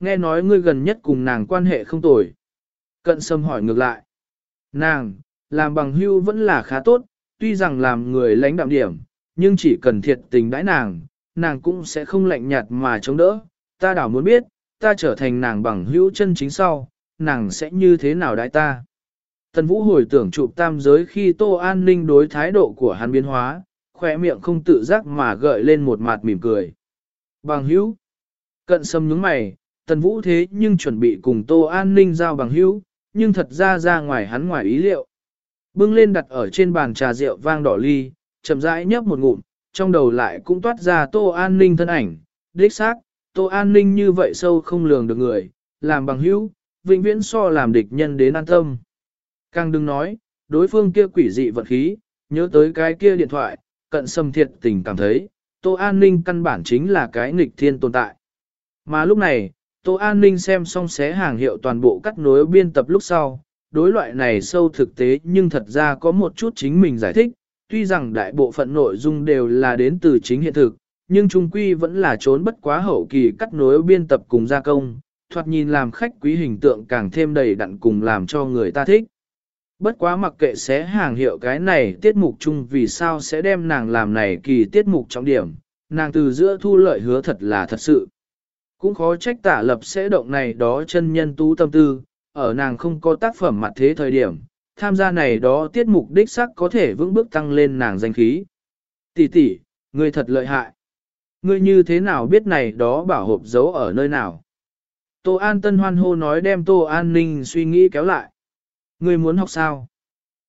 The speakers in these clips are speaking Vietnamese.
Nghe nói ngươi gần nhất cùng nàng quan hệ không tồi. Cận sâm hỏi ngược lại. Nàng, làm bằng hưu vẫn là khá tốt, tuy rằng làm người lãnh đạm điểm, nhưng chỉ cần thiệt tình đãi nàng, nàng cũng sẽ không lạnh nhạt mà chống đỡ. Ta đảo muốn biết, ta trở thành nàng bằng hữu chân chính sau, nàng sẽ như thế nào đãi ta. Tần Vũ hồi tưởng chụp tam giới khi Tô An Ninh đối thái độ của hắn biến hóa, khỏe miệng không tự giác mà gợi lên một mặt mỉm cười. Bằng hữu. Cận sâm nhướng mày, Tần Vũ thế nhưng chuẩn bị cùng Tô An Ninh giao bằng hữu, nhưng thật ra ra ngoài hắn ngoài ý liệu. Bưng lên đặt ở trên bàn trà rượu vang đỏ ly, chậm rãi nhấp một ngụm, trong đầu lại cũng toát ra Tô An Ninh thân ảnh, đích xác, Tô An Ninh như vậy sâu không lường được người, làm bằng hữu, vĩnh viễn so làm địch nhân đến an tâm. Càng đừng nói, đối phương kia quỷ dị vật khí, nhớ tới cái kia điện thoại, cận sâm thiệt tình cảm thấy, Tô An Ninh căn bản chính là cái nghịch thiên tồn tại. Mà lúc này, Tô An Ninh xem xong xé hàng hiệu toàn bộ cắt nối biên tập lúc sau, đối loại này sâu thực tế nhưng thật ra có một chút chính mình giải thích, tuy rằng đại bộ phận nội dung đều là đến từ chính hiện thực, nhưng trung quy vẫn là trốn bất quá hậu kỳ cắt nối biên tập cùng gia công, thoạt nhìn làm khách quý hình tượng càng thêm đầy đặn cùng làm cho người ta thích. Bất quá mặc kệ xé hàng hiệu cái này tiết mục chung vì sao sẽ đem nàng làm này kỳ tiết mục trọng điểm, nàng từ giữa thu lợi hứa thật là thật sự. Cũng khó trách tả lập sẽ động này đó chân nhân tú tâm tư, ở nàng không có tác phẩm mặt thế thời điểm, tham gia này đó tiết mục đích sắc có thể vững bước tăng lên nàng danh khí. Tỷ tỷ, ngươi thật lợi hại. Ngươi như thế nào biết này đó bảo hộp giấu ở nơi nào? Tô An Tân hoan hô nói đem Tô An Ninh suy nghĩ kéo lại. Ngươi muốn học sao?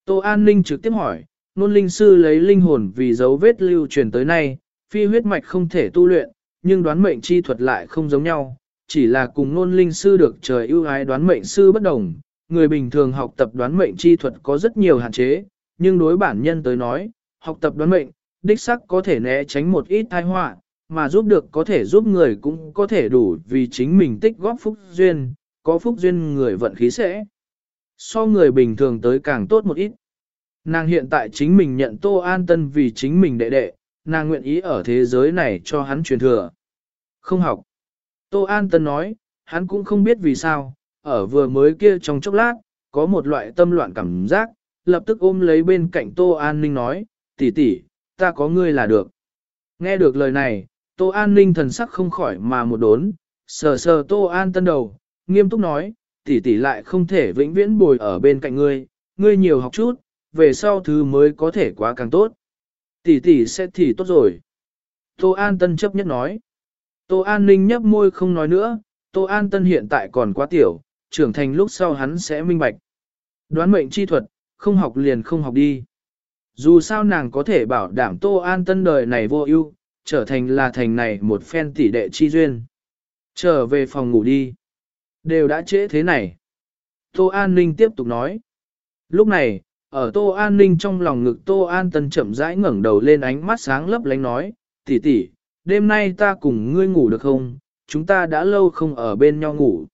Tô An Ninh trực tiếp hỏi, nôn linh sư lấy linh hồn vì dấu vết lưu truyền tới nay, phi huyết mạch không thể tu luyện, nhưng đoán mệnh chi thuật lại không giống nhau, chỉ là cùng nôn linh sư được trời ưu ái đoán mệnh sư bất đồng. Người bình thường học tập đoán mệnh chi thuật có rất nhiều hạn chế, nhưng đối bản nhân tới nói, học tập đoán mệnh, đích sắc có thể né tránh một ít tai họa, mà giúp được có thể giúp người cũng có thể đủ vì chính mình tích góp phúc duyên, có phúc duyên người vận khí sẽ. So người bình thường tới càng tốt một ít. Nàng hiện tại chính mình nhận Tô An Tân vì chính mình đệ đệ, nàng nguyện ý ở thế giới này cho hắn truyền thừa. Không học. Tô An Tân nói, hắn cũng không biết vì sao, ở vừa mới kia trong chốc lát, có một loại tâm loạn cảm giác, lập tức ôm lấy bên cạnh Tô An Ninh nói, tỷ tỷ, ta có ngươi là được. Nghe được lời này, Tô An Ninh thần sắc không khỏi mà một đốn, sờ sờ Tô An Tân đầu, nghiêm túc nói, tỷ tỷ lại không thể vĩnh viễn bồi ở bên cạnh ngươi, ngươi nhiều học chút, về sau thứ mới có thể quá càng tốt. Tỷ tỷ sẽ thì tốt rồi. Tô An Tân chấp nhất nói. Tô An Ninh nhấp môi không nói nữa, Tô An Tân hiện tại còn quá tiểu, trưởng thành lúc sau hắn sẽ minh bạch. Đoán mệnh chi thuật, không học liền không học đi. Dù sao nàng có thể bảo đảm Tô An Tân đời này vô ưu, trở thành là thành này một phen tỷ đệ chi duyên. Trở về phòng ngủ đi. Đều đã trễ thế này. Tô An Ninh tiếp tục nói. Lúc này, ở Tô An Ninh trong lòng ngực Tô An Tân chậm rãi ngẩng đầu lên ánh mắt sáng lấp lánh nói, tỷ tỷ, đêm nay ta cùng ngươi ngủ được không? Chúng ta đã lâu không ở bên nhau ngủ.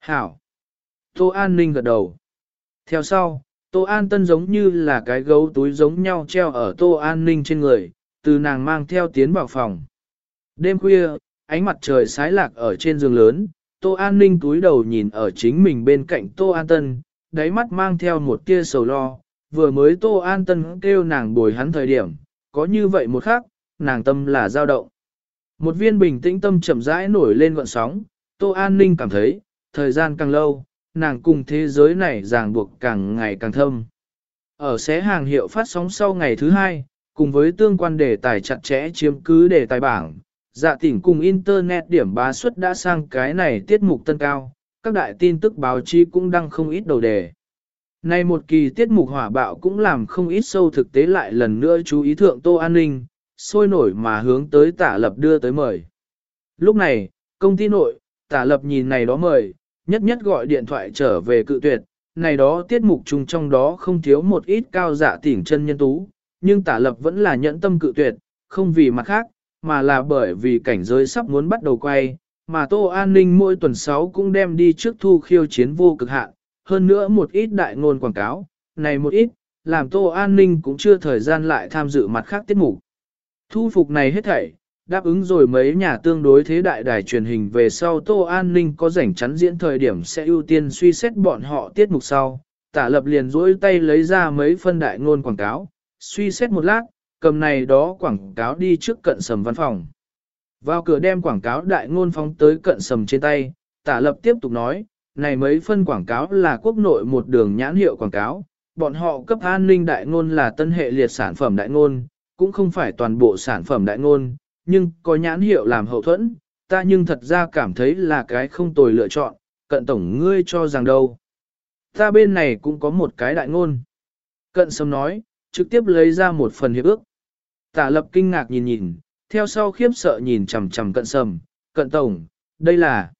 Hảo. Tô An Ninh gật đầu. Theo sau, Tô An Tân giống như là cái gấu túi giống nhau treo ở Tô An Ninh trên người, từ nàng mang theo tiến vào phòng. Đêm khuya, ánh mặt trời sái lạc ở trên giường lớn, Tô An Ninh túi đầu nhìn ở chính mình bên cạnh Tô An Tân, đáy mắt mang theo một tia sầu lo, vừa mới Tô An Tân kêu nàng bồi hắn thời điểm, có như vậy một khắc, nàng tâm là dao động. Một viên bình tĩnh tâm chậm rãi nổi lên gọn sóng, Tô An Ninh cảm thấy, thời gian càng lâu, nàng cùng thế giới này ràng buộc càng ngày càng thâm. Ở xé hàng hiệu phát sóng sau ngày thứ hai, cùng với tương quan đề tài chặt chẽ chiếm cứ đề tài bảng, dạ tỉnh cùng Internet điểm bá suất đã sang cái này tiết mục tân cao, các đại tin tức báo chí cũng đăng không ít đầu đề. Này một kỳ tiết mục hỏa bạo cũng làm không ít sâu thực tế lại lần nữa chú ý thượng tô an ninh, sôi nổi mà hướng tới tả lập đưa tới mời. Lúc này, công ty nội, tả lập nhìn này đó mời, nhất nhất gọi điện thoại trở về cự tuyệt, này đó tiết mục chung trong đó không thiếu một ít cao dạ tỉnh chân nhân tú, nhưng tả lập vẫn là nhẫn tâm cự tuyệt, không vì mặt khác, mà là bởi vì cảnh giới sắp muốn bắt đầu quay, mà Tô An Ninh mỗi tuần 6 cũng đem đi trước thu khiêu chiến vô cực hạn, hơn nữa một ít đại ngôn quảng cáo, này một ít, làm Tô An Ninh cũng chưa thời gian lại tham dự mặt khác tiết mục. Thu phục này hết thảy, đáp ứng rồi mấy nhà tương đối thế đại đài truyền hình về sau Tô An Ninh có rảnh chắn diễn thời điểm sẽ ưu tiên suy xét bọn họ tiết mục sau. Tả lập liền rỗi tay lấy ra mấy phân đại ngôn quảng cáo, suy xét một lát, cầm này đó quảng cáo đi trước cận sầm văn phòng. Vào cửa đem quảng cáo đại ngôn phóng tới cận sầm trên tay, tả lập tiếp tục nói, này mấy phân quảng cáo là quốc nội một đường nhãn hiệu quảng cáo, bọn họ cấp an ninh đại ngôn là tân hệ liệt sản phẩm đại ngôn, cũng không phải toàn bộ sản phẩm đại ngôn, nhưng có nhãn hiệu làm hậu thuẫn, ta nhưng thật ra cảm thấy là cái không tồi lựa chọn, cận tổng ngươi cho rằng đâu. Ta bên này cũng có một cái đại ngôn. Cận sâm nói, trực tiếp lấy ra một phần hiệp ước. Tả lập kinh ngạc nhìn nhìn, theo sau khiếp sợ nhìn chằm chằm cận sâm, cận tổng, đây là...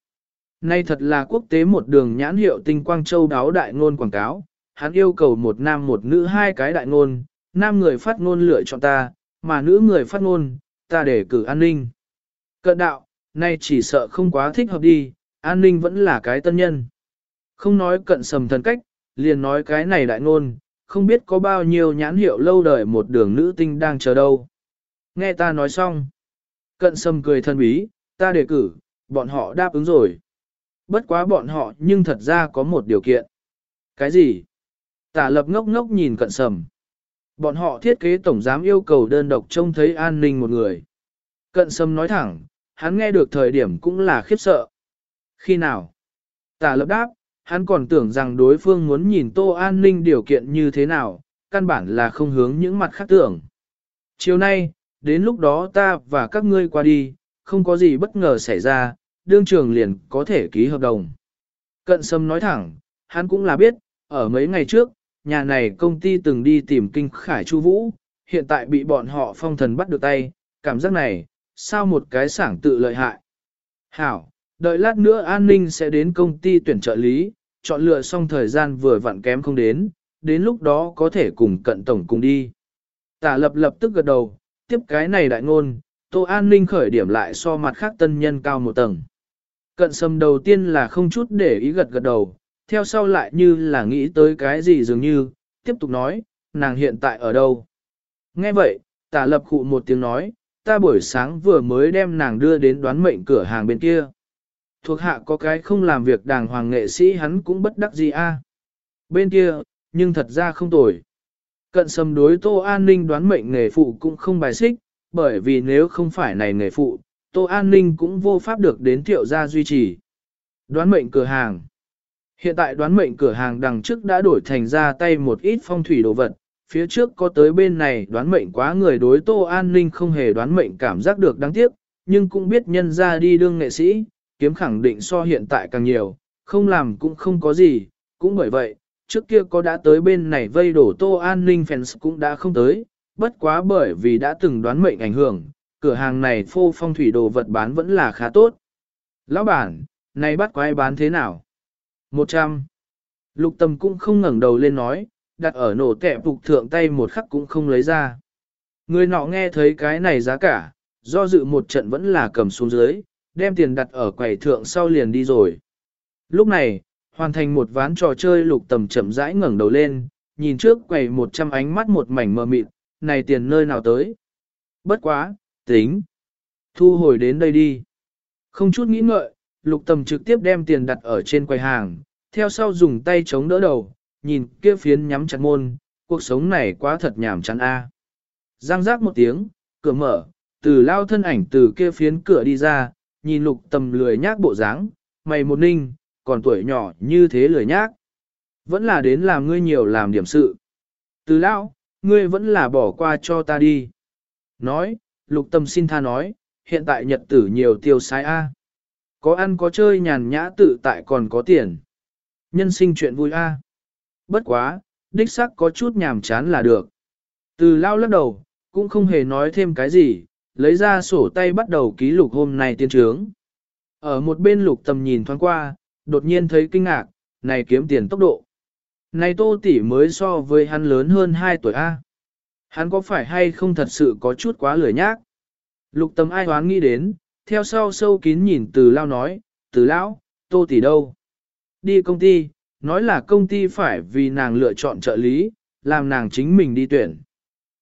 Nay thật là quốc tế một đường nhãn hiệu tinh quang châu đáo đại ngôn quảng cáo, hắn yêu cầu một nam một nữ hai cái đại ngôn, nam người phát ngôn lựa chọn ta, mà nữ người phát ngôn, ta để cử an ninh. Cận đạo, nay chỉ sợ không quá thích hợp đi, an ninh vẫn là cái tân nhân. Không nói cận sầm thần cách, liền nói cái này đại ngôn, không biết có bao nhiêu nhãn hiệu lâu đời một đường nữ tinh đang chờ đâu. Nghe ta nói xong. Cận sầm cười thân bí, ta đề cử, bọn họ đáp ứng rồi. Bất quá bọn họ nhưng thật ra có một điều kiện. Cái gì? Tả lập ngốc ngốc nhìn cận sầm. Bọn họ thiết kế tổng giám yêu cầu đơn độc trông thấy an ninh một người. Cận sâm nói thẳng, hắn nghe được thời điểm cũng là khiếp sợ. Khi nào? Tả lập đáp, hắn còn tưởng rằng đối phương muốn nhìn tô an ninh điều kiện như thế nào, căn bản là không hướng những mặt khác tưởng. Chiều nay, đến lúc đó ta và các ngươi qua đi, không có gì bất ngờ xảy ra, đương trường liền có thể ký hợp đồng. Cận sâm nói thẳng, hắn cũng là biết, ở mấy ngày trước, nhà này công ty từng đi tìm kinh khải chu vũ, hiện tại bị bọn họ phong thần bắt được tay, cảm giác này, sao một cái sảng tự lợi hại. Hảo, đợi lát nữa an ninh sẽ đến công ty tuyển trợ lý, chọn lựa xong thời gian vừa vặn kém không đến, đến lúc đó có thể cùng cận tổng cùng đi. Tả lập lập tức gật đầu, tiếp cái này đại ngôn, tô an ninh khởi điểm lại so mặt khác tân nhân cao một tầng. Cận sâm đầu tiên là không chút để ý gật gật đầu, theo sau lại như là nghĩ tới cái gì dường như, tiếp tục nói, nàng hiện tại ở đâu. Nghe vậy, tả lập khụ một tiếng nói, ta buổi sáng vừa mới đem nàng đưa đến đoán mệnh cửa hàng bên kia. Thuộc hạ có cái không làm việc đàng hoàng nghệ sĩ hắn cũng bất đắc gì a. Bên kia, nhưng thật ra không tồi. Cận sâm đối tô an ninh đoán mệnh nghề phụ cũng không bài xích, bởi vì nếu không phải này nghề phụ, tô an ninh cũng vô pháp được đến thiệu gia duy trì. Đoán mệnh cửa hàng Hiện tại đoán mệnh cửa hàng đằng trước đã đổi thành ra tay một ít phong thủy đồ vật, phía trước có tới bên này đoán mệnh quá người đối tô an ninh không hề đoán mệnh cảm giác được đáng tiếc, nhưng cũng biết nhân ra đi đương nghệ sĩ, kiếm khẳng định so hiện tại càng nhiều, không làm cũng không có gì, cũng bởi vậy, trước kia có đã tới bên này vây đổ tô an ninh fans cũng đã không tới, bất quá bởi vì đã từng đoán mệnh ảnh hưởng, cửa hàng này phô phong thủy đồ vật bán vẫn là khá tốt. Lão bản, này bắt quái bán thế nào? 100. Lục tâm cũng không ngẩng đầu lên nói, đặt ở nổ kẹp phục thượng tay một khắc cũng không lấy ra. Người nọ nghe thấy cái này giá cả, do dự một trận vẫn là cầm xuống dưới, đem tiền đặt ở quầy thượng sau liền đi rồi. Lúc này, hoàn thành một ván trò chơi lục tầm chậm rãi ngẩng đầu lên, nhìn trước quầy 100 ánh mắt một mảnh mờ mịt, này tiền nơi nào tới. Bất quá, tính. Thu hồi đến đây đi. Không chút nghĩ ngợi, lục tầm trực tiếp đem tiền đặt ở trên quầy hàng, theo sau dùng tay chống đỡ đầu, nhìn kia phiến nhắm chặt môn, cuộc sống này quá thật nhảm chán a. Giang giác một tiếng, cửa mở, từ lao thân ảnh từ kia phiến cửa đi ra, nhìn lục tầm lười nhác bộ dáng, mày một ninh, còn tuổi nhỏ như thế lười nhác. Vẫn là đến làm ngươi nhiều làm điểm sự. Từ lao, ngươi vẫn là bỏ qua cho ta đi. Nói, lục tâm xin tha nói, hiện tại nhật tử nhiều tiêu sai a. Có ăn có chơi nhàn nhã tự tại còn có tiền. Nhân sinh chuyện vui a. À. Bất quá, đích sắc có chút nhàm chán là được. Từ lao lắc đầu, cũng không hề nói thêm cái gì, lấy ra sổ tay bắt đầu ký lục hôm nay tiên trướng. Ở một bên lục tầm nhìn thoáng qua, đột nhiên thấy kinh ngạc, này kiếm tiền tốc độ. Này tô tỷ mới so với hắn lớn hơn 2 tuổi A. À. Hắn có phải hay không thật sự có chút quá lười nhác? Lục tầm ai hoán nghĩ đến, theo sau sâu kín nhìn từ lao nói, từ lão, tô tỷ đâu? Đi công ty, nói là công ty phải vì nàng lựa chọn trợ lý, làm nàng chính mình đi tuyển.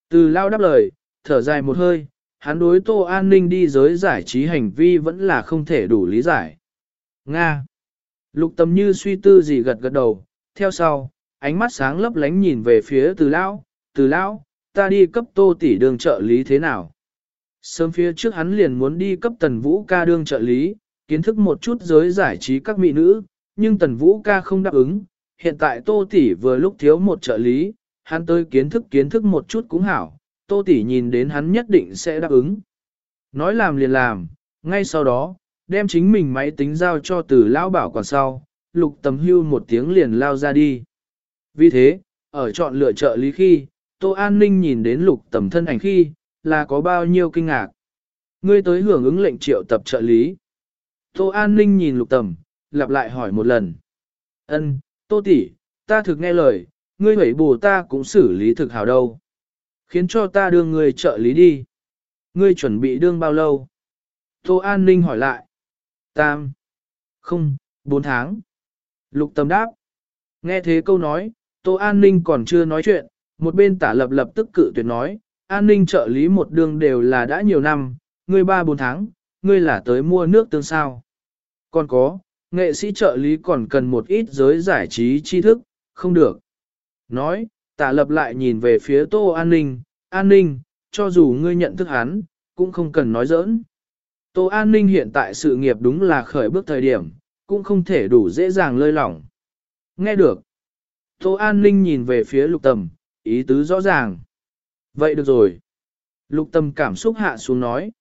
Từ lao đáp lời, thở dài một hơi, hắn đối Tô An Ninh đi giới giải trí hành vi vẫn là không thể đủ lý giải. Nga. Lục tầm như suy tư gì gật gật đầu, theo sau, ánh mắt sáng lấp lánh nhìn về phía từ lão, từ lão, ta đi cấp tô tỷ đường trợ lý thế nào. Sớm phía trước hắn liền muốn đi cấp tần vũ ca đương trợ lý, kiến thức một chút giới giải trí các mỹ nữ, nhưng tần vũ ca không đáp ứng, hiện tại tô tỷ vừa lúc thiếu một trợ lý, hắn tới kiến thức kiến thức một chút cũng hảo, tô tỷ nhìn đến hắn nhất định sẽ đáp ứng. Nói làm liền làm, ngay sau đó, đem chính mình máy tính giao cho từ lão bảo quản sau, lục tầm hưu một tiếng liền lao ra đi. Vì thế, ở chọn lựa trợ lý khi, Tô An Ninh nhìn đến lục tầm thân ảnh khi, là có bao nhiêu kinh ngạc. Ngươi tới hưởng ứng lệnh triệu tập trợ lý. Tô An Ninh nhìn lục tầm, lặp lại hỏi một lần. Ân, Tô tỷ, ta thực nghe lời, ngươi hủy bù ta cũng xử lý thực hào đâu. Khiến cho ta đưa người trợ lý đi. Ngươi chuẩn bị đương bao lâu? Tô An Ninh hỏi lại. Tam. Không, bốn tháng. Lục Tầm đáp. Nghe thế câu nói, Tô An Ninh còn chưa nói chuyện, một bên tả lập lập tức cự tuyệt nói, an ninh trợ lý một đường đều là đã nhiều năm, ngươi ba bốn tháng, ngươi là tới mua nước tương sao. Còn có, nghệ sĩ trợ lý còn cần một ít giới giải trí tri thức, không được. Nói, tả lập lại nhìn về phía tô an ninh, an ninh, cho dù ngươi nhận thức hắn, cũng không cần nói giỡn. Tô an ninh hiện tại sự nghiệp đúng là khởi bước thời điểm, cũng không thể đủ dễ dàng lơi lỏng. Nghe được. Tô an ninh nhìn về phía lục tầm, ý tứ rõ ràng. Vậy được rồi. Lục tâm cảm xúc hạ xuống nói.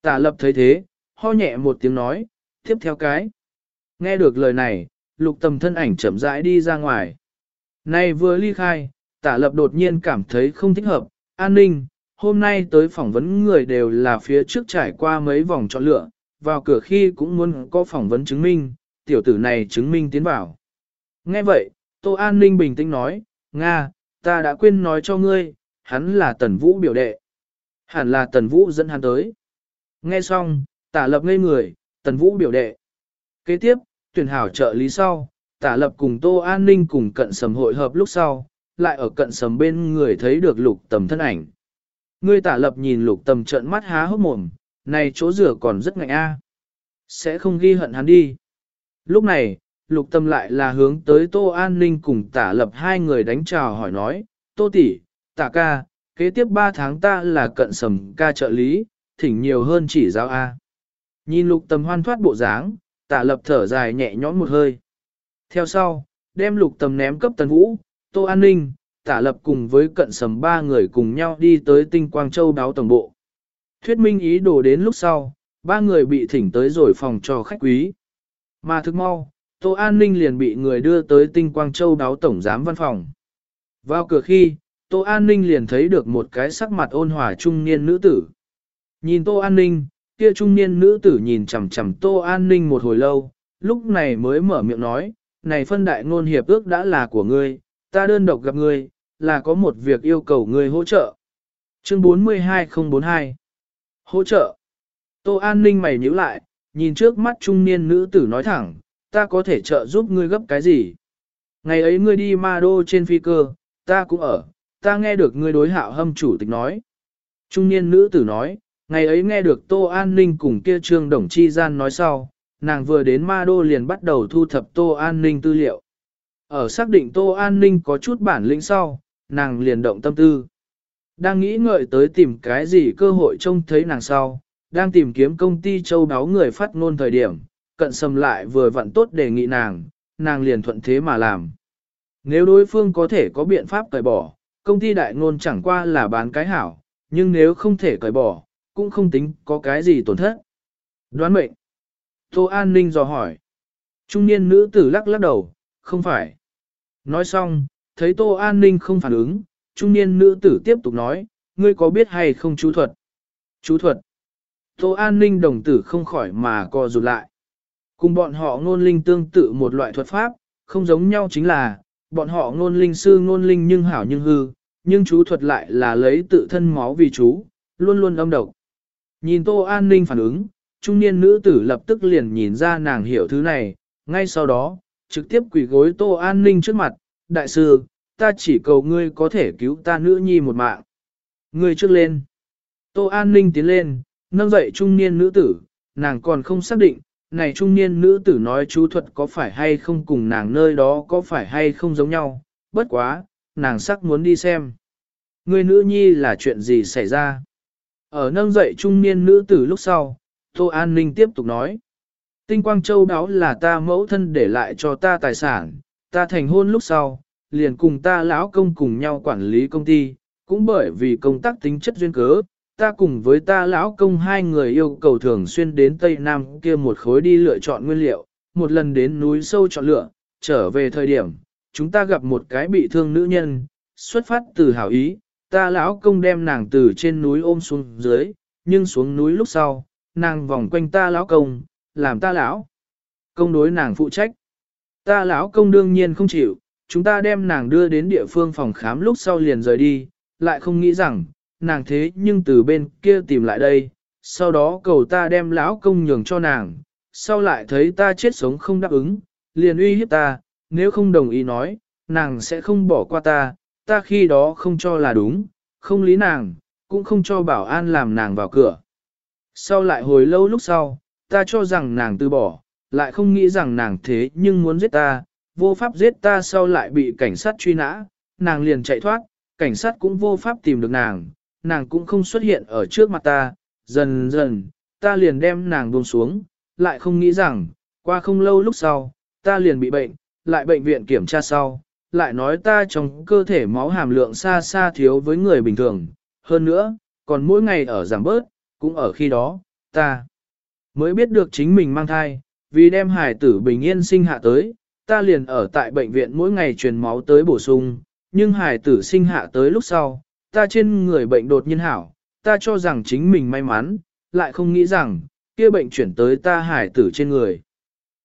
Tả lập thấy thế, ho nhẹ một tiếng nói, tiếp theo cái. Nghe được lời này, lục tâm thân ảnh chậm rãi đi ra ngoài. Này vừa ly khai, tả lập đột nhiên cảm thấy không thích hợp, an ninh, hôm nay tới phỏng vấn người đều là phía trước trải qua mấy vòng chọn lựa, vào cửa khi cũng muốn có phỏng vấn chứng minh, tiểu tử này chứng minh tiến vào. Nghe vậy, Tô An ninh bình tĩnh nói, Nga, ta đã quên nói cho ngươi, hắn là tần vũ biểu đệ. Hẳn là tần vũ dẫn hắn tới. Nghe xong, tả lập ngây người, tần vũ biểu đệ. Kế tiếp, tuyển hảo trợ lý sau, tả lập cùng tô an ninh cùng cận sầm hội hợp lúc sau, lại ở cận sầm bên người thấy được lục tầm thân ảnh. Ngươi tả lập nhìn lục tầm trợn mắt há hốc mồm, này chỗ rửa còn rất ngạnh a Sẽ không ghi hận hắn đi. Lúc này, lục tâm lại là hướng tới Tô An Ninh cùng tả lập hai người đánh chào hỏi nói, Tô tỷ, Tạ ca, kế tiếp ba tháng ta là cận sầm ca trợ lý, thỉnh nhiều hơn chỉ giáo A. Nhìn lục tầm hoan thoát bộ dáng, Tạ lập thở dài nhẹ nhõm một hơi. Theo sau, đem lục tầm ném cấp tần vũ, Tô An Ninh, tả lập cùng với cận sầm ba người cùng nhau đi tới tinh Quang Châu báo tổng bộ. Thuyết minh ý đồ đến lúc sau, ba người bị thỉnh tới rồi phòng cho khách quý. Mà thức mau, Tô An Ninh liền bị người đưa tới tinh Quang Châu đáo tổng giám văn phòng. Vào cửa khi, Tô An Ninh liền thấy được một cái sắc mặt ôn hòa trung niên nữ tử. Nhìn Tô An Ninh, kia trung niên nữ tử nhìn chằm chằm Tô An Ninh một hồi lâu, lúc này mới mở miệng nói, này phân đại ngôn hiệp ước đã là của ngươi, ta đơn độc gặp ngươi, là có một việc yêu cầu ngươi hỗ trợ. Chương 42042 Hỗ trợ Tô An Ninh mày nhíu lại, nhìn trước mắt trung niên nữ tử nói thẳng, ta có thể trợ giúp ngươi gấp cái gì? Ngày ấy ngươi đi ma đô trên phi cơ, ta cũng ở, ta nghe được ngươi đối hạo hâm chủ tịch nói. Trung niên nữ tử nói, ngày ấy nghe được Tô An Ninh cùng kia trương đồng chi gian nói sau, nàng vừa đến ma đô liền bắt đầu thu thập Tô An Ninh tư liệu. Ở xác định Tô An Ninh có chút bản lĩnh sau, nàng liền động tâm tư. Đang nghĩ ngợi tới tìm cái gì cơ hội trông thấy nàng sau, đang tìm kiếm công ty châu đáo người phát ngôn thời điểm, cận sầm lại vừa vặn tốt đề nghị nàng, nàng liền thuận thế mà làm. Nếu đối phương có thể có biện pháp cởi bỏ, công ty đại ngôn chẳng qua là bán cái hảo, nhưng nếu không thể cởi bỏ, cũng không tính có cái gì tổn thất. Đoán mệnh. Tô An Ninh dò hỏi. Trung niên nữ tử lắc lắc đầu, không phải. Nói xong, thấy Tô An Ninh không phản ứng, trung niên nữ tử tiếp tục nói, ngươi có biết hay không chú thuật? Chú thuật. Tô An Ninh đồng tử không khỏi mà co rụt lại. Cùng bọn họ ngôn linh tương tự một loại thuật pháp, không giống nhau chính là, bọn họ ngôn linh sư ngôn linh nhưng hảo nhưng hư, nhưng chú thuật lại là lấy tự thân máu vì chú, luôn luôn âm độc. Nhìn Tô An Ninh phản ứng, trung niên nữ tử lập tức liền nhìn ra nàng hiểu thứ này, ngay sau đó, trực tiếp quỳ gối Tô An Ninh trước mặt, đại sư, ta chỉ cầu ngươi có thể cứu ta nữ nhi một mạng. Ngươi trước lên. Tô An Ninh tiến lên, nâng dậy trung niên nữ tử, nàng còn không xác định, này trung niên nữ tử nói chú thuật có phải hay không cùng nàng nơi đó có phải hay không giống nhau, bất quá, nàng sắc muốn đi xem. Người nữ nhi là chuyện gì xảy ra? Ở nâng dậy trung niên nữ tử lúc sau, Tô An Ninh tiếp tục nói. Tinh quang châu đáo là ta mẫu thân để lại cho ta tài sản, ta thành hôn lúc sau, liền cùng ta lão công cùng nhau quản lý công ty, cũng bởi vì công tác tính chất duyên cớ, ta cùng với ta lão công hai người yêu cầu thường xuyên đến Tây Nam kia một khối đi lựa chọn nguyên liệu, một lần đến núi sâu chọn lựa, trở về thời điểm, chúng ta gặp một cái bị thương nữ nhân, xuất phát từ hảo ý, ta lão công đem nàng từ trên núi ôm xuống dưới, nhưng xuống núi lúc sau, nàng vòng quanh ta lão công, làm ta lão công đối nàng phụ trách. Ta lão công đương nhiên không chịu, chúng ta đem nàng đưa đến địa phương phòng khám lúc sau liền rời đi, lại không nghĩ rằng, nàng thế nhưng từ bên kia tìm lại đây, sau đó cầu ta đem lão công nhường cho nàng, sau lại thấy ta chết sống không đáp ứng, liền uy hiếp ta, nếu không đồng ý nói, nàng sẽ không bỏ qua ta, ta khi đó không cho là đúng, không lý nàng, cũng không cho bảo an làm nàng vào cửa. Sau lại hồi lâu lúc sau, ta cho rằng nàng từ bỏ, lại không nghĩ rằng nàng thế nhưng muốn giết ta, vô pháp giết ta sau lại bị cảnh sát truy nã, nàng liền chạy thoát, cảnh sát cũng vô pháp tìm được nàng, nàng cũng không xuất hiện ở trước mặt ta, dần dần, ta liền đem nàng buông xuống, lại không nghĩ rằng, qua không lâu lúc sau, ta liền bị bệnh, lại bệnh viện kiểm tra sau, lại nói ta trong cơ thể máu hàm lượng xa xa thiếu với người bình thường, hơn nữa, còn mỗi ngày ở giảm bớt, cũng ở khi đó, ta mới biết được chính mình mang thai, vì đem hài tử bình yên sinh hạ tới, ta liền ở tại bệnh viện mỗi ngày truyền máu tới bổ sung, nhưng hài tử sinh hạ tới lúc sau, ta trên người bệnh đột nhiên hảo, ta cho rằng chính mình may mắn, lại không nghĩ rằng, kia bệnh chuyển tới ta hải tử trên người.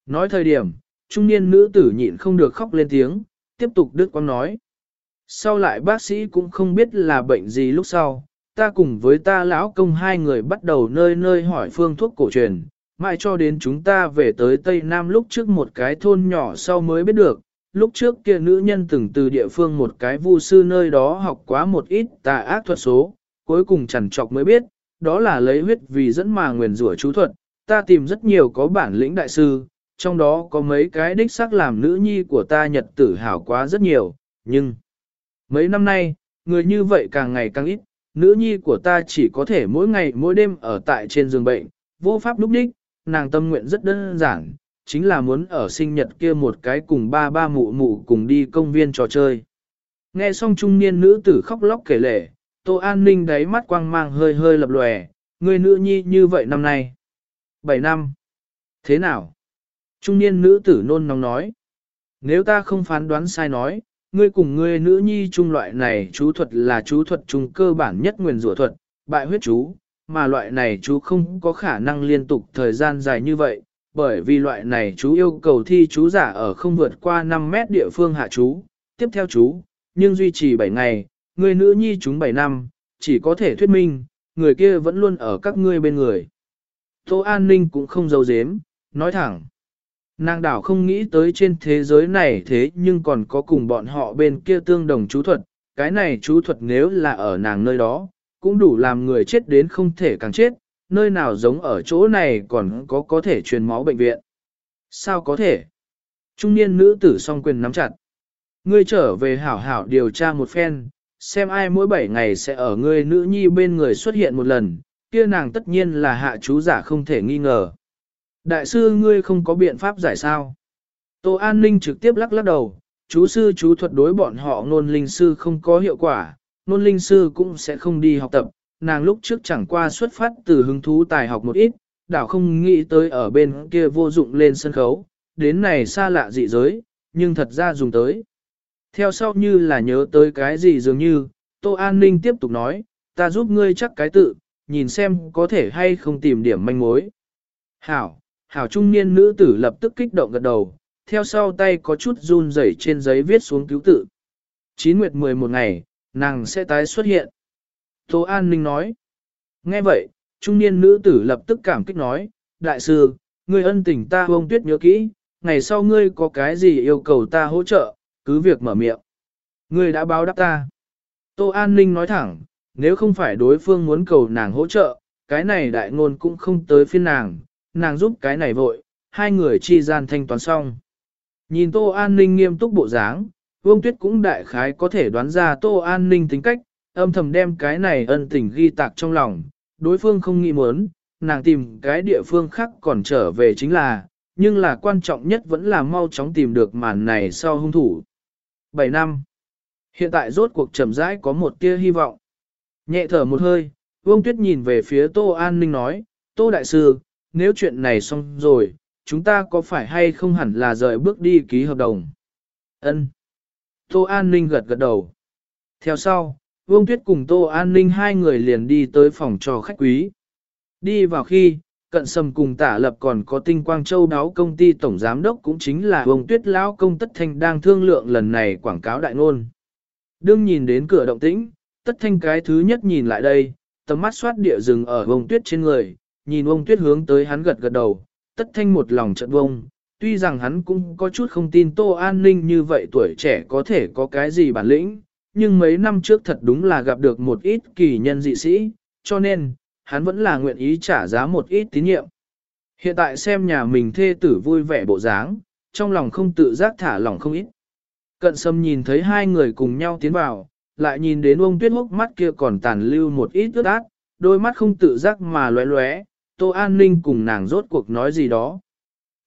Nói thời điểm, trung niên nữ tử nhịn không được khóc lên tiếng, tiếp tục đứt quang nói. Sau lại bác sĩ cũng không biết là bệnh gì lúc sau, ta cùng với ta lão công hai người bắt đầu nơi nơi hỏi phương thuốc cổ truyền, mãi cho đến chúng ta về tới Tây Nam lúc trước một cái thôn nhỏ sau mới biết được, lúc trước kia nữ nhân từng từ địa phương một cái vu sư nơi đó học quá một ít tà ác thuật số, cuối cùng chẳng chọc mới biết, đó là lấy huyết vì dẫn mà nguyền rủa chú thuật, ta tìm rất nhiều có bản lĩnh đại sư, trong đó có mấy cái đích xác làm nữ nhi của ta nhật tử hảo quá rất nhiều, nhưng mấy năm nay, người như vậy càng ngày càng ít, nữ nhi của ta chỉ có thể mỗi ngày mỗi đêm ở tại trên giường bệnh, vô pháp lúc đích, nàng tâm nguyện rất đơn giản, chính là muốn ở sinh nhật kia một cái cùng ba ba mụ mụ cùng đi công viên trò chơi. Nghe xong trung niên nữ tử khóc lóc kể lể, Tô An Ninh đáy mắt quang mang hơi hơi lập lòe, người nữ nhi như vậy năm nay. 7 năm. Thế nào? Trung niên nữ tử nôn nóng nói. Nếu ta không phán đoán sai nói, ngươi cùng ngươi nữ nhi trung loại này chú thuật là chú thuật trung cơ bản nhất nguyền rủa thuật, bại huyết chú, mà loại này chú không có khả năng liên tục thời gian dài như vậy, bởi vì loại này chú yêu cầu thi chú giả ở không vượt qua 5 mét địa phương hạ chú, tiếp theo chú, nhưng duy trì 7 ngày, người nữ nhi chúng 7 năm, chỉ có thể thuyết minh, người kia vẫn luôn ở các ngươi bên người. Tô An Ninh cũng không giấu giếm, nói thẳng. Nàng đảo không nghĩ tới trên thế giới này thế nhưng còn có cùng bọn họ bên kia tương đồng chú thuật, cái này chú thuật nếu là ở nàng nơi đó, cũng đủ làm người chết đến không thể càng chết, nơi nào giống ở chỗ này còn có có thể truyền máu bệnh viện. Sao có thể? Trung niên nữ tử song quyền nắm chặt. Ngươi trở về hảo hảo điều tra một phen, xem ai mỗi 7 ngày sẽ ở ngươi nữ nhi bên người xuất hiện một lần, kia nàng tất nhiên là hạ chú giả không thể nghi ngờ. Đại sư ngươi không có biện pháp giải sao. Tô An Ninh trực tiếp lắc lắc đầu, chú sư chú thuật đối bọn họ ngôn linh sư không có hiệu quả, ngôn linh sư cũng sẽ không đi học tập, nàng lúc trước chẳng qua xuất phát từ hứng thú tài học một ít, đảo không nghĩ tới ở bên kia vô dụng lên sân khấu, đến này xa lạ dị giới, nhưng thật ra dùng tới. Theo sau như là nhớ tới cái gì dường như, Tô An Ninh tiếp tục nói, ta giúp ngươi chắc cái tự, nhìn xem có thể hay không tìm điểm manh mối. Hảo, hảo trung niên nữ tử lập tức kích động gật đầu, theo sau tay có chút run rẩy trên giấy viết xuống cứu tự. Chín nguyệt 11 ngày, nàng sẽ tái xuất hiện. Tô An Ninh nói. Nghe vậy, trung niên nữ tử lập tức cảm kích nói, Đại sư, ngươi ân tình ta bông tuyết nhớ kỹ, ngày sau ngươi có cái gì yêu cầu ta hỗ trợ, cứ việc mở miệng. Ngươi đã báo đáp ta. Tô An Ninh nói thẳng, nếu không phải đối phương muốn cầu nàng hỗ trợ, cái này đại ngôn cũng không tới phiên nàng, nàng giúp cái này vội, hai người chi gian thanh toán xong. Nhìn Tô An Ninh nghiêm túc bộ dáng, Vương Tuyết cũng đại khái có thể đoán ra Tô An Ninh tính cách, âm thầm đem cái này ân tình ghi tạc trong lòng, đối phương không nghĩ muốn, nàng tìm cái địa phương khác còn trở về chính là, nhưng là quan trọng nhất vẫn là mau chóng tìm được màn này sau hung thủ. 7 năm. Hiện tại rốt cuộc chậm rãi có một tia hy vọng. Nhẹ thở một hơi, Vương Tuyết nhìn về phía Tô An Ninh nói, Tô Đại Sư, nếu chuyện này xong rồi, chúng ta có phải hay không hẳn là rời bước đi ký hợp đồng? Ân. Tô An Ninh gật gật đầu. Theo sau, Vương Tuyết cùng Tô An Ninh hai người liền đi tới phòng trò khách quý. Đi vào khi, cận sầm cùng tả lập còn có tinh quang châu đáo công ty tổng giám đốc cũng chính là Vương Tuyết Lão công Tất Thanh đang thương lượng lần này quảng cáo đại ngôn. Đương nhìn đến cửa động tĩnh, Tất Thanh cái thứ nhất nhìn lại đây, tầm mắt xoát địa rừng ở Vương Tuyết trên người, nhìn Vương Tuyết hướng tới hắn gật gật đầu, Tất Thanh một lòng trận vông. Tuy rằng hắn cũng có chút không tin Tô An Ninh như vậy tuổi trẻ có thể có cái gì bản lĩnh, nhưng mấy năm trước thật đúng là gặp được một ít kỳ nhân dị sĩ, cho nên, hắn vẫn là nguyện ý trả giá một ít tín nhiệm. Hiện tại xem nhà mình thê tử vui vẻ bộ dáng, trong lòng không tự giác thả lòng không ít. Cận sâm nhìn thấy hai người cùng nhau tiến vào, lại nhìn đến ông tuyết hốc mắt kia còn tàn lưu một ít ướt át, đôi mắt không tự giác mà lóe lóe, tô an ninh cùng nàng rốt cuộc nói gì đó.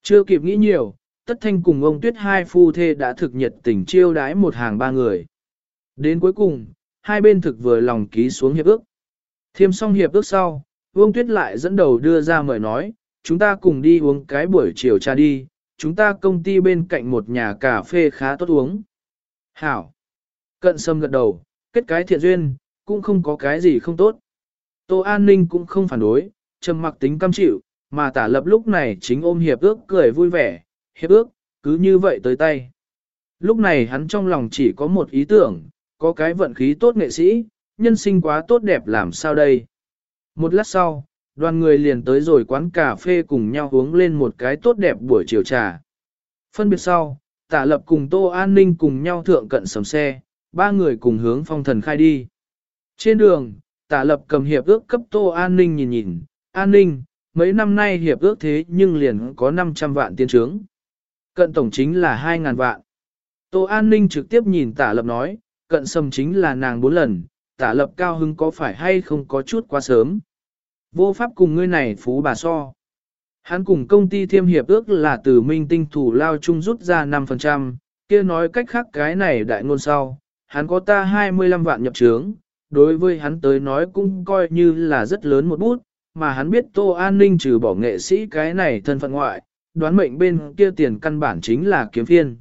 Chưa kịp nghĩ nhiều, tất thanh cùng ông tuyết hai phu thê đã thực nhiệt tình chiêu đái một hàng ba người. Đến cuối cùng, hai bên thực vừa lòng ký xuống hiệp ước. Thiêm xong hiệp ước sau, Vương Tuyết lại dẫn đầu đưa ra mời nói, chúng ta cùng đi uống cái buổi chiều trà đi, chúng ta công ty bên cạnh một nhà cà phê khá tốt uống. Hảo. Cận sâm gật đầu, kết cái thiện duyên, cũng không có cái gì không tốt. Tô An Ninh cũng không phản đối, trầm mặc tính cam chịu, mà tả lập lúc này chính ôm hiệp ước cười vui vẻ, hiệp ước, cứ như vậy tới tay. Lúc này hắn trong lòng chỉ có một ý tưởng, có cái vận khí tốt nghệ sĩ, nhân sinh quá tốt đẹp làm sao đây. Một lát sau, đoàn người liền tới rồi quán cà phê cùng nhau uống lên một cái tốt đẹp buổi chiều trà. Phân biệt sau, tả lập cùng Tô An Ninh cùng nhau thượng cận sầm xe, ba người cùng hướng phong thần khai đi. Trên đường, tả lập cầm hiệp ước cấp Tô An Ninh nhìn nhìn, An Ninh, mấy năm nay hiệp ước thế nhưng liền có 500 vạn tiên trướng. Cận tổng chính là 2.000 vạn. Tô An Ninh trực tiếp nhìn tả lập nói, cận sầm chính là nàng bốn lần, tả lập cao hưng có phải hay không có chút quá sớm. Vô pháp cùng ngươi này phú bà so. Hắn cùng công ty thiêm hiệp ước là từ minh tinh thủ lao chung rút ra 5%, kia nói cách khác cái này đại ngôn sau, hắn có ta 25 vạn nhập trướng, đối với hắn tới nói cũng coi như là rất lớn một bút, mà hắn biết tô an ninh trừ bỏ nghệ sĩ cái này thân phận ngoại, đoán mệnh bên kia tiền căn bản chính là kiếm phiên.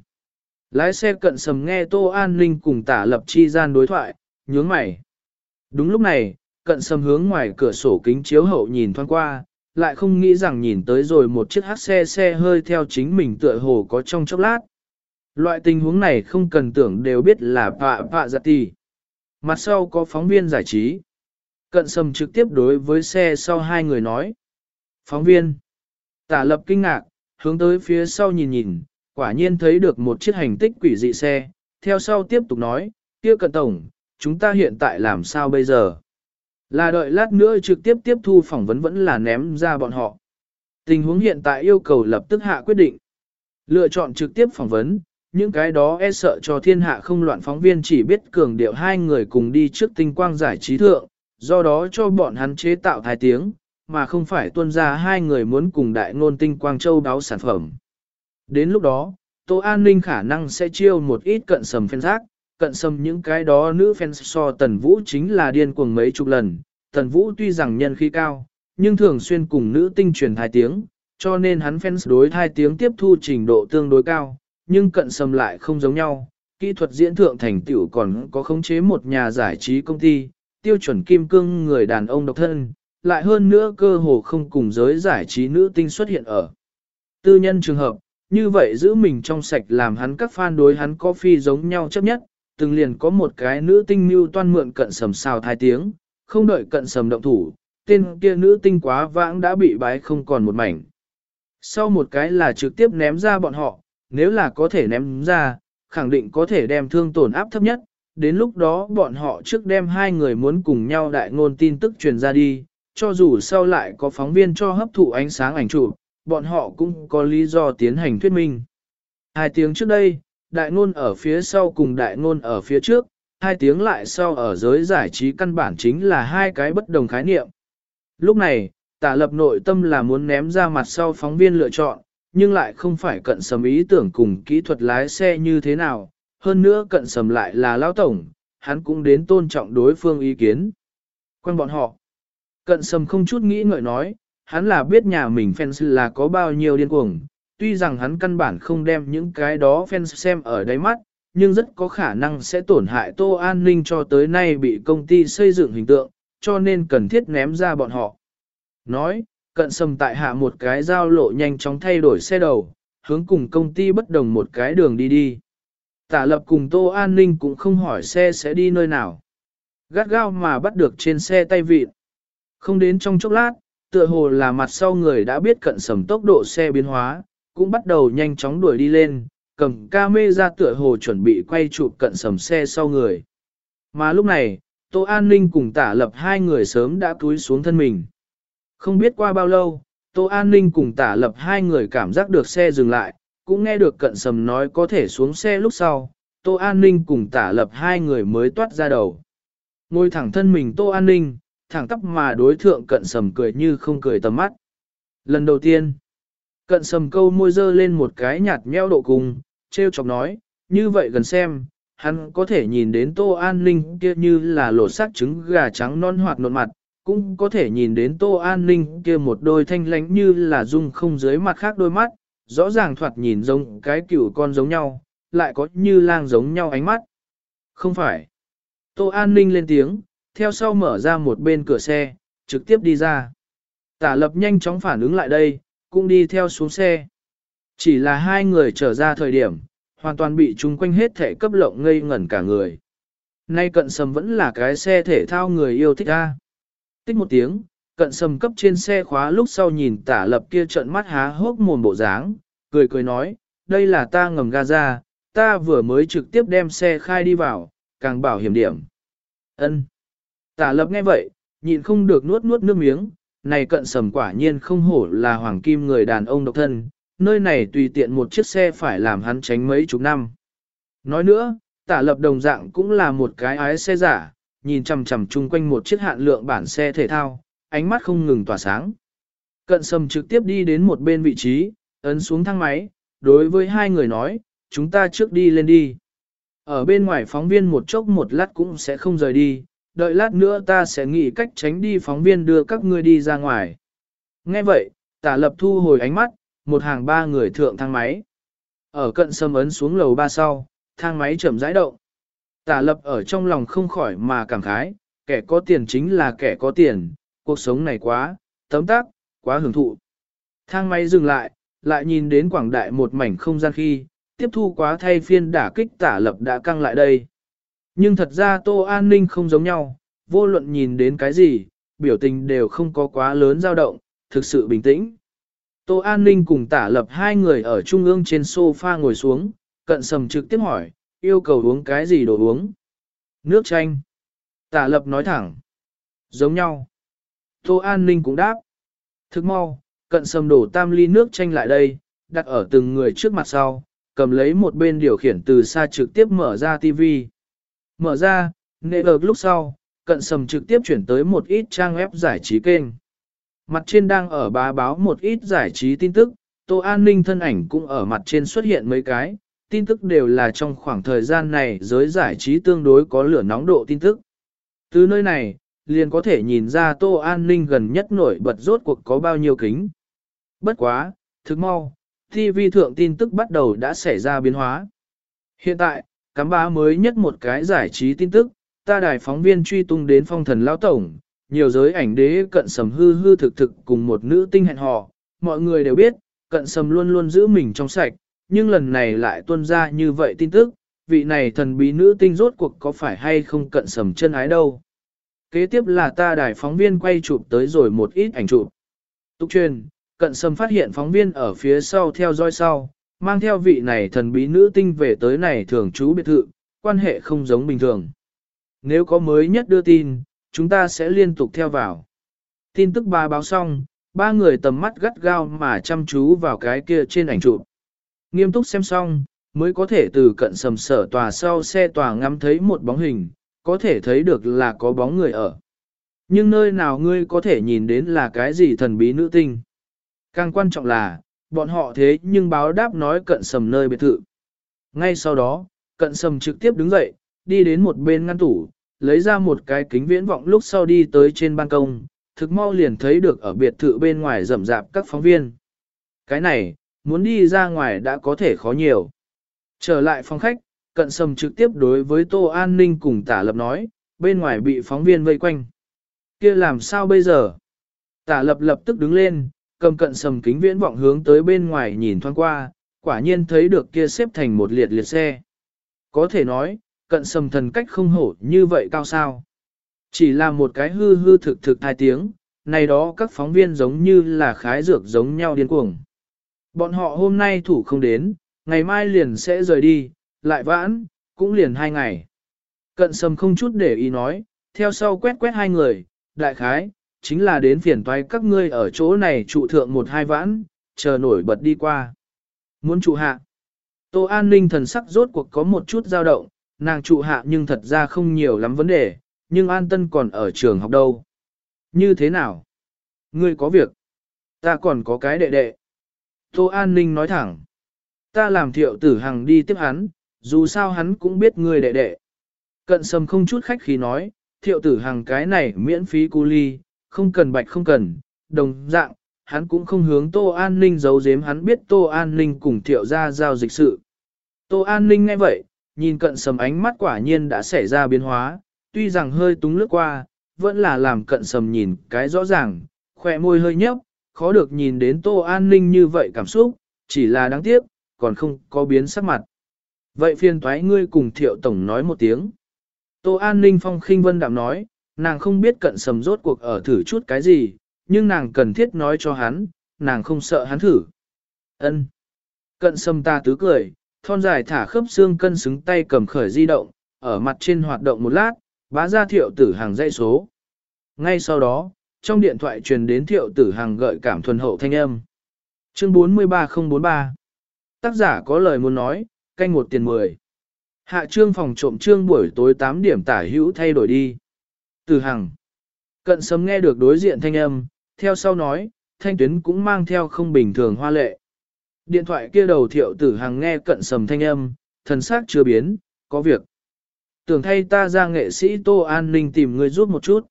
Lái xe cận sầm nghe tô an ninh cùng tả lập chi gian đối thoại, nhướng mày. Đúng lúc này, cận sầm hướng ngoài cửa sổ kính chiếu hậu nhìn thoáng qua, lại không nghĩ rằng nhìn tới rồi một chiếc hát xe xe hơi theo chính mình tựa hồ có trong chốc lát. Loại tình huống này không cần tưởng đều biết là pạ pạ giặt tì. Mặt sau có phóng viên giải trí. Cận sầm trực tiếp đối với xe sau hai người nói. Phóng viên. Tả lập kinh ngạc, hướng tới phía sau nhìn nhìn, quả nhiên thấy được một chiếc hành tích quỷ dị xe. Theo sau tiếp tục nói, kia cận tổng, chúng ta hiện tại làm sao bây giờ? Là đợi lát nữa trực tiếp tiếp thu phỏng vấn vẫn là ném ra bọn họ. Tình huống hiện tại yêu cầu lập tức hạ quyết định. Lựa chọn trực tiếp phỏng vấn, những cái đó e sợ cho thiên hạ không loạn phóng viên chỉ biết cường điệu hai người cùng đi trước tinh quang giải trí thượng, do đó cho bọn hắn chế tạo thái tiếng, mà không phải tuân ra hai người muốn cùng đại ngôn tinh quang châu đáo sản phẩm. Đến lúc đó, Tô An ninh khả năng sẽ chiêu một ít cận sầm phen giác, cận sầm những cái đó nữ fans so Tần Vũ chính là điên cuồng mấy chục lần. Tần Vũ tuy rằng nhân khí cao, nhưng thường xuyên cùng nữ tinh truyền thai tiếng, cho nên hắn fans đối thai tiếng tiếp thu trình độ tương đối cao, nhưng cận sầm lại không giống nhau. Kỹ thuật diễn thượng thành tựu còn có khống chế một nhà giải trí công ty, tiêu chuẩn kim cương người đàn ông độc thân, lại hơn nữa cơ hồ không cùng giới giải trí nữ tinh xuất hiện ở. Tư nhân trường hợp, như vậy giữ mình trong sạch làm hắn các fan đối hắn có phi giống nhau chấp nhất, từng liền có một cái nữ tinh mưu toan mượn cận sầm xào thai tiếng, không đợi cận sầm động thủ, tên kia nữ tinh quá vãng đã bị bái không còn một mảnh. Sau một cái là trực tiếp ném ra bọn họ, nếu là có thể ném ra, khẳng định có thể đem thương tổn áp thấp nhất, đến lúc đó bọn họ trước đem hai người muốn cùng nhau đại ngôn tin tức truyền ra đi, cho dù sau lại có phóng viên cho hấp thụ ánh sáng ảnh chụp, bọn họ cũng có lý do tiến hành thuyết minh. Hai tiếng trước đây, đại ngôn ở phía sau cùng đại ngôn ở phía trước, hai tiếng lại sau ở giới giải trí căn bản chính là hai cái bất đồng khái niệm. Lúc này, tả lập nội tâm là muốn ném ra mặt sau phóng viên lựa chọn, nhưng lại không phải cận sầm ý tưởng cùng kỹ thuật lái xe như thế nào, hơn nữa cận sầm lại là lão tổng, hắn cũng đến tôn trọng đối phương ý kiến. Quan bọn họ, cận sầm không chút nghĩ ngợi nói, hắn là biết nhà mình fans là có bao nhiêu điên cuồng, tuy rằng hắn căn bản không đem những cái đó fans xem ở đáy mắt, nhưng rất có khả năng sẽ tổn hại Tô An Ninh cho tới nay bị công ty xây dựng hình tượng, cho nên cần thiết ném ra bọn họ. Nói, cận sầm tại hạ một cái giao lộ nhanh chóng thay đổi xe đầu, hướng cùng công ty bất đồng một cái đường đi đi. Tả lập cùng Tô An Ninh cũng không hỏi xe sẽ đi nơi nào. Gắt gao mà bắt được trên xe tay vịt. Không đến trong chốc lát, tựa hồ là mặt sau người đã biết cận sầm tốc độ xe biến hóa, cũng bắt đầu nhanh chóng đuổi đi lên, cầm ca mê ra tựa hồ chuẩn bị quay chụp cận sầm xe sau người. Mà lúc này, Tô An Ninh cùng tả lập hai người sớm đã cúi xuống thân mình. Không biết qua bao lâu, Tô An Ninh cùng tả lập hai người cảm giác được xe dừng lại, cũng nghe được cận sầm nói có thể xuống xe lúc sau, Tô An Ninh cùng tả lập hai người mới toát ra đầu. Ngồi thẳng thân mình Tô An Ninh, thẳng tắp mà đối thượng cận sầm cười như không cười tầm mắt. Lần đầu tiên, cận sầm câu môi dơ lên một cái nhạt nheo độ cùng, treo chọc nói, như vậy gần xem, hắn có thể nhìn đến Tô An Ninh kia như là lột xác trứng gà trắng non hoạt nộn mặt, cũng có thể nhìn đến Tô An Ninh kia một đôi thanh lánh như là dung không dưới mặt khác đôi mắt, rõ ràng thoạt nhìn giống cái cựu con giống nhau, lại có như lang giống nhau ánh mắt. Không phải. Tô An Ninh lên tiếng, theo sau mở ra một bên cửa xe, trực tiếp đi ra. Tả lập nhanh chóng phản ứng lại đây, cũng đi theo xuống xe. Chỉ là hai người trở ra thời điểm, hoàn toàn bị chung quanh hết thể cấp lộng ngây ngẩn cả người. Nay cận sầm vẫn là cái xe thể thao người yêu thích ra. Tích một tiếng, cận sầm cấp trên xe khóa lúc sau nhìn tả lập kia trận mắt há hốc mồm bộ dáng, cười cười nói, đây là ta ngầm ga ra, ta vừa mới trực tiếp đem xe khai đi vào, càng bảo hiểm điểm. ân Tả lập nghe vậy, nhịn không được nuốt nuốt nước miếng, này cận sầm quả nhiên không hổ là hoàng kim người đàn ông độc thân, nơi này tùy tiện một chiếc xe phải làm hắn tránh mấy chục năm. Nói nữa, tả lập đồng dạng cũng là một cái ái xe giả, nhìn chằm chằm chung quanh một chiếc hạn lượng bản xe thể thao, ánh mắt không ngừng tỏa sáng. Cận sầm trực tiếp đi đến một bên vị trí, ấn xuống thang máy, đối với hai người nói, chúng ta trước đi lên đi. Ở bên ngoài phóng viên một chốc một lát cũng sẽ không rời đi, đợi lát nữa ta sẽ nghĩ cách tránh đi phóng viên đưa các ngươi đi ra ngoài. Nghe vậy, tả lập thu hồi ánh mắt, một hàng ba người thượng thang máy. Ở cận sâm ấn xuống lầu ba sau, thang máy chậm rãi động. Tả lập ở trong lòng không khỏi mà cảm khái, kẻ có tiền chính là kẻ có tiền, cuộc sống này quá, tấm tắc, quá hưởng thụ. Thang máy dừng lại, lại nhìn đến quảng đại một mảnh không gian khi, tiếp thu quá thay phiên đả kích tả lập đã căng lại đây. Nhưng thật ra Tô An Ninh không giống nhau, vô luận nhìn đến cái gì, biểu tình đều không có quá lớn dao động, thực sự bình tĩnh. Tô An Ninh cùng tả lập hai người ở trung ương trên sofa ngồi xuống, cận sầm trực tiếp hỏi, yêu cầu uống cái gì đồ uống? Nước chanh. Tả lập nói thẳng. Giống nhau. Tô An Ninh cũng đáp. Thức mau, cận sầm đổ tam ly nước chanh lại đây, đặt ở từng người trước mặt sau, cầm lấy một bên điều khiển từ xa trực tiếp mở ra TV. Mở ra, nệ ợt lúc sau, cận sầm trực tiếp chuyển tới một ít trang web giải trí kênh. Mặt trên đang ở bá báo một ít giải trí tin tức, Tô An Ninh thân ảnh cũng ở mặt trên xuất hiện mấy cái, tin tức đều là trong khoảng thời gian này giới giải trí tương đối có lửa nóng độ tin tức. Từ nơi này, liền có thể nhìn ra Tô An Ninh gần nhất nổi bật rốt cuộc có bao nhiêu kính. Bất quá, thực mau, TV thượng tin tức bắt đầu đã xảy ra biến hóa. Hiện tại, cắm bá mới nhất một cái giải trí tin tức, ta đài phóng viên truy tung đến phong thần lão tổng, nhiều giới ảnh đế cận sầm hư hư thực thực cùng một nữ tinh hẹn hò, mọi người đều biết, cận sầm luôn luôn giữ mình trong sạch, nhưng lần này lại tuôn ra như vậy tin tức, vị này thần bí nữ tinh rốt cuộc có phải hay không cận sầm chân ái đâu. Kế tiếp là ta đài phóng viên quay chụp tới rồi một ít ảnh chụp. Tục truyền, cận sầm phát hiện phóng viên ở phía sau theo dõi sau, mang theo vị này thần bí nữ tinh về tới này thường trú biệt thự, quan hệ không giống bình thường. Nếu có mới nhất đưa tin, chúng ta sẽ liên tục theo vào. Tin tức ba báo xong, ba người tầm mắt gắt gao mà chăm chú vào cái kia trên ảnh chụp. Nghiêm túc xem xong, mới có thể từ cận sầm sở tòa sau xe tòa ngắm thấy một bóng hình, có thể thấy được là có bóng người ở. Nhưng nơi nào ngươi có thể nhìn đến là cái gì thần bí nữ tinh. Càng quan trọng là, bọn họ thế nhưng báo đáp nói cận sầm nơi biệt thự. Ngay sau đó, cận sầm trực tiếp đứng dậy, đi đến một bên ngăn tủ, lấy ra một cái kính viễn vọng lúc sau đi tới trên ban công, thực mau liền thấy được ở biệt thự bên ngoài rậm rạp các phóng viên. Cái này, muốn đi ra ngoài đã có thể khó nhiều. Trở lại phòng khách, cận sầm trực tiếp đối với Tô An Ninh cùng tả lập nói, bên ngoài bị phóng viên vây quanh. kia làm sao bây giờ? Tả lập lập tức đứng lên, cầm cận sầm kính viễn vọng hướng tới bên ngoài nhìn thoáng qua, quả nhiên thấy được kia xếp thành một liệt liệt xe. Có thể nói, cận sầm thần cách không hổ như vậy cao sao. Chỉ là một cái hư hư thực thực hai tiếng, này đó các phóng viên giống như là khái dược giống nhau điên cuồng. Bọn họ hôm nay thủ không đến, ngày mai liền sẽ rời đi, lại vãn, cũng liền hai ngày. Cận sầm không chút để ý nói, theo sau quét quét hai người, đại khái, chính là đến phiền toái các ngươi ở chỗ này trụ thượng một hai vãn, chờ nổi bật đi qua. Muốn trụ hạ. Tô An ninh thần sắc rốt cuộc có một chút dao động, nàng trụ hạ nhưng thật ra không nhiều lắm vấn đề, nhưng An Tân còn ở trường học đâu. Như thế nào? Ngươi có việc. Ta còn có cái đệ đệ. Tô An ninh nói thẳng. Ta làm thiệu tử hằng đi tiếp hắn, dù sao hắn cũng biết ngươi đệ đệ. Cận sầm không chút khách khí nói, thiệu tử hằng cái này miễn phí cu ly, không cần bạch không cần, đồng dạng, hắn cũng không hướng Tô An Ninh giấu giếm hắn biết Tô An Ninh cùng thiệu ra giao dịch sự. Tô An Ninh nghe vậy, nhìn cận sầm ánh mắt quả nhiên đã xảy ra biến hóa, tuy rằng hơi túng lướt qua, vẫn là làm cận sầm nhìn cái rõ ràng, khỏe môi hơi nhấp, khó được nhìn đến Tô An Ninh như vậy cảm xúc, chỉ là đáng tiếc, còn không có biến sắc mặt. Vậy phiền thoái ngươi cùng thiệu tổng nói một tiếng. Tô An Ninh phong khinh vân đạm nói, nàng không biết cận sầm rốt cuộc ở thử chút cái gì, nhưng nàng cần thiết nói cho hắn, nàng không sợ hắn thử. ân Cận sầm ta tứ cười, thon dài thả khớp xương cân xứng tay cầm khởi di động, ở mặt trên hoạt động một lát, bá ra thiệu tử hàng dây số. Ngay sau đó, trong điện thoại truyền đến thiệu tử hàng gợi cảm thuần hậu thanh âm. Chương 43043 Tác giả có lời muốn nói, canh một tiền mười. Hạ trương phòng trộm trương buổi tối 8 điểm tả hữu thay đổi đi. Từ hằng. Cận sấm nghe được đối diện thanh âm, theo sau nói, thanh tuyến cũng mang theo không bình thường hoa lệ. Điện thoại kia đầu thiệu tử hằng nghe cận sầm thanh âm, thần sắc chưa biến, có việc. Tưởng thay ta ra nghệ sĩ Tô An Ninh tìm người giúp một chút.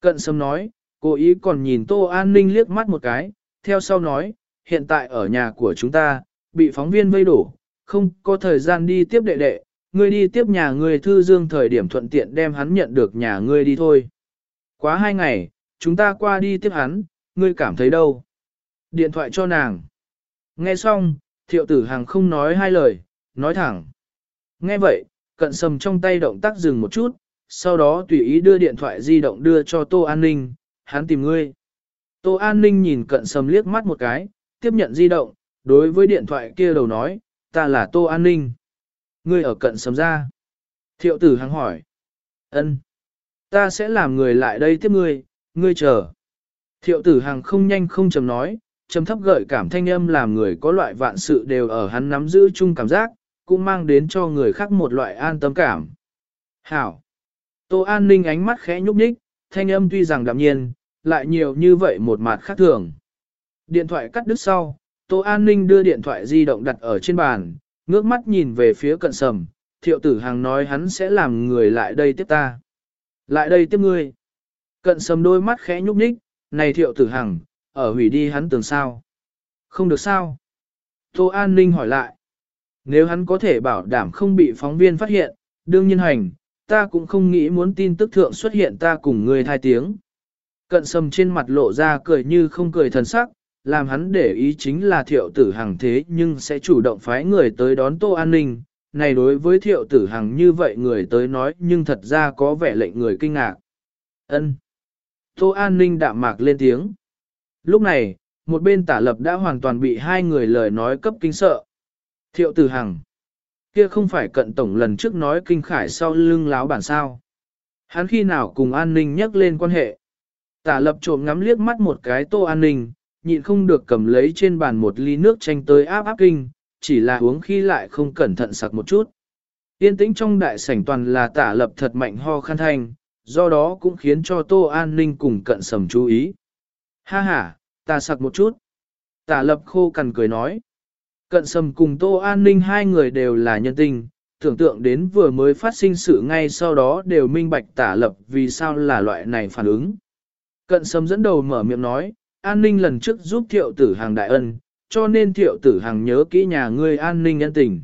Cận sầm nói, cố ý còn nhìn Tô An Ninh liếc mắt một cái, theo sau nói, hiện tại ở nhà của chúng ta, bị phóng viên vây đổ, không có thời gian đi tiếp đệ đệ, ngươi đi tiếp nhà ngươi thư dương thời điểm thuận tiện đem hắn nhận được nhà ngươi đi thôi. Quá hai ngày, chúng ta qua đi tiếp hắn, ngươi cảm thấy đâu? Điện thoại cho nàng. Nghe xong, thiệu tử hàng không nói hai lời, nói thẳng. Nghe vậy, cận sầm trong tay động tác dừng một chút, sau đó tùy ý đưa điện thoại di động đưa cho Tô An Ninh, hắn tìm ngươi. Tô An Ninh nhìn cận sầm liếc mắt một cái, tiếp nhận di động, đối với điện thoại kia đầu nói, ta là Tô An Ninh. Ngươi ở cận sầm ra. Thiệu tử hằng hỏi. ân, Ta sẽ làm người lại đây tiếp ngươi, ngươi chờ. Thiệu tử hằng không nhanh không chầm nói, chầm thấp gợi cảm thanh âm làm người có loại vạn sự đều ở hắn nắm giữ chung cảm giác, cũng mang đến cho người khác một loại an tâm cảm. Hảo. Tô An Ninh ánh mắt khẽ nhúc nhích, thanh âm tuy rằng đạm nhiên, lại nhiều như vậy một mặt khác thường. Điện thoại cắt đứt sau, Tô An Ninh đưa điện thoại di động đặt ở trên bàn, ngước mắt nhìn về phía cận sầm, thiệu tử hàng nói hắn sẽ làm người lại đây tiếp ta. Lại đây tiếp ngươi. Cận sầm đôi mắt khẽ nhúc nhích, này thiệu tử hằng, ở hủy đi hắn tường sao. Không được sao. Tô An Ninh hỏi lại. Nếu hắn có thể bảo đảm không bị phóng viên phát hiện, đương nhiên hành, ta cũng không nghĩ muốn tin tức thượng xuất hiện ta cùng người thai tiếng. Cận sầm trên mặt lộ ra cười như không cười thần sắc, làm hắn để ý chính là thiệu tử hằng thế nhưng sẽ chủ động phái người tới đón tô an ninh. Này đối với thiệu tử hằng như vậy người tới nói nhưng thật ra có vẻ lệnh người kinh ngạc. ân Tô an ninh đạm mạc lên tiếng. Lúc này, một bên tả lập đã hoàn toàn bị hai người lời nói cấp kinh sợ. Thiệu tử hằng. Kia không phải cận tổng lần trước nói kinh khải sau lưng láo bản sao. Hắn khi nào cùng an ninh nhắc lên quan hệ. Tả lập trộm ngắm liếc mắt một cái tô an ninh, nhịn không được cầm lấy trên bàn một ly nước chanh tới áp áp kinh, chỉ là uống khi lại không cẩn thận sặc một chút. Yên tĩnh trong đại sảnh toàn là tả lập thật mạnh ho khăn thanh, do đó cũng khiến cho tô an ninh cùng cận sầm chú ý. Ha ha, ta sặc một chút. Tả lập khô cằn cười nói. Cận sầm cùng tô an ninh hai người đều là nhân tình, tưởng tượng đến vừa mới phát sinh sự ngay sau đó đều minh bạch tả lập vì sao là loại này phản ứng. Cận sầm dẫn đầu mở miệng nói, an ninh lần trước giúp thiệu tử hàng đại ân, cho nên thiệu tử hàng nhớ kỹ nhà ngươi an ninh nhân tình.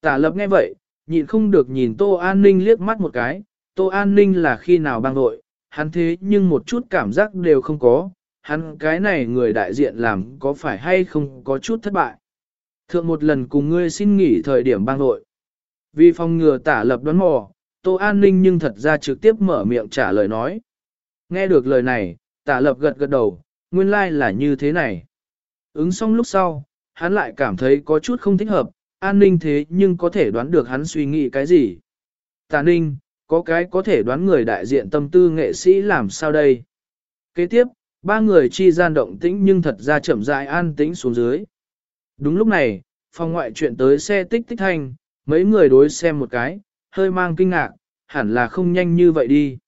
Tả lập nghe vậy, nhịn không được nhìn tô an ninh liếc mắt một cái, tô an ninh là khi nào băng đội, hắn thế nhưng một chút cảm giác đều không có, hắn cái này người đại diện làm có phải hay không có chút thất bại. Thượng một lần cùng ngươi xin nghỉ thời điểm bang đội. Vì phòng ngừa tả lập đoán mò, Tô An Ninh nhưng thật ra trực tiếp mở miệng trả lời nói. Nghe được lời này, tả lập gật gật đầu, nguyên lai like là như thế này. Ứng xong lúc sau, hắn lại cảm thấy có chút không thích hợp, an ninh thế nhưng có thể đoán được hắn suy nghĩ cái gì. Tà ninh, có cái có thể đoán người đại diện tâm tư nghệ sĩ làm sao đây. Kế tiếp, ba người chi gian động tĩnh nhưng thật ra chậm rãi an tĩnh xuống dưới. Đúng lúc này, phòng ngoại chuyện tới xe tích tích thanh, mấy người đối xem một cái, hơi mang kinh ngạc, hẳn là không nhanh như vậy đi.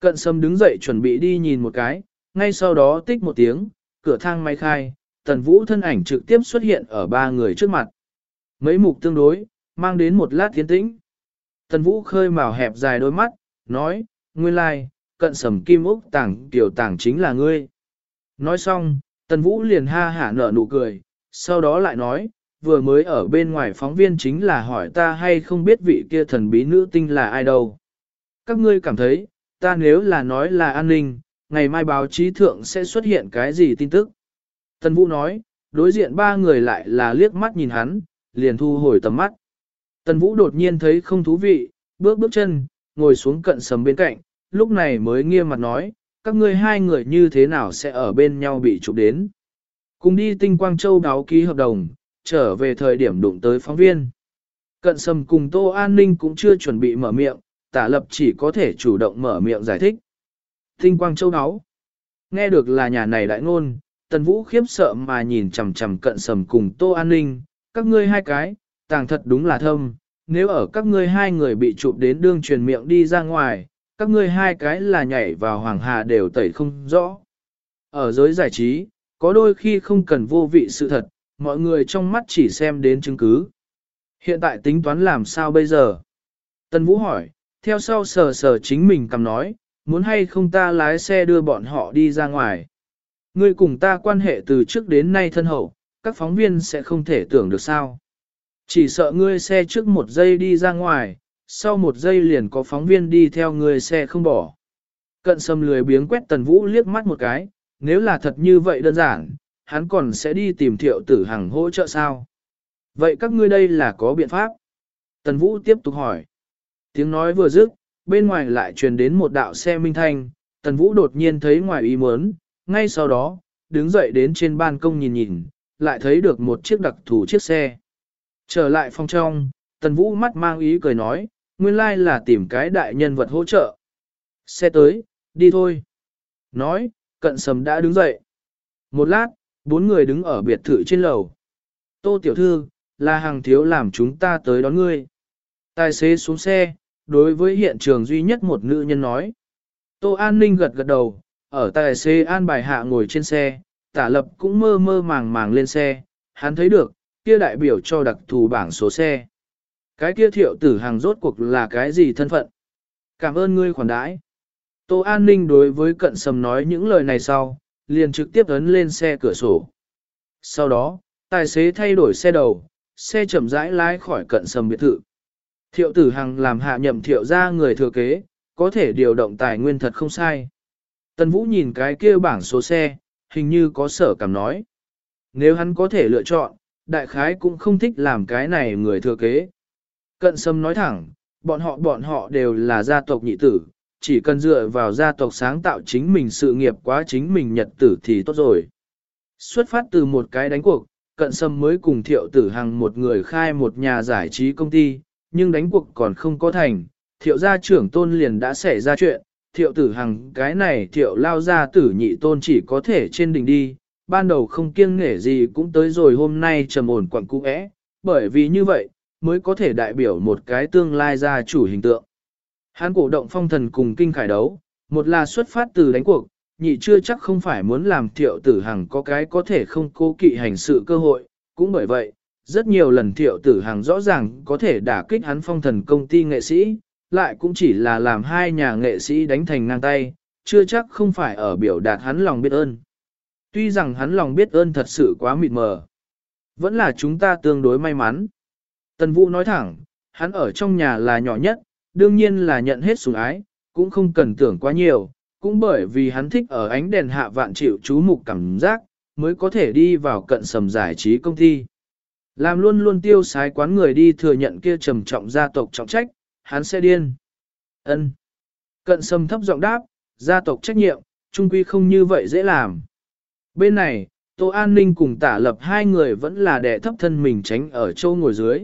Cận sâm đứng dậy chuẩn bị đi nhìn một cái, ngay sau đó tích một tiếng, cửa thang máy khai, tần vũ thân ảnh trực tiếp xuất hiện ở ba người trước mặt. Mấy mục tương đối, mang đến một lát tiến tĩnh. Tần vũ khơi màu hẹp dài đôi mắt, nói, nguyên lai, cận sầm kim úc tảng tiểu tảng chính là ngươi. Nói xong, tần vũ liền ha hả nở nụ cười, sau đó lại nói, vừa mới ở bên ngoài phóng viên chính là hỏi ta hay không biết vị kia thần bí nữ tinh là ai đâu. Các ngươi cảm thấy, ta nếu là nói là an ninh, ngày mai báo chí thượng sẽ xuất hiện cái gì tin tức. Tần Vũ nói, đối diện ba người lại là liếc mắt nhìn hắn, liền thu hồi tầm mắt. Tần Vũ đột nhiên thấy không thú vị, bước bước chân, ngồi xuống cận sầm bên cạnh, lúc này mới nghiêm mặt nói, các ngươi hai người như thế nào sẽ ở bên nhau bị chụp đến. Cùng đi tinh quang châu đáo ký hợp đồng, trở về thời điểm đụng tới phóng viên. Cận sầm cùng Tô An Ninh cũng chưa chuẩn bị mở miệng, tả lập chỉ có thể chủ động mở miệng giải thích. Tinh quang châu áo. Nghe được là nhà này đại ngôn, tần vũ khiếp sợ mà nhìn chằm chằm cận sầm cùng Tô An Ninh, các ngươi hai cái, tàng thật đúng là thâm, nếu ở các ngươi hai người bị chụp đến đương truyền miệng đi ra ngoài, các ngươi hai cái là nhảy vào hoàng hà đều tẩy không rõ. Ở giới giải trí, có đôi khi không cần vô vị sự thật, mọi người trong mắt chỉ xem đến chứng cứ. Hiện tại tính toán làm sao bây giờ? Tân Vũ hỏi, theo sau sờ sờ chính mình cầm nói, muốn hay không ta lái xe đưa bọn họ đi ra ngoài. Ngươi cùng ta quan hệ từ trước đến nay thân hậu, các phóng viên sẽ không thể tưởng được sao. Chỉ sợ ngươi xe trước một giây đi ra ngoài, sau một giây liền có phóng viên đi theo ngươi xe không bỏ. Cận sâm lười biếng quét tần vũ liếc mắt một cái, nếu là thật như vậy đơn giản, hắn còn sẽ đi tìm thiệu tử hằng hỗ trợ sao? Vậy các ngươi đây là có biện pháp? Tần Vũ tiếp tục hỏi. Tiếng nói vừa dứt, bên ngoài lại truyền đến một đạo xe minh thanh, Tần Vũ đột nhiên thấy ngoài ý muốn, ngay sau đó, đứng dậy đến trên ban công nhìn nhìn, lại thấy được một chiếc đặc thù chiếc xe. Trở lại phòng trong, Tần Vũ mắt mang ý cười nói, nguyên lai là tìm cái đại nhân vật hỗ trợ. Xe tới, đi thôi. Nói, cận sầm đã đứng dậy. Một lát, bốn người đứng ở biệt thự trên lầu. Tô tiểu thư, là hàng thiếu làm chúng ta tới đón ngươi. Tài xế xuống xe, đối với hiện trường duy nhất một nữ nhân nói. Tô An Ninh gật gật đầu, ở tài xế an bài hạ ngồi trên xe, tả lập cũng mơ mơ màng màng lên xe, hắn thấy được, kia đại biểu cho đặc thù bảng số xe. Cái kia thiệu tử hàng rốt cuộc là cái gì thân phận? Cảm ơn ngươi khoản đãi. Tô An Ninh đối với cận sầm nói những lời này sau, liền trực tiếp ấn lên xe cửa sổ. Sau đó, tài xế thay đổi xe đầu, xe chậm rãi lái khỏi cận sầm biệt thự. Thiệu tử hằng làm hạ nhậm thiệu ra người thừa kế, có thể điều động tài nguyên thật không sai. Tần Vũ nhìn cái kia bảng số xe, hình như có sở cảm nói. Nếu hắn có thể lựa chọn, đại khái cũng không thích làm cái này người thừa kế. Cận sâm nói thẳng, bọn họ bọn họ đều là gia tộc nhị tử, chỉ cần dựa vào gia tộc sáng tạo chính mình sự nghiệp quá chính mình nhật tử thì tốt rồi. Xuất phát từ một cái đánh cuộc, cận sâm mới cùng thiệu tử hằng một người khai một nhà giải trí công ty, nhưng đánh cuộc còn không có thành, thiệu gia trưởng tôn liền đã xảy ra chuyện, thiệu tử hằng cái này thiệu lao gia tử nhị tôn chỉ có thể trên đỉnh đi, ban đầu không kiêng nghể gì cũng tới rồi hôm nay trầm ổn quặng cũ é, bởi vì như vậy, mới có thể đại biểu một cái tương lai gia chủ hình tượng. Hán cổ động phong thần cùng kinh khải đấu, một là xuất phát từ đánh cuộc, nhị chưa chắc không phải muốn làm thiệu tử hằng có cái có thể không cố kỵ hành sự cơ hội, cũng bởi vậy, rất nhiều lần thiệu tử hàng rõ ràng có thể đả kích hắn phong thần công ty nghệ sĩ, lại cũng chỉ là làm hai nhà nghệ sĩ đánh thành ngang tay, chưa chắc không phải ở biểu đạt hắn lòng biết ơn. Tuy rằng hắn lòng biết ơn thật sự quá mịt mờ, vẫn là chúng ta tương đối may mắn. Tần Vũ nói thẳng, hắn ở trong nhà là nhỏ nhất, đương nhiên là nhận hết sủng ái, cũng không cần tưởng quá nhiều, cũng bởi vì hắn thích ở ánh đèn hạ vạn chịu chú mục cảm giác, mới có thể đi vào cận sầm giải trí công ty. Làm luôn luôn tiêu sái quán người đi thừa nhận kia trầm trọng gia tộc trọng trách, hắn sẽ điên. Ân. Cận sầm thấp giọng đáp, gia tộc trách nhiệm, trung quy không như vậy dễ làm. Bên này, Tô An Ninh cùng tả lập hai người vẫn là đẻ thấp thân mình tránh ở châu ngồi dưới.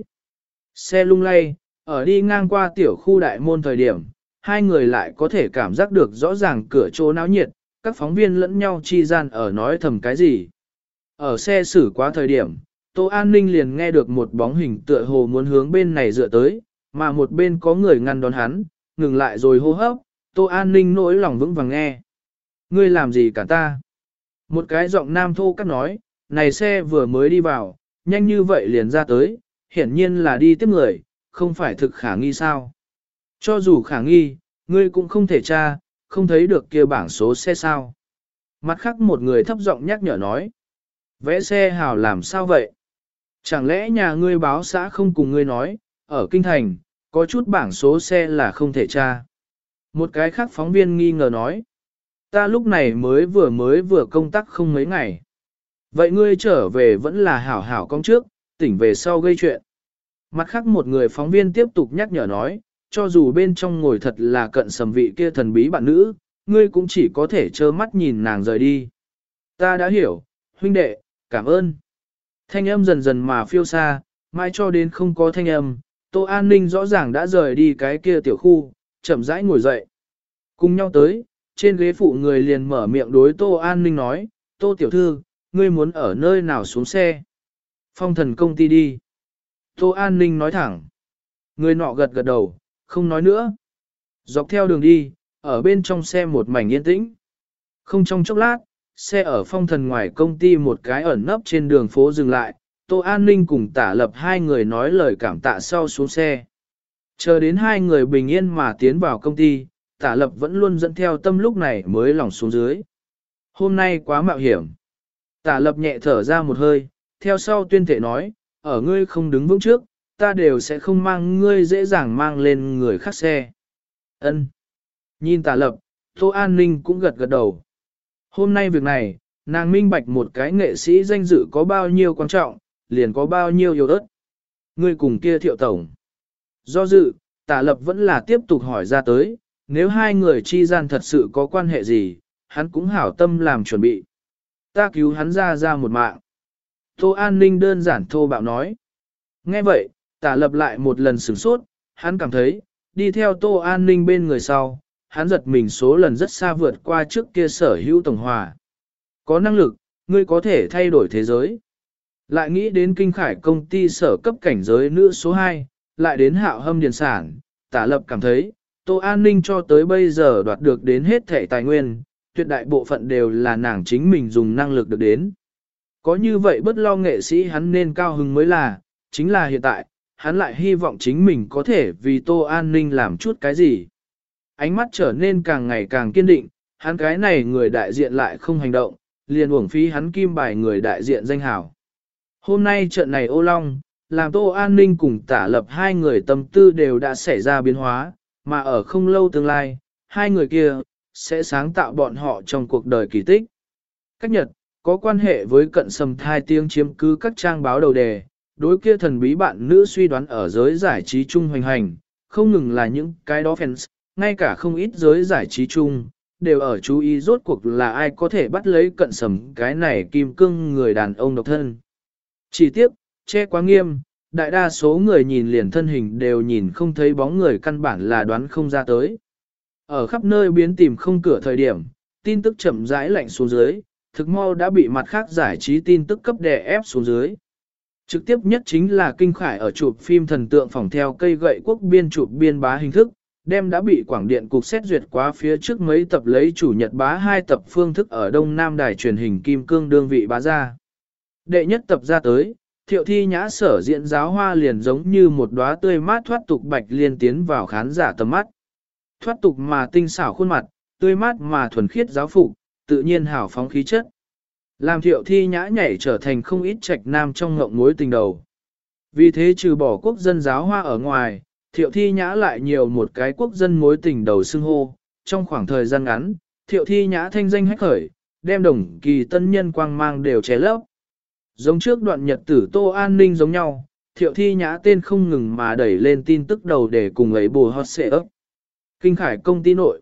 Xe lung lay, ở đi ngang qua tiểu khu đại môn thời điểm, hai người lại có thể cảm giác được rõ ràng cửa chỗ náo nhiệt, các phóng viên lẫn nhau chi gian ở nói thầm cái gì. Ở xe xử quá thời điểm, Tô An Ninh liền nghe được một bóng hình tựa hồ muốn hướng bên này dựa tới, mà một bên có người ngăn đón hắn, ngừng lại rồi hô hấp, Tô An Ninh nỗi lòng vững vàng nghe. Ngươi làm gì cả ta? Một cái giọng nam thô cắt nói, này xe vừa mới đi vào, nhanh như vậy liền ra tới, hiển nhiên là đi tiếp người, không phải thực khả nghi sao. Cho dù khả nghi, ngươi cũng không thể tra, không thấy được kia bảng số xe sao. Mặt khác một người thấp giọng nhắc nhở nói. Vẽ xe hào làm sao vậy? Chẳng lẽ nhà ngươi báo xã không cùng ngươi nói, ở kinh thành, có chút bảng số xe là không thể tra. Một cái khác phóng viên nghi ngờ nói. Ta lúc này mới vừa mới vừa công tác không mấy ngày. Vậy ngươi trở về vẫn là hảo hảo công trước, tỉnh về sau gây chuyện. Mặt khác một người phóng viên tiếp tục nhắc nhở nói, cho dù bên trong ngồi thật là cận sầm vị kia thần bí bạn nữ, ngươi cũng chỉ có thể trơ mắt nhìn nàng rời đi. Ta đã hiểu, huynh đệ, cảm ơn. Thanh âm dần dần mà phiêu xa, mai cho đến không có thanh âm, Tô An Ninh rõ ràng đã rời đi cái kia tiểu khu, chậm rãi ngồi dậy. Cùng nhau tới, trên ghế phụ người liền mở miệng đối Tô An Ninh nói, Tô Tiểu Thư, ngươi muốn ở nơi nào xuống xe? Phong thần công ty đi. Tô An Ninh nói thẳng. Người nọ gật gật đầu, không nói nữa. Dọc theo đường đi, ở bên trong xe một mảnh yên tĩnh. Không trong chốc lát, xe ở phong thần ngoài công ty một cái ẩn nấp trên đường phố dừng lại, Tô An Ninh cùng tả lập hai người nói lời cảm tạ sau xuống xe. Chờ đến hai người bình yên mà tiến vào công ty, tả lập vẫn luôn dẫn theo tâm lúc này mới lỏng xuống dưới. Hôm nay quá mạo hiểm. Tả lập nhẹ thở ra một hơi, theo sau tuyên thể nói, ở ngươi không đứng vững trước, ta đều sẽ không mang ngươi dễ dàng mang lên người khác xe. Ân. Nhìn tả lập, Tô An Ninh cũng gật gật đầu. Hôm nay việc này, nàng minh bạch một cái nghệ sĩ danh dự có bao nhiêu quan trọng, liền có bao nhiêu yêu ớt. Ngươi cùng kia thiệu tổng. Do dự, tả lập vẫn là tiếp tục hỏi ra tới, nếu hai người chi gian thật sự có quan hệ gì, hắn cũng hảo tâm làm chuẩn bị. Ta cứu hắn ra ra một mạng. Tô An Ninh đơn giản thô bạo nói. Nghe vậy, tả lập lại một lần sửng sốt, hắn cảm thấy, đi theo Tô An Ninh bên người sau, hắn giật mình số lần rất xa vượt qua trước kia sở hữu tổng hòa. Có năng lực, ngươi có thể thay đổi thế giới. Lại nghĩ đến kinh khải công ty sở cấp cảnh giới nữ số 2, lại đến hạo hâm điền sản, tả lập cảm thấy, Tô An Ninh cho tới bây giờ đoạt được đến hết thể tài nguyên, tuyệt đại bộ phận đều là nàng chính mình dùng năng lực được đến. Có như vậy bất lo nghệ sĩ hắn nên cao hứng mới là, chính là hiện tại, hắn lại hy vọng chính mình có thể vì Tô An Ninh làm chút cái gì. Ánh mắt trở nên càng ngày càng kiên định, hắn cái này người đại diện lại không hành động, liền uổng phí hắn kim bài người đại diện danh hảo. Hôm nay trận này ô long, làm Tô An Ninh cùng tả lập hai người tâm tư đều đã xảy ra biến hóa, mà ở không lâu tương lai, hai người kia, sẽ sáng tạo bọn họ trong cuộc đời kỳ tích. Cách nhật, có quan hệ với cận sầm thai tiếng chiếm cứ các trang báo đầu đề, đối kia thần bí bạn nữ suy đoán ở giới giải trí chung hoành hành, không ngừng là những cái đó fans, ngay cả không ít giới giải trí chung, đều ở chú ý rốt cuộc là ai có thể bắt lấy cận sầm cái này kim cương người đàn ông độc thân. Chỉ tiếc, che quá nghiêm, đại đa số người nhìn liền thân hình đều nhìn không thấy bóng người căn bản là đoán không ra tới. Ở khắp nơi biến tìm không cửa thời điểm, tin tức chậm rãi lạnh xuống dưới, thực mau đã bị mặt khác giải trí tin tức cấp đè ép xuống dưới. Trực tiếp nhất chính là Kinh Khải ở chụp phim thần tượng phòng theo cây gậy quốc biên chụp biên bá hình thức, đem đã bị Quảng Điện cục xét duyệt quá phía trước mấy tập lấy chủ nhật bá hai tập phương thức ở Đông Nam Đài truyền hình Kim Cương đương vị bá ra. Đệ nhất tập ra tới, thiệu thi nhã sở diễn giáo hoa liền giống như một đóa tươi mát thoát tục bạch liên tiến vào khán giả tầm mắt. Thoát tục mà tinh xảo khuôn mặt, tươi mát mà thuần khiết giáo phục, tự nhiên hảo phóng khí chất. Làm thiệu thi nhã nhảy trở thành không ít trạch nam trong ngộng mối tình đầu. Vì thế trừ bỏ quốc dân giáo hoa ở ngoài, thiệu thi nhã lại nhiều một cái quốc dân mối tình đầu xưng hô. Trong khoảng thời gian ngắn, thiệu thi nhã thanh danh hách khởi, đem đồng kỳ tân nhân quang mang đều ché lấp. Giống trước đoạn nhật tử tô an ninh giống nhau, thiệu thi nhã tên không ngừng mà đẩy lên tin tức đầu để cùng ấy bù hot xệ ấp. Kinh khải công ty nội.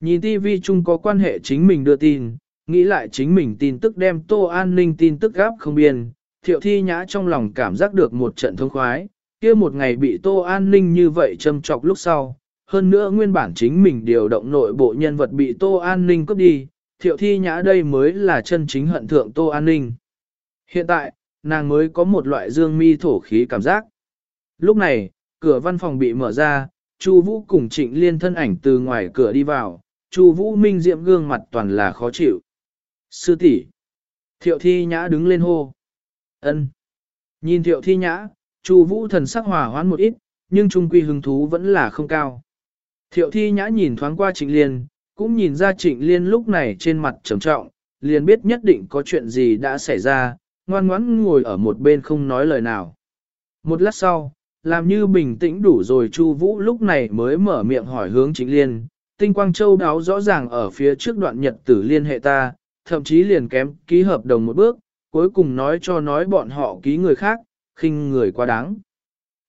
Nhìn TV chung có quan hệ chính mình đưa tin, nghĩ lại chính mình tin tức đem tô an ninh tin tức gáp không biên, thiệu thi nhã trong lòng cảm giác được một trận thông khoái, kia một ngày bị tô an ninh như vậy châm chọc lúc sau. Hơn nữa nguyên bản chính mình điều động nội bộ nhân vật bị tô an ninh cướp đi, thiệu thi nhã đây mới là chân chính hận thượng tô an ninh. Hiện tại, nàng mới có một loại dương mi thổ khí cảm giác. Lúc này, cửa văn phòng bị mở ra, Chu Vũ cùng Trịnh Liên thân ảnh từ ngoài cửa đi vào, Chu Vũ Minh diệm gương mặt toàn là khó chịu. Sư tỷ. Thiệu Thi Nhã đứng lên hô. Ân. Nhìn Thiệu Thi Nhã, Chu Vũ thần sắc hòa hoãn một ít, nhưng trung quy hứng thú vẫn là không cao. Thiệu Thi Nhã nhìn thoáng qua Trịnh Liên, cũng nhìn ra Trịnh Liên lúc này trên mặt trầm trọng, liền biết nhất định có chuyện gì đã xảy ra, ngoan ngoãn ngồi ở một bên không nói lời nào. Một lát sau, làm như bình tĩnh đủ rồi Chu Vũ lúc này mới mở miệng hỏi hướng Trịnh Liên, Tinh Quang Châu đáo rõ ràng ở phía trước đoạn nhật tử liên hệ ta, thậm chí liền kém ký hợp đồng một bước, cuối cùng nói cho nói bọn họ ký người khác, khinh người quá đáng.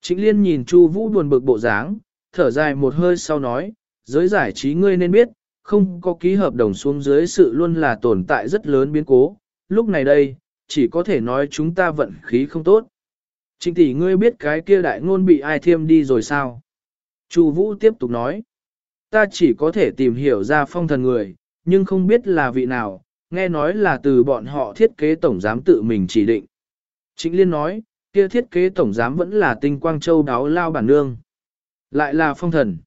Trịnh Liên nhìn Chu Vũ buồn bực bộ dáng, thở dài một hơi sau nói, giới giải trí ngươi nên biết, không có ký hợp đồng xuống dưới sự luôn là tồn tại rất lớn biến cố, lúc này đây, chỉ có thể nói chúng ta vận khí không tốt. Trịnh tỷ ngươi biết cái kia đại ngôn bị ai thiêm đi rồi sao? Chu Vũ tiếp tục nói, ta chỉ có thể tìm hiểu ra phong thần người, nhưng không biết là vị nào, nghe nói là từ bọn họ thiết kế tổng giám tự mình chỉ định. Trịnh Liên nói, kia thiết kế tổng giám vẫn là tinh quang châu đáo lao bản nương. Lại là phong thần.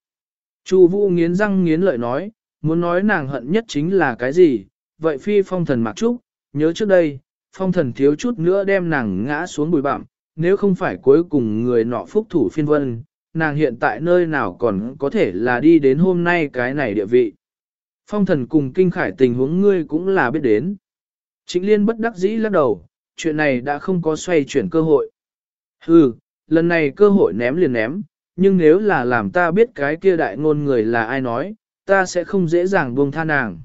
Chu Vũ nghiến răng nghiến lợi nói, muốn nói nàng hận nhất chính là cái gì, vậy phi phong thần mặc trúc, nhớ trước đây, phong thần thiếu chút nữa đem nàng ngã xuống bụi bặm, nếu không phải cuối cùng người nọ phúc thủ phiên vân, nàng hiện tại nơi nào còn có thể là đi đến hôm nay cái này địa vị. Phong thần cùng kinh khải tình huống ngươi cũng là biết đến. Trịnh liên bất đắc dĩ lắc đầu, chuyện này đã không có xoay chuyển cơ hội. Hừ, lần này cơ hội ném liền ném, nhưng nếu là làm ta biết cái kia đại ngôn người là ai nói, ta sẽ không dễ dàng buông tha nàng.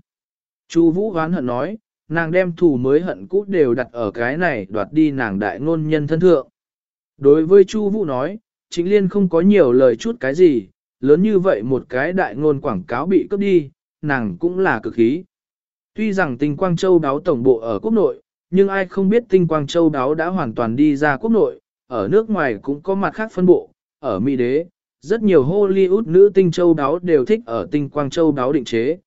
Chu Vũ hoán hận nói, nàng đem thù mới hận cũ đều đặt ở cái này đoạt đi nàng đại ngôn nhân thân thượng. Đối với Chu Vũ nói, Trịnh Liên không có nhiều lời chút cái gì, lớn như vậy một cái đại ngôn quảng cáo bị cướp đi, nàng cũng là cực khí. Tuy rằng tinh quang châu đáo tổng bộ ở quốc nội, nhưng ai không biết tinh quang châu đáo đã hoàn toàn đi ra quốc nội, ở nước ngoài cũng có mặt khác phân bộ, ở Mỹ đế, rất nhiều Hollywood nữ tinh châu đáo đều thích ở tinh quang châu đáo định chế.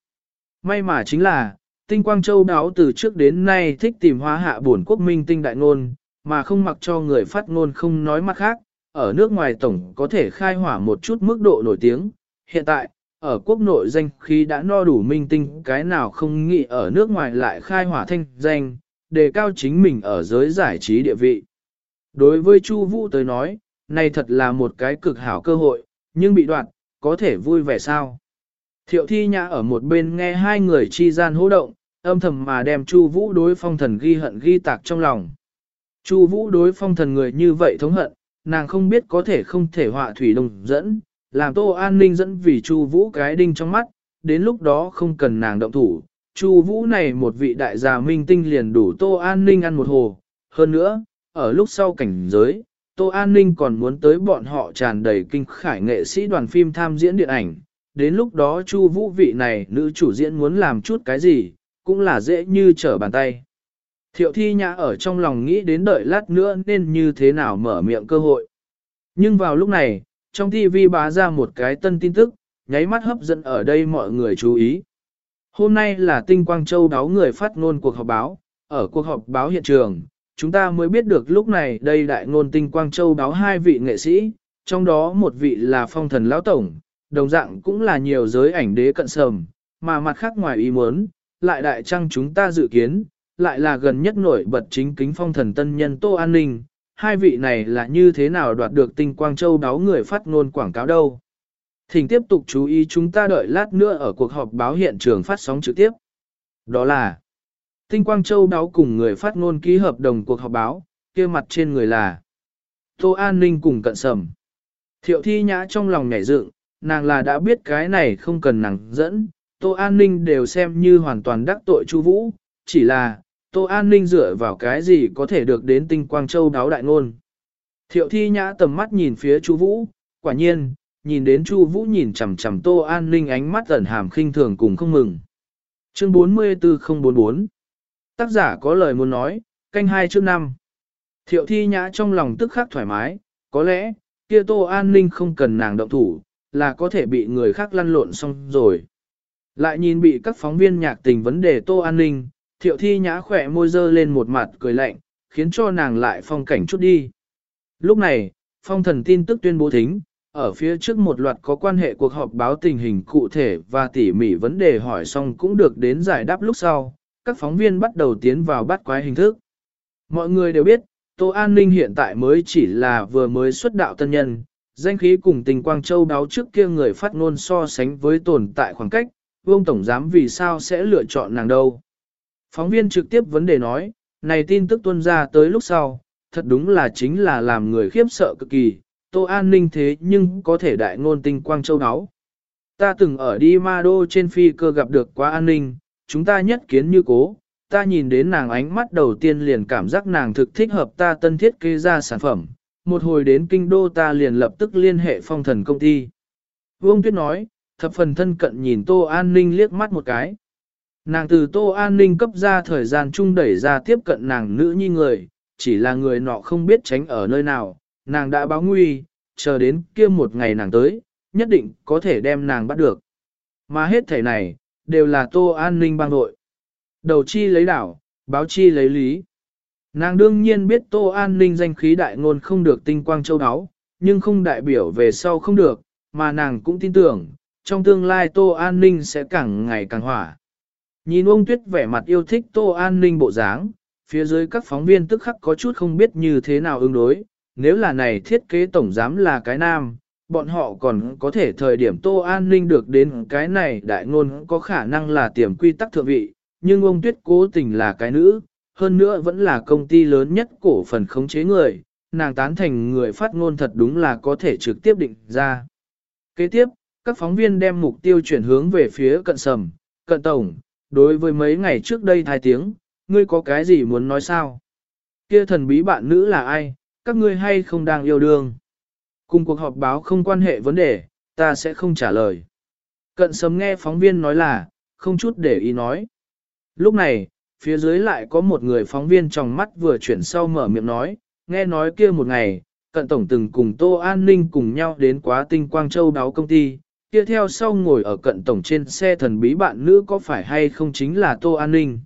May mà chính là, tinh quang châu đáo từ trước đến nay thích tìm hóa hạ bổn quốc minh tinh đại ngôn, mà không mặc cho người phát ngôn không nói mặt khác, ở nước ngoài tổng có thể khai hỏa một chút mức độ nổi tiếng. Hiện tại, ở quốc nội danh khí đã no đủ minh tinh cái nào không nghĩ ở nước ngoài lại khai hỏa thanh danh, đề cao chính mình ở giới giải trí địa vị. Đối với Chu Vũ tới nói, này thật là một cái cực hảo cơ hội, nhưng bị đoạn, có thể vui vẻ sao? Thiệu thi nhã ở một bên nghe hai người chi gian hô động, âm thầm mà đem Chu Vũ đối phong thần ghi hận ghi tạc trong lòng. Chu Vũ đối phong thần người như vậy thống hận, nàng không biết có thể không thể họa thủy đồng dẫn, làm Tô An Ninh dẫn vì Chu Vũ cái đinh trong mắt, đến lúc đó không cần nàng động thủ. Chu Vũ này một vị đại gia minh tinh liền đủ Tô An Ninh ăn một hồ. Hơn nữa, ở lúc sau cảnh giới, Tô An Ninh còn muốn tới bọn họ tràn đầy kinh khải nghệ sĩ đoàn phim tham diễn điện ảnh. Đến lúc đó Chu Vũ vị này nữ chủ diễn muốn làm chút cái gì, cũng là dễ như trở bàn tay. Thiệu thi nhã ở trong lòng nghĩ đến đợi lát nữa nên như thế nào mở miệng cơ hội. Nhưng vào lúc này, trong TV bá ra một cái tân tin tức, nháy mắt hấp dẫn ở đây mọi người chú ý. Hôm nay là Tinh Quang Châu đáo người phát ngôn cuộc họp báo, ở cuộc họp báo hiện trường, chúng ta mới biết được lúc này đây đại ngôn Tinh Quang Châu báo hai vị nghệ sĩ, trong đó một vị là phong thần lão tổng, đồng dạng cũng là nhiều giới ảnh đế cận sầm, mà mặt khác ngoài ý muốn, lại đại trăng chúng ta dự kiến, lại là gần nhất nổi bật chính kính phong thần tân nhân Tô An Ninh, hai vị này là như thế nào đoạt được tinh quang châu báo người phát ngôn quảng cáo đâu. Thỉnh tiếp tục chú ý chúng ta đợi lát nữa ở cuộc họp báo hiện trường phát sóng trực tiếp. Đó là Tinh Quang Châu đáo cùng người phát ngôn ký hợp đồng cuộc họp báo, kia mặt trên người là Tô An Ninh cùng cận sầm. Thiệu thi nhã trong lòng nhảy dựng, nàng là đã biết cái này không cần nàng dẫn, Tô An Ninh đều xem như hoàn toàn đắc tội Chu Vũ, chỉ là Tô An Ninh dựa vào cái gì có thể được đến tinh quang châu đáo đại ngôn. Thiệu thi nhã tầm mắt nhìn phía Chu Vũ, quả nhiên, nhìn đến Chu Vũ nhìn chằm chằm Tô An Ninh ánh mắt ẩn hàm khinh thường cùng không mừng. Chương 44044 Tác giả có lời muốn nói, canh hai chương năm. Thiệu thi nhã trong lòng tức khắc thoải mái, có lẽ, kia Tô An Ninh không cần nàng động thủ, là có thể bị người khác lăn lộn xong rồi. Lại nhìn bị các phóng viên nhạc tình vấn đề Tô An Ninh, thiệu thi nhã khỏe môi dơ lên một mặt cười lạnh, khiến cho nàng lại phong cảnh chút đi. Lúc này, phong thần tin tức tuyên bố thính, ở phía trước một loạt có quan hệ cuộc họp báo tình hình cụ thể và tỉ mỉ vấn đề hỏi xong cũng được đến giải đáp lúc sau, các phóng viên bắt đầu tiến vào bắt quái hình thức. Mọi người đều biết, Tô An Ninh hiện tại mới chỉ là vừa mới xuất đạo tân nhân, danh khí cùng tình quang châu báo trước kia người phát ngôn so sánh với tồn tại khoảng cách, vương tổng giám vì sao sẽ lựa chọn nàng đâu. Phóng viên trực tiếp vấn đề nói, này tin tức tuân ra tới lúc sau, thật đúng là chính là làm người khiếp sợ cực kỳ, tô an ninh thế nhưng có thể đại ngôn tinh quang châu đáo. Ta từng ở đi ma đô trên phi cơ gặp được quá an ninh, chúng ta nhất kiến như cố, ta nhìn đến nàng ánh mắt đầu tiên liền cảm giác nàng thực thích hợp ta tân thiết kế ra sản phẩm, một hồi đến kinh đô ta liền lập tức liên hệ phong thần công ty. Vương Tuyết nói, thập phần thân cận nhìn Tô An Ninh liếc mắt một cái. Nàng từ Tô An Ninh cấp ra thời gian chung đẩy ra tiếp cận nàng nữ nhi người, chỉ là người nọ không biết tránh ở nơi nào, nàng đã báo nguy, chờ đến kia một ngày nàng tới, nhất định có thể đem nàng bắt được. Mà hết thể này, đều là Tô An Ninh bang đội. Đầu chi lấy đảo, báo chi lấy lý. Nàng đương nhiên biết Tô An Ninh danh khí đại ngôn không được tinh quang châu áo, nhưng không đại biểu về sau không được, mà nàng cũng tin tưởng, trong tương lai Tô An Ninh sẽ càng ngày càng hỏa. Nhìn ông Tuyết vẻ mặt yêu thích Tô An Ninh bộ dáng, phía dưới các phóng viên tức khắc có chút không biết như thế nào ứng đối, nếu là này thiết kế tổng giám là cái nam, bọn họ còn có thể thời điểm Tô An Ninh được đến cái này đại ngôn có khả năng là tiềm quy tắc thượng vị, nhưng ông Tuyết cố tình là cái nữ, hơn nữa vẫn là công ty lớn nhất cổ phần khống chế người, nàng tán thành người phát ngôn thật đúng là có thể trực tiếp định ra. Kế tiếp, các phóng viên đem mục tiêu chuyển hướng về phía cận sầm, cận tổng, đối với mấy ngày trước đây thai tiếng, ngươi có cái gì muốn nói sao? Kia thần bí bạn nữ là ai, các ngươi hay không đang yêu đương? Cùng cuộc họp báo không quan hệ vấn đề, ta sẽ không trả lời. Cận sớm nghe phóng viên nói là, không chút để ý nói. Lúc này, phía dưới lại có một người phóng viên trong mắt vừa chuyển sau mở miệng nói, nghe nói kia một ngày, cận tổng từng cùng Tô An Ninh cùng nhau đến quá tinh Quang Châu báo công ty, kia theo sau ngồi ở cận tổng trên xe thần bí bạn nữ có phải hay không chính là Tô An Ninh.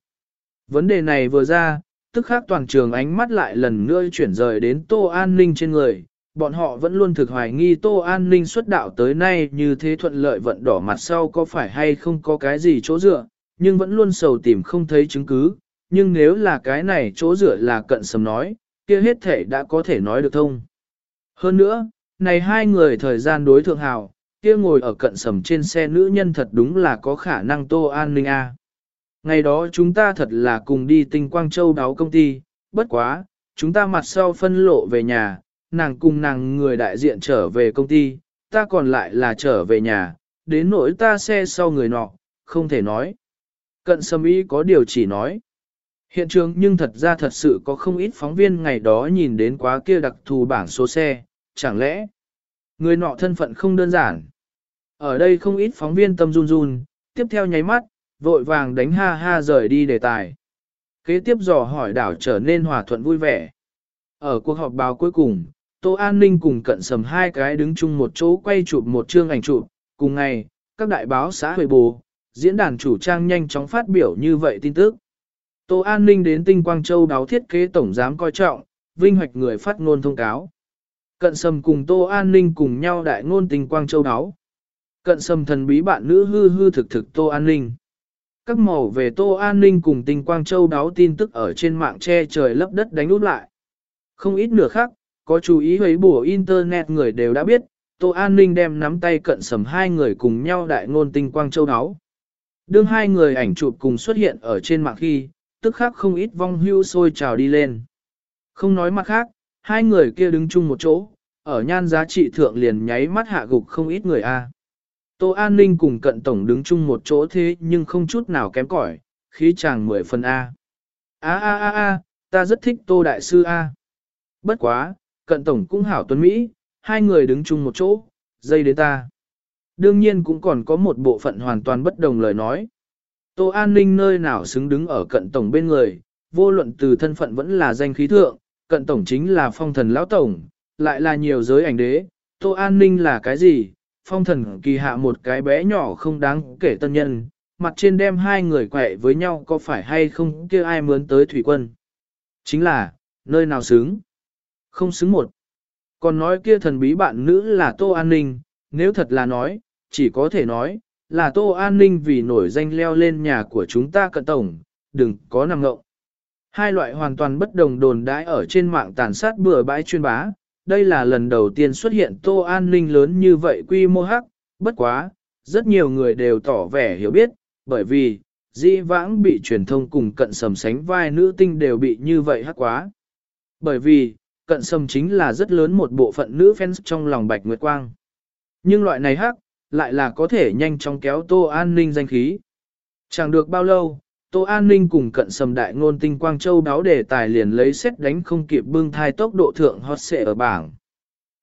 Vấn đề này vừa ra, tức khác toàn trường ánh mắt lại lần nữa chuyển rời đến Tô An Ninh trên người. Bọn họ vẫn luôn thực hoài nghi Tô An Ninh xuất đạo tới nay như thế thuận lợi vận đỏ mặt sau có phải hay không có cái gì chỗ dựa, nhưng vẫn luôn sầu tìm không thấy chứng cứ. Nhưng nếu là cái này chỗ dựa là cận sầm nói, kia hết thể đã có thể nói được thông. Hơn nữa, này hai người thời gian đối thượng hào, kia ngồi ở cận sầm trên xe nữ nhân thật đúng là có khả năng tô an ninh a. Ngày đó chúng ta thật là cùng đi tinh quang châu đáo công ty, bất quá, chúng ta mặt sau phân lộ về nhà, nàng cùng nàng người đại diện trở về công ty, ta còn lại là trở về nhà, đến nỗi ta xe sau người nọ, không thể nói. Cận sâm ý có điều chỉ nói. Hiện trường nhưng thật ra thật sự có không ít phóng viên ngày đó nhìn đến quá kia đặc thù bảng số xe, chẳng lẽ người nọ thân phận không đơn giản. Ở đây không ít phóng viên tâm run run, tiếp theo nháy mắt, vội vàng đánh ha ha rời đi đề tài. Kế tiếp dò hỏi đảo trở nên hòa thuận vui vẻ. Ở cuộc họp báo cuối cùng, Tô An Ninh cùng cận sầm hai cái đứng chung một chỗ quay chụp một chương ảnh chụp. Cùng ngày, các đại báo xã hội bù diễn đàn chủ trang nhanh chóng phát biểu như vậy tin tức. Tô An Ninh đến Tinh Quang Châu báo thiết kế tổng giám coi trọng, vinh hoạch người phát ngôn thông cáo. Cận sầm cùng Tô An Ninh cùng nhau đại ngôn Tinh Quang Châu báo. Cận sầm thần bí bạn nữ hư hư thực thực Tô An Ninh. Các màu về Tô An Ninh cùng Tinh Quang Châu báo tin tức ở trên mạng che trời lấp đất đánh úp lại. Không ít nửa khác, có chú ý với bùa Internet người đều đã biết, Tô An Ninh đem nắm tay cận sầm hai người cùng nhau đại ngôn Tinh Quang Châu áo. Đương hai người ảnh chụp cùng xuất hiện ở trên mạng khi, tức khác không ít vong hưu sôi trào đi lên. Không nói mặt khác, hai người kia đứng chung một chỗ, ở nhan giá trị thượng liền nháy mắt hạ gục không ít người a. Tô An Ninh cùng cận tổng đứng chung một chỗ thế nhưng không chút nào kém cỏi, khí chàng mười phần A. A a a a, ta rất thích Tô Đại Sư A. Bất quá, cận tổng cũng hảo tuấn Mỹ, hai người đứng chung một chỗ, dây đến ta. Đương nhiên cũng còn có một bộ phận hoàn toàn bất đồng lời nói. Tô An Ninh nơi nào xứng đứng ở cận tổng bên người, vô luận từ thân phận vẫn là danh khí thượng, cận tổng chính là phong thần lão tổng, lại là nhiều giới ảnh đế, Tô An Ninh là cái gì? Phong thần kỳ hạ một cái bé nhỏ không đáng kể tân nhân, mặt trên đem hai người quẹ với nhau có phải hay không kia ai mướn tới thủy quân. Chính là, nơi nào xứng? Không xứng một. Còn nói kia thần bí bạn nữ là Tô An Ninh, nếu thật là nói, chỉ có thể nói, là Tô An Ninh vì nổi danh leo lên nhà của chúng ta cận tổng, đừng có nằm ngộng. Hai loại hoàn toàn bất đồng đồn đãi ở trên mạng tàn sát bừa bãi chuyên bá, đây là lần đầu tiên xuất hiện Tô An Ninh lớn như vậy quy mô hắc, bất quá, rất nhiều người đều tỏ vẻ hiểu biết, bởi vì, dĩ vãng bị truyền thông cùng cận sầm sánh vai nữ tinh đều bị như vậy hắc quá. Bởi vì, cận sầm chính là rất lớn một bộ phận nữ fans trong lòng Bạch Nguyệt Quang. Nhưng loại này hắc, lại là có thể nhanh chóng kéo Tô An Ninh danh khí. Chẳng được bao lâu, Tô An Ninh cùng cận sầm đại ngôn tinh Quang Châu báo đề tài liền lấy xét đánh không kịp bưng thai tốc độ thượng hot xệ ở bảng.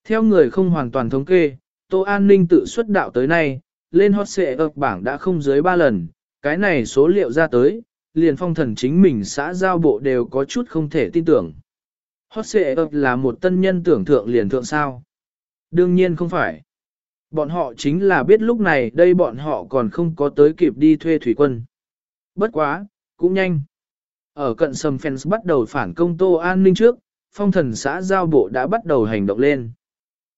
Theo người không hoàn toàn thống kê, Tô An Ninh tự xuất đạo tới nay, lên hot xệ ở bảng đã không dưới 3 lần, cái này số liệu ra tới, liền phong thần chính mình xã giao bộ đều có chút không thể tin tưởng. Hot xệ ập là một tân nhân tưởng thượng liền thượng sao? Đương nhiên không phải. Bọn họ chính là biết lúc này đây bọn họ còn không có tới kịp đi thuê thủy quân. Bất quá, cũng nhanh. Ở cận sầm fans bắt đầu phản công tô an ninh trước, phong thần xã giao bộ đã bắt đầu hành động lên.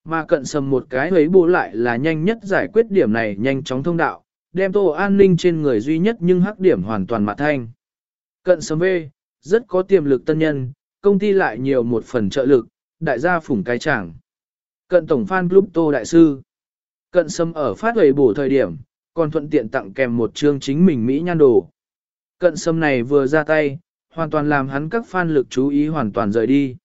Mà cận sầm một cái ấy bộ lại là nhanh nhất giải quyết điểm này nhanh chóng thông đạo, đem tô an ninh trên người duy nhất nhưng hắc điểm hoàn toàn mặt thanh. Cận sầm V, rất có tiềm lực tân nhân, công ty lại nhiều một phần trợ lực, đại gia phủng cái chẳng. Cận tổng fan club tô đại sư. Cận sâm ở phát huệ bổ thời điểm, còn thuận tiện tặng kèm một chương chính mình Mỹ nhan đồ. Cận sâm này vừa ra tay, hoàn toàn làm hắn các fan lực chú ý hoàn toàn rời đi.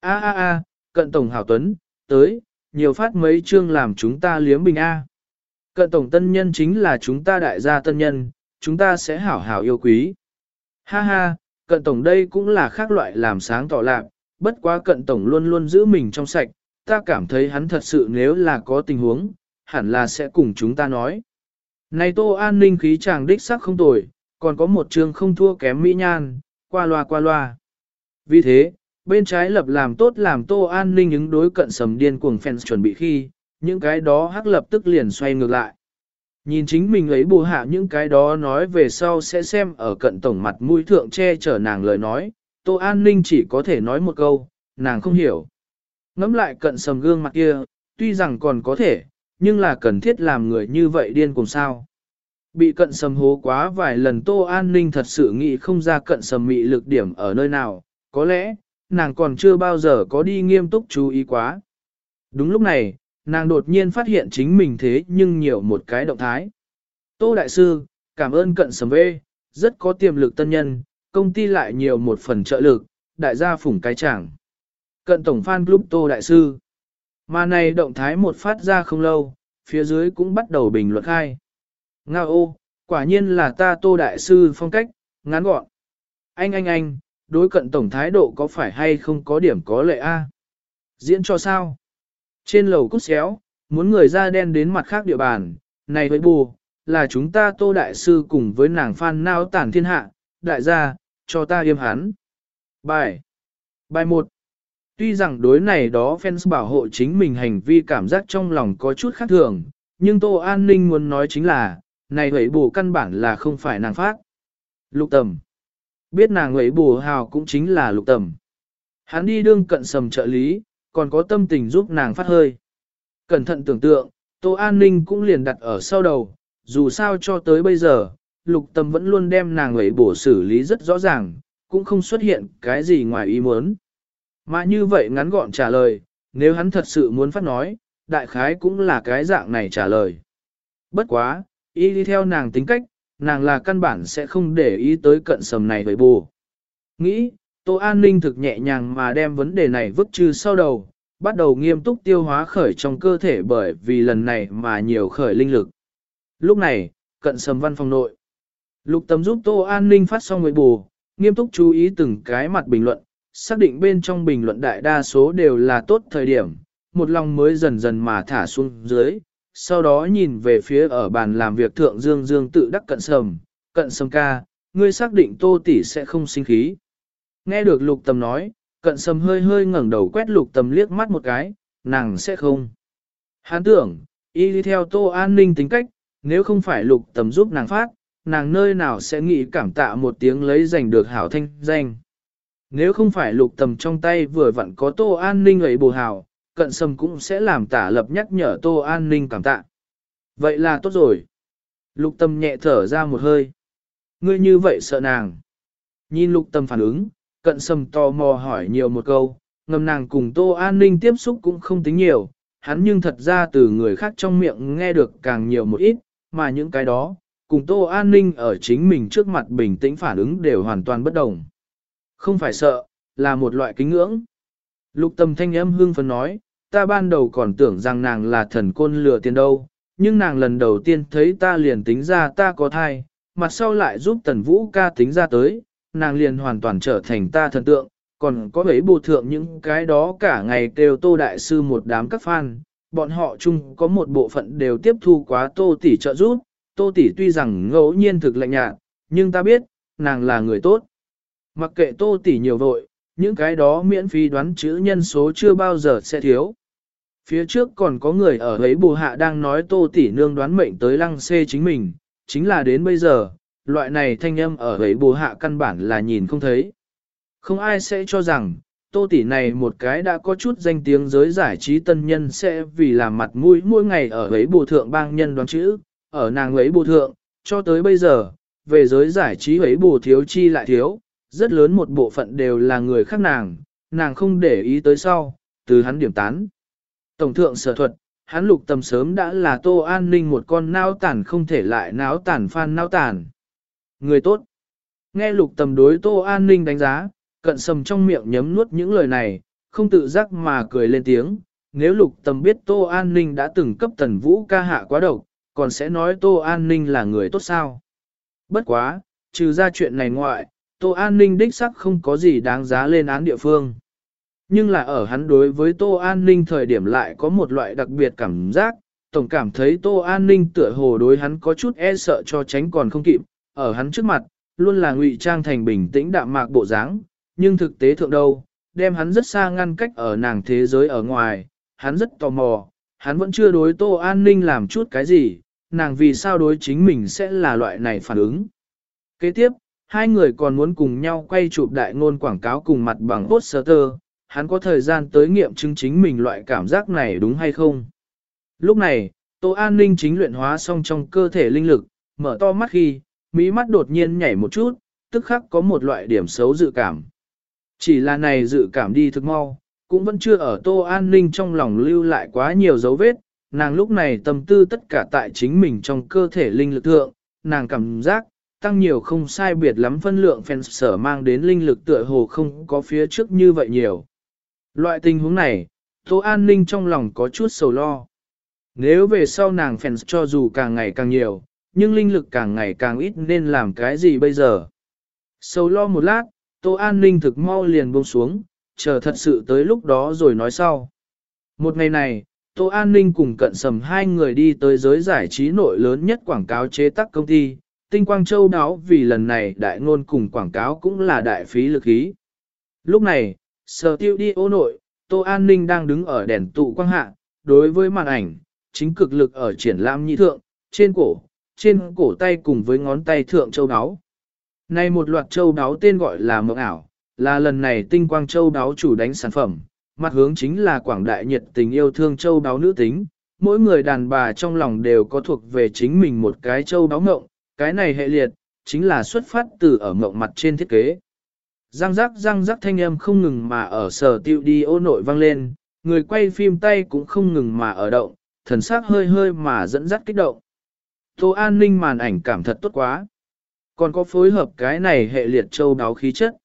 A a a, cận tổng hảo tuấn, tới, nhiều phát mấy chương làm chúng ta liếm bình A. Cận tổng tân nhân chính là chúng ta đại gia tân nhân, chúng ta sẽ hảo hảo yêu quý. Ha ha, cận tổng đây cũng là khác loại làm sáng tỏ lạc, bất quá cận tổng luôn luôn giữ mình trong sạch, ta cảm thấy hắn thật sự nếu là có tình huống, hẳn là sẽ cùng chúng ta nói. Này tô an ninh khí chàng đích sắc không tồi, còn có một trường không thua kém mỹ nhan, qua loa qua loa. Vì thế, bên trái lập làm tốt làm tô an ninh ứng đối cận sầm điên cuồng fans chuẩn bị khi, những cái đó hắc lập tức liền xoay ngược lại. Nhìn chính mình ấy bù hạ những cái đó nói về sau sẽ xem ở cận tổng mặt mũi thượng che chở nàng lời nói, tô an ninh chỉ có thể nói một câu, nàng không hiểu. Ngắm lại cận sầm gương mặt kia, tuy rằng còn có thể, nhưng là cần thiết làm người như vậy điên cùng sao. Bị cận sầm hố quá vài lần Tô An Ninh thật sự nghĩ không ra cận sầm mị lực điểm ở nơi nào, có lẽ, nàng còn chưa bao giờ có đi nghiêm túc chú ý quá. Đúng lúc này, nàng đột nhiên phát hiện chính mình thế nhưng nhiều một cái động thái. Tô Đại Sư, cảm ơn cận sầm vê, rất có tiềm lực tân nhân, công ty lại nhiều một phần trợ lực, đại gia phủng cái chẳng. Cận tổng fan club Tô Đại Sư. Mà này động thái một phát ra không lâu, phía dưới cũng bắt đầu bình luận khai. Nga ô, quả nhiên là ta tô đại sư phong cách, ngắn gọn. Anh anh anh, đối cận tổng thái độ có phải hay không có điểm có lệ a? Diễn cho sao? Trên lầu cút xéo, muốn người da đen đến mặt khác địa bàn, này với bù, là chúng ta tô đại sư cùng với nàng phan nao tản thiên hạ, đại gia, cho ta yêm hắn. Bài Bài 1 Tuy rằng đối này đó fans bảo hộ chính mình hành vi cảm giác trong lòng có chút khác thường, nhưng Tô An Ninh muốn nói chính là, này hủy bù căn bản là không phải nàng phát. Lục tầm. Biết nàng hủy bù hào cũng chính là lục tầm. Hắn đi đương cận sầm trợ lý, còn có tâm tình giúp nàng phát hơi. Cẩn thận tưởng tượng, Tô An Ninh cũng liền đặt ở sau đầu, dù sao cho tới bây giờ, lục tâm vẫn luôn đem nàng ấy bổ xử lý rất rõ ràng, cũng không xuất hiện cái gì ngoài ý muốn. Mà như vậy ngắn gọn trả lời, nếu hắn thật sự muốn phát nói, đại khái cũng là cái dạng này trả lời. Bất quá, y đi theo nàng tính cách, nàng là căn bản sẽ không để ý tới cận sầm này với bù. Nghĩ, Tô An Ninh thực nhẹ nhàng mà đem vấn đề này vứt trừ sau đầu, bắt đầu nghiêm túc tiêu hóa khởi trong cơ thể bởi vì lần này mà nhiều khởi linh lực. Lúc này, cận sầm văn phòng nội. Lục tầm giúp Tô An Ninh phát xong với bù, nghiêm túc chú ý từng cái mặt bình luận, xác định bên trong bình luận đại đa số đều là tốt thời điểm, một lòng mới dần dần mà thả xuống dưới, sau đó nhìn về phía ở bàn làm việc thượng dương dương tự đắc cận sầm, cận sầm ca, ngươi xác định tô tỷ sẽ không sinh khí. Nghe được lục tầm nói, cận sầm hơi hơi ngẩng đầu quét lục tầm liếc mắt một cái, nàng sẽ không. Hán tưởng, y đi theo tô an ninh tính cách, nếu không phải lục tầm giúp nàng phát, nàng nơi nào sẽ nghĩ cảm tạ một tiếng lấy giành được hảo thanh danh. Nếu không phải lục tầm trong tay vừa vặn có tô an ninh ấy bù hào cận sầm cũng sẽ làm tả lập nhắc nhở tô an ninh cảm tạ. Vậy là tốt rồi. Lục tâm nhẹ thở ra một hơi. Ngươi như vậy sợ nàng. Nhìn lục tâm phản ứng, cận sầm tò mò hỏi nhiều một câu, ngầm nàng cùng tô an ninh tiếp xúc cũng không tính nhiều, hắn nhưng thật ra từ người khác trong miệng nghe được càng nhiều một ít, mà những cái đó, cùng tô an ninh ở chính mình trước mặt bình tĩnh phản ứng đều hoàn toàn bất đồng. Không phải sợ, là một loại kính ngưỡng. Lục tâm thanh âm hương phấn nói, ta ban đầu còn tưởng rằng nàng là thần côn lừa tiền đâu, nhưng nàng lần đầu tiên thấy ta liền tính ra ta có thai, mặt sau lại giúp tần vũ ca tính ra tới, nàng liền hoàn toàn trở thành ta thần tượng, còn có ấy bộ thượng những cái đó cả ngày kêu tô đại sư một đám các fan, bọn họ chung có một bộ phận đều tiếp thu quá tô tỷ trợ giúp, tô tỷ tuy rằng ngẫu nhiên thực lạnh nhạt, nhưng ta biết, nàng là người tốt. Mặc kệ tô tỷ nhiều vội, những cái đó miễn phí đoán chữ nhân số chưa bao giờ sẽ thiếu. Phía trước còn có người ở ấy bù hạ đang nói tô tỷ nương đoán mệnh tới lăng xê chính mình, chính là đến bây giờ, loại này thanh âm ở ấy bù hạ căn bản là nhìn không thấy. Không ai sẽ cho rằng, tô tỷ này một cái đã có chút danh tiếng giới giải trí tân nhân sẽ vì làm mặt mũi mỗi ngày ở ấy bù thượng bang nhân đoán chữ, ở nàng ấy bù thượng, cho tới bây giờ, về giới giải trí ấy bù thiếu chi lại thiếu, rất lớn một bộ phận đều là người khác nàng, nàng không để ý tới sau, từ hắn điểm tán. Tổng thượng sở thuật, hắn lục tầm sớm đã là tô an ninh một con nao tản không thể lại náo tản phan nao tản. Người tốt. Nghe lục tầm đối tô an ninh đánh giá, cận sầm trong miệng nhấm nuốt những lời này, không tự giác mà cười lên tiếng. Nếu lục tầm biết tô an ninh đã từng cấp tần vũ ca hạ quá độc, còn sẽ nói tô an ninh là người tốt sao. Bất quá, trừ ra chuyện này ngoại, tô an ninh đích sắc không có gì đáng giá lên án địa phương. Nhưng là ở hắn đối với Tô An Ninh thời điểm lại có một loại đặc biệt cảm giác, tổng cảm thấy Tô An Ninh tựa hồ đối hắn có chút e sợ cho tránh còn không kịp, ở hắn trước mặt, luôn là ngụy trang thành bình tĩnh đạm mạc bộ dáng, nhưng thực tế thượng đâu, đem hắn rất xa ngăn cách ở nàng thế giới ở ngoài, hắn rất tò mò, hắn vẫn chưa đối Tô An Ninh làm chút cái gì, nàng vì sao đối chính mình sẽ là loại này phản ứng. Kế tiếp, hai người còn muốn cùng nhau quay chụp đại ngôn quảng cáo cùng mặt bằng poster, hắn có thời gian tới nghiệm chứng chính mình loại cảm giác này đúng hay không. Lúc này, Tô An Ninh chính luyện hóa xong trong cơ thể linh lực, mở to mắt khi, mỹ mắt đột nhiên nhảy một chút, tức khắc có một loại điểm xấu dự cảm. Chỉ là này dự cảm đi thực mau, cũng vẫn chưa ở Tô An Ninh trong lòng lưu lại quá nhiều dấu vết, nàng lúc này tâm tư tất cả tại chính mình trong cơ thể linh lực thượng, nàng cảm giác, tăng nhiều không sai biệt lắm phân lượng phèn sở mang đến linh lực tựa hồ không có phía trước như vậy nhiều. Loại tình huống này, Tô An Ninh trong lòng có chút sầu lo. Nếu về sau nàng fans cho dù càng ngày càng nhiều, nhưng linh lực càng ngày càng ít nên làm cái gì bây giờ? Sầu lo một lát, Tô An Ninh thực mau liền buông xuống, chờ thật sự tới lúc đó rồi nói sau. Một ngày này, Tô An Ninh cùng cận sầm hai người đi tới giới giải trí nội lớn nhất quảng cáo chế tác công ty, tinh quang châu đáo vì lần này đại ngôn cùng quảng cáo cũng là đại phí lực ý. Lúc này, sở tiêu đi ô nội, Tô An Ninh đang đứng ở đèn tụ quang hạ, đối với màn ảnh, chính cực lực ở triển lãm nhị thượng, trên cổ, trên cổ tay cùng với ngón tay thượng châu đáo. Này một loạt châu đáo tên gọi là mộng ảo, là lần này tinh quang châu đáo chủ đánh sản phẩm, mặt hướng chính là quảng đại nhiệt tình yêu thương châu đáo nữ tính. Mỗi người đàn bà trong lòng đều có thuộc về chính mình một cái châu đáo ngộng, cái này hệ liệt, chính là xuất phát từ ở ngộng mặt trên thiết kế. Răng rắc răng rắc thanh âm không ngừng mà ở sở tiêu đi ô nội vang lên, người quay phim tay cũng không ngừng mà ở động, thần sắc hơi hơi mà dẫn dắt kích động. Tô an ninh màn ảnh cảm thật tốt quá. Còn có phối hợp cái này hệ liệt châu đáo khí chất.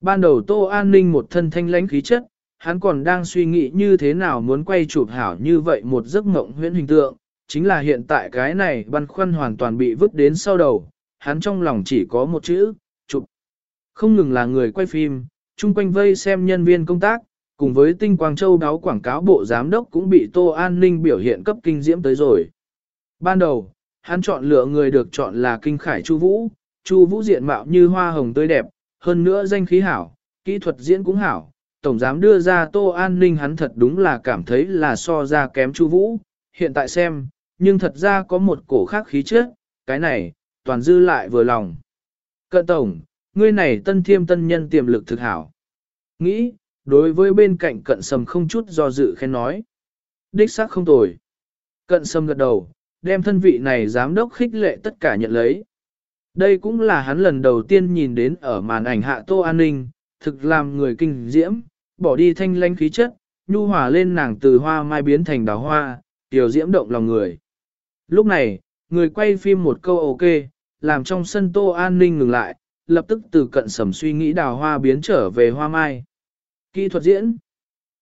Ban đầu Tô An ninh một thân thanh lãnh khí chất, hắn còn đang suy nghĩ như thế nào muốn quay chụp hảo như vậy một giấc mộng huyễn hình tượng, chính là hiện tại cái này băn khoăn hoàn toàn bị vứt đến sau đầu, hắn trong lòng chỉ có một chữ, chụp. Không ngừng là người quay phim, chung quanh vây xem nhân viên công tác, cùng với tinh quang châu đáo quảng cáo bộ giám đốc cũng bị Tô An Ninh biểu hiện cấp kinh diễm tới rồi. Ban đầu, hắn chọn lựa người được chọn là Kinh Khải Chu Vũ, Chu Vũ diện mạo như hoa hồng tươi đẹp, hơn nữa danh khí hảo, kỹ thuật diễn cũng hảo. Tổng giám đưa ra Tô An Ninh hắn thật đúng là cảm thấy là so ra kém Chu Vũ, hiện tại xem, nhưng thật ra có một cổ khác khí chất, cái này, toàn dư lại vừa lòng. Cận tổng, ngươi này tân thiêm tân nhân tiềm lực thực hảo. Nghĩ, đối với bên cạnh cận sầm không chút do dự khen nói. Đích xác không tồi. Cận sầm gật đầu, đem thân vị này giám đốc khích lệ tất cả nhận lấy. Đây cũng là hắn lần đầu tiên nhìn đến ở màn ảnh hạ tô an ninh, thực làm người kinh diễm, bỏ đi thanh lanh khí chất, nhu hòa lên nàng từ hoa mai biến thành đào hoa, tiểu diễm động lòng người. Lúc này, người quay phim một câu ok, làm trong sân tô an ninh ngừng lại, lập tức từ cận sầm suy nghĩ đào hoa biến trở về hoa mai. Kỹ thuật diễn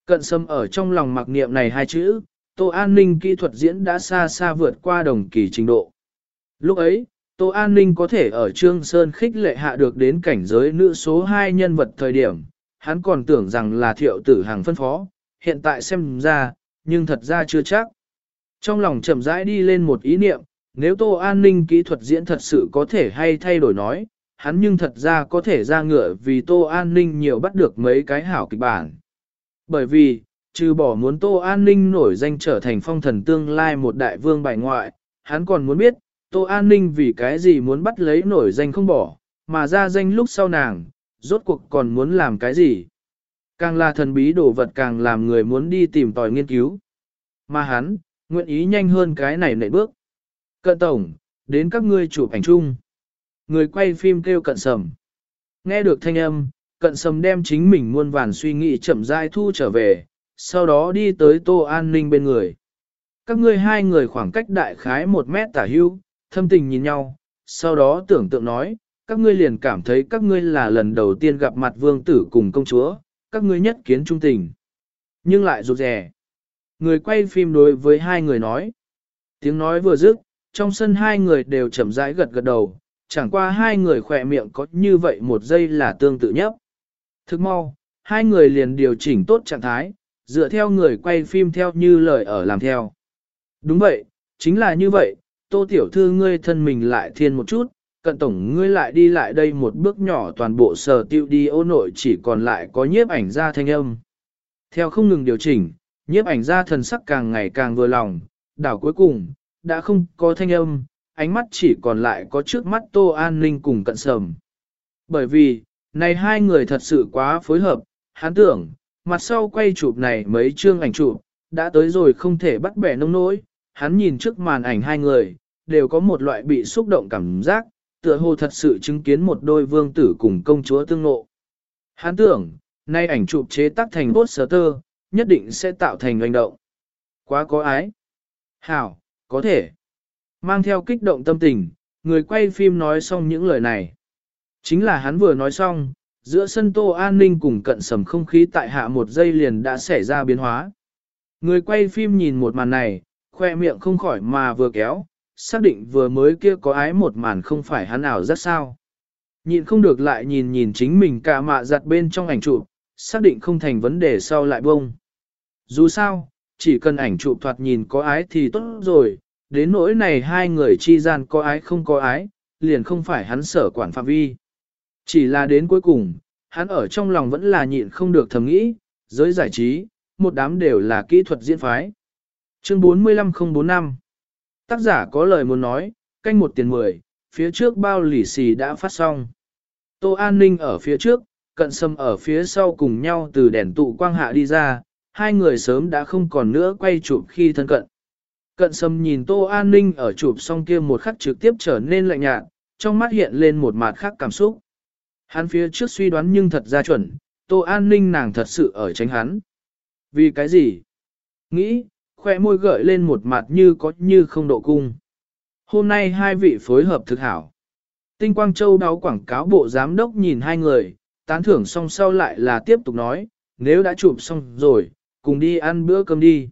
Cận sầm ở trong lòng mặc niệm này hai chữ, tô an ninh kỹ thuật diễn đã xa xa vượt qua đồng kỳ trình độ. Lúc ấy, Tô An ninh có thể ở Trương Sơn khích lệ hạ được đến cảnh giới nữ số 2 nhân vật thời điểm, hắn còn tưởng rằng là thiệu tử hàng phân phó, hiện tại xem ra, nhưng thật ra chưa chắc. Trong lòng chậm rãi đi lên một ý niệm, nếu Tô An ninh kỹ thuật diễn thật sự có thể hay thay đổi nói, hắn nhưng thật ra có thể ra ngựa vì Tô An ninh nhiều bắt được mấy cái hảo kịch bản. Bởi vì, trừ bỏ muốn Tô An ninh nổi danh trở thành phong thần tương lai một đại vương bài ngoại, hắn còn muốn biết, Tô An ninh vì cái gì muốn bắt lấy nổi danh không bỏ, mà ra danh lúc sau nàng, rốt cuộc còn muốn làm cái gì. Càng là thần bí đồ vật càng làm người muốn đi tìm tòi nghiên cứu. Mà hắn, nguyện ý nhanh hơn cái này nệ bước. Cận tổng, đến các ngươi chụp ảnh chung. Người quay phim kêu cận sầm. Nghe được thanh âm, cận sầm đem chính mình muôn vàn suy nghĩ chậm rãi thu trở về, sau đó đi tới tô an ninh bên người. Các ngươi hai người khoảng cách đại khái một mét tả hưu, thâm tình nhìn nhau, sau đó tưởng tượng nói, các ngươi liền cảm thấy các ngươi là lần đầu tiên gặp mặt vương tử cùng công chúa, các ngươi nhất kiến trung tình. Nhưng lại rụt rè. Người quay phim đối với hai người nói. Tiếng nói vừa dứt, trong sân hai người đều chậm rãi gật gật đầu, chẳng qua hai người khỏe miệng có như vậy một giây là tương tự nhất. Thức mau, hai người liền điều chỉnh tốt trạng thái, dựa theo người quay phim theo như lời ở làm theo. Đúng vậy, chính là như vậy, tô tiểu thư ngươi thân mình lại thiên một chút, cận tổng ngươi lại đi lại đây một bước nhỏ toàn bộ sở tiêu đi ô nội chỉ còn lại có nhiếp ảnh ra thanh âm. Theo không ngừng điều chỉnh, nhiếp ảnh ra thần sắc càng ngày càng vừa lòng, đảo cuối cùng, đã không có thanh âm, ánh mắt chỉ còn lại có trước mắt tô an ninh cùng cận sầm. Bởi vì, này hai người thật sự quá phối hợp, hắn tưởng, mặt sau quay chụp này mấy chương ảnh chụp, đã tới rồi không thể bắt bẻ nông nỗi, hắn nhìn trước màn ảnh hai người, đều có một loại bị xúc động cảm giác, tựa hồ thật sự chứng kiến một đôi vương tử cùng công chúa tương ngộ. Hắn tưởng, nay ảnh chụp chế tác thành poster, nhất định sẽ tạo thành hành động. Quá có ái. Hảo, có thể. Mang theo kích động tâm tình, người quay phim nói xong những lời này. Chính là hắn vừa nói xong, giữa sân tô an ninh cùng cận sầm không khí tại hạ một giây liền đã xảy ra biến hóa. Người quay phim nhìn một màn này, khoe miệng không khỏi mà vừa kéo, xác định vừa mới kia có ái một màn không phải hắn ảo rất sao. Nhìn không được lại nhìn nhìn chính mình cả mạ giặt bên trong ảnh chụp, xác định không thành vấn đề sau lại bông. Dù sao, chỉ cần ảnh chụp thoạt nhìn có ái thì tốt rồi, đến nỗi này hai người chi gian có ái không có ái, liền không phải hắn sở quản phạm vi. Chỉ là đến cuối cùng, hắn ở trong lòng vẫn là nhịn không được thầm nghĩ, giới giải trí, một đám đều là kỹ thuật diễn phái. Chương 45045 Tác giả có lời muốn nói, canh một tiền mười, phía trước bao lì xì đã phát xong. Tô An Ninh ở phía trước, cận sâm ở phía sau cùng nhau từ đèn tụ quang hạ đi ra, hai người sớm đã không còn nữa quay chụp khi thân cận. Cận sâm nhìn Tô An Ninh ở chụp xong kia một khắc trực tiếp trở nên lạnh nhạt, trong mắt hiện lên một mặt khác cảm xúc. Hắn phía trước suy đoán nhưng thật ra chuẩn, Tô An Ninh nàng thật sự ở tránh hắn. Vì cái gì? Nghĩ, khoe môi gợi lên một mặt như có như không độ cung. Hôm nay hai vị phối hợp thực hảo. Tinh Quang Châu đáo quảng cáo bộ giám đốc nhìn hai người, tán thưởng xong sau lại là tiếp tục nói, nếu đã chụp xong rồi, cùng đi ăn bữa cơm đi.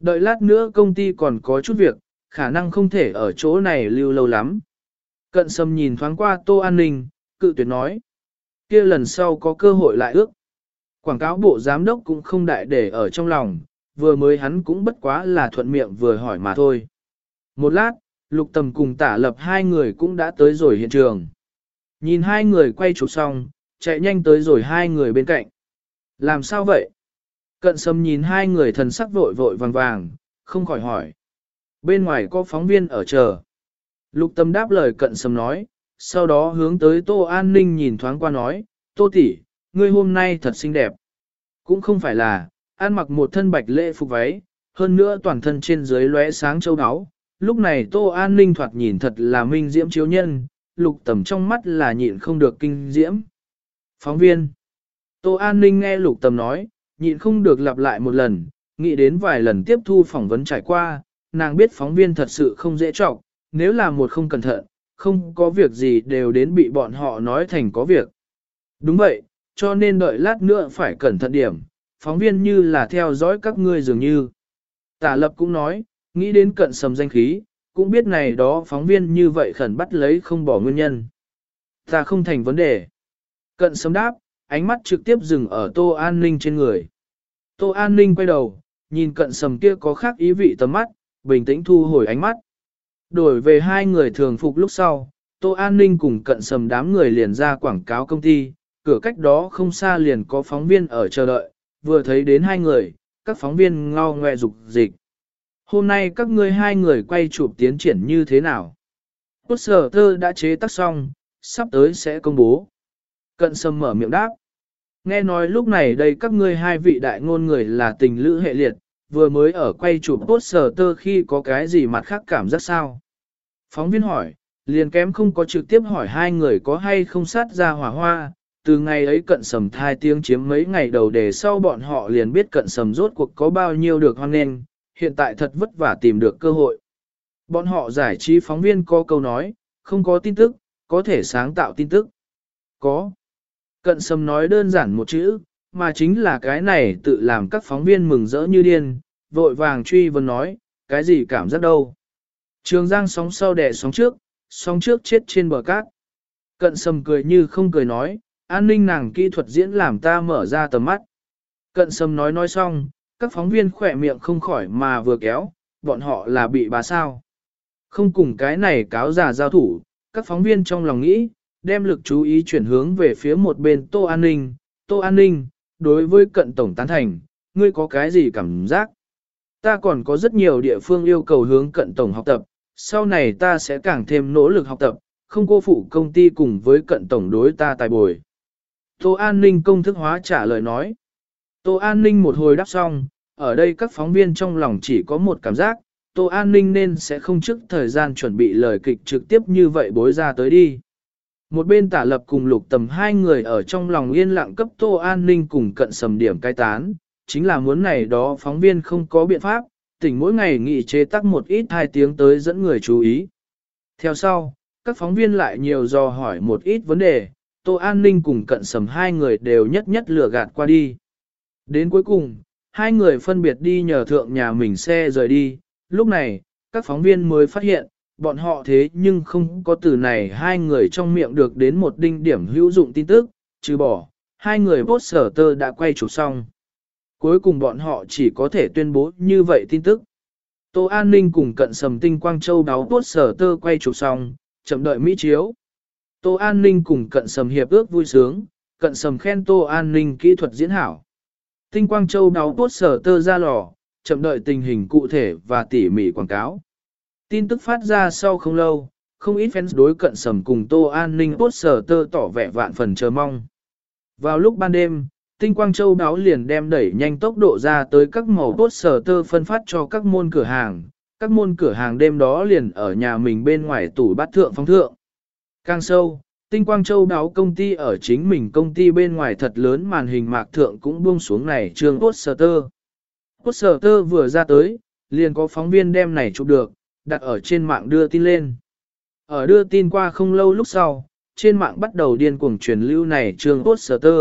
Đợi lát nữa công ty còn có chút việc, khả năng không thể ở chỗ này lưu lâu lắm. Cận sâm nhìn thoáng qua tô an ninh, cự tuyệt nói. kia lần sau có cơ hội lại ước. Quảng cáo bộ giám đốc cũng không đại để ở trong lòng, vừa mới hắn cũng bất quá là thuận miệng vừa hỏi mà thôi. Một lát, lục tầm cùng tả lập hai người cũng đã tới rồi hiện trường. Nhìn hai người quay chụp xong, chạy nhanh tới rồi hai người bên cạnh. Làm sao vậy? Cận sâm nhìn hai người thần sắc vội vội vàng vàng, không khỏi hỏi. Bên ngoài có phóng viên ở chờ. Lục tâm đáp lời cận sâm nói, sau đó hướng tới Tô An Ninh nhìn thoáng qua nói, Tô tỷ, ngươi hôm nay thật xinh đẹp. Cũng không phải là, ăn mặc một thân bạch lễ phục váy, hơn nữa toàn thân trên dưới lóe sáng châu áo. Lúc này Tô An Ninh thoạt nhìn thật là minh diễm chiếu nhân, lục tầm trong mắt là nhịn không được kinh diễm. Phóng viên Tô An Ninh nghe lục tầm nói, nhịn không được lặp lại một lần, nghĩ đến vài lần tiếp thu phỏng vấn trải qua, nàng biết phóng viên thật sự không dễ trọng, nếu là một không cẩn thận, không có việc gì đều đến bị bọn họ nói thành có việc. Đúng vậy, cho nên đợi lát nữa phải cẩn thận điểm, phóng viên như là theo dõi các ngươi dường như. Tả lập cũng nói, nghĩ đến cận sầm danh khí, cũng biết này đó phóng viên như vậy khẩn bắt lấy không bỏ nguyên nhân. Ta không thành vấn đề. Cận sầm đáp, ánh mắt trực tiếp dừng ở Tô An Ninh trên người. Tô An Ninh quay đầu, nhìn cận sầm kia có khác ý vị tầm mắt, bình tĩnh thu hồi ánh mắt. Đổi về hai người thường phục lúc sau, Tô An Ninh cùng cận sầm đám người liền ra quảng cáo công ty, cửa cách đó không xa liền có phóng viên ở chờ đợi, vừa thấy đến hai người, các phóng viên ngao ngoe dục dịch. Hôm nay các ngươi hai người quay chụp tiến triển như thế nào? Quốc sở thơ đã chế tác xong, sắp tới sẽ công bố. Cận sầm mở miệng đáp. Nghe nói lúc này đây các ngươi hai vị đại ngôn người là tình lữ hệ liệt, vừa mới ở quay chụp tốt tơ khi có cái gì mặt khác cảm giác sao? Phóng viên hỏi, liền kém không có trực tiếp hỏi hai người có hay không sát ra hỏa hoa, từ ngày ấy cận sầm thai tiếng chiếm mấy ngày đầu để sau bọn họ liền biết cận sầm rốt cuộc có bao nhiêu được hoan nghênh, hiện tại thật vất vả tìm được cơ hội. Bọn họ giải trí phóng viên có câu nói, không có tin tức, có thể sáng tạo tin tức. Có. Cận sầm nói đơn giản một chữ, mà chính là cái này tự làm các phóng viên mừng rỡ như điên, vội vàng truy vấn nói, cái gì cảm giác đâu. Trường giang sóng sau đẻ sóng trước, sóng trước chết trên bờ cát. Cận sầm cười như không cười nói, an ninh nàng kỹ thuật diễn làm ta mở ra tầm mắt. Cận sầm nói nói xong, các phóng viên khỏe miệng không khỏi mà vừa kéo, bọn họ là bị bà sao. Không cùng cái này cáo giả giao thủ, các phóng viên trong lòng nghĩ, đem lực chú ý chuyển hướng về phía một bên Tô An Ninh. Tô An Ninh, đối với cận tổng tán thành, ngươi có cái gì cảm giác? Ta còn có rất nhiều địa phương yêu cầu hướng cận tổng học tập, sau này ta sẽ càng thêm nỗ lực học tập, không cô phụ công ty cùng với cận tổng đối ta tài bồi. Tô An Ninh công thức hóa trả lời nói. Tô An Ninh một hồi đáp xong, ở đây các phóng viên trong lòng chỉ có một cảm giác, Tô An Ninh nên sẽ không trước thời gian chuẩn bị lời kịch trực tiếp như vậy bối ra tới đi. Một bên tả lập cùng lục tầm hai người ở trong lòng yên lặng cấp tô an ninh cùng cận sầm điểm cai tán, chính là muốn này đó phóng viên không có biện pháp, tỉnh mỗi ngày nghị chế tắc một ít hai tiếng tới dẫn người chú ý. Theo sau, các phóng viên lại nhiều dò hỏi một ít vấn đề, tô an ninh cùng cận sầm hai người đều nhất nhất lừa gạt qua đi. Đến cuối cùng, hai người phân biệt đi nhờ thượng nhà mình xe rời đi, lúc này, các phóng viên mới phát hiện, bọn họ thế nhưng không có từ này hai người trong miệng được đến một đinh điểm hữu dụng tin tức, trừ bỏ, hai người bốt sở tơ đã quay chụp xong. Cuối cùng bọn họ chỉ có thể tuyên bố như vậy tin tức. Tô An Ninh cùng cận sầm tinh Quang Châu đáo bốt sở tơ quay chụp xong, chậm đợi Mỹ chiếu. Tô An Ninh cùng cận sầm hiệp ước vui sướng, cận sầm khen Tô An Ninh kỹ thuật diễn hảo. Tinh Quang Châu đáo bốt sở tơ ra lò, chậm đợi tình hình cụ thể và tỉ mỉ quảng cáo. Tin tức phát ra sau không lâu, không ít fans đối cận sầm cùng Tô An Ninh tốt sở tơ tỏ vẻ vạn phần chờ mong. Vào lúc ban đêm, Tinh Quang Châu đáo liền đem đẩy nhanh tốc độ ra tới các màu tốt sở tơ phân phát cho các môn cửa hàng. Các môn cửa hàng đêm đó liền ở nhà mình bên ngoài tủ bát thượng phong thượng. Càng sâu, Tinh Quang Châu đáo công ty ở chính mình công ty bên ngoài thật lớn màn hình mạc thượng cũng buông xuống này trường poster. Poster vừa ra tới, liền có phóng viên đem này chụp được, đặt ở trên mạng đưa tin lên. Ở đưa tin qua không lâu lúc sau, trên mạng bắt đầu điên cuồng truyền lưu này trường poster.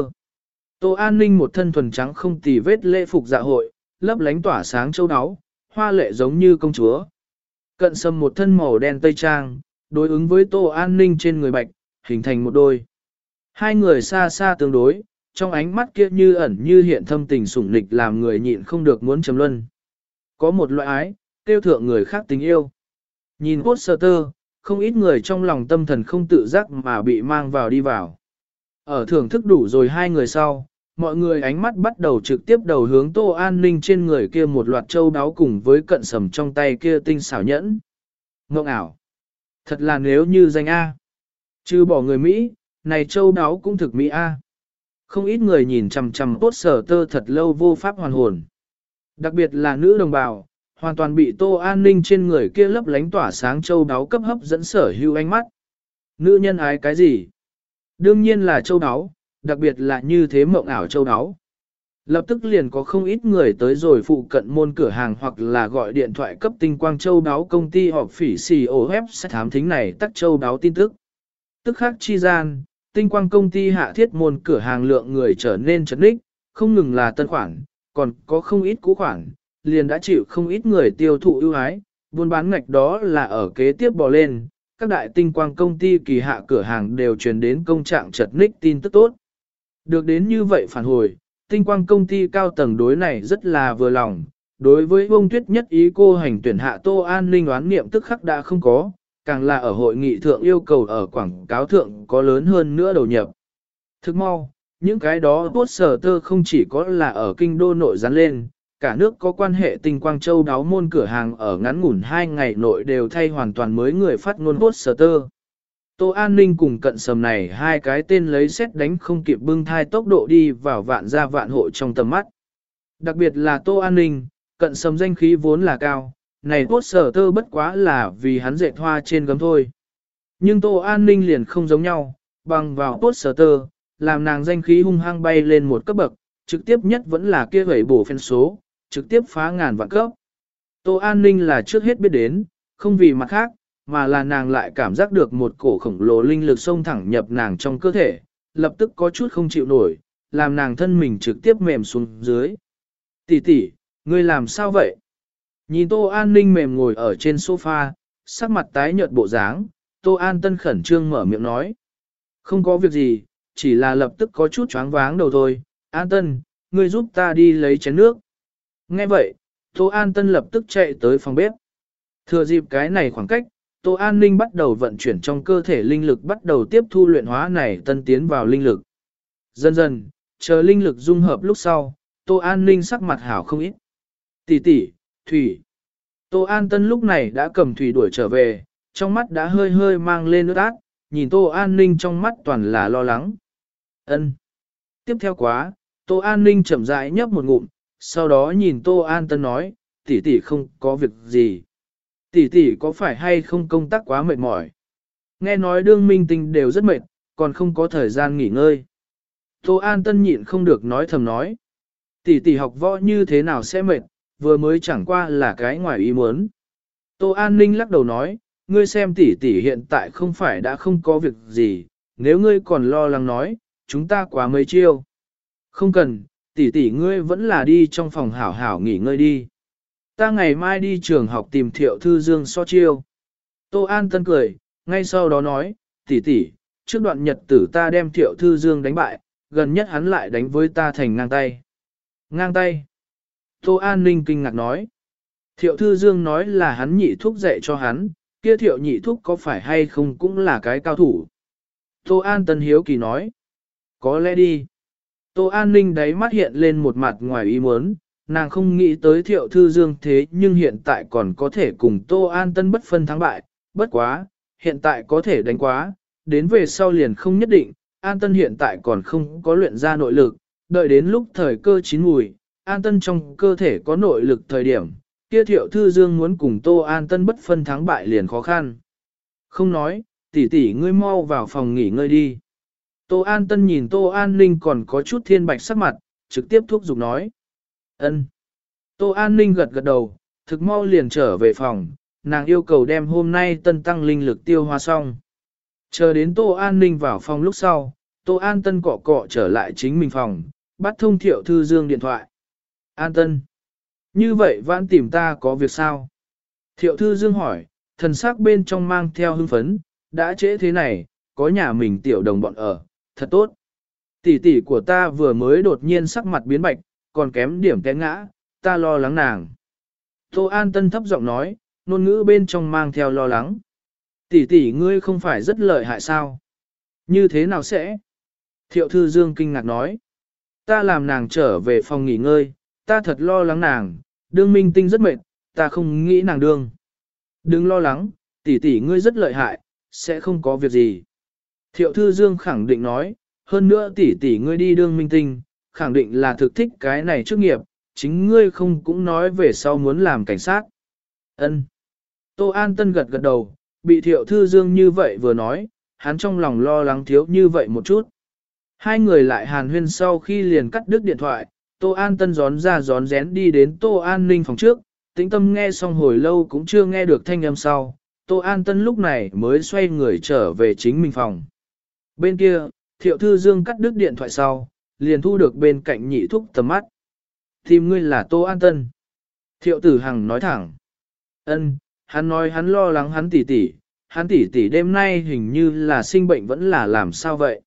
Tô An Ninh một thân thuần trắng không tì vết lễ phục dạ hội, lấp lánh tỏa sáng châu áo, hoa lệ giống như công chúa. Cận sâm một thân màu đen tây trang, đối ứng với Tô An Ninh trên người bạch, hình thành một đôi. Hai người xa xa tương đối, trong ánh mắt kia như ẩn như hiện thâm tình sủng nịch làm người nhịn không được muốn chấm luân. Có một loại ái, tiêu thượng người khác tình yêu. Nhìn poster, không ít người trong lòng tâm thần không tự giác mà bị mang vào đi vào. Ở thưởng thức đủ rồi hai người sau, mọi người ánh mắt bắt đầu trực tiếp đầu hướng tô an ninh trên người kia một loạt châu đáo cùng với cận sầm trong tay kia tinh xảo nhẫn. Ngộng ảo. Thật là nếu như danh A. Chứ bỏ người Mỹ, này châu đáo cũng thực Mỹ A. Không ít người nhìn chằm chằm poster thật lâu vô pháp hoàn hồn. Đặc biệt là nữ đồng bào, hoàn toàn bị tô an ninh trên người kia lấp lánh tỏa sáng châu đáo cấp hấp dẫn sở hữu ánh mắt. Nữ nhân ái cái gì? Đương nhiên là châu đáo, đặc biệt là như thế mộng ảo châu đáo. Lập tức liền có không ít người tới rồi phụ cận môn cửa hàng hoặc là gọi điện thoại cấp tinh quang châu đáo công ty họp phỉ xì ổ web sẽ thám thính này tắt châu đáo tin tức. Tức khác chi gian, tinh quang công ty hạ thiết môn cửa hàng lượng người trở nên chấn ních, không ngừng là tân khoản, còn có không ít cũ khoản, liền đã chịu không ít người tiêu thụ ưu ái, buôn bán ngạch đó là ở kế tiếp bò lên, các đại tinh quang công ty kỳ hạ cửa hàng đều truyền đến công trạng chật ních tin tức tốt. Được đến như vậy phản hồi, tinh quang công ty cao tầng đối này rất là vừa lòng, đối với bông tuyết nhất ý cô hành tuyển hạ tô an ninh oán niệm tức khắc đã không có, càng là ở hội nghị thượng yêu cầu ở quảng cáo thượng có lớn hơn nữa đầu nhập. Thức mau, những cái đó bốt sở tơ không chỉ có là ở kinh đô nội gián lên, cả nước có quan hệ tinh quang châu đáo môn cửa hàng ở ngắn ngủn hai ngày nội đều thay hoàn toàn mới người phát ngôn tốt sở tơ. Tô An Ninh cùng cận sầm này hai cái tên lấy xét đánh không kịp bưng thai tốc độ đi vào vạn gia vạn hộ trong tầm mắt. Đặc biệt là Tô An Ninh, cận sầm danh khí vốn là cao, này tốt sở tơ bất quá là vì hắn dệt hoa trên gấm thôi. Nhưng Tô An Ninh liền không giống nhau, bằng vào tốt sở tơ, làm nàng danh khí hung hăng bay lên một cấp bậc, trực tiếp nhất vẫn là kia gãy bổ phen số, trực tiếp phá ngàn vạn cấp. Tô An Ninh là trước hết biết đến, không vì mặt khác, mà là nàng lại cảm giác được một cổ khổng lồ linh lực xông thẳng nhập nàng trong cơ thể, lập tức có chút không chịu nổi, làm nàng thân mình trực tiếp mềm xuống dưới. Tỷ tỷ, ngươi làm sao vậy? Nhìn Tô An Ninh mềm ngồi ở trên sofa, sắc mặt tái nhợt bộ dáng, Tô An Tân khẩn trương mở miệng nói. Không có việc gì, chỉ là lập tức có chút choáng váng đầu thôi. An Tân, ngươi giúp ta đi lấy chén nước. Nghe vậy, Tô An Tân lập tức chạy tới phòng bếp. Thừa dịp cái này khoảng cách, Tô An Ninh bắt đầu vận chuyển trong cơ thể linh lực bắt đầu tiếp thu luyện hóa này tân tiến vào linh lực. Dần dần, chờ linh lực dung hợp lúc sau, Tô An Ninh sắc mặt hảo không ít. Tỷ tỷ, Thủy. Tô An Tân lúc này đã cầm Thủy đuổi trở về, trong mắt đã hơi hơi mang lên nước ác, nhìn Tô An Ninh trong mắt toàn là lo lắng. ân Tiếp theo quá, Tô An Ninh chậm rãi nhấp một ngụm, sau đó nhìn Tô An Tân nói, tỷ tỷ không có việc gì. Tỷ tỷ có phải hay không công tác quá mệt mỏi? Nghe nói đương minh tinh đều rất mệt, còn không có thời gian nghỉ ngơi. Tô An Tân nhịn không được nói thầm nói. Tỷ tỷ học võ như thế nào sẽ mệt, vừa mới chẳng qua là cái ngoài ý muốn. Tô An Ninh lắc đầu nói, ngươi xem tỷ tỷ hiện tại không phải đã không có việc gì, nếu ngươi còn lo lắng nói, chúng ta quá mấy chiêu. Không cần, tỷ tỷ ngươi vẫn là đi trong phòng hảo hảo nghỉ ngơi đi. Ta ngày mai đi trường học tìm thiệu thư dương so chiêu. Tô An Tân cười, ngay sau đó nói, tỷ tỷ, trước đoạn nhật tử ta đem thiệu thư dương đánh bại, gần nhất hắn lại đánh với ta thành ngang tay. Ngang tay. Tô An Ninh kinh ngạc nói. Thiệu thư dương nói là hắn nhị thuốc dạy cho hắn, kia thiệu nhị thúc có phải hay không cũng là cái cao thủ. Tô An Tân Hiếu Kỳ nói, có lẽ đi. Tô An Ninh đáy mắt hiện lên một mặt ngoài ý muốn, nàng không nghĩ tới thiệu thư dương thế nhưng hiện tại còn có thể cùng Tô An Tân bất phân thắng bại, bất quá, hiện tại có thể đánh quá, đến về sau liền không nhất định, An Tân hiện tại còn không có luyện ra nội lực, đợi đến lúc thời cơ chín mùi, An Tân trong cơ thể có nội lực thời điểm, kia thiệu thư dương muốn cùng Tô An Tân bất phân thắng bại liền khó khăn. Không nói, tỷ tỷ ngươi mau vào phòng nghỉ ngơi đi. Tô An Tân nhìn Tô An Ninh còn có chút thiên bạch sắc mặt, trực tiếp thúc giục nói. ân. Tô An Ninh gật gật đầu, thực mau liền trở về phòng, nàng yêu cầu đem hôm nay tân tăng linh lực tiêu hoa xong. Chờ đến Tô An Ninh vào phòng lúc sau, Tô An Tân cọ cọ trở lại chính mình phòng, bắt thông thiệu thư dương điện thoại. An Tân. Như vậy vãn tìm ta có việc sao? Thiệu thư dương hỏi, thần sắc bên trong mang theo hưng phấn, đã trễ thế này, có nhà mình tiểu đồng bọn ở, thật tốt. Tỷ tỷ của ta vừa mới đột nhiên sắc mặt biến bạch, còn kém điểm té ngã, ta lo lắng nàng. Tô An Tân thấp giọng nói, ngôn ngữ bên trong mang theo lo lắng. Tỷ tỷ ngươi không phải rất lợi hại sao? Như thế nào sẽ? Thiệu Thư Dương kinh ngạc nói. Ta làm nàng trở về phòng nghỉ ngơi, ta thật lo lắng nàng, đương minh tinh rất mệt, ta không nghĩ nàng đương. Đừng lo lắng, tỷ tỷ ngươi rất lợi hại, sẽ không có việc gì. Thiệu Thư Dương khẳng định nói, hơn nữa tỷ tỷ ngươi đi đương minh tinh, khẳng định là thực thích cái này trước nghiệp, chính ngươi không cũng nói về sau muốn làm cảnh sát. Ân. Tô An Tân gật gật đầu, bị Thiệu Thư Dương như vậy vừa nói, hắn trong lòng lo lắng thiếu như vậy một chút. Hai người lại hàn huyên sau khi liền cắt đứt điện thoại, Tô An Tân gión ra gión rén đi đến Tô An Ninh phòng trước, tĩnh tâm nghe xong hồi lâu cũng chưa nghe được thanh âm sau, Tô An Tân lúc này mới xoay người trở về chính mình phòng. Bên kia, Thiệu Thư Dương cắt đứt điện thoại sau, liền thu được bên cạnh nhị thúc tầm mắt. Tìm ngươi là Tô An Tân. Thiệu Tử Hằng nói thẳng. ân hắn nói hắn lo lắng hắn tỉ tỉ, hắn tỉ tỉ đêm nay hình như là sinh bệnh vẫn là làm sao vậy.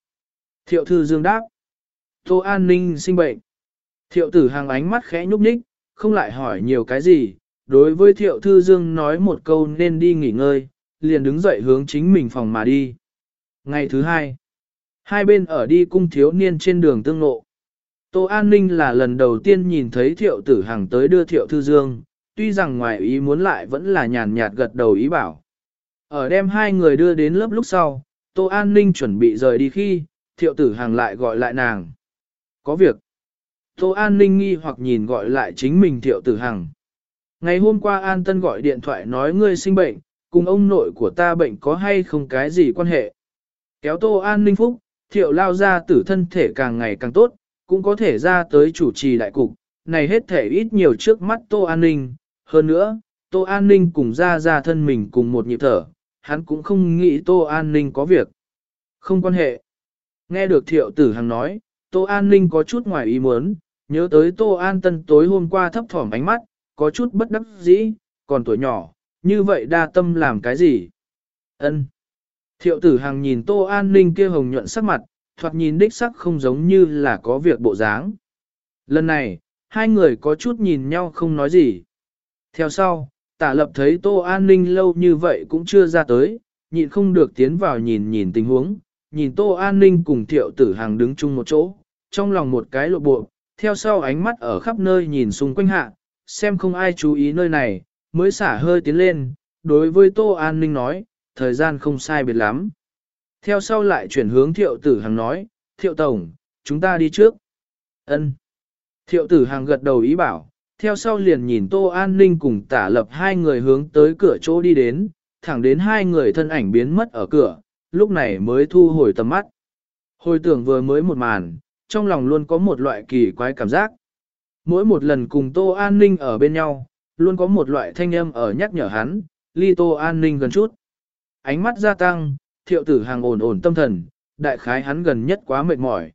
Thiệu Thư Dương đáp. Tô An Ninh sinh bệnh. Thiệu Tử Hằng ánh mắt khẽ nhúc nhích, không lại hỏi nhiều cái gì, đối với Thiệu Thư Dương nói một câu nên đi nghỉ ngơi, liền đứng dậy hướng chính mình phòng mà đi. Ngày thứ hai, hai bên ở đi cung thiếu niên trên đường tương ngộ. Tô An Ninh là lần đầu tiên nhìn thấy Thiệu Tử Hằng tới đưa Thiệu Thư Dương, tuy rằng ngoài ý muốn lại vẫn là nhàn nhạt gật đầu ý bảo. Ở đem hai người đưa đến lớp lúc sau, Tô An Ninh chuẩn bị rời đi khi, Thiệu Tử Hằng lại gọi lại nàng. Có việc. Tô An Ninh nghi hoặc nhìn gọi lại chính mình Thiệu Tử Hằng. Ngày hôm qua An Tân gọi điện thoại nói ngươi sinh bệnh, cùng ông nội của ta bệnh có hay không cái gì quan hệ. Kéo Tô An Ninh Phúc, Thiệu lao ra tử thân thể càng ngày càng tốt, cũng có thể ra tới chủ trì đại cục, này hết thể ít nhiều trước mắt Tô An Ninh. Hơn nữa, Tô An Ninh cùng ra ra thân mình cùng một nhịp thở, hắn cũng không nghĩ Tô An Ninh có việc. Không quan hệ. Nghe được Thiệu Tử Hằng nói, Tô An Ninh có chút ngoài ý muốn, nhớ tới Tô An Tân tối hôm qua thấp thỏm ánh mắt, có chút bất đắc dĩ, còn tuổi nhỏ, như vậy đa tâm làm cái gì? Ân. Thiệu tử hàng nhìn Tô An Ninh kia hồng nhuận sắc mặt, thoạt nhìn đích sắc không giống như là có việc bộ dáng. Lần này, hai người có chút nhìn nhau không nói gì. Theo sau, tả lập thấy Tô An Ninh lâu như vậy cũng chưa ra tới, nhịn không được tiến vào nhìn nhìn tình huống, nhìn Tô An Ninh cùng Thiệu Tử Hàng đứng chung một chỗ, trong lòng một cái lộ bộ, theo sau ánh mắt ở khắp nơi nhìn xung quanh hạ, xem không ai chú ý nơi này, mới xả hơi tiến lên, đối với Tô An Ninh nói, thời gian không sai biệt lắm. Theo sau lại chuyển hướng Thiệu Tử Hằng nói, Thiệu Tổng, chúng ta đi trước. ân Thiệu Tử Hằng gật đầu ý bảo, theo sau liền nhìn Tô An Ninh cùng tả lập hai người hướng tới cửa chỗ đi đến, thẳng đến hai người thân ảnh biến mất ở cửa, lúc này mới thu hồi tầm mắt. Hồi tưởng vừa mới một màn, trong lòng luôn có một loại kỳ quái cảm giác. Mỗi một lần cùng Tô An Ninh ở bên nhau, luôn có một loại thanh âm ở nhắc nhở hắn, ly Tô An Ninh gần chút. Ánh mắt gia tăng, thiệu tử hàng ổn ổn tâm thần, đại khái hắn gần nhất quá mệt mỏi.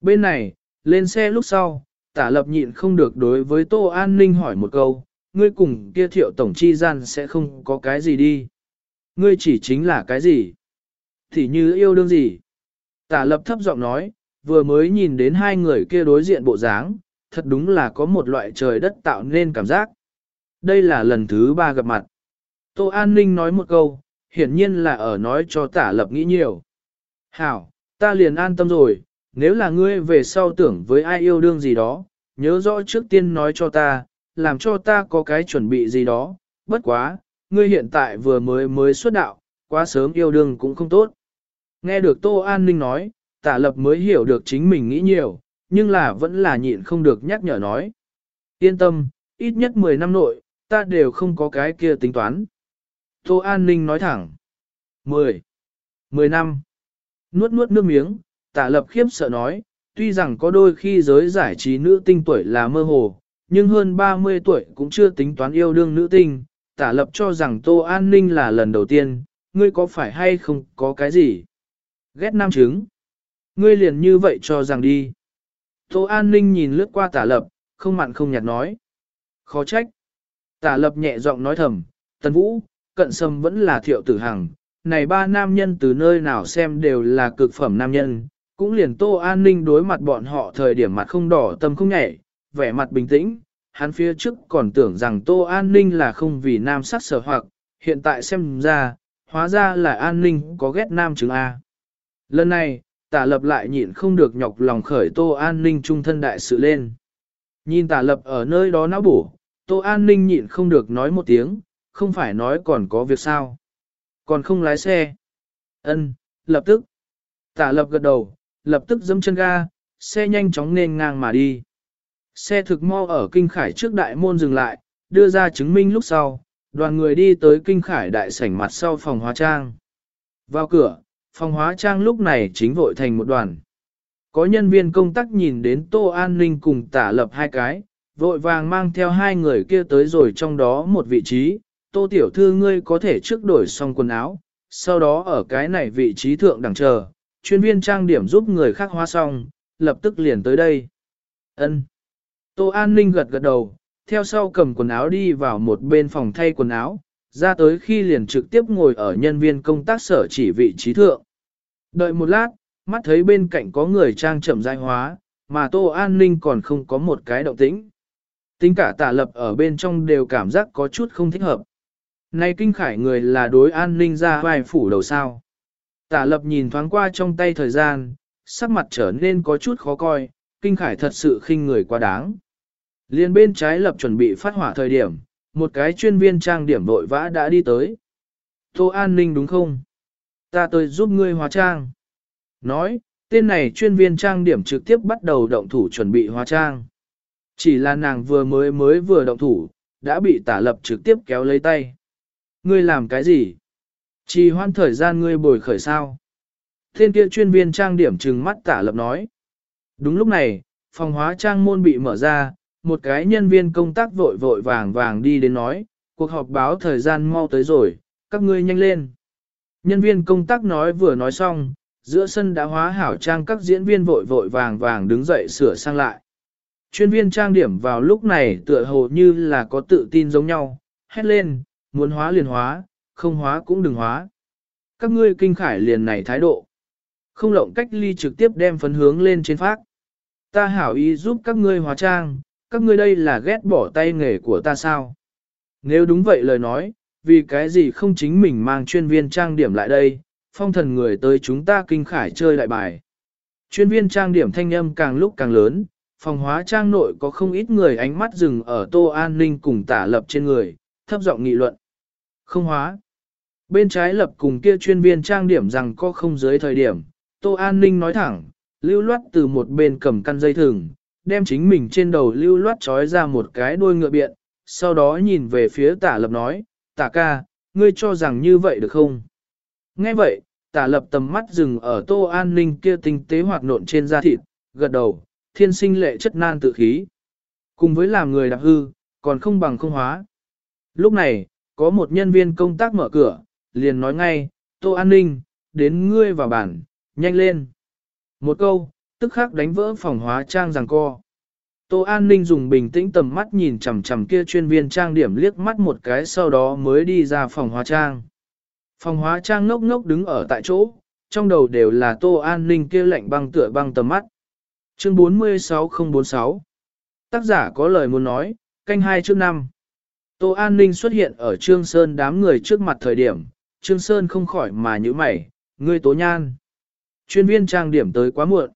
Bên này, lên xe lúc sau, tả lập nhịn không được đối với Tô An Ninh hỏi một câu, ngươi cùng kia thiệu tổng chi gian sẽ không có cái gì đi. Ngươi chỉ chính là cái gì? Thì như yêu đương gì? Tả lập thấp giọng nói, vừa mới nhìn đến hai người kia đối diện bộ dáng, thật đúng là có một loại trời đất tạo nên cảm giác. Đây là lần thứ ba gặp mặt. Tô An Ninh nói một câu, hiển nhiên là ở nói cho tả lập nghĩ nhiều. Hảo, ta liền an tâm rồi, nếu là ngươi về sau tưởng với ai yêu đương gì đó, nhớ rõ trước tiên nói cho ta, làm cho ta có cái chuẩn bị gì đó, bất quá, ngươi hiện tại vừa mới mới xuất đạo, quá sớm yêu đương cũng không tốt. Nghe được Tô An Ninh nói, tả lập mới hiểu được chính mình nghĩ nhiều, nhưng là vẫn là nhịn không được nhắc nhở nói. Yên tâm, ít nhất 10 năm nội, ta đều không có cái kia tính toán. Tô An Ninh nói thẳng. 10. 10 năm. Nuốt nuốt nước miếng, tả lập khiếp sợ nói, tuy rằng có đôi khi giới giải trí nữ tinh tuổi là mơ hồ, nhưng hơn 30 tuổi cũng chưa tính toán yêu đương nữ tinh, tả lập cho rằng Tô An Ninh là lần đầu tiên, ngươi có phải hay không có cái gì? Ghét nam chứng. Ngươi liền như vậy cho rằng đi. Tô An Ninh nhìn lướt qua tả lập, không mặn không nhạt nói. Khó trách. Tả lập nhẹ giọng nói thầm, tần vũ, cận sâm vẫn là thiệu tử hằng. Này ba nam nhân từ nơi nào xem đều là cực phẩm nam nhân, cũng liền Tô An Ninh đối mặt bọn họ thời điểm mặt không đỏ tâm không nhảy, vẻ mặt bình tĩnh. Hắn phía trước còn tưởng rằng Tô An Ninh là không vì nam sắc sở hoặc, hiện tại xem ra, hóa ra là An Ninh có ghét nam chứng A. Lần này, tả lập lại nhịn không được nhọc lòng khởi Tô An Ninh trung thân đại sự lên. Nhìn tả lập ở nơi đó não bổ, Tô An Ninh nhịn không được nói một tiếng, không phải nói còn có việc sao. Còn không lái xe. ân lập tức. Tả lập gật đầu, lập tức dâm chân ga, xe nhanh chóng nên ngang mà đi. Xe thực mau ở Kinh Khải trước đại môn dừng lại, đưa ra chứng minh lúc sau, đoàn người đi tới Kinh Khải đại sảnh mặt sau phòng hóa trang. Vào cửa, phòng hóa trang lúc này chính vội thành một đoàn. Có nhân viên công tác nhìn đến Tô An Ninh cùng tả lập hai cái, vội vàng mang theo hai người kia tới rồi trong đó một vị trí. Tô Tiểu Thư ngươi có thể trước đổi xong quần áo, sau đó ở cái này vị trí thượng đẳng chờ, chuyên viên trang điểm giúp người khác hóa xong, lập tức liền tới đây. Ân. Tô An Ninh gật gật đầu, theo sau cầm quần áo đi vào một bên phòng thay quần áo, ra tới khi liền trực tiếp ngồi ở nhân viên công tác sở chỉ vị trí thượng. Đợi một lát, mắt thấy bên cạnh có người trang chậm rãi hóa, mà Tô An Ninh còn không có một cái động tĩnh. Tính cả tả lập ở bên trong đều cảm giác có chút không thích hợp. Này kinh khải người là đối an ninh ra vai phủ đầu sao. Tả lập nhìn thoáng qua trong tay thời gian, sắc mặt trở nên có chút khó coi, kinh khải thật sự khinh người quá đáng. Liên bên trái lập chuẩn bị phát hỏa thời điểm, một cái chuyên viên trang điểm vội vã đã đi tới. Tô an ninh đúng không? Ta tới giúp ngươi hóa trang. Nói, tên này chuyên viên trang điểm trực tiếp bắt đầu động thủ chuẩn bị hóa trang. Chỉ là nàng vừa mới mới vừa động thủ, đã bị tả lập trực tiếp kéo lấy tay. Ngươi làm cái gì? Chỉ hoan thời gian ngươi bồi khởi sao? Thiên kia chuyên viên trang điểm trừng mắt tả lập nói. Đúng lúc này, phòng hóa trang môn bị mở ra, một cái nhân viên công tác vội vội vàng vàng đi đến nói, cuộc họp báo thời gian mau tới rồi, các ngươi nhanh lên. Nhân viên công tác nói vừa nói xong, giữa sân đã hóa hảo trang các diễn viên vội vội vàng vàng đứng dậy sửa sang lại. Chuyên viên trang điểm vào lúc này tựa hồ như là có tự tin giống nhau, hét lên, muốn hóa liền hóa, không hóa cũng đừng hóa. Các ngươi kinh khải liền này thái độ. Không lộng cách ly trực tiếp đem phấn hướng lên trên phát. Ta hảo ý giúp các ngươi hóa trang, các ngươi đây là ghét bỏ tay nghề của ta sao? Nếu đúng vậy lời nói, vì cái gì không chính mình mang chuyên viên trang điểm lại đây, phong thần người tới chúng ta kinh khải chơi đại bài. Chuyên viên trang điểm thanh âm càng lúc càng lớn, phòng hóa trang nội có không ít người ánh mắt dừng ở tô an ninh cùng tả lập trên người, thấp giọng nghị luận. Không hóa. Bên trái lập cùng kia chuyên viên trang điểm rằng có không dưới thời điểm, tô an ninh nói thẳng, lưu loát từ một bên cầm căn dây thừng, đem chính mình trên đầu lưu loát trói ra một cái đuôi ngựa biện, sau đó nhìn về phía tả lập nói, tả ca, ngươi cho rằng như vậy được không? Nghe vậy, tả lập tầm mắt dừng ở tô an ninh kia tinh tế hoạt nộn trên da thịt, gật đầu, thiên sinh lệ chất nan tự khí. Cùng với làm người đạp hư, còn không bằng không hóa. Lúc này, có một nhân viên công tác mở cửa, liền nói ngay, tô an ninh, đến ngươi vào bản, nhanh lên. Một câu, tức khắc đánh vỡ phòng hóa trang rằng co. Tô An Ninh dùng bình tĩnh tầm mắt nhìn chằm chằm kia chuyên viên trang điểm liếc mắt một cái sau đó mới đi ra phòng hóa trang. Phòng hóa trang ngốc ngốc đứng ở tại chỗ, trong đầu đều là Tô An Ninh kia lạnh băng tựa băng tầm mắt. Chương 46046 Tác giả có lời muốn nói, canh hai chương năm Tô An Ninh xuất hiện ở Trương Sơn đám người trước mặt thời điểm, Trương Sơn không khỏi mà như mày, ngươi tố nhan. Chuyên viên trang điểm tới quá muộn.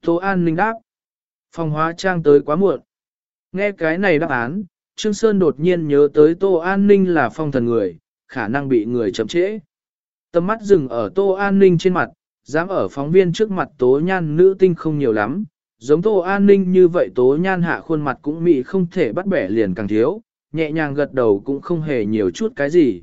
Tô An Ninh đáp. Phòng hóa trang tới quá muộn. Nghe cái này đáp án, Trương Sơn đột nhiên nhớ tới Tô An Ninh là phong thần người, khả năng bị người chậm trễ. Tâm mắt dừng ở Tô An Ninh trên mặt, dám ở phóng viên trước mặt tố nhan nữ tinh không nhiều lắm, giống Tô An Ninh như vậy tố nhan hạ khuôn mặt cũng mị không thể bắt bẻ liền càng thiếu, nhẹ nhàng gật đầu cũng không hề nhiều chút cái gì.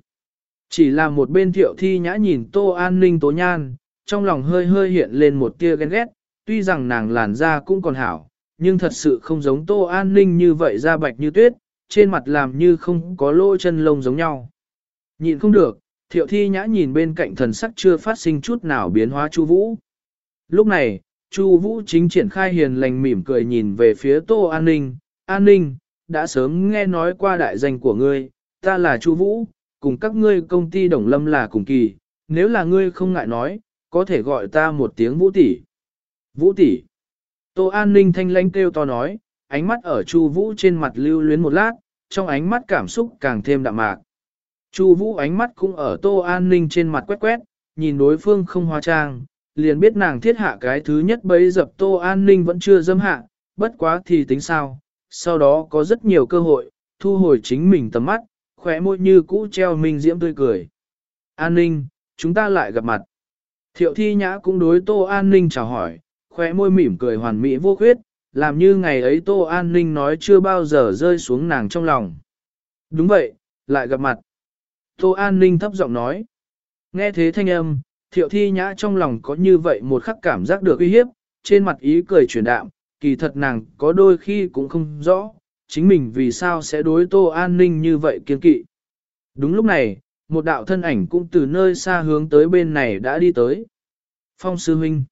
Chỉ là một bên thiệu thi nhã nhìn Tô An Ninh tố nhan, trong lòng hơi hơi hiện lên một tia ghen ghét, tuy rằng nàng làn da cũng còn hảo, nhưng thật sự không giống Tô An Ninh như vậy da bạch như tuyết, trên mặt làm như không có lỗ chân lông giống nhau. Nhìn không được, thiệu thi nhã nhìn bên cạnh thần sắc chưa phát sinh chút nào biến hóa Chu Vũ. Lúc này, Chu Vũ chính triển khai hiền lành mỉm cười nhìn về phía Tô An Ninh, An Ninh, đã sớm nghe nói qua đại danh của ngươi, ta là Chu Vũ, cùng các ngươi công ty Đồng Lâm là cùng kỳ, nếu là ngươi không ngại nói, có thể gọi ta một tiếng Vũ tỷ. Vũ tỷ. Tô An Ninh thanh lãnh kêu to nói, ánh mắt ở Chu Vũ trên mặt lưu luyến một lát, trong ánh mắt cảm xúc càng thêm đậm mạc. Chu Vũ ánh mắt cũng ở Tô An Ninh trên mặt quét quét, nhìn đối phương không hóa trang, liền biết nàng thiết hạ cái thứ nhất bấy dập Tô An Ninh vẫn chưa dâm hạ, bất quá thì tính sao, sau đó có rất nhiều cơ hội, thu hồi chính mình tầm mắt, khỏe môi như cũ treo minh diễm tươi cười. An Ninh, chúng ta lại gặp mặt. Thiệu thi nhã cũng đối Tô An Ninh chào hỏi, khóe môi mỉm cười hoàn mỹ vô khuyết, làm như ngày ấy Tô An Ninh nói chưa bao giờ rơi xuống nàng trong lòng. Đúng vậy, lại gặp mặt. Tô An Ninh thấp giọng nói. Nghe thế thanh âm, thiệu thi nhã trong lòng có như vậy một khắc cảm giác được uy hiếp, trên mặt ý cười chuyển đạm, kỳ thật nàng có đôi khi cũng không rõ, chính mình vì sao sẽ đối Tô An Ninh như vậy kiên kỵ. Đúng lúc này, một đạo thân ảnh cũng từ nơi xa hướng tới bên này đã đi tới. Phong sư huynh.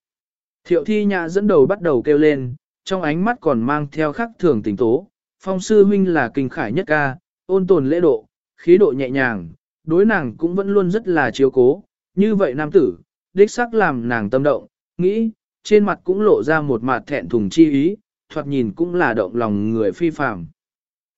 Thiệu thi nhã dẫn đầu bắt đầu kêu lên, trong ánh mắt còn mang theo khắc thường tình tố. Phong sư huynh là kinh khải nhất ca, ôn tồn lễ độ, khí độ nhẹ nhàng, đối nàng cũng vẫn luôn rất là chiếu cố. Như vậy nam tử, đích sắc làm nàng tâm động, nghĩ, trên mặt cũng lộ ra một mặt thẹn thùng chi ý, thoạt nhìn cũng là động lòng người phi phàm.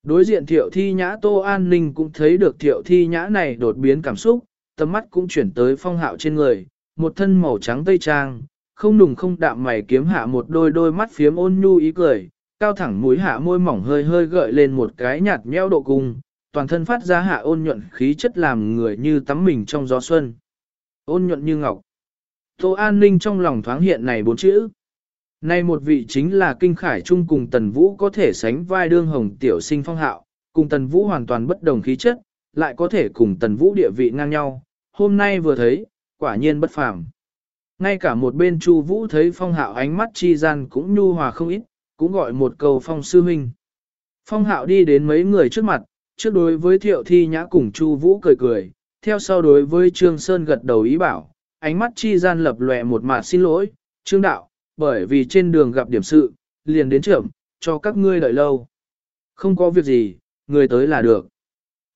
Đối diện thiệu thi nhã tô an ninh cũng thấy được thiệu thi nhã này đột biến cảm xúc, tầm mắt cũng chuyển tới phong hạo trên người, một thân màu trắng tây trang, không nùng không đạm mày kiếm hạ một đôi đôi mắt phiếm ôn nhu ý cười, cao thẳng mũi hạ môi mỏng hơi hơi gợi lên một cái nhạt nheo độ cung, toàn thân phát ra hạ ôn nhuận khí chất làm người như tắm mình trong gió xuân. Ôn nhuận như ngọc. Tô An Ninh trong lòng thoáng hiện này bốn chữ. Nay một vị chính là kinh khải chung cùng Tần Vũ có thể sánh vai đương hồng tiểu sinh phong hạo, cùng Tần Vũ hoàn toàn bất đồng khí chất, lại có thể cùng Tần Vũ địa vị ngang nhau. Hôm nay vừa thấy, quả nhiên bất phàm. Ngay cả một bên Chu Vũ thấy phong hạo ánh mắt chi gian cũng nhu hòa không ít, cũng gọi một câu phong sư huynh. Phong hạo đi đến mấy người trước mặt, trước đối với thiệu thi nhã cùng Chu Vũ cười cười, theo sau đối với Trương Sơn gật đầu ý bảo, ánh mắt chi gian lập lòe một mạt xin lỗi, Trương Đạo, bởi vì trên đường gặp điểm sự, liền đến trưởng, cho các ngươi đợi lâu. Không có việc gì, người tới là được.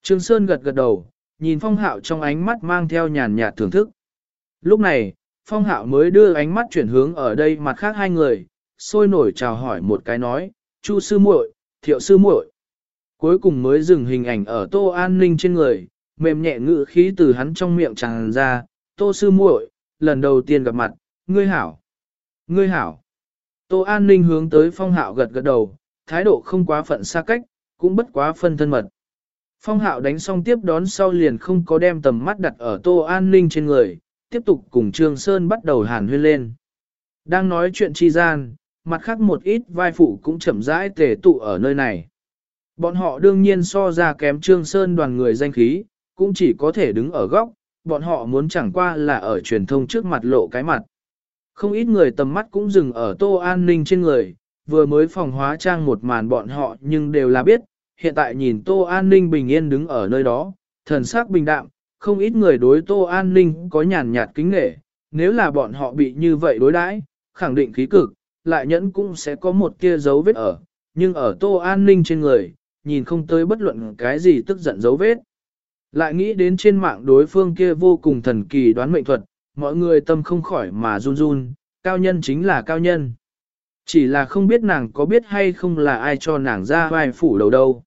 Trương Sơn gật gật đầu, nhìn phong hạo trong ánh mắt mang theo nhàn nhạt thưởng thức. Lúc này, phong hạo mới đưa ánh mắt chuyển hướng ở đây mặt khác hai người, sôi nổi chào hỏi một cái nói, Chu sư muội, thiệu sư muội. Cuối cùng mới dừng hình ảnh ở tô an ninh trên người, mềm nhẹ ngự khí từ hắn trong miệng tràn ra, tô sư muội, lần đầu tiên gặp mặt, ngươi hảo. Ngươi hảo. Tô an ninh hướng tới phong hạo gật gật đầu, thái độ không quá phận xa cách, cũng bất quá phân thân mật. Phong hạo đánh xong tiếp đón sau liền không có đem tầm mắt đặt ở tô an ninh trên người, tiếp tục cùng Trương Sơn bắt đầu hàn huyên lên. Đang nói chuyện chi gian, mặt khác một ít vai phụ cũng chậm rãi tề tụ ở nơi này. Bọn họ đương nhiên so ra kém Trương Sơn đoàn người danh khí, cũng chỉ có thể đứng ở góc, bọn họ muốn chẳng qua là ở truyền thông trước mặt lộ cái mặt. Không ít người tầm mắt cũng dừng ở tô an ninh trên người, vừa mới phòng hóa trang một màn bọn họ nhưng đều là biết, hiện tại nhìn tô an ninh bình yên đứng ở nơi đó, thần sắc bình đạm, không ít người đối tô an ninh có nhàn nhạt kính nghệ, nếu là bọn họ bị như vậy đối đãi, khẳng định khí cực, lại nhẫn cũng sẽ có một tia dấu vết ở, nhưng ở tô an ninh trên người, nhìn không tới bất luận cái gì tức giận dấu vết. Lại nghĩ đến trên mạng đối phương kia vô cùng thần kỳ đoán mệnh thuật, mọi người tâm không khỏi mà run run, cao nhân chính là cao nhân. Chỉ là không biết nàng có biết hay không là ai cho nàng ra vai phủ đầu đâu.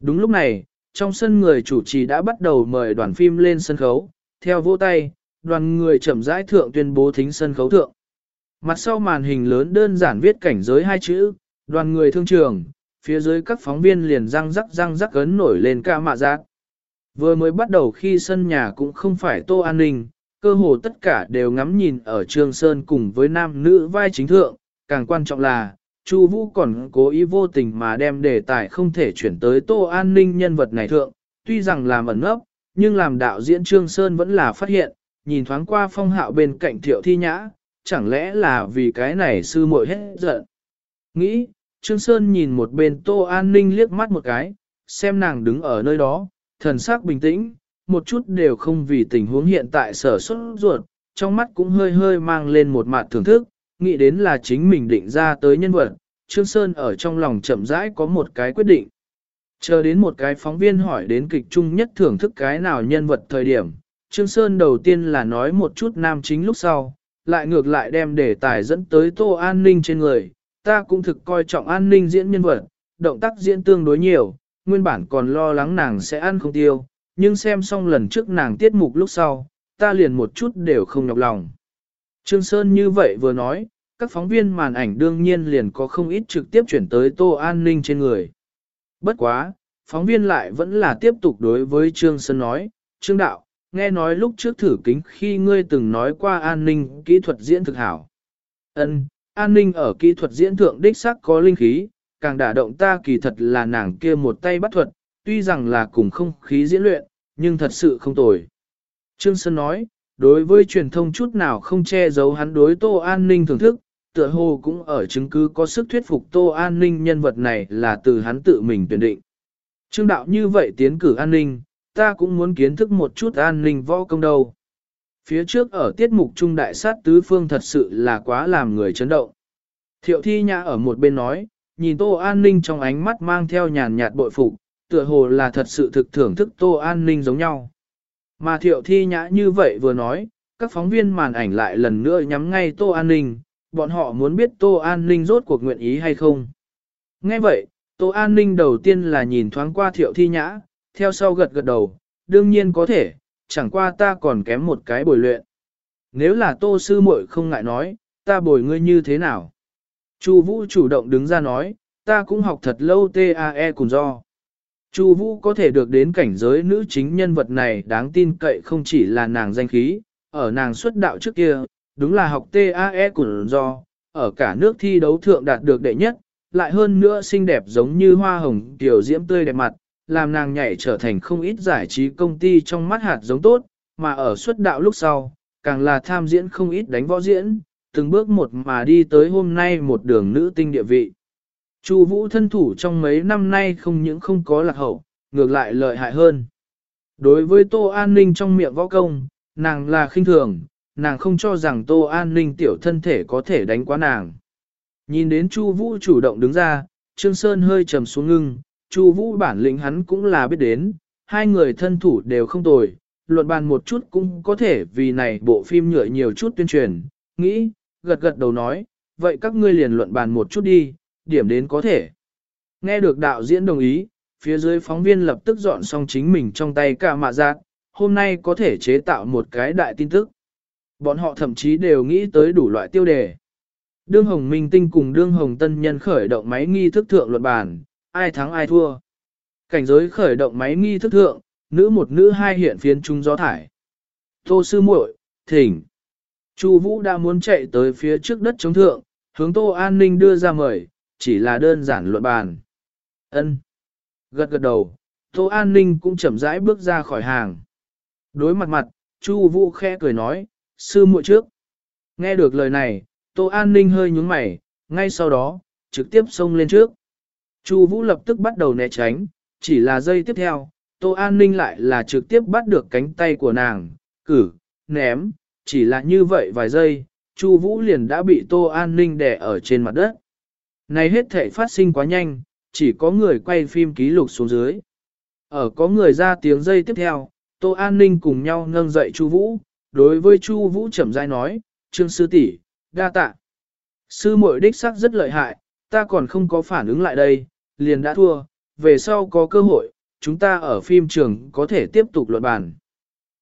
Đúng lúc này, trong sân người chủ trì đã bắt đầu mời đoàn phim lên sân khấu, theo vỗ tay, đoàn người chậm rãi thượng tuyên bố thính sân khấu thượng. Mặt sau màn hình lớn đơn giản viết cảnh giới hai chữ, đoàn người thương trường, phía dưới các phóng viên liền răng rắc răng rắc ấn nổi lên ca mạ giác. Vừa mới bắt đầu khi sân nhà cũng không phải tô an ninh, cơ hồ tất cả đều ngắm nhìn ở Trương Sơn cùng với nam nữ vai chính thượng, càng quan trọng là, Chu Vũ còn cố ý vô tình mà đem đề tài không thể chuyển tới Tô An Ninh nhân vật này thượng, tuy rằng làm ẩn nấp, nhưng làm đạo diễn Trương Sơn vẫn là phát hiện, nhìn thoáng qua phong hạo bên cạnh Thiệu Thi Nhã, chẳng lẽ là vì cái này sư muội hết giận. Nghĩ, Trương Sơn nhìn một bên Tô An Ninh liếc mắt một cái, xem nàng đứng ở nơi đó, thần sắc bình tĩnh, một chút đều không vì tình huống hiện tại sở xuất ruột, trong mắt cũng hơi hơi mang lên một mặt thưởng thức, nghĩ đến là chính mình định ra tới nhân vật, Trương Sơn ở trong lòng chậm rãi có một cái quyết định. Chờ đến một cái phóng viên hỏi đến kịch trung nhất thưởng thức cái nào nhân vật thời điểm, Trương Sơn đầu tiên là nói một chút nam chính lúc sau, lại ngược lại đem đề tài dẫn tới tô an ninh trên người, ta cũng thực coi trọng an ninh diễn nhân vật, động tác diễn tương đối nhiều, nguyên bản còn lo lắng nàng sẽ ăn không tiêu, nhưng xem xong lần trước nàng tiết mục lúc sau, ta liền một chút đều không nhọc lòng. Trương Sơn như vậy vừa nói, các phóng viên màn ảnh đương nhiên liền có không ít trực tiếp chuyển tới Tô An Ninh trên người. Bất quá, phóng viên lại vẫn là tiếp tục đối với Trương Sơn nói, Trương Đạo, nghe nói lúc trước thử kính khi ngươi từng nói qua an ninh kỹ thuật diễn thực hảo. Ân, an ninh ở kỹ thuật diễn thượng đích sắc có linh khí, càng đả động ta kỳ thật là nàng kia một tay bắt thuật, tuy rằng là cùng không khí diễn luyện, nhưng thật sự không tồi. Trương Sơn nói, đối với truyền thông chút nào không che giấu hắn đối Tô An Ninh thưởng thức, tựa hồ cũng ở chứng cứ có sức thuyết phục Tô An Ninh nhân vật này là từ hắn tự mình tuyển định. Trương đạo như vậy tiến cử an ninh, ta cũng muốn kiến thức một chút an ninh võ công đâu. Phía trước ở tiết mục trung đại sát tứ phương thật sự là quá làm người chấn động. Thiệu thi nhã ở một bên nói, nhìn Tô An Ninh trong ánh mắt mang theo nhàn nhạt bội phục, tựa hồ là thật sự thực thưởng thức Tô An Ninh giống nhau. Mà thiệu thi nhã như vậy vừa nói, các phóng viên màn ảnh lại lần nữa nhắm ngay Tô An Ninh, bọn họ muốn biết Tô An Ninh rốt cuộc nguyện ý hay không. Nghe vậy, Tô An Ninh đầu tiên là nhìn thoáng qua thiệu thi nhã, theo sau gật gật đầu, đương nhiên có thể, chẳng qua ta còn kém một cái bồi luyện. Nếu là Tô Sư muội không ngại nói, ta bồi ngươi như thế nào? Chu Vũ chủ động đứng ra nói, ta cũng học thật lâu TAE cùng do. Chu Vũ có thể được đến cảnh giới nữ chính nhân vật này đáng tin cậy không chỉ là nàng danh khí, ở nàng xuất đạo trước kia, đúng là học TAE cùng do, ở cả nước thi đấu thượng đạt được đệ nhất, lại hơn nữa xinh đẹp giống như hoa hồng tiểu diễm tươi đẹp mặt, làm nàng nhảy trở thành không ít giải trí công ty trong mắt hạt giống tốt, mà ở xuất đạo lúc sau, càng là tham diễn không ít đánh võ diễn, từng bước một mà đi tới hôm nay một đường nữ tinh địa vị. Chu Vũ thân thủ trong mấy năm nay không những không có lạc hậu, ngược lại lợi hại hơn. Đối với Tô An Ninh trong miệng võ công, nàng là khinh thường, nàng không cho rằng Tô An Ninh tiểu thân thể có thể đánh quá nàng. Nhìn đến Chu Vũ chủ động đứng ra, Trương Sơn hơi trầm xuống ngưng, Chu Vũ bản lĩnh hắn cũng là biết đến, hai người thân thủ đều không tồi, luận bàn một chút cũng có thể vì này bộ phim nhựa nhiều chút tuyên truyền, nghĩ, gật gật đầu nói, vậy các ngươi liền luận bàn một chút đi, điểm đến có thể. Nghe được đạo diễn đồng ý, phía dưới phóng viên lập tức dọn xong chính mình trong tay cả mạ giác, hôm nay có thể chế tạo một cái đại tin tức. Bọn họ thậm chí đều nghĩ tới đủ loại tiêu đề. Đương Hồng Minh Tinh cùng Đương Hồng Tân Nhân khởi động máy nghi thức thượng luận bàn, ai thắng ai thua. Cảnh giới khởi động máy nghi thức thượng, nữ một nữ hai hiện phiến trung gió thải. Tô sư muội, thỉnh. Chu Vũ đã muốn chạy tới phía trước đất chống thượng, hướng Tô An Ninh đưa ra mời, chỉ là đơn giản luận bàn. Ân. Gật gật đầu, Tô An Ninh cũng chậm rãi bước ra khỏi hàng. Đối mặt mặt, Chu Vũ khẽ cười nói, sư muội trước. Nghe được lời này, Tô An Ninh hơi nhúng mày, ngay sau đó, trực tiếp xông lên trước. Chu Vũ lập tức bắt đầu né tránh, chỉ là giây tiếp theo, Tô An Ninh lại là trực tiếp bắt được cánh tay của nàng, cử, ném, chỉ là như vậy vài giây, Chu Vũ liền đã bị Tô An Ninh đè ở trên mặt đất. Này hết thể phát sinh quá nhanh, chỉ có người quay phim ký lục xuống dưới. Ở có người ra tiếng giây tiếp theo, Tô An Ninh cùng nhau nâng dậy Chu Vũ, đối với Chu Vũ chậm rãi nói, "Trương sư tỷ, đa tạ." Sư muội đích xác rất lợi hại, ta còn không có phản ứng lại đây, liền đã thua, về sau có cơ hội, chúng ta ở phim trường có thể tiếp tục luận bàn.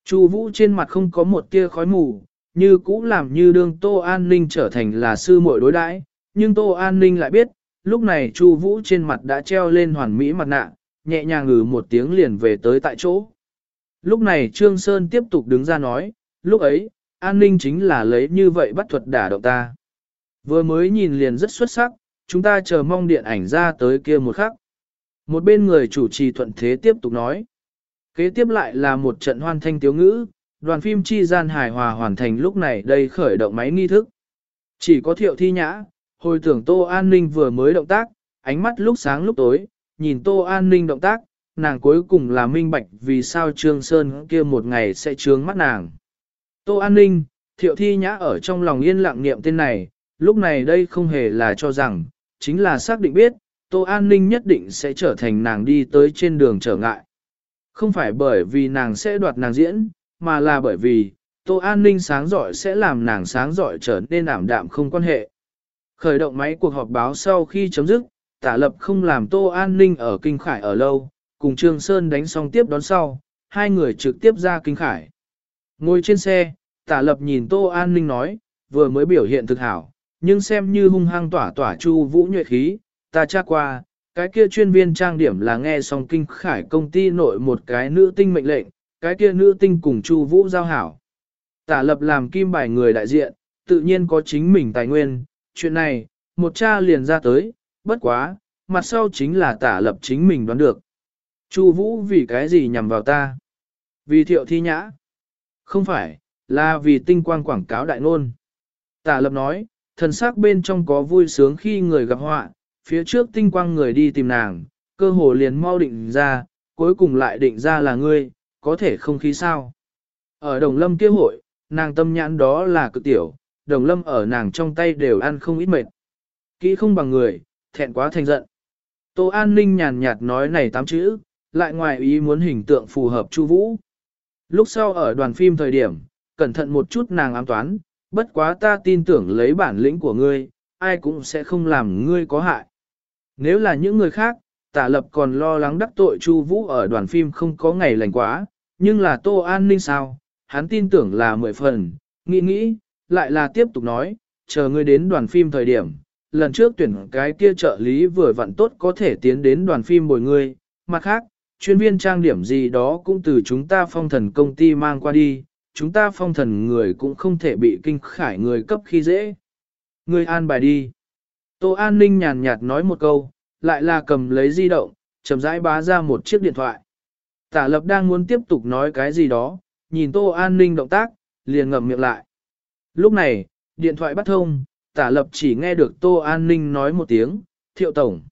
Chu Vũ trên mặt không có một tia khói mù, như cũ làm như đương Tô An Ninh trở thành là sư muội đối đãi, nhưng Tô An Ninh lại biết, lúc này Chu Vũ trên mặt đã treo lên hoàn mỹ mặt nạ, nhẹ nhàng ngừ một tiếng liền về tới tại chỗ. Lúc này Trương Sơn tiếp tục đứng ra nói, lúc ấy, An Ninh chính là lấy như vậy bắt thuật đả động ta. Vừa mới nhìn liền rất xuất sắc, chúng ta chờ mong điện ảnh ra tới kia một khắc. Một bên người chủ trì thuận thế tiếp tục nói. Kế tiếp lại là một trận hoan thanh tiếu ngữ, đoàn phim chi gian hài hòa hoàn thành lúc này đây khởi động máy nghi thức. Chỉ có thiệu thi nhã, hồi tưởng Tô An Ninh vừa mới động tác, ánh mắt lúc sáng lúc tối, nhìn Tô An Ninh động tác, nàng cuối cùng là minh bạch vì sao Trương Sơn kia một ngày sẽ trướng mắt nàng. Tô An Ninh, thiệu thi nhã ở trong lòng yên lặng niệm tên này, lúc này đây không hề là cho rằng, chính là xác định biết, Tô An Ninh nhất định sẽ trở thành nàng đi tới trên đường trở ngại. Không phải bởi vì nàng sẽ đoạt nàng diễn, mà là bởi vì, Tô An Ninh sáng giỏi sẽ làm nàng sáng giỏi trở nên ảm đạm không quan hệ. Khởi động máy cuộc họp báo sau khi chấm dứt, tả lập không làm Tô An Ninh ở Kinh Khải ở lâu, cùng Trương Sơn đánh xong tiếp đón sau, hai người trực tiếp ra Kinh Khải. Ngồi trên xe, tả lập nhìn Tô An Ninh nói, vừa mới biểu hiện thực hảo, nhưng xem như hung hăng tỏa tỏa chu vũ nhuệ khí, ta tra qua, cái kia chuyên viên trang điểm là nghe xong kinh khải công ty nội một cái nữ tinh mệnh lệnh, cái kia nữ tinh cùng chu vũ giao hảo. Tả lập làm kim bài người đại diện, tự nhiên có chính mình tài nguyên, chuyện này, một cha liền ra tới, bất quá, mặt sau chính là tả lập chính mình đoán được. Chu vũ vì cái gì nhằm vào ta? Vì thiệu thi nhã? Không phải, là vì tinh quang quảng cáo đại ngôn. Tả lập nói, thần sắc bên trong có vui sướng khi người gặp họa, phía trước tinh quang người đi tìm nàng, cơ hồ liền mau định ra, cuối cùng lại định ra là ngươi, có thể không khí sao. Ở đồng lâm kia hội, nàng tâm nhãn đó là cực tiểu, đồng lâm ở nàng trong tay đều ăn không ít mệt. Kỹ không bằng người, thẹn quá thành giận. Tô An Ninh nhàn nhạt nói này tám chữ, lại ngoài ý muốn hình tượng phù hợp Chu Vũ. Lúc sau ở đoàn phim thời điểm, cẩn thận một chút nàng ám toán, bất quá ta tin tưởng lấy bản lĩnh của ngươi, ai cũng sẽ không làm ngươi có hại. Nếu là những người khác, tả lập còn lo lắng đắc tội Chu Vũ ở đoàn phim không có ngày lành quá, nhưng là Tô An Ninh sao, hắn tin tưởng là mười phần, nghĩ nghĩ, lại là tiếp tục nói, chờ ngươi đến đoàn phim thời điểm, lần trước tuyển cái kia trợ lý vừa vặn tốt có thể tiến đến đoàn phim bồi ngươi, mặt khác, chuyên viên trang điểm gì đó cũng từ chúng ta phong thần công ty mang qua đi, chúng ta phong thần người cũng không thể bị kinh khải người cấp khi dễ. Ngươi an bài đi. Tô An Ninh nhàn nhạt nói một câu, lại là cầm lấy di động, chậm rãi bá ra một chiếc điện thoại. Tả lập đang muốn tiếp tục nói cái gì đó, nhìn Tô An Ninh động tác, liền ngậm miệng lại. Lúc này, điện thoại bắt thông, tả lập chỉ nghe được Tô An Ninh nói một tiếng, thiệu tổng.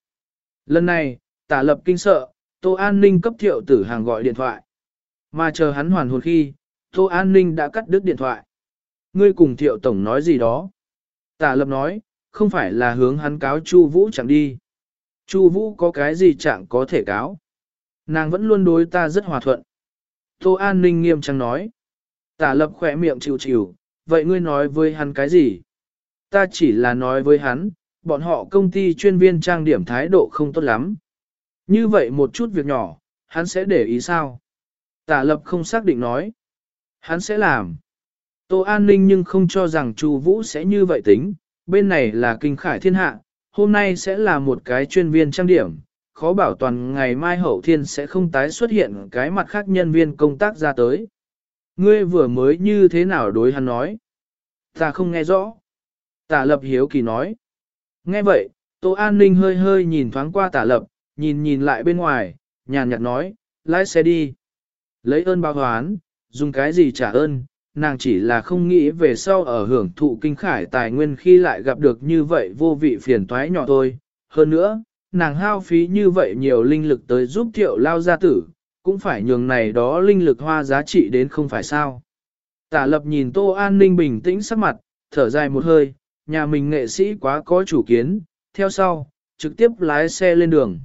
Lần này, tả lập kinh sợ, Tô An Ninh cấp thiệu tử hàng gọi điện thoại. Mà chờ hắn hoàn hồn khi, Tô An Ninh đã cắt đứt điện thoại. Ngươi cùng thiệu tổng nói gì đó. Tả lập nói, không phải là hướng hắn cáo Chu Vũ chẳng đi. Chu Vũ có cái gì chẳng có thể cáo. Nàng vẫn luôn đối ta rất hòa thuận. Tô An Ninh nghiêm trang nói. Tả lập khỏe miệng chịu chịu, vậy ngươi nói với hắn cái gì? Ta chỉ là nói với hắn, bọn họ công ty chuyên viên trang điểm thái độ không tốt lắm. Như vậy một chút việc nhỏ, hắn sẽ để ý sao? Tả lập không xác định nói. Hắn sẽ làm. Tô An Ninh nhưng không cho rằng Chu Vũ sẽ như vậy tính, bên này là kinh khải thiên hạ, hôm nay sẽ là một cái chuyên viên trang điểm, khó bảo toàn ngày mai hậu thiên sẽ không tái xuất hiện cái mặt khác nhân viên công tác ra tới. Ngươi vừa mới như thế nào đối hắn nói? Ta không nghe rõ. Tả lập hiếu kỳ nói. Nghe vậy, Tô An Ninh hơi hơi nhìn thoáng qua tả lập, nhìn nhìn lại bên ngoài, nhàn nhạt nói, lái xe đi. Lấy ơn bao hoán, dùng cái gì trả ơn, nàng chỉ là không nghĩ về sau ở hưởng thụ kinh khải tài nguyên khi lại gặp được như vậy vô vị phiền toái nhỏ thôi. Hơn nữa, nàng hao phí như vậy nhiều linh lực tới giúp thiệu lao gia tử, cũng phải nhường này đó linh lực hoa giá trị đến không phải sao. Tả lập nhìn Tô An Ninh bình tĩnh sắc mặt, thở dài một hơi, nhà mình nghệ sĩ quá có chủ kiến, theo sau, trực tiếp lái xe lên đường.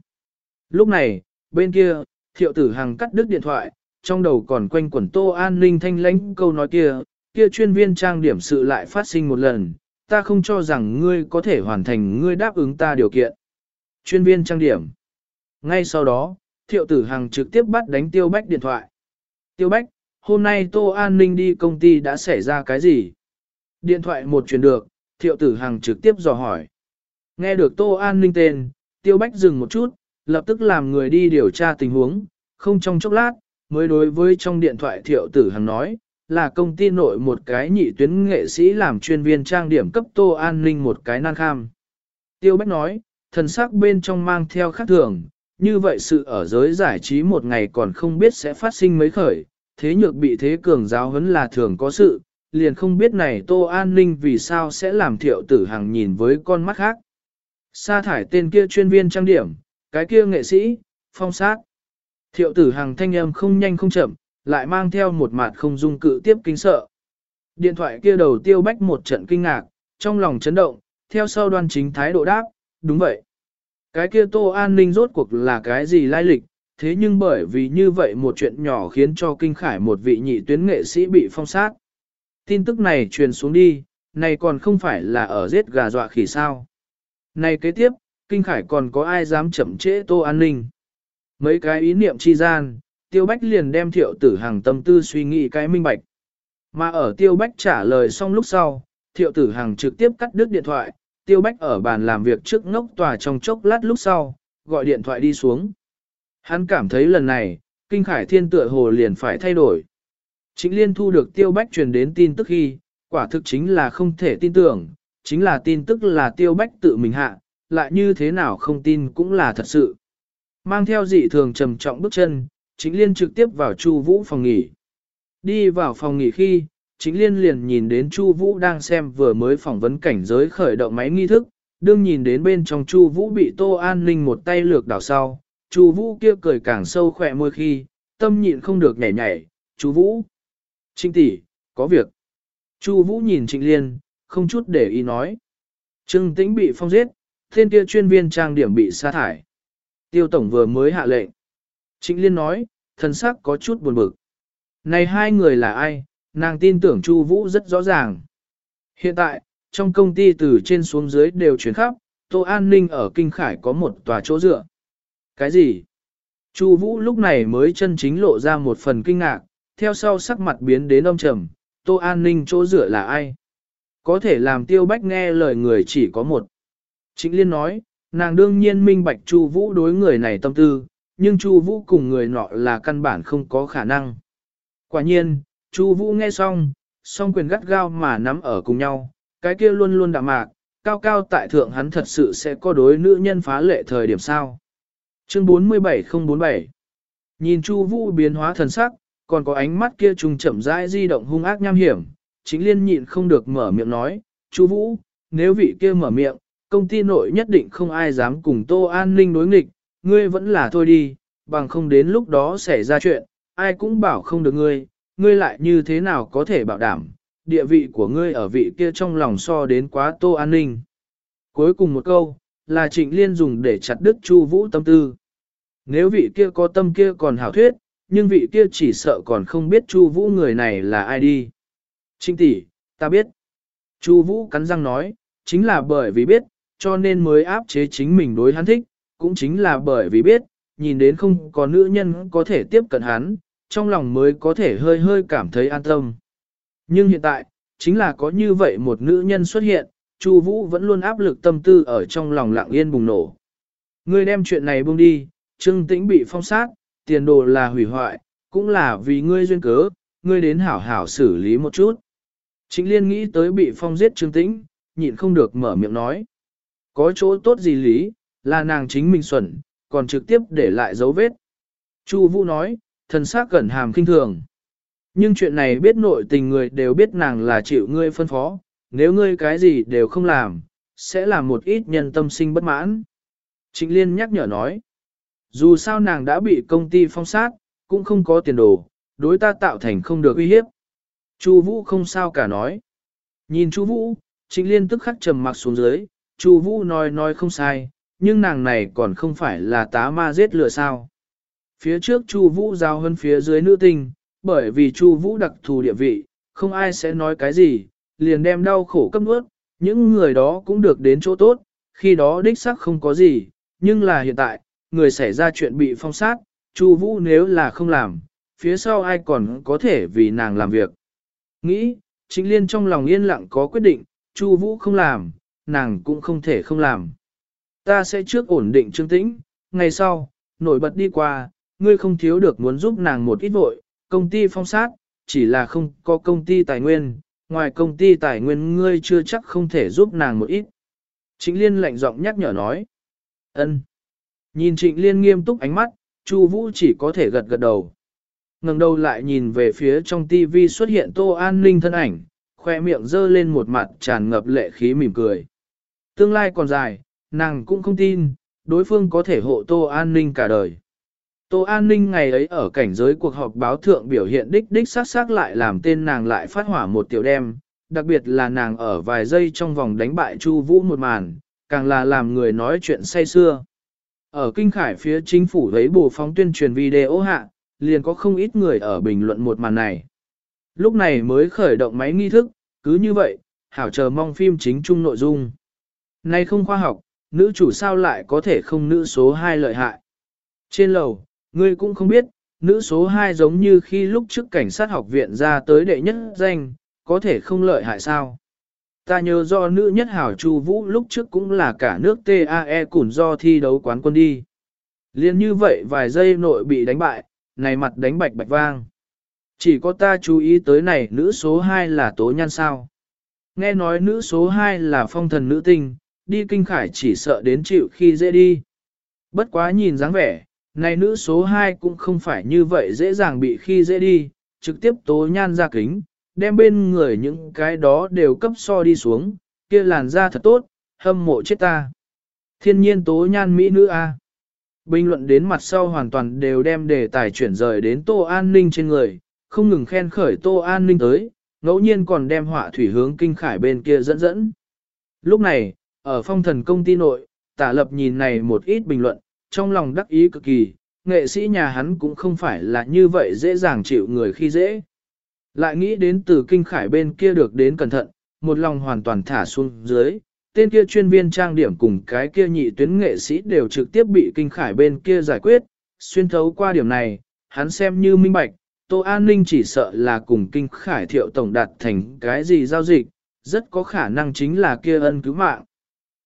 Lúc này, bên kia, thiệu tử hằng cắt đứt điện thoại, trong đầu còn quanh quẩn Tô An Ninh thanh lãnh câu nói kia, kia chuyên viên trang điểm sự lại phát sinh một lần, ta không cho rằng ngươi có thể hoàn thành ngươi đáp ứng ta điều kiện. Chuyên viên trang điểm. Ngay sau đó, thiệu tử hằng trực tiếp bắt đánh tiêu bách điện thoại. Tiêu bách, hôm nay Tô An Ninh đi công ty đã xảy ra cái gì? Điện thoại một chuyển được, thiệu tử hằng trực tiếp dò hỏi. Nghe được Tô An Ninh tên, tiêu bách dừng một chút, lập tức làm người đi điều tra tình huống, không trong chốc lát, mới đối với trong điện thoại thiệu tử hằng nói, là công ty nội một cái nhị tuyến nghệ sĩ làm chuyên viên trang điểm cấp Tô An Ninh một cái nan kham. Tiêu bách nói, thần sắc bên trong mang theo khác thường, như vậy sự ở giới giải trí một ngày còn không biết sẽ phát sinh mấy khởi, thế nhược bị thế cường giáo huấn là thường có sự, liền không biết này Tô An Ninh vì sao sẽ làm thiệu tử hằng nhìn với con mắt khác. Sa thải tên kia chuyên viên trang điểm, cái kia nghệ sĩ, phong sát. Thiệu tử hằng thanh âm không nhanh không chậm, lại mang theo một mặt không dung cự tiếp kinh sợ. Điện thoại kia đầu tiêu bách một trận kinh ngạc, trong lòng chấn động, theo sau đoan chính thái độ đáp, đúng vậy. Cái kia tô an ninh rốt cuộc là cái gì lai lịch, thế nhưng bởi vì như vậy một chuyện nhỏ khiến cho kinh khải một vị nhị tuyến nghệ sĩ bị phong sát. Tin tức này truyền xuống đi, này còn không phải là ở giết gà dọa khỉ sao. Này kế tiếp, kinh khải còn có ai dám chậm trễ tô an ninh. Mấy cái ý niệm chi gian, tiêu bách liền đem thiệu tử hàng tâm tư suy nghĩ cái minh bạch. Mà ở tiêu bách trả lời xong lúc sau, thiệu tử hàng trực tiếp cắt đứt điện thoại, tiêu bách ở bàn làm việc trước ngốc tòa trong chốc lát lúc sau, gọi điện thoại đi xuống. Hắn cảm thấy lần này, kinh khải thiên tựa hồ liền phải thay đổi. Chính liên thu được tiêu bách truyền đến tin tức khi, quả thực chính là không thể tin tưởng, chính là tin tức là tiêu bách tự mình hạ, lại như thế nào không tin cũng là thật sự. Mang theo dị thường trầm trọng bước chân, chính liên trực tiếp vào Chu Vũ phòng nghỉ. Đi vào phòng nghỉ khi, chính liên liền nhìn đến Chu Vũ đang xem vừa mới phỏng vấn cảnh giới khởi động máy nghi thức, đương nhìn đến bên trong Chu Vũ bị Tô An Ninh một tay lược đảo sau, Chu Vũ kia cười càng sâu khỏe môi khi, tâm nhịn không được nhảy nhảy, "Chu Vũ, trinh tỷ, có việc." Chu Vũ nhìn Trịnh Liên, không chút để ý nói. Trương Tĩnh bị phong giết, thiên kia chuyên viên trang điểm bị sa thải. Tiêu tổng vừa mới hạ lệnh. Trịnh Liên nói, thần sắc có chút buồn bực. Này hai người là ai, nàng tin tưởng Chu Vũ rất rõ ràng. Hiện tại, trong công ty từ trên xuống dưới đều chuyển khắp, Tô An Ninh ở Kinh Khải có một tòa chỗ dựa. Cái gì? Chu Vũ lúc này mới chân chính lộ ra một phần kinh ngạc, theo sau sắc mặt biến đến âm trầm, Tô An Ninh chỗ dựa là ai? Có thể làm tiêu bách nghe lời người chỉ có một. Trịnh Liên nói, nàng đương nhiên minh bạch Chu Vũ đối người này tâm tư, nhưng Chu Vũ cùng người nọ là căn bản không có khả năng. Quả nhiên, Chu Vũ nghe xong, song quyền gắt gao mà nắm ở cùng nhau, cái kia luôn luôn đạm mạc, cao cao tại thượng hắn thật sự sẽ có đối nữ nhân phá lệ thời điểm sao. Chương 47047 Nhìn Chu Vũ biến hóa thần sắc, còn có ánh mắt kia trùng chậm rãi di động hung ác nham hiểm, chính liên nhịn không được mở miệng nói, Chu Vũ, nếu vị kia mở miệng, công ty nội nhất định không ai dám cùng Tô An Ninh đối nghịch, ngươi vẫn là thôi đi, bằng không đến lúc đó xảy ra chuyện, ai cũng bảo không được ngươi, ngươi lại như thế nào có thể bảo đảm, địa vị của ngươi ở vị kia trong lòng so đến quá Tô An Ninh. Cuối cùng một câu, là trịnh liên dùng để chặt đứt Chu Vũ tâm tư. Nếu vị kia có tâm kia còn hảo thuyết, nhưng vị kia chỉ sợ còn không biết Chu Vũ người này là ai đi. Trinh tỷ, ta biết. Chu Vũ cắn răng nói, chính là bởi vì biết, cho nên mới áp chế chính mình đối hắn thích, cũng chính là bởi vì biết, nhìn đến không có nữ nhân có thể tiếp cận hắn, trong lòng mới có thể hơi hơi cảm thấy an tâm. Nhưng hiện tại, chính là có như vậy một nữ nhân xuất hiện, Chu Vũ vẫn luôn áp lực tâm tư ở trong lòng lặng yên bùng nổ. Ngươi đem chuyện này buông đi, Trương Tĩnh bị phong sát, tiền đồ là hủy hoại, cũng là vì ngươi duyên cớ, ngươi đến hảo hảo xử lý một chút. Trịnh Liên nghĩ tới bị phong giết Trương Tĩnh, nhịn không được mở miệng nói. Có chỗ tốt gì lý, là nàng chính mình xuẩn, còn trực tiếp để lại dấu vết. Chu Vũ nói, thần sắc cẩn hàm kinh thường. Nhưng chuyện này biết nội tình người đều biết nàng là chịu ngươi phân phó, nếu ngươi cái gì đều không làm, sẽ làm một ít nhân tâm sinh bất mãn. Trịnh Liên nhắc nhở nói, dù sao nàng đã bị công ty phong sát, cũng không có tiền đồ, đối ta tạo thành không được uy hiếp. Chu Vũ không sao cả nói. Nhìn Chu Vũ, Trịnh Liên tức khắc trầm mặc xuống dưới, Chu Vũ nói nói không sai, nhưng nàng này còn không phải là tá ma giết lửa sao. Phía trước Chu Vũ giao hơn phía dưới nữ tinh, bởi vì Chu Vũ đặc thù địa vị, không ai sẽ nói cái gì, liền đem đau khổ cấp nuốt, những người đó cũng được đến chỗ tốt, khi đó đích xác không có gì, nhưng là hiện tại, người xảy ra chuyện bị phong sát, Chu Vũ nếu là không làm, phía sau ai còn có thể vì nàng làm việc. Nghĩ, Trịnh Liên trong lòng yên lặng có quyết định, Chu Vũ không làm, nàng cũng không thể không làm. Ta sẽ trước ổn định Trương Tĩnh, ngày sau, nổi bật đi qua, ngươi không thiếu được muốn giúp nàng một ít vội, công ty phong sát, chỉ là không có công ty tài nguyên, ngoài công ty tài nguyên ngươi chưa chắc không thể giúp nàng một ít. Trịnh Liên lạnh giọng nhắc nhở nói. ân. Nhìn Trịnh Liên nghiêm túc ánh mắt, Chu Vũ chỉ có thể gật gật đầu. Ngẩng đầu lại nhìn về phía trong TV xuất hiện Tô An Ninh thân ảnh, khoe miệng dơ lên một mặt tràn ngập lệ khí mỉm cười. Tương lai còn dài, nàng cũng không tin, đối phương có thể hộ Tô An Ninh cả đời. Tô An Ninh ngày ấy ở cảnh giới cuộc họp báo thượng biểu hiện đích đích sát sát lại làm tên nàng lại phát hỏa một tiểu đem, đặc biệt là nàng ở vài giây trong vòng đánh bại Chu Vũ một màn, càng là làm người nói chuyện say xưa. Ở kinh khải phía chính phủ lấy bù phóng tuyên truyền video hạ, liền có không ít người ở bình luận một màn này. Lúc này mới khởi động máy nghi thức, cứ như vậy, hảo chờ mong phim chính trung nội dung. Nay không khoa học, nữ chủ sao lại có thể không nữ số 2 lợi hại. Trên lầu, ngươi cũng không biết, nữ số 2 giống như khi lúc trước cảnh sát học viện ra tới đệ nhất danh, có thể không lợi hại sao. Ta nhớ do nữ nhất hảo Chu Vũ lúc trước cũng là cả nước TAE củn do thi đấu quán quân đi. Liên như vậy vài giây nội bị đánh bại, này mặt đánh bạch bạch vang. Chỉ có ta chú ý tới này nữ số 2 là tố nhan sao. Nghe nói nữ số 2 là phong thần nữ tinh, đi kinh khải chỉ sợ đến chịu khi dễ đi. Bất quá nhìn dáng vẻ, này nữ số 2 cũng không phải như vậy dễ dàng bị khi dễ đi, trực tiếp tố nhan ra kính, đem bên người những cái đó đều cấp so đi xuống, kia làn da thật tốt, hâm mộ chết ta. Thiên nhiên tố nhan mỹ nữ A. Bình luận đến mặt sau hoàn toàn đều đem đề tài chuyển rời đến tô an ninh trên người, không ngừng khen khởi tô an ninh tới, ngẫu nhiên còn đem họa thủy hướng kinh khải bên kia dẫn dẫn. Lúc này, ở phong thần công ty nội, tả lập nhìn này một ít bình luận, trong lòng đắc ý cực kỳ, nghệ sĩ nhà hắn cũng không phải là như vậy dễ dàng chịu người khi dễ. Lại nghĩ đến từ kinh khải bên kia được đến cẩn thận, một lòng hoàn toàn thả xuống dưới, tên kia chuyên viên trang điểm cùng cái kia nhị tuyến nghệ sĩ đều trực tiếp bị kinh khải bên kia giải quyết, xuyên thấu qua điểm này, hắn xem như minh bạch, Tô An Ninh chỉ sợ là cùng kinh khải thiệu tổng đạt thành cái gì giao dịch, rất có khả năng chính là kia ân cứu mạng.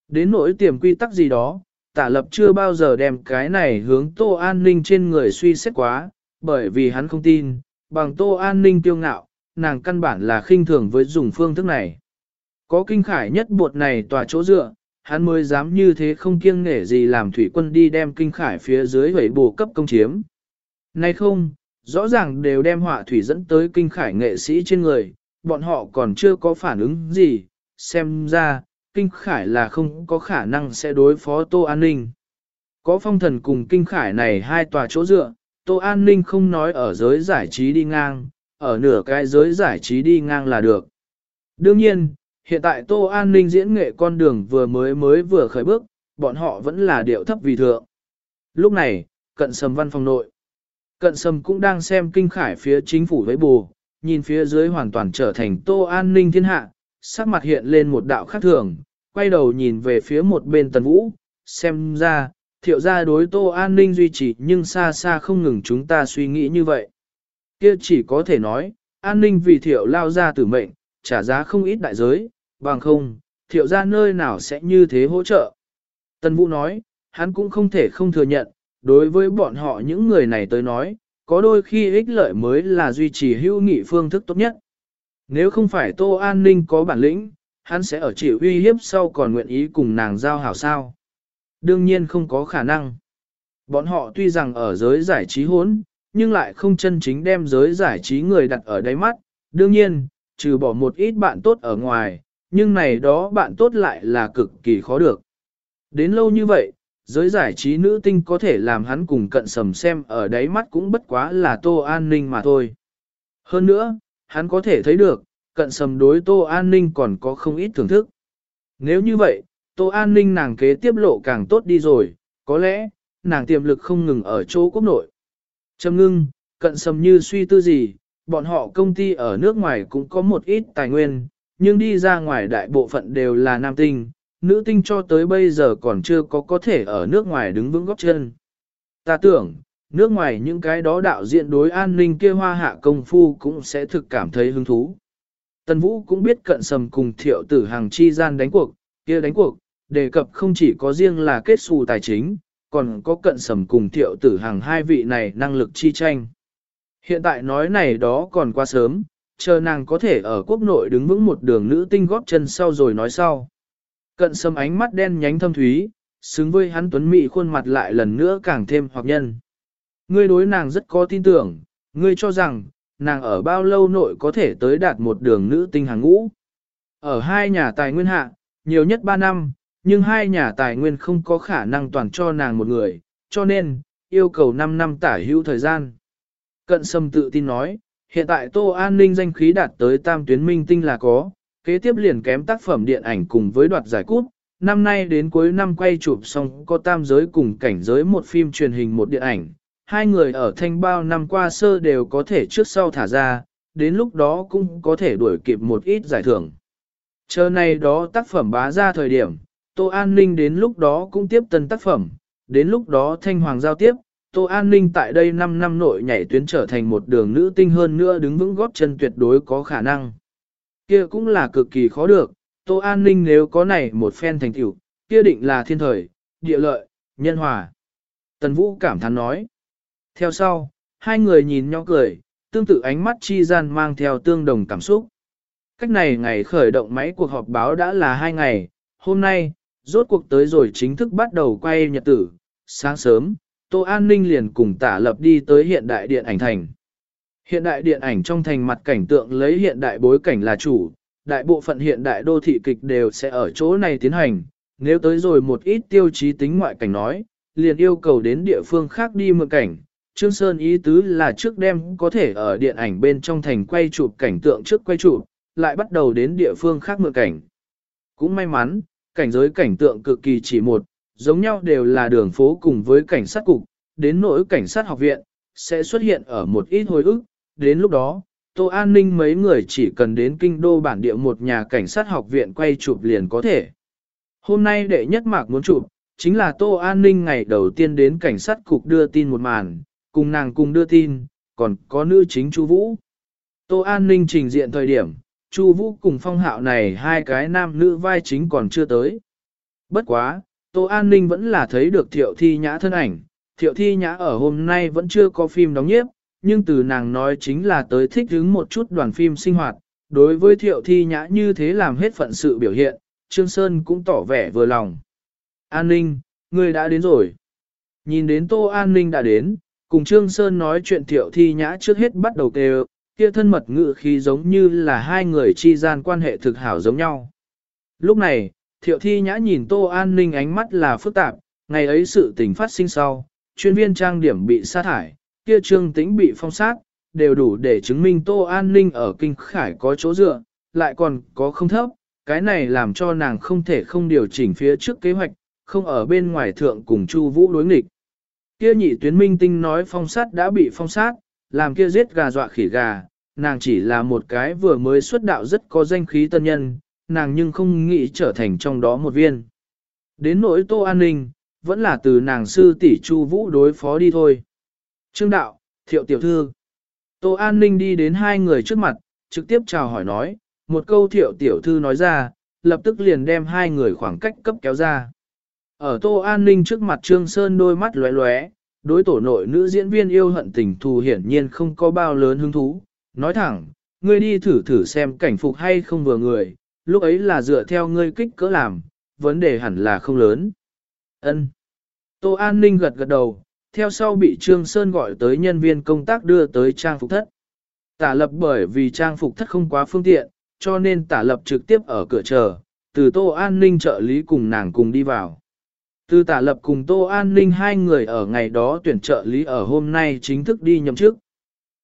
Đến nỗi tiềm quy tắc gì đó, tả lập chưa bao giờ đem cái này hướng Tô An Ninh trên người suy xét quá, bởi vì hắn không tin, bằng Tô An Ninh tiêu ngạo, nàng căn bản là khinh thường với dùng phương thức này. Có kinh khải nhất buộc này tòa chỗ dựa, hắn mới dám như thế không kiêng nể gì làm thủy quân đi đem kinh khải phía dưới hủy bổ cấp công chiếm. Nay không, rõ ràng đều đem họa thủy dẫn tới kinh khải nghệ sĩ trên người, bọn họ còn chưa có phản ứng gì, xem ra, kinh khải là không có khả năng sẽ đối phó tô an ninh. Có phong thần cùng kinh khải này hai tòa chỗ dựa, tô an ninh không nói ở giới giải trí đi ngang, ở nửa cái giới giải trí đi ngang là được. Đương nhiên, hiện tại Tô An Ninh diễn nghệ con đường vừa mới mới vừa khởi bước, bọn họ vẫn là điệu thấp vì thượng. Lúc này, cận sầm văn phòng nội. Cận sầm cũng đang xem kinh khải phía chính phủ với bù, nhìn phía dưới hoàn toàn trở thành Tô An Ninh thiên hạ, sắc mặt hiện lên một đạo khác thường, quay đầu nhìn về phía một bên tần vũ, xem ra, thiệu gia đối Tô An Ninh duy trì nhưng xa xa không ngừng chúng ta suy nghĩ như vậy kia chỉ có thể nói, an ninh vì thiệu lao ra tử mệnh, trả giá không ít đại giới, bằng không, thiệu gia nơi nào sẽ như thế hỗ trợ. tần Vũ nói, hắn cũng không thể không thừa nhận, đối với bọn họ những người này tới nói, có đôi khi ích lợi mới là duy trì hữu nghị phương thức tốt nhất. Nếu không phải Tô An Ninh có bản lĩnh, hắn sẽ ở chịu uy hiếp sau còn nguyện ý cùng nàng giao hảo sao. Đương nhiên không có khả năng. Bọn họ tuy rằng ở giới giải trí hốn, nhưng lại không chân chính đem giới giải trí người đặt ở đáy mắt. Đương nhiên, trừ bỏ một ít bạn tốt ở ngoài, nhưng này đó bạn tốt lại là cực kỳ khó được. Đến lâu như vậy, giới giải trí nữ tinh có thể làm hắn cùng cận sầm xem ở đáy mắt cũng bất quá là tô an ninh mà thôi. Hơn nữa, hắn có thể thấy được, cận sầm đối tô an ninh còn có không ít thưởng thức. Nếu như vậy, tô an ninh nàng kế tiếp lộ càng tốt đi rồi, có lẽ, nàng tiềm lực không ngừng ở chỗ quốc nội. Trầm ngưng, cận sầm như suy tư gì, bọn họ công ty ở nước ngoài cũng có một ít tài nguyên, nhưng đi ra ngoài đại bộ phận đều là nam tinh, nữ tinh cho tới bây giờ còn chưa có có thể ở nước ngoài đứng vững góc chân. Ta tưởng, nước ngoài những cái đó đạo diễn đối an ninh kia hoa hạ công phu cũng sẽ thực cảm thấy hứng thú. Tần Vũ cũng biết cận sầm cùng thiệu tử hàng chi gian đánh cuộc, kia đánh cuộc, đề cập không chỉ có riêng là kết xù tài chính, còn có cận sầm cùng thiệu tử hàng hai vị này năng lực chi tranh. Hiện tại nói này đó còn quá sớm, chờ nàng có thể ở quốc nội đứng vững một đường nữ tinh góp chân sau rồi nói sau. Cận sầm ánh mắt đen nhánh thâm thúy, xứng với hắn tuấn mỹ khuôn mặt lại lần nữa càng thêm hoặc nhân. Ngươi đối nàng rất có tin tưởng, ngươi cho rằng, nàng ở bao lâu nội có thể tới đạt một đường nữ tinh hàng ngũ. Ở hai nhà tài nguyên hạ, nhiều nhất ba năm, nhưng hai nhà tài nguyên không có khả năng toàn cho nàng một người, cho nên, yêu cầu 5 năm tả hữu thời gian. Cận sâm tự tin nói, hiện tại Tô An ninh danh khí đạt tới tam tuyến minh tinh là có, kế tiếp liền kém tác phẩm điện ảnh cùng với đoạt giải cúp. Năm nay đến cuối năm quay chụp xong có tam giới cùng cảnh giới một phim truyền hình một điện ảnh, hai người ở thanh bao năm qua sơ đều có thể trước sau thả ra, đến lúc đó cũng có thể đuổi kịp một ít giải thưởng. Chờ này đó tác phẩm bá ra thời điểm, Tô An Ninh đến lúc đó cũng tiếp tân tác phẩm, đến lúc đó Thanh Hoàng giao tiếp, Tô An Ninh tại đây 5 năm nội nhảy tuyến trở thành một đường nữ tinh hơn nữa đứng vững góp chân tuyệt đối có khả năng. Kia cũng là cực kỳ khó được, Tô An Ninh nếu có này một phen thành tiểu kia định là thiên thời, địa lợi, nhân hòa. Tần Vũ cảm thán nói. Theo sau, hai người nhìn nhau cười, tương tự ánh mắt chi gian mang theo tương đồng cảm xúc. Cách này ngày khởi động máy cuộc họp báo đã là hai ngày, hôm nay, rốt cuộc tới rồi chính thức bắt đầu quay nhật tử. Sáng sớm, Tô An Ninh liền cùng tả lập đi tới hiện đại điện ảnh thành. Hiện đại điện ảnh trong thành mặt cảnh tượng lấy hiện đại bối cảnh là chủ, đại bộ phận hiện đại đô thị kịch đều sẽ ở chỗ này tiến hành. Nếu tới rồi một ít tiêu chí tính ngoại cảnh nói, liền yêu cầu đến địa phương khác đi mượn cảnh, Trương Sơn ý tứ là trước đêm có thể ở điện ảnh bên trong thành quay chụp cảnh tượng trước quay chụp, lại bắt đầu đến địa phương khác mượn cảnh. Cũng may mắn, cảnh giới cảnh tượng cực kỳ chỉ một, giống nhau đều là đường phố cùng với cảnh sát cục, đến nỗi cảnh sát học viện, sẽ xuất hiện ở một ít hồi ức, đến lúc đó, Tô An ninh mấy người chỉ cần đến kinh đô bản địa một nhà cảnh sát học viện quay chụp liền có thể. Hôm nay đệ nhất mạc muốn chụp, chính là Tô An ninh ngày đầu tiên đến cảnh sát cục đưa tin một màn, cùng nàng cùng đưa tin, còn có nữ chính Chu Vũ. Tô An Ninh trình diện thời điểm, Chu Vũ cùng phong hạo này hai cái nam nữ vai chính còn chưa tới. Bất quá, Tô An Ninh vẫn là thấy được thiệu thi nhã thân ảnh, thiệu thi nhã ở hôm nay vẫn chưa có phim đóng nhiếp, nhưng từ nàng nói chính là tới thích hứng một chút đoàn phim sinh hoạt. Đối với thiệu thi nhã như thế làm hết phận sự biểu hiện, Trương Sơn cũng tỏ vẻ vừa lòng. An Ninh, người đã đến rồi. Nhìn đến Tô An Ninh đã đến, Cùng Trương Sơn nói chuyện thiệu thi nhã trước hết bắt đầu kêu, kia thân mật ngự khí giống như là hai người chi gian quan hệ thực hảo giống nhau. Lúc này, thiệu thi nhã nhìn Tô An Ninh ánh mắt là phức tạp, ngày ấy sự tình phát sinh sau, chuyên viên trang điểm bị sát thải, kia trương tĩnh bị phong sát, đều đủ để chứng minh Tô An Ninh ở kinh khải có chỗ dựa, lại còn có không thấp, cái này làm cho nàng không thể không điều chỉnh phía trước kế hoạch, không ở bên ngoài thượng cùng Chu Vũ đối nghịch. Kia nhị tuyến minh tinh nói phong sát đã bị phong sát, làm kia giết gà dọa khỉ gà, nàng chỉ là một cái vừa mới xuất đạo rất có danh khí tân nhân, nàng nhưng không nghĩ trở thành trong đó một viên. Đến nỗi tô an ninh, vẫn là từ nàng sư tỷ chu vũ đối phó đi thôi. Trương đạo, thiệu tiểu thư. Tô an ninh đi đến hai người trước mặt, trực tiếp chào hỏi nói, một câu thiệu tiểu thư nói ra, lập tức liền đem hai người khoảng cách cấp kéo ra. Ở Tô An Ninh trước mặt Trương Sơn đôi mắt lóe lóe, đối tổ nội nữ diễn viên yêu hận tình thù hiển nhiên không có bao lớn hứng thú. Nói thẳng, ngươi đi thử thử xem cảnh phục hay không vừa người, lúc ấy là dựa theo ngươi kích cỡ làm, vấn đề hẳn là không lớn. Ân. Tô An Ninh gật gật đầu, theo sau bị Trương Sơn gọi tới nhân viên công tác đưa tới trang phục thất. Tả lập bởi vì trang phục thất không quá phương tiện, cho nên tả lập trực tiếp ở cửa chờ, từ Tô An Ninh trợ lý cùng nàng cùng đi vào. Từ tả lập cùng Tô An Ninh hai người ở ngày đó tuyển trợ lý ở hôm nay chính thức đi nhậm chức.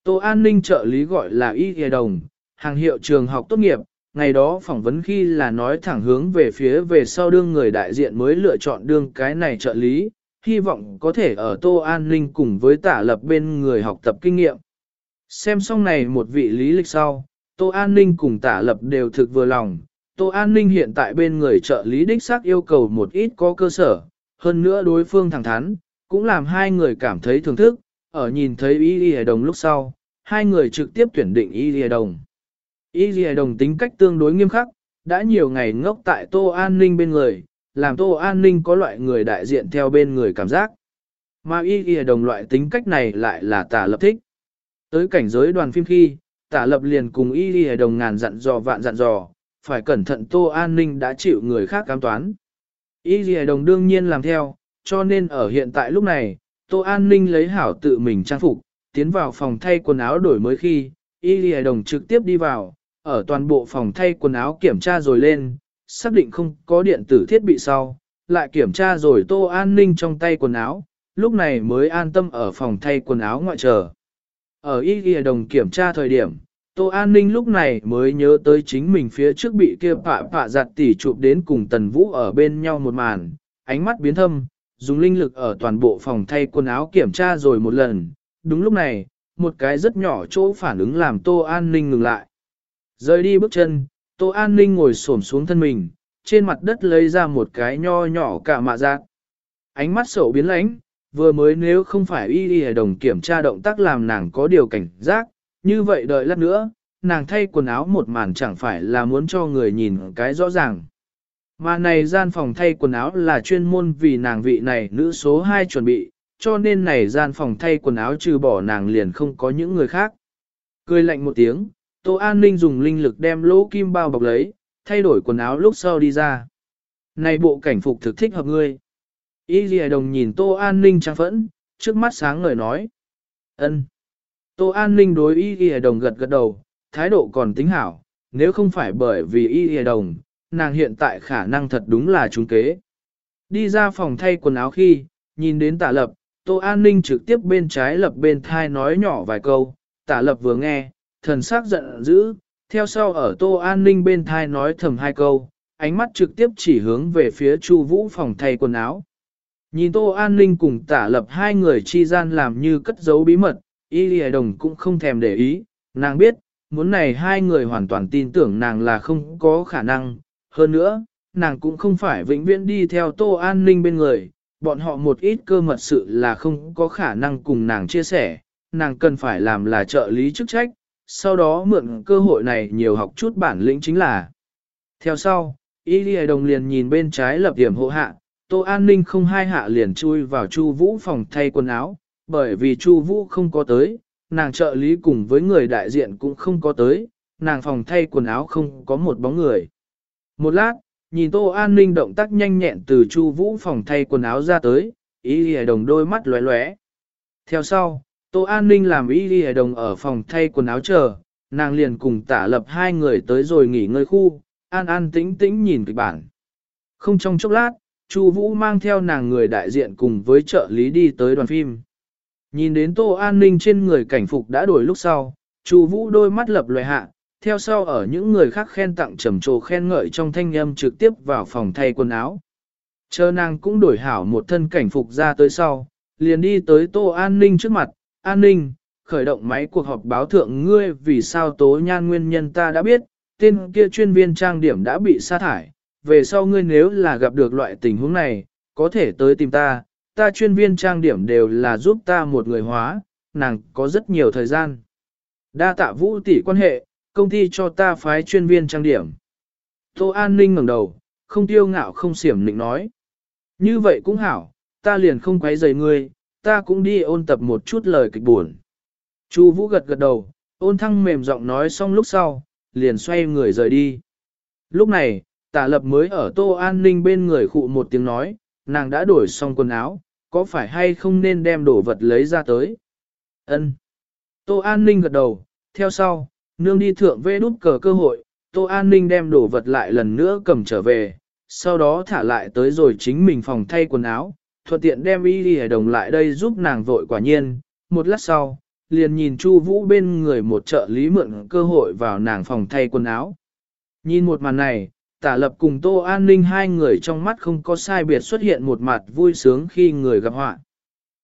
Tô An Ninh trợ lý gọi là Y Gia Đồng, hàng hiệu trường học tốt nghiệp, ngày đó phỏng vấn khi là nói thẳng hướng về phía về sau đương người đại diện mới lựa chọn đương cái này trợ lý, hy vọng có thể ở Tô An Ninh cùng với tả lập bên người học tập kinh nghiệm. Xem xong này một vị lý lịch sau, Tô An Ninh cùng tả lập đều thực vừa lòng, Tô An Ninh hiện tại bên người trợ lý đích xác yêu cầu một ít có cơ sở, hơn nữa đối phương thẳng thắn, cũng làm hai người cảm thấy thưởng thức, ở nhìn thấy y lìa đồng lúc sau, hai người trực tiếp tuyển định y lìa đồng. Y lìa đồng tính cách tương đối nghiêm khắc, đã nhiều ngày ngốc tại Tô An Ninh bên người, làm Tô An Ninh có loại người đại diện theo bên người cảm giác. Mà y lìa đồng loại tính cách này lại là tả lập thích. Tới cảnh giới đoàn phim khi, tả lập liền cùng y lìa đồng ngàn dặn dò vạn dặn dò, phải cẩn thận Tô An Ninh đã chịu người khác cam toán. Y dì đồng đương nhiên làm theo, cho nên ở hiện tại lúc này, Tô An Ninh lấy hảo tự mình trang phục, tiến vào phòng thay quần áo đổi mới khi, Y dì Đồng trực tiếp đi vào, ở toàn bộ phòng thay quần áo kiểm tra rồi lên, xác định không có điện tử thiết bị sau, lại kiểm tra rồi Tô An Ninh trong tay quần áo, lúc này mới an tâm ở phòng thay quần áo ngoại trở. Ở Y dì Đồng kiểm tra thời điểm, Tô An Ninh lúc này mới nhớ tới chính mình phía trước bị kia pạ pạ giặt tỉ chụp đến cùng Tần Vũ ở bên nhau một màn, ánh mắt biến thâm, dùng linh lực ở toàn bộ phòng thay quần áo kiểm tra rồi một lần. Đúng lúc này, một cái rất nhỏ chỗ phản ứng làm Tô An Ninh ngừng lại. Rời đi bước chân, Tô An Ninh ngồi xổm xuống thân mình, trên mặt đất lấy ra một cái nho nhỏ cả mạ giác. Ánh mắt sổ biến lãnh, vừa mới nếu không phải y y đồng kiểm tra động tác làm nàng có điều cảnh giác, như vậy đợi lát nữa, nàng thay quần áo một màn chẳng phải là muốn cho người nhìn cái rõ ràng. Mà này gian phòng thay quần áo là chuyên môn vì nàng vị này nữ số 2 chuẩn bị, cho nên này gian phòng thay quần áo trừ bỏ nàng liền không có những người khác. Cười lạnh một tiếng, Tô An Ninh dùng linh lực đem lỗ kim bao bọc lấy, thay đổi quần áo lúc sau đi ra. Này bộ cảnh phục thực thích hợp ngươi. Y gì Đồng nhìn Tô An Ninh trang phẫn, trước mắt sáng ngời nói. ân. Tô An Ninh đối Y y Đồng gật gật đầu, thái độ còn tính hảo, nếu không phải bởi vì Y y Đồng, nàng hiện tại khả năng thật đúng là trúng kế. Đi ra phòng thay quần áo khi, nhìn đến tả lập, Tô An Ninh trực tiếp bên trái lập bên thai nói nhỏ vài câu, tả lập vừa nghe, thần sắc giận dữ, theo sau ở Tô An Ninh bên thai nói thầm hai câu, ánh mắt trực tiếp chỉ hướng về phía Chu Vũ phòng thay quần áo. Nhìn Tô An Ninh cùng tả lập hai người chi gian làm như cất giấu bí mật, Y Lì Đồng cũng không thèm để ý, nàng biết, muốn này hai người hoàn toàn tin tưởng nàng là không có khả năng, hơn nữa, nàng cũng không phải vĩnh viễn đi theo Tô An Ninh bên người, bọn họ một ít cơ mật sự là không có khả năng cùng nàng chia sẻ, nàng cần phải làm là trợ lý chức trách, sau đó mượn cơ hội này nhiều học chút bản lĩnh chính là. Theo sau, Y Lì Đồng liền nhìn bên trái lập điểm hộ hạ, Tô An Ninh không hai hạ liền chui vào Chu Vũ phòng thay quần áo, bởi vì Chu Vũ không có tới, nàng trợ lý cùng với người đại diện cũng không có tới, nàng phòng thay quần áo không có một bóng người. Một lát, nhìn Tô An Ninh động tác nhanh nhẹn từ Chu Vũ phòng thay quần áo ra tới, ý lìa đồng đôi mắt lóe lóe. Theo sau, Tô An Ninh làm ý lìa đồng ở phòng thay quần áo chờ, nàng liền cùng tả lập hai người tới rồi nghỉ ngơi khu, an an tĩnh tĩnh nhìn kịch bản. Không trong chốc lát, Chu Vũ mang theo nàng người đại diện cùng với trợ lý đi tới đoàn phim. Nhìn đến Tô An Ninh trên người cảnh phục đã đổi lúc sau, Chu Vũ đôi mắt lập loài hạ, theo sau ở những người khác khen tặng trầm trồ khen ngợi trong thanh âm trực tiếp vào phòng thay quần áo. Chờ nàng cũng đổi hảo một thân cảnh phục ra tới sau, liền đi tới Tô An Ninh trước mặt, An Ninh, khởi động máy cuộc họp báo thượng ngươi vì sao tố nhan nguyên nhân ta đã biết, tên kia chuyên viên trang điểm đã bị sa thải, về sau ngươi nếu là gặp được loại tình huống này, có thể tới tìm ta, ta chuyên viên trang điểm đều là giúp ta một người hóa, nàng có rất nhiều thời gian. Đa tạ vũ tỷ quan hệ, công ty cho ta phái chuyên viên trang điểm. Tô An Ninh ngẩng đầu, không tiêu ngạo không xiểm nịnh nói. Như vậy cũng hảo, ta liền không quấy rầy ngươi, ta cũng đi ôn tập một chút lời kịch buồn. Chu Vũ gật gật đầu, ôn thăng mềm giọng nói xong lúc sau, liền xoay người rời đi. Lúc này, tả lập mới ở Tô An Ninh bên người khụ một tiếng nói, nàng đã đổi xong quần áo, có phải hay không nên đem đồ vật lấy ra tới? Ân. Tô An Ninh gật đầu, theo sau, nương đi thượng vê đút cờ cơ hội, Tô An Ninh đem đồ vật lại lần nữa cầm trở về, sau đó thả lại tới rồi chính mình phòng thay quần áo, thuận tiện đem y đi đồng lại đây giúp nàng vội quả nhiên, một lát sau, liền nhìn Chu Vũ bên người một trợ lý mượn cơ hội vào nàng phòng thay quần áo. Nhìn một màn này, tả lập cùng Tô An Ninh hai người trong mắt không có sai biệt xuất hiện một mặt vui sướng khi người gặp họa.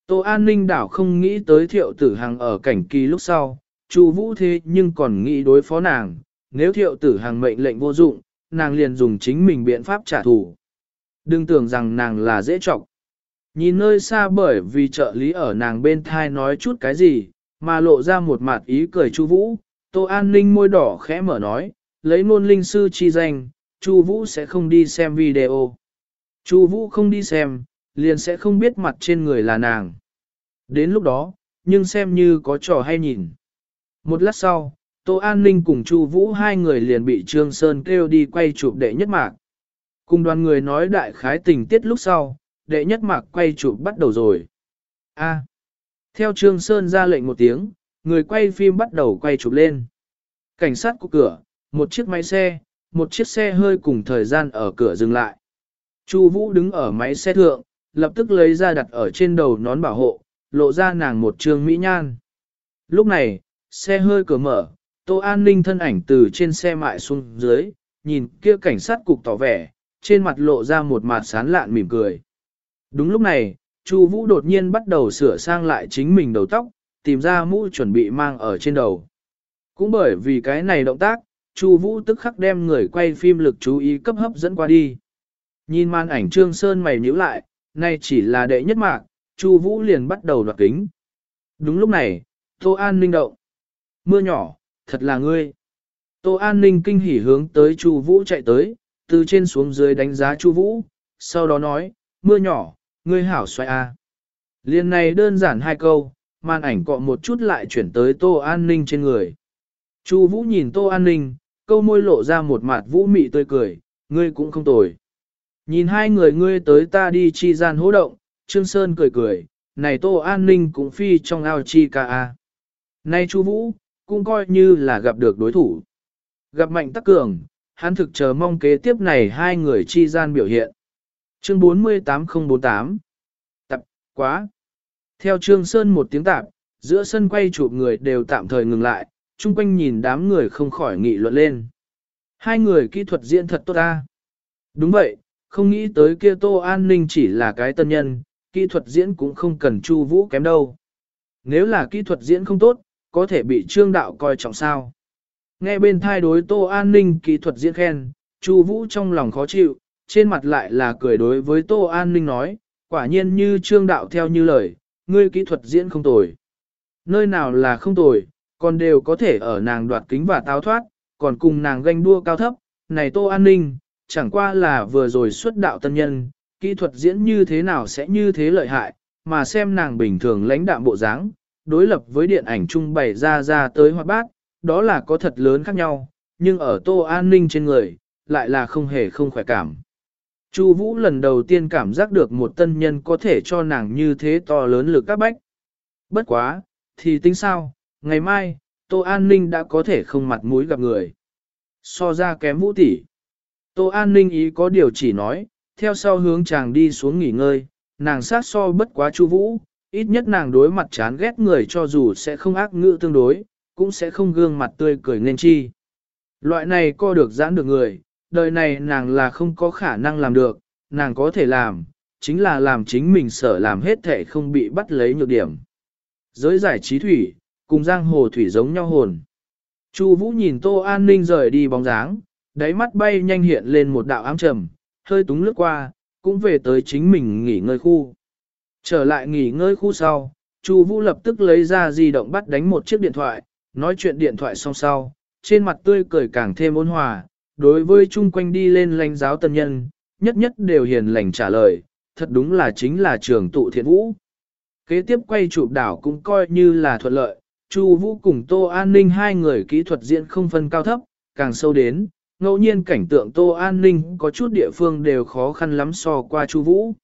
Tô An Ninh đảo không nghĩ tới thiệu tử hằng ở cảnh kỳ lúc sau, Chu Vũ thế nhưng còn nghĩ đối phó nàng, nếu thiệu tử hàng mệnh lệnh vô dụng, nàng liền dùng chính mình biện pháp trả thù. Đừng tưởng rằng nàng là dễ trọng. Nhìn nơi xa bởi vì trợ lý ở nàng bên thai nói chút cái gì, mà lộ ra một mặt ý cười Chu Vũ, Tô An Ninh môi đỏ khẽ mở nói, lấy nôn linh sư chi danh, Chu Vũ sẽ không đi xem video. Chu Vũ không đi xem, liền sẽ không biết mặt trên người là nàng. Đến lúc đó, nhưng xem như có trò hay nhìn. Một lát sau, Tô An Ninh cùng Chu Vũ hai người liền bị Trương Sơn kêu đi quay chụp đệ nhất mạc. Cùng đoàn người nói đại khái tình tiết lúc sau, đệ nhất mạc quay chụp bắt đầu rồi. A. Theo Trương Sơn ra lệnh một tiếng, người quay phim bắt đầu quay chụp lên. Cảnh sát của cửa, một chiếc máy xe, một chiếc xe hơi cùng thời gian ở cửa dừng lại. Chu Vũ đứng ở máy xe thượng, lập tức lấy ra đặt ở trên đầu nón bảo hộ, lộ ra nàng một trường mỹ nhan. Lúc này, xe hơi cửa mở, Tô An Ninh thân ảnh từ trên xe mại xuống dưới, nhìn kia cảnh sát cục tỏ vẻ, trên mặt lộ ra một mặt sán lạn mỉm cười. Đúng lúc này, Chu Vũ đột nhiên bắt đầu sửa sang lại chính mình đầu tóc, tìm ra mũ chuẩn bị mang ở trên đầu. Cũng bởi vì cái này động tác, Chu Vũ tức khắc đem người quay phim lực chú ý cấp hấp dẫn qua đi. Nhìn màn ảnh Trương Sơn mày nhíu lại, nay chỉ là đệ nhất mạc, Chu Vũ liền bắt đầu đoạt kính. Đúng lúc này, Tô An Ninh động. Mưa nhỏ, thật là ngươi. Tô An Ninh kinh hỉ hướng tới Chu Vũ chạy tới, từ trên xuống dưới đánh giá Chu Vũ, sau đó nói, mưa nhỏ, ngươi hảo xoay a. Liên này đơn giản hai câu, màn ảnh cọ một chút lại chuyển tới Tô An Ninh trên người. Chu Vũ nhìn Tô An Ninh, câu môi lộ ra một mặt vũ mị tươi cười, ngươi cũng không tồi. Nhìn hai người ngươi tới ta đi chi gian hỗ động, Trương Sơn cười cười, này Tô An Ninh cũng phi trong ao chi ca a. Nay Chu Vũ, cũng coi như là gặp được đối thủ. Gặp Mạnh Tắc Cường, hắn thực chờ mong kế tiếp này hai người chi gian biểu hiện. Chương 48048 Tập, quá. Theo Trương Sơn một tiếng tạp, giữa sân quay chụp người đều tạm thời ngừng lại, chung quanh nhìn đám người không khỏi nghị luận lên. Hai người kỹ thuật diễn thật tốt ta. Đúng vậy, không nghĩ tới kia Tô An Ninh chỉ là cái tân nhân, kỹ thuật diễn cũng không cần Chu Vũ kém đâu. Nếu là kỹ thuật diễn không tốt, có thể bị trương đạo coi trọng sao. Nghe bên thai đối Tô An Ninh kỹ thuật diễn khen, Chu Vũ trong lòng khó chịu, trên mặt lại là cười đối với Tô An Ninh nói, quả nhiên như trương đạo theo như lời, ngươi kỹ thuật diễn không tồi. Nơi nào là không tồi, còn đều có thể ở nàng đoạt kính và táo thoát, còn cùng nàng ganh đua cao thấp, này Tô An Ninh, chẳng qua là vừa rồi xuất đạo tân nhân, kỹ thuật diễn như thế nào sẽ như thế lợi hại, mà xem nàng bình thường lãnh đạm bộ dáng, đối lập với điện ảnh trung bày ra ra tới hoạt bát, đó là có thật lớn khác nhau, nhưng ở Tô An Ninh trên người, lại là không hề không khỏe cảm. Chu Vũ lần đầu tiên cảm giác được một tân nhân có thể cho nàng như thế to lớn lực các bách. Bất quá, thì tính sao, ngày mai, Tô An Ninh đã có thể không mặt mũi gặp người. So ra kém vũ tỷ. Tô An Ninh ý có điều chỉ nói, theo sau hướng chàng đi xuống nghỉ ngơi, nàng sát so bất quá Chu Vũ, ít nhất nàng đối mặt chán ghét người cho dù sẽ không ác ngữ tương đối, cũng sẽ không gương mặt tươi cười nên chi. Loại này co được giãn được người, đời này nàng là không có khả năng làm được, nàng có thể làm, chính là làm chính mình sở làm hết thể không bị bắt lấy nhược điểm. Giới giải trí thủy, cùng giang hồ thủy giống nhau hồn. Chu Vũ nhìn Tô An Ninh rời đi bóng dáng, đáy mắt bay nhanh hiện lên một đạo ám trầm, hơi túng lướt qua, cũng về tới chính mình nghỉ ngơi khu. Trở lại nghỉ ngơi khu sau, Chu Vũ lập tức lấy ra di động bắt đánh một chiếc điện thoại, nói chuyện điện thoại xong sau, trên mặt tươi cười càng thêm ôn hòa, đối với chung quanh đi lên lãnh giáo tân nhân, nhất nhất đều hiền lành trả lời, thật đúng là chính là trường tụ thiện vũ. Kế tiếp quay chụp đảo cũng coi như là thuận lợi, Chu Vũ cùng Tô An Ninh hai người kỹ thuật diễn không phân cao thấp, càng sâu đến, ngẫu nhiên cảnh tượng Tô An Ninh có chút địa phương đều khó khăn lắm so qua Chu Vũ.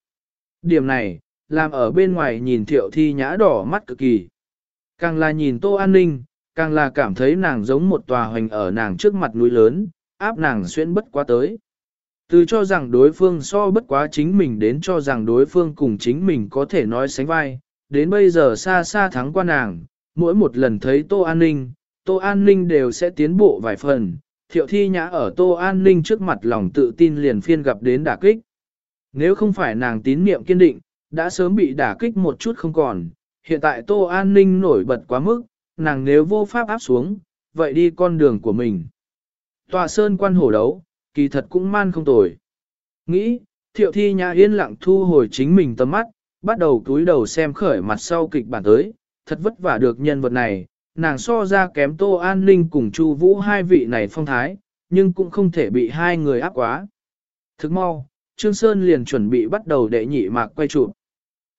Điểm này, làm ở bên ngoài nhìn thiệu thi nhã đỏ mắt cực kỳ. Càng là nhìn Tô An Ninh, càng là cảm thấy nàng giống một tòa hoành ở nàng trước mặt núi lớn, áp nàng xuyên bất quá tới. Từ cho rằng đối phương so bất quá chính mình đến cho rằng đối phương cùng chính mình có thể nói sánh vai, đến bây giờ xa xa thắng qua nàng, mỗi một lần thấy Tô An Ninh, Tô An Ninh đều sẽ tiến bộ vài phần, thiệu thi nhã ở Tô An Ninh trước mặt lòng tự tin liền phiên gặp đến đả kích. Nếu không phải nàng tín niệm kiên định, đã sớm bị đả kích một chút không còn, hiện tại Tô An Ninh nổi bật quá mức, nàng nếu vô pháp áp xuống, vậy đi con đường của mình. Tòa sơn quan hổ đấu, kỳ thật cũng man không tồi. Nghĩ, thiệu thi nhã yên lặng thu hồi chính mình tầm mắt, bắt đầu túi đầu xem khởi mặt sau kịch bản tới, thật vất vả được nhân vật này, nàng so ra kém Tô An Ninh cùng Chu Vũ hai vị này phong thái, nhưng cũng không thể bị hai người áp quá. Thức mau, Trương Sơn liền chuẩn bị bắt đầu đệ nhị mạc quay chụp.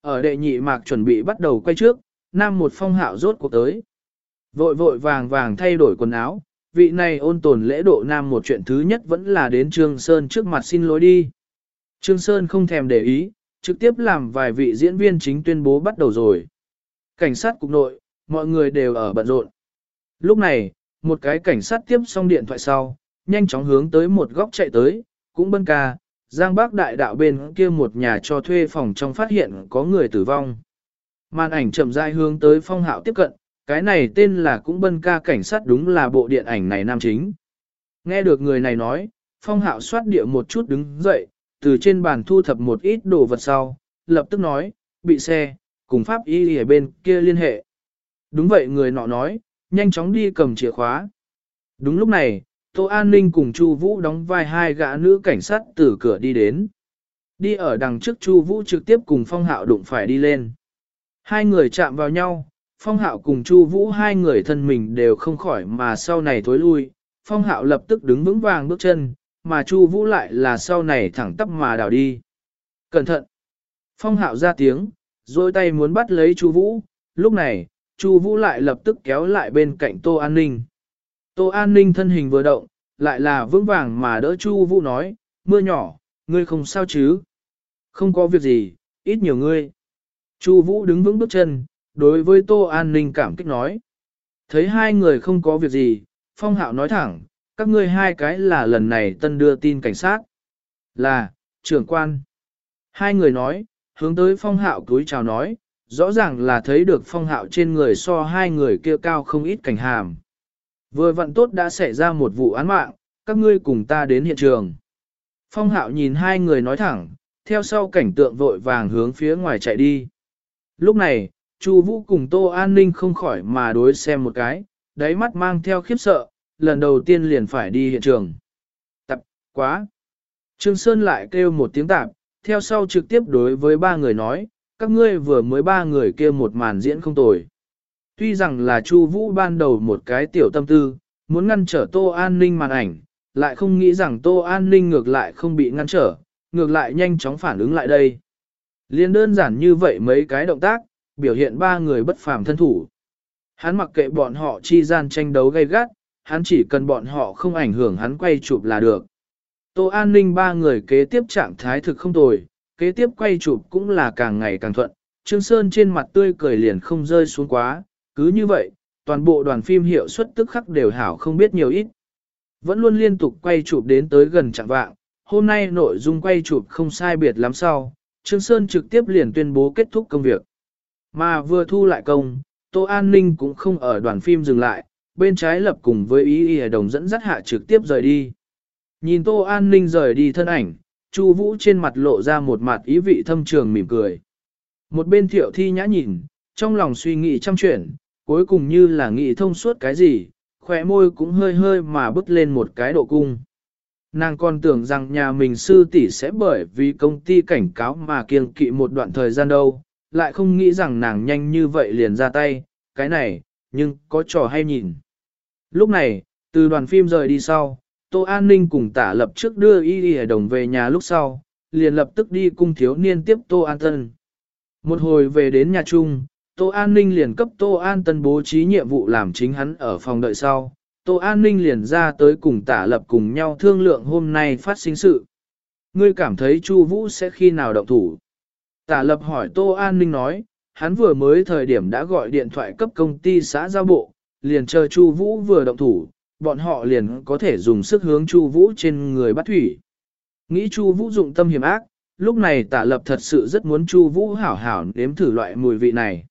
Ở đệ nhị mạc chuẩn bị bắt đầu quay trước, nam một phong hạo rốt cuộc tới. Vội vội vàng vàng thay đổi quần áo, vị này ôn tồn lễ độ nam một chuyện thứ nhất vẫn là đến Trương Sơn trước mặt xin lỗi đi. Trương Sơn không thèm để ý, trực tiếp làm vài vị diễn viên chính tuyên bố bắt đầu rồi. Cảnh sát cục nội, mọi người đều ở bận rộn. Lúc này, một cái cảnh sát tiếp xong điện thoại sau, nhanh chóng hướng tới một góc chạy tới, cũng bân ca, Giang Bác đại đạo bên kia một nhà cho thuê phòng trong phát hiện có người tử vong. Màn ảnh chậm rãi hướng tới phong hạo tiếp cận, cái này tên là cũng bân ca cảnh sát đúng là bộ điện ảnh này nam chính. Nghe được người này nói, phong hạo xoát địa một chút đứng dậy, từ trên bàn thu thập một ít đồ vật sau, lập tức nói, bị xe, cùng pháp y ở bên kia liên hệ. Đúng vậy người nọ nói, nhanh chóng đi cầm chìa khóa. Đúng lúc này, Tô An Ninh cùng Chu Vũ đóng vai hai gã nữ cảnh sát từ cửa đi đến. Đi ở đằng trước Chu Vũ trực tiếp cùng Phong Hạo đụng phải đi lên. Hai người chạm vào nhau, Phong Hạo cùng Chu Vũ hai người thân mình đều không khỏi mà sau này thối lui. Phong Hạo lập tức đứng vững vàng bước chân, mà Chu Vũ lại là sau này thẳng tắp mà đảo đi. Cẩn thận! Phong Hạo ra tiếng, rồi tay muốn bắt lấy Chu Vũ, lúc này, Chu Vũ lại lập tức kéo lại bên cạnh Tô An Ninh. Tô An Ninh thân hình vừa động, lại là vững vàng mà đỡ Chu Vũ nói, mưa nhỏ, ngươi không sao chứ? Không có việc gì, ít nhiều ngươi. Chu Vũ đứng vững bước chân, đối với Tô An Ninh cảm kích nói. Thấy hai người không có việc gì, Phong Hạo nói thẳng, các ngươi hai cái là lần này tân đưa tin cảnh sát. Là, trưởng quan. Hai người nói, hướng tới Phong Hạo cúi chào nói, rõ ràng là thấy được Phong Hạo trên người so hai người kia cao không ít cảnh hàm. Vừa vận tốt đã xảy ra một vụ án mạng, các ngươi cùng ta đến hiện trường. Phong hạo nhìn hai người nói thẳng, theo sau cảnh tượng vội vàng hướng phía ngoài chạy đi. Lúc này, Chu Vũ cùng Tô An Ninh không khỏi mà đối xem một cái, đáy mắt mang theo khiếp sợ, lần đầu tiên liền phải đi hiện trường. Tập, quá. Trương Sơn lại kêu một tiếng tạp, theo sau trực tiếp đối với ba người nói, các ngươi vừa mới ba người kia một màn diễn không tồi. Tuy rằng là Chu Vũ ban đầu một cái tiểu tâm tư, muốn ngăn trở Tô An Ninh màn ảnh, lại không nghĩ rằng Tô An Ninh ngược lại không bị ngăn trở, ngược lại nhanh chóng phản ứng lại đây. Liên đơn giản như vậy mấy cái động tác, biểu hiện ba người bất phàm thân thủ. Hắn mặc kệ bọn họ chi gian tranh đấu gay gắt, hắn chỉ cần bọn họ không ảnh hưởng hắn quay chụp là được. Tô An Ninh ba người kế tiếp trạng thái thực không tồi, kế tiếp quay chụp cũng là càng ngày càng thuận, Trương Sơn trên mặt tươi cười liền không rơi xuống quá, cứ như vậy, toàn bộ đoàn phim hiệu suất tức khắc đều hảo không biết nhiều ít. Vẫn luôn liên tục quay chụp đến tới gần trạng vạng, hôm nay nội dung quay chụp không sai biệt lắm sau, Trương Sơn trực tiếp liền tuyên bố kết thúc công việc. Mà vừa thu lại công, Tô An Ninh cũng không ở đoàn phim dừng lại, bên trái lập cùng với ý ý đồng dẫn dắt hạ trực tiếp rời đi. Nhìn Tô An Ninh rời đi thân ảnh, Chu Vũ trên mặt lộ ra một mặt ý vị thâm trường mỉm cười. Một bên thiệu thi nhã nhìn, trong lòng suy nghĩ trăm chuyện, cuối cùng như là nghĩ thông suốt cái gì, khỏe môi cũng hơi hơi mà bước lên một cái độ cung. Nàng còn tưởng rằng nhà mình sư tỷ sẽ bởi vì công ty cảnh cáo mà kiêng kỵ một đoạn thời gian đâu, lại không nghĩ rằng nàng nhanh như vậy liền ra tay, cái này, nhưng có trò hay nhìn. Lúc này, từ đoàn phim rời đi sau, Tô An Ninh cùng tả lập trước đưa y y đồng về nhà lúc sau, liền lập tức đi cung thiếu niên tiếp Tô An Tân. Một hồi về đến nhà chung, Tô An Ninh liền cấp Tô An Tân bố trí nhiệm vụ làm chính hắn ở phòng đợi sau. Tô An Ninh liền ra tới cùng tả lập cùng nhau thương lượng hôm nay phát sinh sự. Ngươi cảm thấy Chu Vũ sẽ khi nào động thủ? Tả lập hỏi Tô An Ninh nói, hắn vừa mới thời điểm đã gọi điện thoại cấp công ty xã giao bộ, liền chờ Chu Vũ vừa động thủ, bọn họ liền có thể dùng sức hướng Chu Vũ trên người bắt thủy. Nghĩ Chu Vũ dụng tâm hiểm ác, lúc này tạ Lập thật sự rất muốn Chu Vũ hảo hảo nếm thử loại mùi vị này.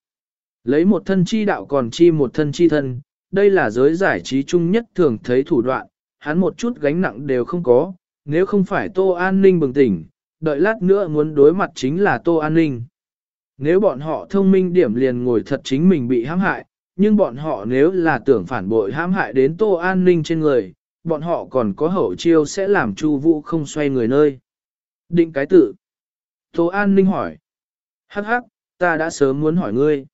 Lấy một thân chi đạo còn chi một thân chi thân, đây là giới giải trí chung nhất thường thấy thủ đoạn, hắn một chút gánh nặng đều không có, nếu không phải Tô An Ninh bừng tỉnh, đợi lát nữa muốn đối mặt chính là Tô An Ninh. Nếu bọn họ thông minh điểm liền ngồi thật chính mình bị hãm hại, nhưng bọn họ nếu là tưởng phản bội hãm hại đến Tô An Ninh trên người, bọn họ còn có hậu chiêu sẽ làm Chu Vũ không xoay người nơi. Định cái tự. Tô An Ninh hỏi. Hắc hắc, ta đã sớm muốn hỏi ngươi.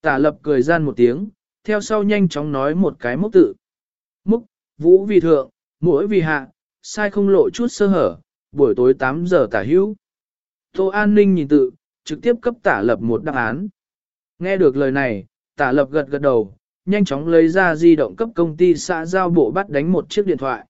Tả lập cười gian một tiếng, theo sau nhanh chóng nói một cái mốc tự. Múc, vũ vì thượng, mỗi vì hạ, sai không lộ chút sơ hở, buổi tối 8 giờ tả hữu. Tô An Ninh nhìn tự, trực tiếp cấp tả lập một đáp án. Nghe được lời này, tả lập gật gật đầu, nhanh chóng lấy ra di động cấp công ty xã giao bộ bắt đánh một chiếc điện thoại.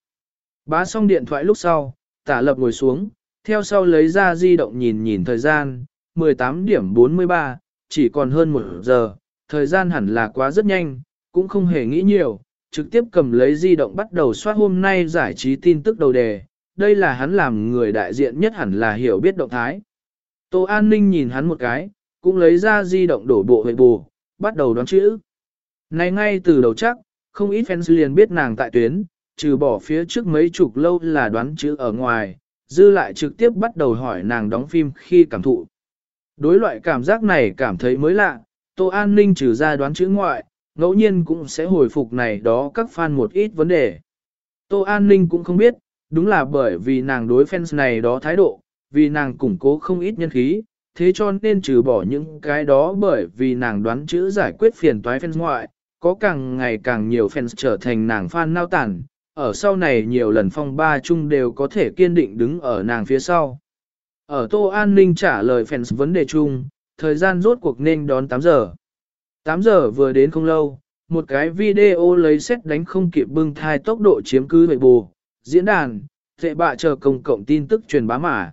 Bá xong điện thoại lúc sau, tả lập ngồi xuống, theo sau lấy ra di động nhìn nhìn thời gian, 18 điểm 43, chỉ còn hơn một giờ, thời gian hẳn là quá rất nhanh, cũng không hề nghĩ nhiều, trực tiếp cầm lấy di động bắt đầu soát hôm nay giải trí tin tức đầu đề, đây là hắn làm người đại diện nhất hẳn là hiểu biết động thái. Tô An Ninh nhìn hắn một cái, cũng lấy ra di động đổ bộ hệ bù, bắt đầu đoán chữ. Này ngay từ đầu chắc, không ít fans liền biết nàng tại tuyến, trừ bỏ phía trước mấy chục lâu là đoán chữ ở ngoài, dư lại trực tiếp bắt đầu hỏi nàng đóng phim khi cảm thụ. Đối loại cảm giác này cảm thấy mới lạ, Tô An Ninh trừ ra đoán chữ ngoại, ngẫu nhiên cũng sẽ hồi phục này đó các fan một ít vấn đề. Tô An Ninh cũng không biết, đúng là bởi vì nàng đối fans này đó thái độ, vì nàng củng cố không ít nhân khí, thế cho nên trừ bỏ những cái đó bởi vì nàng đoán chữ giải quyết phiền toái fans ngoại, có càng ngày càng nhiều fans trở thành nàng fan nao tản, ở sau này nhiều lần phong ba chung đều có thể kiên định đứng ở nàng phía sau. Ở Tô An Ninh trả lời fans vấn đề chung, thời gian rốt cuộc nên đón 8 giờ. 8 giờ vừa đến không lâu, một cái video lấy xét đánh không kịp bưng thai tốc độ chiếm cứ bệ bù, diễn đàn, thệ bạ chờ công cộng tin tức truyền bá mà.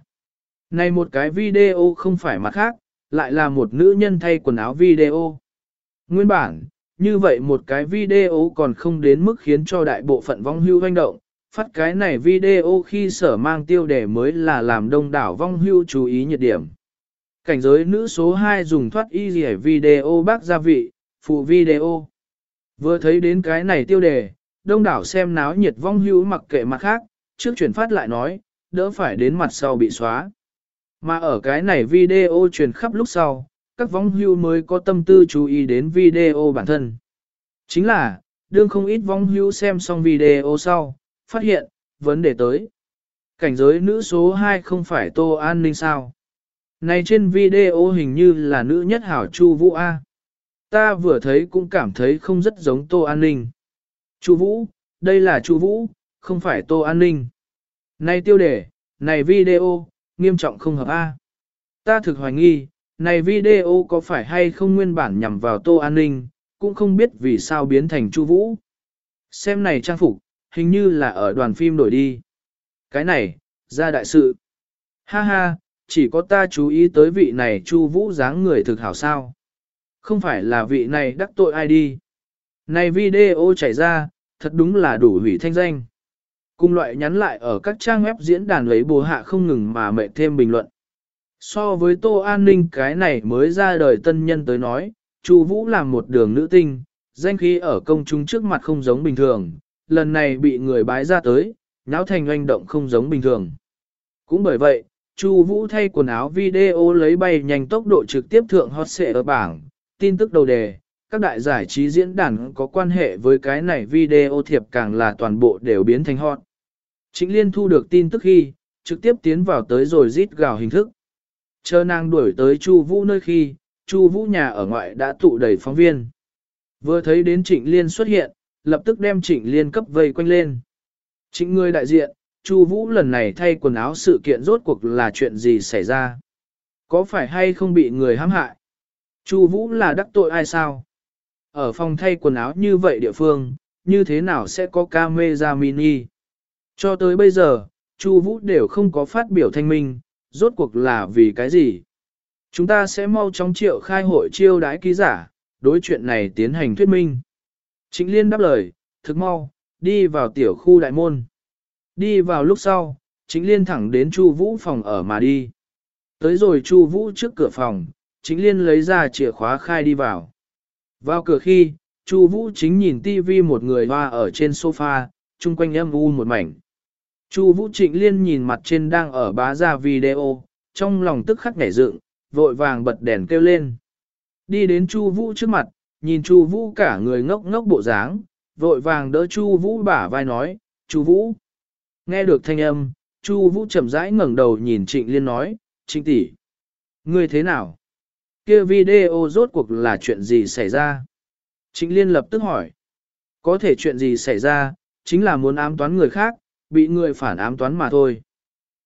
Này một cái video không phải mặt khác, lại là một nữ nhân thay quần áo video. Nguyên bản, như vậy một cái video còn không đến mức khiến cho đại bộ phận vong hưu hoành động, phát cái này video khi sở mang tiêu đề mới là làm đông đảo vong hưu chú ý nhiệt điểm. Cảnh giới nữ số 2 dùng thoát y rỉa video bác gia vị, phụ video. Vừa thấy đến cái này tiêu đề, đông đảo xem náo nhiệt vong hưu mặc kệ mặt khác, trước chuyển phát lại nói, đỡ phải đến mặt sau bị xóa. Mà ở cái này video truyền khắp lúc sau, các vong hưu mới có tâm tư chú ý đến video bản thân. Chính là, đương không ít vong hưu xem xong video sau, phát hiện, vấn đề tới. Cảnh giới nữ số 2 không phải Tô An Ninh sao? Này trên video hình như là nữ nhất hảo Chu Vũ A. Ta vừa thấy cũng cảm thấy không rất giống Tô An Ninh. Chu Vũ, đây là Chu Vũ, không phải Tô An Ninh. Này tiêu đề, này video, nghiêm trọng không hợp A. Ta thực hoài nghi, này video có phải hay không nguyên bản nhằm vào Tô An Ninh, cũng không biết vì sao biến thành Chu Vũ. Xem này trang phục, hình như là ở đoàn phim đổi đi. Cái này, ra đại sự. Ha ha, chỉ có ta chú ý tới vị này Chu Vũ dáng người thực hảo sao. Không phải là vị này đắc tội ai đi. Này video chảy ra, thật đúng là đủ hủy thanh danh. Cùng loại nhắn lại ở các trang web diễn đàn lấy bồ hạ không ngừng mà mẹ thêm bình luận. So với Tô An Ninh cái này mới ra đời tân nhân tới nói, Chu Vũ làm một đường nữ tinh, danh khí ở công chúng trước mặt không giống bình thường, lần này bị người bái ra tới, nháo thành oanh động không giống bình thường. Cũng bởi vậy, Chu Vũ thay quần áo video lấy bay nhanh tốc độ trực tiếp thượng hot xệ ở bảng, tin tức đầu đề, các đại giải trí diễn đàn có quan hệ với cái này video thiệp càng là toàn bộ đều biến thành hot. Trịnh Liên thu được tin tức khi, trực tiếp tiến vào tới rồi rít gào hình thức. Chờ nàng đuổi tới Chu Vũ nơi khi, Chu Vũ nhà ở ngoại đã tụ đầy phóng viên. Vừa thấy đến Trịnh Liên xuất hiện, lập tức đem Trịnh Liên cấp vây quanh lên. Trịnh người đại diện, Chu Vũ lần này thay quần áo sự kiện rốt cuộc là chuyện gì xảy ra? Có phải hay không bị người hãm hại? Chu Vũ là đắc tội ai sao? Ở phòng thay quần áo như vậy địa phương, như thế nào sẽ có camera mini? Cho tới bây giờ, Chu Vũ đều không có phát biểu thanh minh, rốt cuộc là vì cái gì? Chúng ta sẽ mau chóng triệu khai hội chiêu đái ký giả, đối chuyện này tiến hành thuyết minh. Trịnh Liên đáp lời, thực mau, đi vào tiểu khu đại môn. Đi vào lúc sau, Trịnh Liên thẳng đến Chu Vũ phòng ở mà đi. Tới rồi Chu Vũ trước cửa phòng, Trịnh Liên lấy ra chìa khóa khai đi vào. Vào cửa khi, Chu Vũ chính nhìn tivi một người hoa ở trên sofa, chung quanh âm u một mảnh. Chu Vũ Trịnh Liên nhìn mặt trên đang ở bá ra video, trong lòng tức khắc nhảy dựng, vội vàng bật đèn kêu lên. Đi đến Chu Vũ trước mặt, nhìn Chu Vũ cả người ngốc ngốc bộ dáng, vội vàng đỡ Chu Vũ bả vai nói, "Chu Vũ." Nghe được thanh âm, Chu Vũ chậm rãi ngẩng đầu nhìn Trịnh Liên nói, "Trịnh tỷ, ngươi thế nào?" kia video rốt cuộc là chuyện gì xảy ra? Trịnh Liên lập tức hỏi. Có thể chuyện gì xảy ra, chính là muốn ám toán người khác, bị người phản ám toán mà thôi.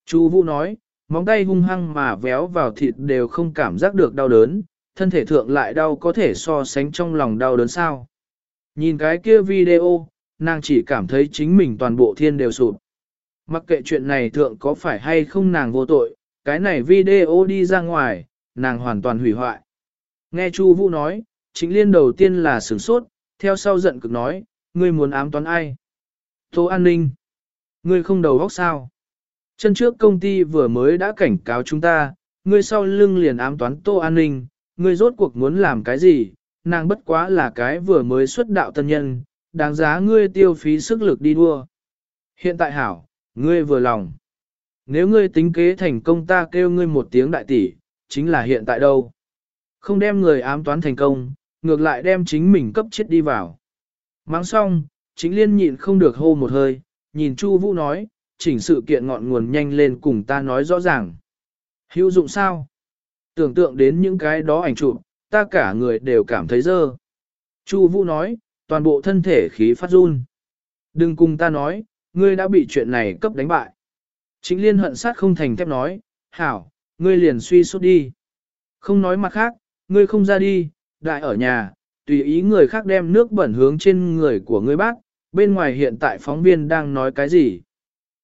Chu Vũ nói, móng tay hung hăng mà véo vào thịt đều không cảm giác được đau đớn, thân thể thượng lại đau có thể so sánh trong lòng đau đớn sao. Nhìn cái kia video, nàng chỉ cảm thấy chính mình toàn bộ thiên đều sụp. Mặc kệ chuyện này thượng có phải hay không nàng vô tội, cái này video đi ra ngoài, nàng hoàn toàn hủy hoại. Nghe Chu Vũ nói, chính Liên đầu tiên là sửng sốt, theo sau giận cực nói, ngươi muốn ám toán ai? Tô An Ninh. Ngươi không đầu óc sao? Chân trước công ty vừa mới đã cảnh cáo chúng ta, ngươi sau lưng liền ám toán Tô An Ninh, ngươi rốt cuộc muốn làm cái gì? Nàng bất quá là cái vừa mới xuất đạo tân nhân, đáng giá ngươi tiêu phí sức lực đi đua. Hiện tại hảo, ngươi vừa lòng. Nếu ngươi tính kế thành công ta kêu ngươi một tiếng đại tỷ, chính là hiện tại đâu. Không đem người ám toán thành công, ngược lại đem chính mình cấp chết đi vào. Mắng xong, chính liên nhịn không được hô một hơi, nhìn Chu Vũ nói, chỉnh sự kiện ngọn nguồn nhanh lên cùng ta nói rõ ràng. Hữu dụng sao? Tưởng tượng đến những cái đó ảnh chụp, ta cả người đều cảm thấy dơ. Chu Vũ nói, toàn bộ thân thể khí phát run. Đừng cùng ta nói, ngươi đã bị chuyện này cấp đánh bại. Chính liên hận sát không thành thép nói, hảo, ngươi liền suy sút đi. Không nói mặt khác, ngươi không ra đi, đại ở nhà, tùy ý người khác đem nước bẩn hướng trên người của ngươi bác, bên ngoài hiện tại phóng viên đang nói cái gì.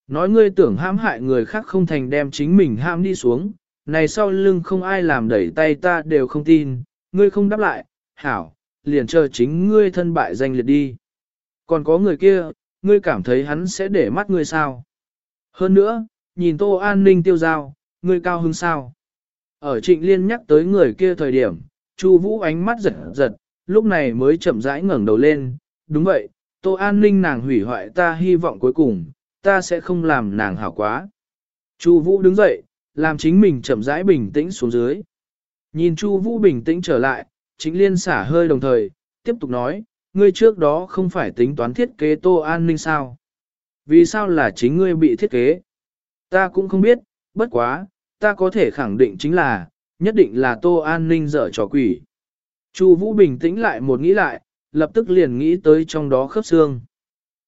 Nói ngươi tưởng hãm hại người khác không thành đem chính mình ham đi xuống, này sau lưng không ai làm đẩy tay ta đều không tin, ngươi không đáp lại, hảo, liền chờ chính ngươi thân bại danh liệt đi. Còn có người kia, ngươi cảm thấy hắn sẽ để mắt ngươi sao? Hơn nữa, nhìn tô an ninh tiêu giao, ngươi cao hứng sao? Ở trịnh liên nhắc tới người kia thời điểm, Chu Vũ ánh mắt giật giật, lúc này mới chậm rãi ngẩng đầu lên, đúng vậy, Tô An Ninh nàng hủy hoại ta hy vọng cuối cùng, ta sẽ không làm nàng hảo quá. Chu Vũ đứng dậy, làm chính mình chậm rãi bình tĩnh xuống dưới. Nhìn Chu Vũ bình tĩnh trở lại, chính liên xả hơi đồng thời, tiếp tục nói, ngươi trước đó không phải tính toán thiết kế Tô An Ninh sao? Vì sao là chính ngươi bị thiết kế? Ta cũng không biết, bất quá, ta có thể khẳng định chính là, nhất định là Tô An Ninh dở trò quỷ. Chu Vũ bình tĩnh lại một nghĩ lại, lập tức liền nghĩ tới trong đó khớp xương.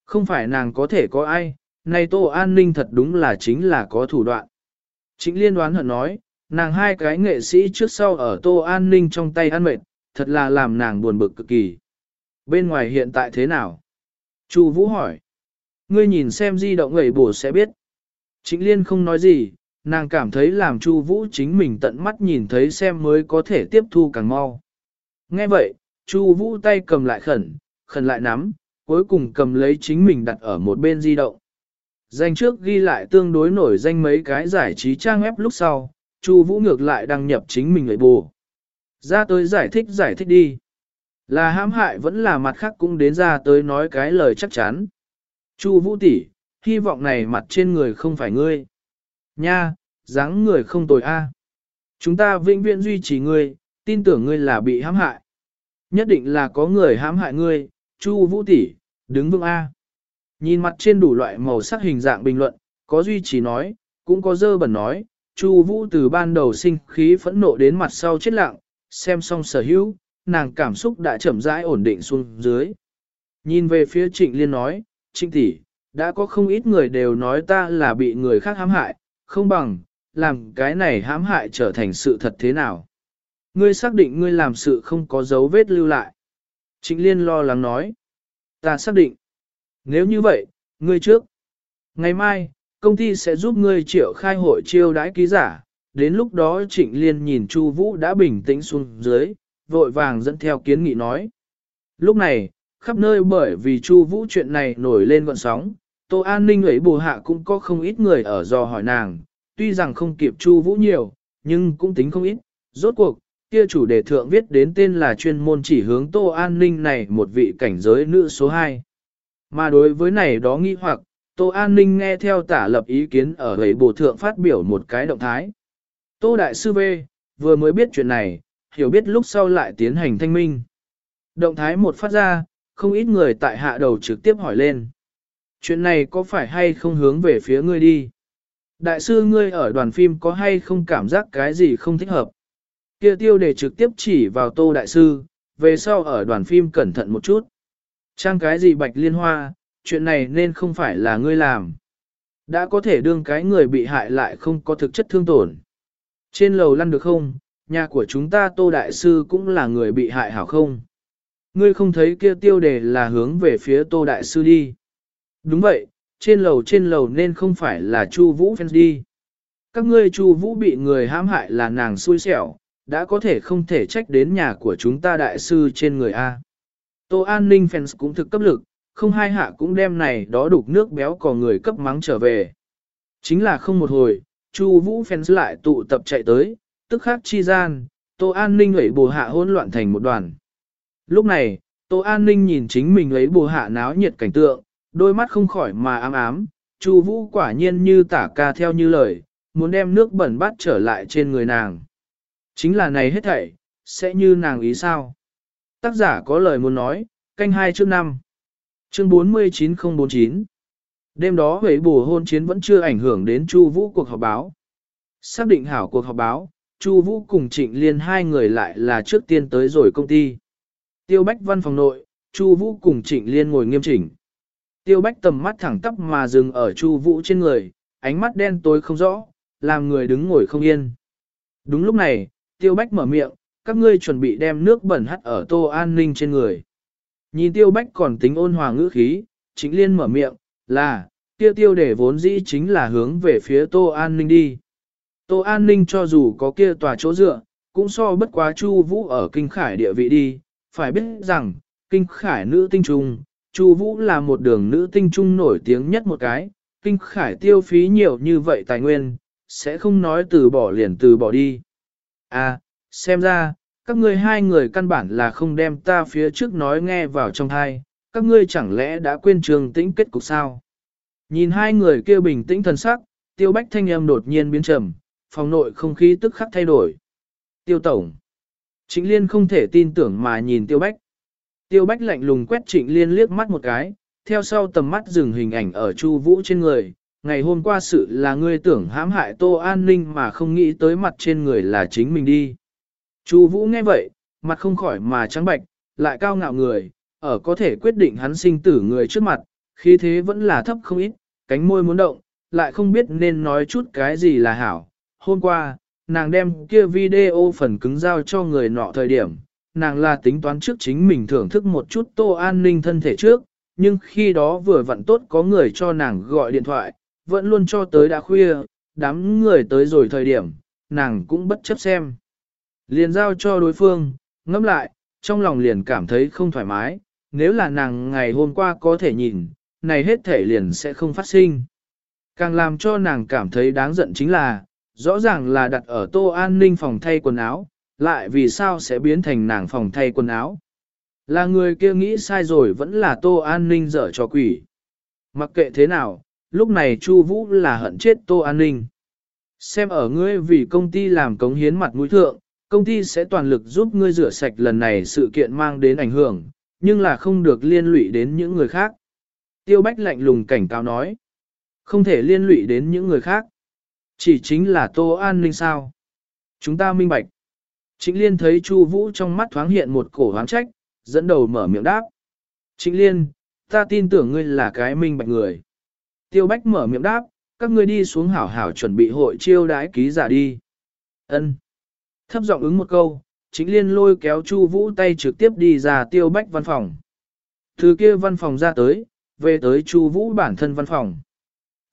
Không phải nàng có thể có ai, này Tô An Ninh thật đúng là chính là có thủ đoạn. Chính liên đoán hận nói, nàng hai cái nghệ sĩ trước sau ở Tô An Ninh trong tay ăn mệt, thật là làm nàng buồn bực cực kỳ. Bên ngoài hiện tại thế nào? Chu Vũ hỏi. Ngươi nhìn xem di động người bổ sẽ biết. Trịnh Liên không nói gì, nàng cảm thấy làm Chu Vũ chính mình tận mắt nhìn thấy xem mới có thể tiếp thu càng mau. Nghe vậy, Chu Vũ tay cầm lại khẩn, khẩn lại nắm, cuối cùng cầm lấy chính mình đặt ở một bên di động. Danh trước ghi lại tương đối nổi danh mấy cái giải trí trang web lúc sau, Chu Vũ ngược lại đăng nhập chính mình lại bù. Ra tới giải thích giải thích đi. Là hãm hại vẫn là mặt khác cũng đến ra tới nói cái lời chắc chắn. Chu Vũ tỷ, hy vọng này mặt trên người không phải ngươi. Nha, dáng người không tồi a. Chúng ta vĩnh viễn duy trì ngươi, tin tưởng ngươi là bị hãm hại. Nhất định là có người hãm hại ngươi, Chu Vũ tỷ, đứng vững a. Nhìn mặt trên đủ loại màu sắc hình dạng bình luận, có duy trì nói, cũng có dơ bẩn nói, Chu Vũ từ ban đầu sinh khí phẫn nộ đến mặt sau chết lặng, xem xong sở hữu, nàng cảm xúc đã chậm rãi ổn định xuống dưới. Nhìn về phía Trịnh Liên nói, Trịnh tỷ, đã có không ít người đều nói ta là bị người khác hãm hại, không bằng, làm cái này hãm hại trở thành sự thật thế nào. Ngươi xác định ngươi làm sự không có dấu vết lưu lại. Trịnh Liên lo lắng nói. Ta xác định. Nếu như vậy, ngươi trước. Ngày mai, công ty sẽ giúp ngươi triệu khai hội chiêu đãi ký giả. Đến lúc đó Trịnh Liên nhìn Chu Vũ đã bình tĩnh xuống dưới, vội vàng dẫn theo kiến nghị nói. Lúc này, khắp nơi bởi vì Chu Vũ chuyện này nổi lên gọn sóng, Tô An Ninh ấy bù hạ cũng có không ít người ở do hỏi nàng, tuy rằng không kịp Chu Vũ nhiều, nhưng cũng tính không ít. Rốt cuộc, kia chủ đề thượng viết đến tên là chuyên môn chỉ hướng Tô An Ninh này một vị cảnh giới nữ số 2. Mà đối với này đó nghi hoặc, Tô An Ninh nghe theo tả lập ý kiến ở ấy bộ thượng phát biểu một cái động thái. Tô Đại Sư V, vừa mới biết chuyện này, hiểu biết lúc sau lại tiến hành thanh minh. Động thái một phát ra, không ít người tại hạ đầu trực tiếp hỏi lên. Chuyện này có phải hay không hướng về phía ngươi đi? Đại sư ngươi ở đoàn phim có hay không cảm giác cái gì không thích hợp? Kia tiêu đề trực tiếp chỉ vào tô đại sư, về sau ở đoàn phim cẩn thận một chút. Trang cái gì bạch liên hoa, chuyện này nên không phải là ngươi làm. Đã có thể đương cái người bị hại lại không có thực chất thương tổn. Trên lầu lăn được không, nhà của chúng ta tô đại sư cũng là người bị hại hảo không? Ngươi không thấy kia tiêu đề là hướng về phía tô đại sư đi. Đúng vậy, trên lầu trên lầu nên không phải là Chu Vũ fans đi. Các ngươi Chu Vũ bị người hãm hại là nàng xui xẻo, đã có thể không thể trách đến nhà của chúng ta đại sư trên người A. Tô An Ninh fans cũng thực cấp lực, không hai hạ cũng đem này đó đục nước béo cò người cấp mắng trở về. Chính là không một hồi, Chu Vũ fans lại tụ tập chạy tới, tức khắc chi gian, Tô An Ninh ấy bù hạ hỗn loạn thành một đoàn. Lúc này, Tô An Ninh nhìn chính mình ấy bù hạ náo nhiệt cảnh tượng, đôi mắt không khỏi mà ám ám, Chu Vũ quả nhiên như tả ca theo như lời, muốn đem nước bẩn bắt trở lại trên người nàng. Chính là này hết thảy, sẽ như nàng ý sao? Tác giả có lời muốn nói, canh hai chương năm Chương 49049 Đêm đó huế bù hôn chiến vẫn chưa ảnh hưởng đến Chu Vũ cuộc họp báo. Xác định hảo cuộc họp báo, Chu Vũ cùng Trịnh Liên hai người lại là trước tiên tới rồi công ty. Tiêu Bách văn phòng nội, Chu Vũ cùng Trịnh Liên ngồi nghiêm chỉnh. Tiêu Bách tầm mắt thẳng tắp mà dừng ở Chu Vũ trên người, ánh mắt đen tối không rõ, làm người đứng ngồi không yên. Đúng lúc này, Tiêu Bách mở miệng, các ngươi chuẩn bị đem nước bẩn hắt ở Tô An Ninh trên người. Nhìn Tiêu Bách còn tính ôn hòa ngữ khí, chính Liên mở miệng, là, kia tiêu để vốn dĩ chính là hướng về phía Tô An Ninh đi. Tô An Ninh cho dù có kia tòa chỗ dựa, cũng so bất quá Chu Vũ ở kinh khải địa vị đi, phải biết rằng, kinh khải nữ tinh trung, Chu Vũ là một đường nữ tinh trung nổi tiếng nhất một cái, kinh khải tiêu phí nhiều như vậy tài nguyên, sẽ không nói từ bỏ liền từ bỏ đi. À, xem ra, các ngươi hai người căn bản là không đem ta phía trước nói nghe vào trong thai, các ngươi chẳng lẽ đã quên trường tĩnh kết cục sao? Nhìn hai người kia bình tĩnh thần sắc, tiêu bách thanh âm đột nhiên biến trầm, phòng nội không khí tức khắc thay đổi. Tiêu tổng. Trịnh liên không thể tin tưởng mà nhìn tiêu bách. Tiêu bách lạnh lùng quét trịnh liên liếc mắt một cái, theo sau tầm mắt dừng hình ảnh ở chu vũ trên người. Ngày hôm qua sự là ngươi tưởng hãm hại tô an ninh mà không nghĩ tới mặt trên người là chính mình đi. Chu vũ nghe vậy, mặt không khỏi mà trắng bạch, lại cao ngạo người, ở có thể quyết định hắn sinh tử người trước mặt, khí thế vẫn là thấp không ít, cánh môi muốn động, lại không biết nên nói chút cái gì là hảo. Hôm qua, nàng đem kia video phần cứng giao cho người nọ thời điểm, nàng là tính toán trước chính mình thưởng thức một chút tô an ninh thân thể trước, nhưng khi đó vừa vặn tốt có người cho nàng gọi điện thoại, vẫn luôn cho tới đã khuya, đám người tới rồi thời điểm, nàng cũng bất chấp xem. Liền giao cho đối phương, ngẫm lại, trong lòng liền cảm thấy không thoải mái, nếu là nàng ngày hôm qua có thể nhìn, này hết thể liền sẽ không phát sinh. Càng làm cho nàng cảm thấy đáng giận chính là, rõ ràng là đặt ở tô an ninh phòng thay quần áo, lại vì sao sẽ biến thành nàng phòng thay quần áo. Là người kia nghĩ sai rồi vẫn là tô an ninh dở cho quỷ. Mặc kệ thế nào, lúc này Chu Vũ là hận chết tô an ninh. Xem ở ngươi vì công ty làm cống hiến mặt mũi thượng, công ty sẽ toàn lực giúp ngươi rửa sạch lần này sự kiện mang đến ảnh hưởng, nhưng là không được liên lụy đến những người khác. Tiêu Bách lạnh lùng cảnh cáo nói, không thể liên lụy đến những người khác. Chỉ chính là Tô An Ninh sao. Chúng ta minh bạch. Trịnh Liên thấy Chu Vũ trong mắt thoáng hiện một cổ hoáng trách, dẫn đầu mở miệng đáp. Trịnh Liên, ta tin tưởng ngươi là cái minh bạch người. Tiêu Bách mở miệng đáp, các ngươi đi xuống hảo hảo chuẩn bị hội chiêu đái ký giả đi. Ân. Thấp giọng ứng một câu, Chính Liên lôi kéo Chu Vũ tay trực tiếp đi ra Tiêu Bách văn phòng. Từ kia văn phòng ra tới, về tới Chu Vũ bản thân văn phòng.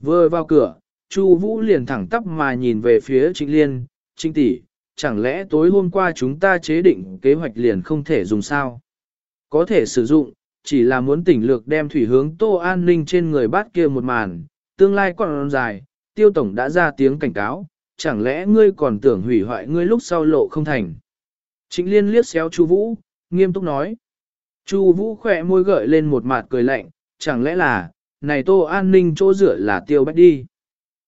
Vừa vào cửa, Chu Vũ liền thẳng tắp mà nhìn về phía Trịnh Liên, "Trịnh tỷ, chẳng lẽ tối hôm qua chúng ta chế định kế hoạch liền không thể dùng sao?" Có thể sử dụng, chỉ là muốn tỉnh lược đem thủy hướng Tô An Ninh trên người bát kia một màn, tương lai còn dài, Tiêu tổng đã ra tiếng cảnh cáo, chẳng lẽ ngươi còn tưởng hủy hoại ngươi lúc sau lộ không thành? Trịnh Liên liếc xéo Chu Vũ, nghiêm túc nói. Chu Vũ khẽ môi gợi lên một mặt cười lạnh, chẳng lẽ là, này Tô An Ninh chỗ rửa là Tiêu Bách đi.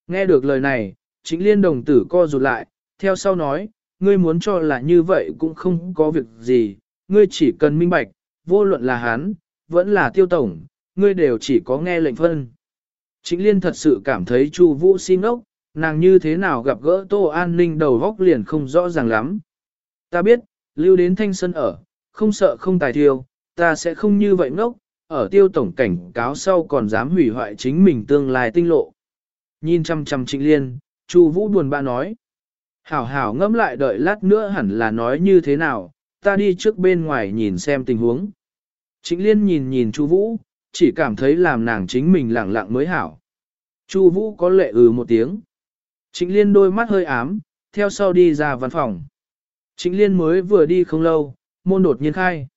Nghe được lời này, Trịnh Liên đồng tử co rụt lại, theo sau nói, ngươi muốn cho là như vậy cũng không có việc gì, ngươi chỉ cần minh bạch, vô luận là hắn, vẫn là Tiêu tổng, ngươi đều chỉ có nghe lệnh phân. Trịnh Liên thật sự cảm thấy Chu Vũ xin ngốc, nàng như thế nào gặp gỡ Tô An Ninh đầu góc liền không rõ ràng lắm. Ta biết, lưu đến thanh sân ở, không sợ không tài thiêu, ta sẽ không như vậy ngốc, ở tiêu tổng cảnh cáo sau còn dám hủy hoại chính mình tương lai tinh lộ. Nhìn chăm chăm trịnh liên, Chu Vũ buồn bã nói. Hảo hảo ngẫm lại đợi lát nữa hẳn là nói như thế nào, ta đi trước bên ngoài nhìn xem tình huống. Trịnh liên nhìn nhìn Chu Vũ, chỉ cảm thấy làm nàng chính mình lẳng lặng mới hảo. Chu Vũ có lệ ừ một tiếng. Trịnh liên đôi mắt hơi ám, theo sau đi ra văn phòng. Trịnh liên mới vừa đi không lâu, môn đột nhiên khai.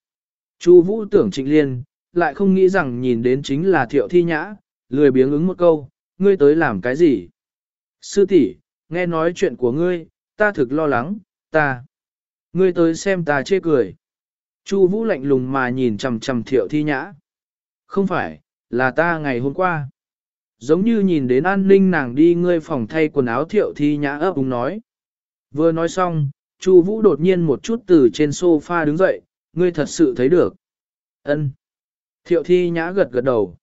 Chu Vũ tưởng Trịnh liên, lại không nghĩ rằng nhìn đến chính là thiệu thi nhã, lười biếng ứng một câu, ngươi tới làm cái gì? Sư tỷ, nghe nói chuyện của ngươi, ta thực lo lắng, ta. Ngươi tới xem ta chê cười. Chu Vũ lạnh lùng mà nhìn chằm chằm thiệu thi nhã. Không phải, là ta ngày hôm qua. Giống như nhìn đến an ninh nàng đi ngươi phòng thay quần áo thiệu thi nhã ấp úng nói. Vừa nói xong, Chu Vũ đột nhiên một chút từ trên sofa đứng dậy, ngươi thật sự thấy được. Ân. Thiệu thi nhã gật gật đầu.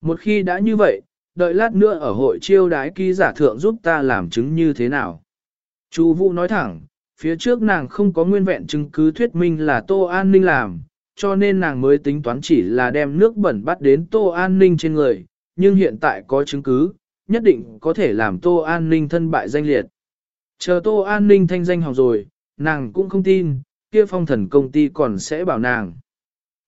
Một khi đã như vậy, đợi lát nữa ở hội chiêu đái ký giả thượng giúp ta làm chứng như thế nào. Chu Vũ nói thẳng, phía trước nàng không có nguyên vẹn chứng cứ thuyết minh là Tô An Ninh làm, cho nên nàng mới tính toán chỉ là đem nước bẩn bắt đến Tô An Ninh trên người, nhưng hiện tại có chứng cứ, nhất định có thể làm Tô An Ninh thân bại danh liệt. Chờ Tô An Ninh thanh danh hỏng rồi, nàng cũng không tin, kia phong thần công ty còn sẽ bảo nàng.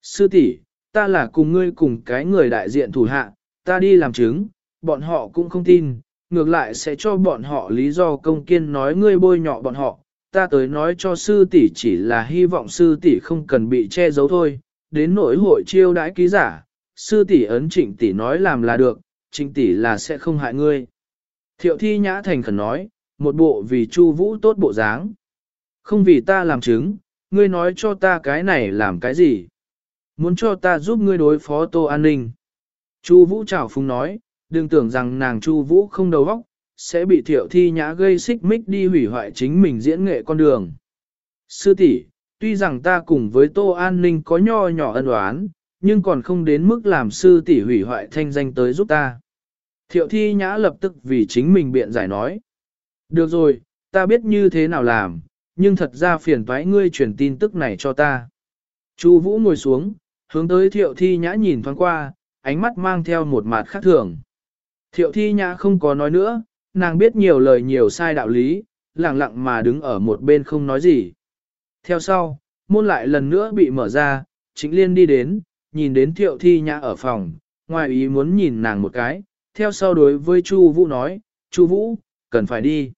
Sư tỷ, ta là cùng ngươi cùng cái người đại diện thủ hạ, ta đi làm chứng, bọn họ cũng không tin, ngược lại sẽ cho bọn họ lý do công kiên nói ngươi bôi nhọ bọn họ, ta tới nói cho sư tỷ chỉ là hy vọng sư tỷ không cần bị che giấu thôi, đến nỗi hội chiêu đãi ký giả, sư tỷ ấn trịnh tỷ nói làm là được, trịnh tỷ là sẽ không hại ngươi. Thiệu thi nhã thành khẩn nói, một bộ vì chu vũ tốt bộ dáng. Không vì ta làm chứng, ngươi nói cho ta cái này làm cái gì? Muốn cho ta giúp ngươi đối phó tô an ninh. Chu vũ trào phung nói, đừng tưởng rằng nàng chu vũ không đầu óc, sẽ bị thiệu thi nhã gây xích mích đi hủy hoại chính mình diễn nghệ con đường. Sư tỷ, tuy rằng ta cùng với Tô An Ninh có nho nhỏ ân oán, nhưng còn không đến mức làm sư tỷ hủy hoại thanh danh tới giúp ta. Thiệu thi nhã lập tức vì chính mình biện giải nói. Được rồi, ta biết như thế nào làm, nhưng thật ra phiền toái ngươi truyền tin tức này cho ta. Chu Vũ ngồi xuống, hướng tới thiệu thi nhã nhìn thoáng qua, ánh mắt mang theo một mặt khác thường. Thiệu thi nhã không có nói nữa, nàng biết nhiều lời nhiều sai đạo lý, lặng lặng mà đứng ở một bên không nói gì. Theo sau, môn lại lần nữa bị mở ra, chính liên đi đến, nhìn đến thiệu thi nhã ở phòng, ngoài ý muốn nhìn nàng một cái, theo sau đối với Chu Vũ nói, Chu Vũ, cần phải đi.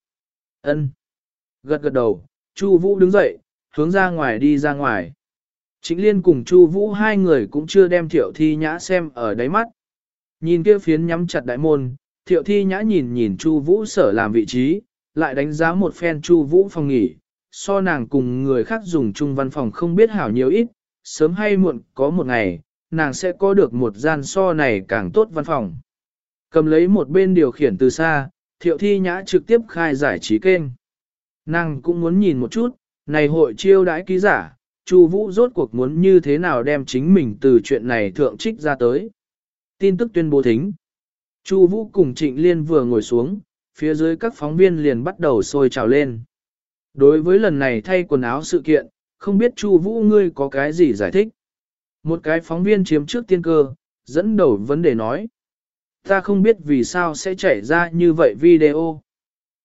Ân. Gật gật đầu, Chu Vũ đứng dậy, hướng ra ngoài đi ra ngoài. Trịnh Liên cùng Chu Vũ hai người cũng chưa đem Thiệu Thi Nhã xem ở đáy mắt. Nhìn kia phiến nhắm chặt đại môn, Thiệu Thi Nhã nhìn nhìn Chu Vũ sở làm vị trí, lại đánh giá một phen Chu Vũ phòng nghỉ, so nàng cùng người khác dùng chung văn phòng không biết hảo nhiều ít, sớm hay muộn có một ngày, nàng sẽ có được một gian so này càng tốt văn phòng. Cầm lấy một bên điều khiển từ xa, Thiệu Thi Nhã trực tiếp khai giải trí kênh. Nàng cũng muốn nhìn một chút, này hội chiêu đãi ký giả, Chu Vũ rốt cuộc muốn như thế nào đem chính mình từ chuyện này thượng trích ra tới. Tin tức tuyên bố thính. Chu Vũ cùng Trịnh Liên vừa ngồi xuống, phía dưới các phóng viên liền bắt đầu sôi trào lên. Đối với lần này thay quần áo sự kiện, không biết Chu Vũ ngươi có cái gì giải thích. Một cái phóng viên chiếm trước tiên cơ, dẫn đầu vấn đề nói. Ta không biết vì sao sẽ chảy ra như vậy video.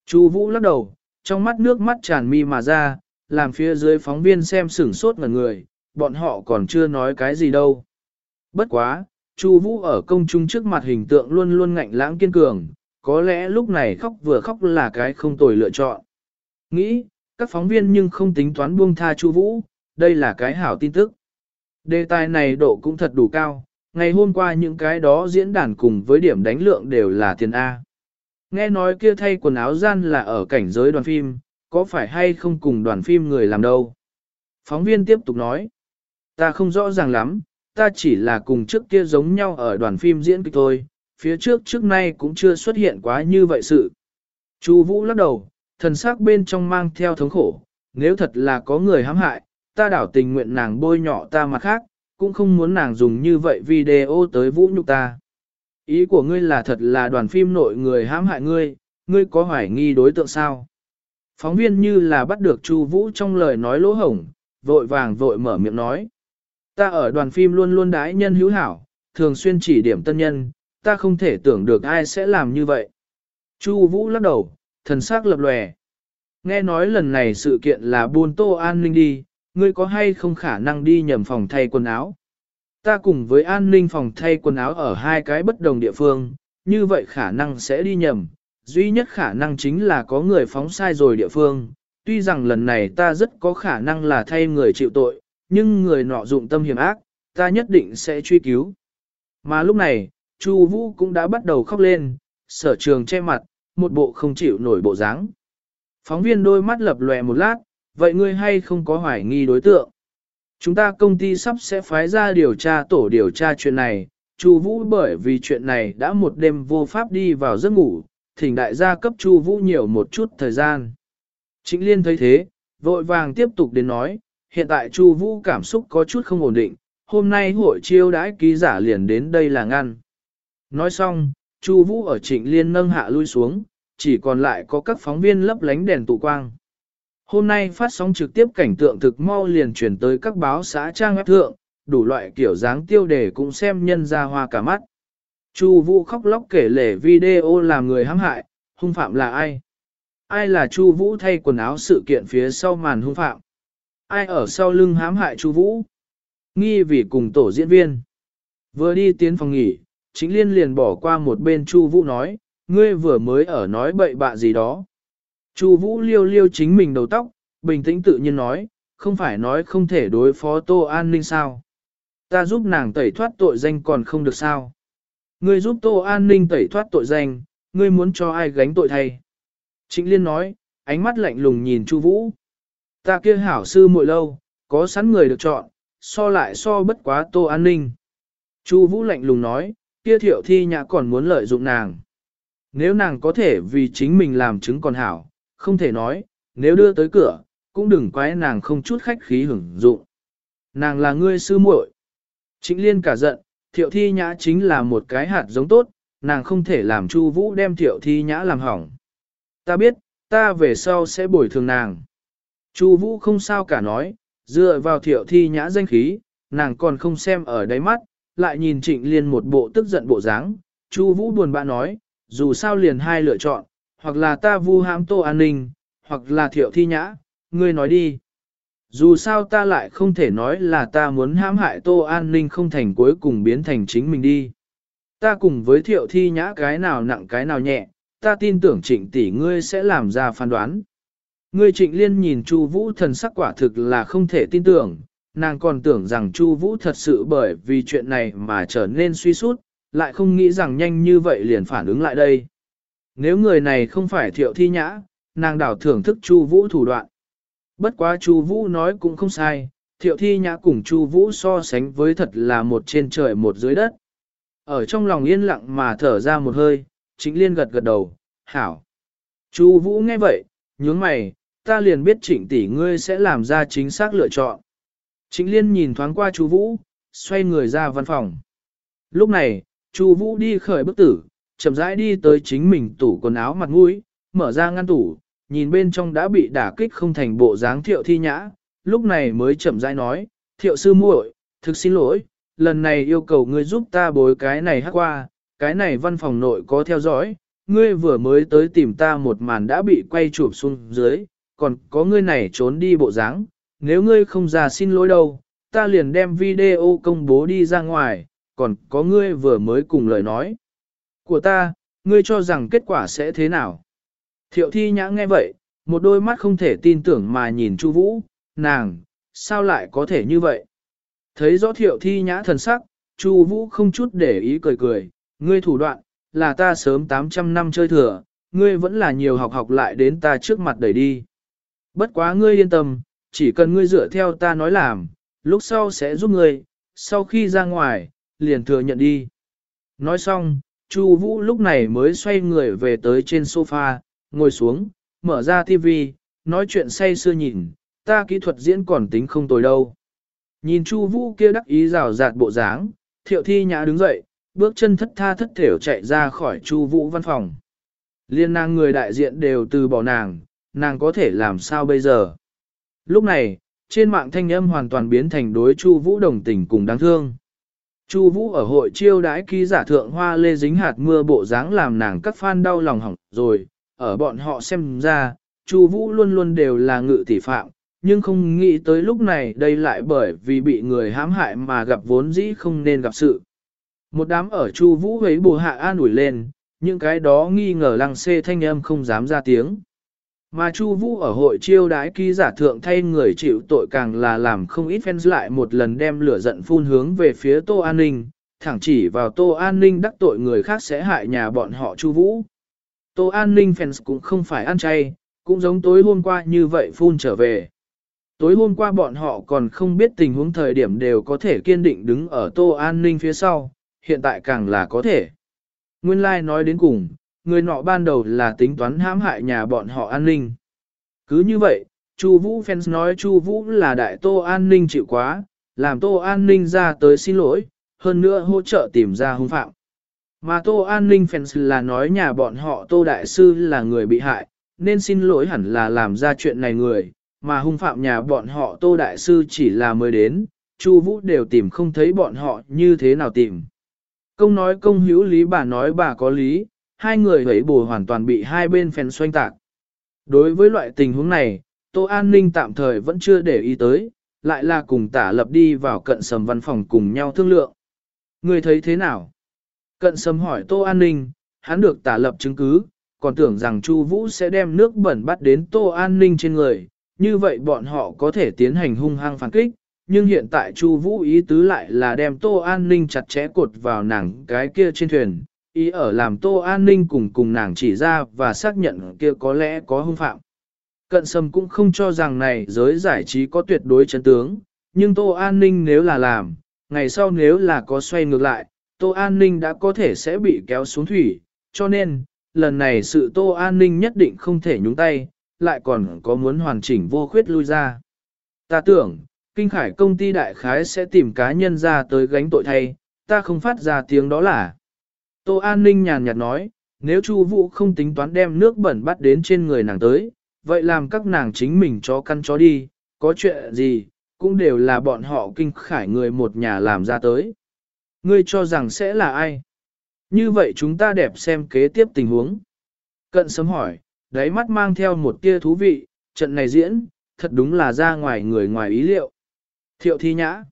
Chu Vũ lắc đầu, trong mắt nước mắt tràn mi mà ra, làm phía dưới phóng viên xem sửng sốt ngẩn người, bọn họ còn chưa nói cái gì đâu. Bất quá, Chu Vũ ở công chúng trước mặt hình tượng luôn luôn ngạnh lãng kiên cường, có lẽ lúc này khóc vừa khóc là cái không tồi lựa chọn. Nghĩ, các phóng viên nhưng không tính toán buông tha Chu Vũ, đây là cái hảo tin tức. Đề tài này độ cũng thật đủ cao, ngày hôm qua những cái đó diễn đàn cùng với điểm đánh lượng đều là tiền A. Nghe nói kia thay quần áo gian là ở cảnh giới đoàn phim, có phải hay không cùng đoàn phim người làm đâu? Phóng viên tiếp tục nói, ta không rõ ràng lắm, ta chỉ là cùng trước kia giống nhau ở đoàn phim diễn kịch thôi, phía trước trước nay cũng chưa xuất hiện quá như vậy sự. Chu Vũ lắc đầu, thần sắc bên trong mang theo thống khổ, nếu thật là có người hãm hại, ta đảo tình nguyện nàng bôi nhọ ta mặt khác, cũng không muốn nàng dùng như vậy video tới vũ nhục ta. Ý của ngươi là thật là đoàn phim nội người hãm hại ngươi, ngươi có hoài nghi đối tượng sao? Phóng viên như là bắt được Chu Vũ trong lời nói lỗ hổng, vội vàng vội mở miệng nói. Ta ở đoàn phim luôn luôn đái nhân hữu hảo, thường xuyên chỉ điểm tân nhân, ta không thể tưởng được ai sẽ làm như vậy. Chu Vũ lắc đầu, thần sắc lập lòe. Nghe nói lần này sự kiện là buôn tô an ninh đi, ngươi có hay không khả năng đi nhầm phòng thay quần áo? Ta cùng với an ninh phòng thay quần áo ở hai cái bất đồng địa phương, như vậy khả năng sẽ đi nhầm. Duy nhất khả năng chính là có người phóng sai rồi địa phương. Tuy rằng lần này ta rất có khả năng là thay người chịu tội, nhưng người nọ dụng tâm hiểm ác, ta nhất định sẽ truy cứu. Mà lúc này, Chu Vũ cũng đã bắt đầu khóc lên, sở trường che mặt, một bộ không chịu nổi bộ dáng. Phóng viên đôi mắt lập lòe một lát, vậy ngươi hay không có hoài nghi đối tượng? Chúng ta công ty sắp sẽ phái ra điều tra tổ điều tra chuyện này, Chu Vũ bởi vì chuyện này đã một đêm vô pháp đi vào giấc ngủ, thỉnh đại gia cấp Chu Vũ nhiều một chút thời gian. Trịnh Liên thấy thế, vội vàng tiếp tục đến nói, hiện tại Chu Vũ cảm xúc có chút không ổn định, hôm nay hội chiêu đãi ký giả liền đến đây là ngăn. Nói xong, Chu Vũ ở Trịnh Liên nâng hạ lui xuống, chỉ còn lại có các phóng viên lấp lánh đèn tụ quang. Hôm nay phát sóng trực tiếp cảnh tượng thực mau liền chuyển tới các báo xã trang web thượng, đủ loại kiểu dáng tiêu đề cũng xem nhân ra hoa cả mắt. Chu Vũ khóc lóc kể lể video làm người hãm hại, hung phạm là ai? Ai là Chu Vũ thay quần áo sự kiện phía sau màn hung phạm? Ai ở sau lưng hãm hại Chu Vũ? Nghi vì cùng tổ diễn viên. Vừa đi tiến phòng nghỉ, chính liên liền bỏ qua một bên Chu Vũ nói, ngươi vừa mới ở nói bậy bạ gì đó. Chu Vũ liêu liêu chính mình đầu tóc, bình tĩnh tự nhiên nói, không phải nói không thể đối phó Tô An Ninh sao. Ta giúp nàng tẩy thoát tội danh còn không được sao. Ngươi giúp Tô An Ninh tẩy thoát tội danh, ngươi muốn cho ai gánh tội thay. Trịnh Liên nói, ánh mắt lạnh lùng nhìn Chu Vũ. Ta kia hảo sư muội lâu, có sẵn người được chọn, so lại so bất quá Tô An Ninh. Chu Vũ lạnh lùng nói, kia thiệu thi nhã còn muốn lợi dụng nàng. Nếu nàng có thể vì chính mình làm chứng còn hảo, không thể nói, nếu đưa tới cửa, cũng đừng quái nàng không chút khách khí hưởng dụng. Nàng là ngươi sư muội. Trịnh liên cả giận, thiệu thi nhã chính là một cái hạt giống tốt, nàng không thể làm chu vũ đem thiệu thi nhã làm hỏng. Ta biết, ta về sau sẽ bồi thường nàng. Chu vũ không sao cả nói, dựa vào thiệu thi nhã danh khí, nàng còn không xem ở đáy mắt, lại nhìn trịnh liên một bộ tức giận bộ dáng. Chu vũ buồn bã nói, dù sao liền hai lựa chọn, hoặc là ta vu hãm tô an ninh, hoặc là thiệu thi nhã, ngươi nói đi. Dù sao ta lại không thể nói là ta muốn hãm hại tô an ninh không thành cuối cùng biến thành chính mình đi. Ta cùng với thiệu thi nhã cái nào nặng cái nào nhẹ, ta tin tưởng trịnh tỷ ngươi sẽ làm ra phán đoán. Ngươi trịnh liên nhìn Chu Vũ thần sắc quả thực là không thể tin tưởng, nàng còn tưởng rằng Chu Vũ thật sự bởi vì chuyện này mà trở nên suy sút, lại không nghĩ rằng nhanh như vậy liền phản ứng lại đây. Nếu người này không phải thiệu thi nhã, nàng đảo thưởng thức Chu Vũ thủ đoạn. Bất quá Chu Vũ nói cũng không sai, thiệu thi nhã cùng Chu Vũ so sánh với thật là một trên trời một dưới đất. Ở trong lòng yên lặng mà thở ra một hơi, Trịnh Liên gật gật đầu, hảo. Chu Vũ nghe vậy, nhướng mày, ta liền biết trịnh tỷ ngươi sẽ làm ra chính xác lựa chọn. Trịnh Liên nhìn thoáng qua Chu Vũ, xoay người ra văn phòng. Lúc này, Chu Vũ đi khởi bức tử, chậm rãi đi tới chính mình tủ quần áo mặt mũi, mở ra ngăn tủ, nhìn bên trong đã bị đả kích không thành bộ dáng thiệu thi nhã, lúc này mới chậm rãi nói, thiệu sư muội, thực xin lỗi, lần này yêu cầu ngươi giúp ta bối cái này hát qua, cái này văn phòng nội có theo dõi, ngươi vừa mới tới tìm ta một màn đã bị quay chụp xuống dưới, còn có ngươi này trốn đi bộ dáng, nếu ngươi không ra xin lỗi đâu, ta liền đem video công bố đi ra ngoài, còn có ngươi vừa mới cùng lời nói. Của ta, ngươi cho rằng kết quả sẽ thế nào? Thiệu thi nhã nghe vậy, một đôi mắt không thể tin tưởng mà nhìn Chu Vũ, nàng, sao lại có thể như vậy? Thấy rõ thiệu thi nhã thần sắc, Chu Vũ không chút để ý cười cười, ngươi thủ đoạn, là ta sớm 800 năm chơi thừa, ngươi vẫn là nhiều học học lại đến ta trước mặt đẩy đi. Bất quá ngươi yên tâm, chỉ cần ngươi dựa theo ta nói làm, lúc sau sẽ giúp ngươi, sau khi ra ngoài, liền thừa nhận đi. Nói xong, Chu Vũ lúc này mới xoay người về tới trên sofa, ngồi xuống, mở ra TV, nói chuyện say sưa nhìn, ta kỹ thuật diễn còn tính không tồi đâu. Nhìn Chu Vũ kia đắc ý rào rạt bộ dáng, Thiệu Thi Nhã đứng dậy, bước chân thất tha thất thểu chạy ra khỏi Chu Vũ văn phòng. Liên nàng người đại diện đều từ bỏ nàng, nàng có thể làm sao bây giờ? Lúc này, trên mạng thanh âm hoàn toàn biến thành đối Chu Vũ đồng tình cùng đáng thương. Chu Vũ ở hội chiêu đãi ký giả thượng hoa lê dính hạt mưa bộ dáng làm nàng các fan đau lòng hỏng rồi, ở bọn họ xem ra, Chu Vũ luôn luôn đều là ngự tỷ phạm, nhưng không nghĩ tới lúc này đây lại bởi vì bị người hãm hại mà gặp vốn dĩ không nên gặp sự. Một đám ở Chu Vũ ấy bù hạ an ủi lên, những cái đó nghi ngờ lăng xê thanh âm không dám ra tiếng. Mà Chu Vũ ở hội chiêu đái ký giả thượng thay người chịu tội càng là làm không ít fans lại một lần đem lửa giận phun hướng về phía Tô An Ninh, thẳng chỉ vào Tô An Ninh đắc tội người khác sẽ hại nhà bọn họ Chu Vũ. Tô An Ninh fans cũng không phải ăn chay, cũng giống tối hôm qua như vậy phun trở về. Tối hôm qua bọn họ còn không biết tình huống thời điểm đều có thể kiên định đứng ở Tô An Ninh phía sau, hiện tại càng là có thể. Nguyên lai like nói đến cùng, người nọ ban đầu là tính toán hãm hại nhà bọn họ an ninh. Cứ như vậy, Chu Vũ fans nói Chu Vũ là đại Tô An Ninh chịu quá, làm Tô An Ninh ra tới xin lỗi, hơn nữa hỗ trợ tìm ra hung phạm. Mà Tô An Ninh fans là nói nhà bọn họ Tô Đại Sư là người bị hại, nên xin lỗi hẳn là làm ra chuyện này người, mà hung phạm nhà bọn họ Tô Đại Sư chỉ là mới đến, Chu Vũ đều tìm không thấy bọn họ như thế nào tìm. Công nói công hữu lý bà nói bà có lý, hai người hấy bù hoàn toàn bị hai bên phèn xoanh tạc. Đối với loại tình huống này, Tô An Ninh tạm thời vẫn chưa để ý tới, lại là cùng tả lập đi vào cận sầm văn phòng cùng nhau thương lượng. Người thấy thế nào? Cận sầm hỏi Tô An Ninh, hắn được tả lập chứng cứ, còn tưởng rằng Chu Vũ sẽ đem nước bẩn bắt đến Tô An Ninh trên người, như vậy bọn họ có thể tiến hành hung hăng phản kích, nhưng hiện tại Chu Vũ ý tứ lại là đem Tô An Ninh chặt chẽ cột vào nàng cái kia trên thuyền, ý ở làm Tô An Ninh cùng cùng nàng chỉ ra và xác nhận kia có lẽ có hung phạm. Cận sầm cũng không cho rằng này giới giải trí có tuyệt đối chân tướng, nhưng Tô An Ninh nếu là làm, ngày sau nếu là có xoay ngược lại, Tô An Ninh đã có thể sẽ bị kéo xuống thủy, cho nên, lần này sự Tô An Ninh nhất định không thể nhúng tay, lại còn có muốn hoàn chỉnh vô khuyết lui ra. Ta tưởng, Kinh Khải công ty đại khái sẽ tìm cá nhân ra tới gánh tội thay, ta không phát ra tiếng đó là. Tô An Ninh nhàn nhạt nói, nếu Chu Vũ không tính toán đem nước bẩn bắt đến trên người nàng tới, vậy làm các nàng chính mình cho căn chó đi, có chuyện gì, cũng đều là bọn họ kinh khải người một nhà làm ra tới. Ngươi cho rằng sẽ là ai? Như vậy chúng ta đẹp xem kế tiếp tình huống. Cận sớm hỏi, đáy mắt mang theo một tia thú vị, trận này diễn, thật đúng là ra ngoài người ngoài ý liệu. Thiệu thi nhã.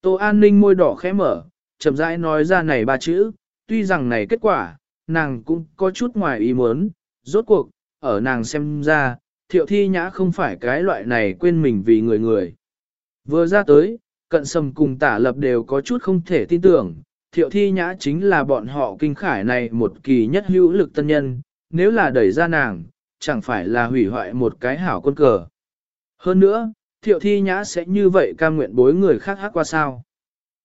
Tô An Ninh môi đỏ khẽ mở, chậm rãi nói ra này ba chữ, tuy rằng này kết quả, nàng cũng có chút ngoài ý muốn, rốt cuộc, ở nàng xem ra, thiệu thi nhã không phải cái loại này quên mình vì người người. Vừa ra tới, cận sầm cùng tả lập đều có chút không thể tin tưởng, thiệu thi nhã chính là bọn họ kinh khải này một kỳ nhất hữu lực tân nhân, nếu là đẩy ra nàng, chẳng phải là hủy hoại một cái hảo quân cờ. Hơn nữa, thiệu thi nhã sẽ như vậy cam nguyện bối người khác hát qua sao.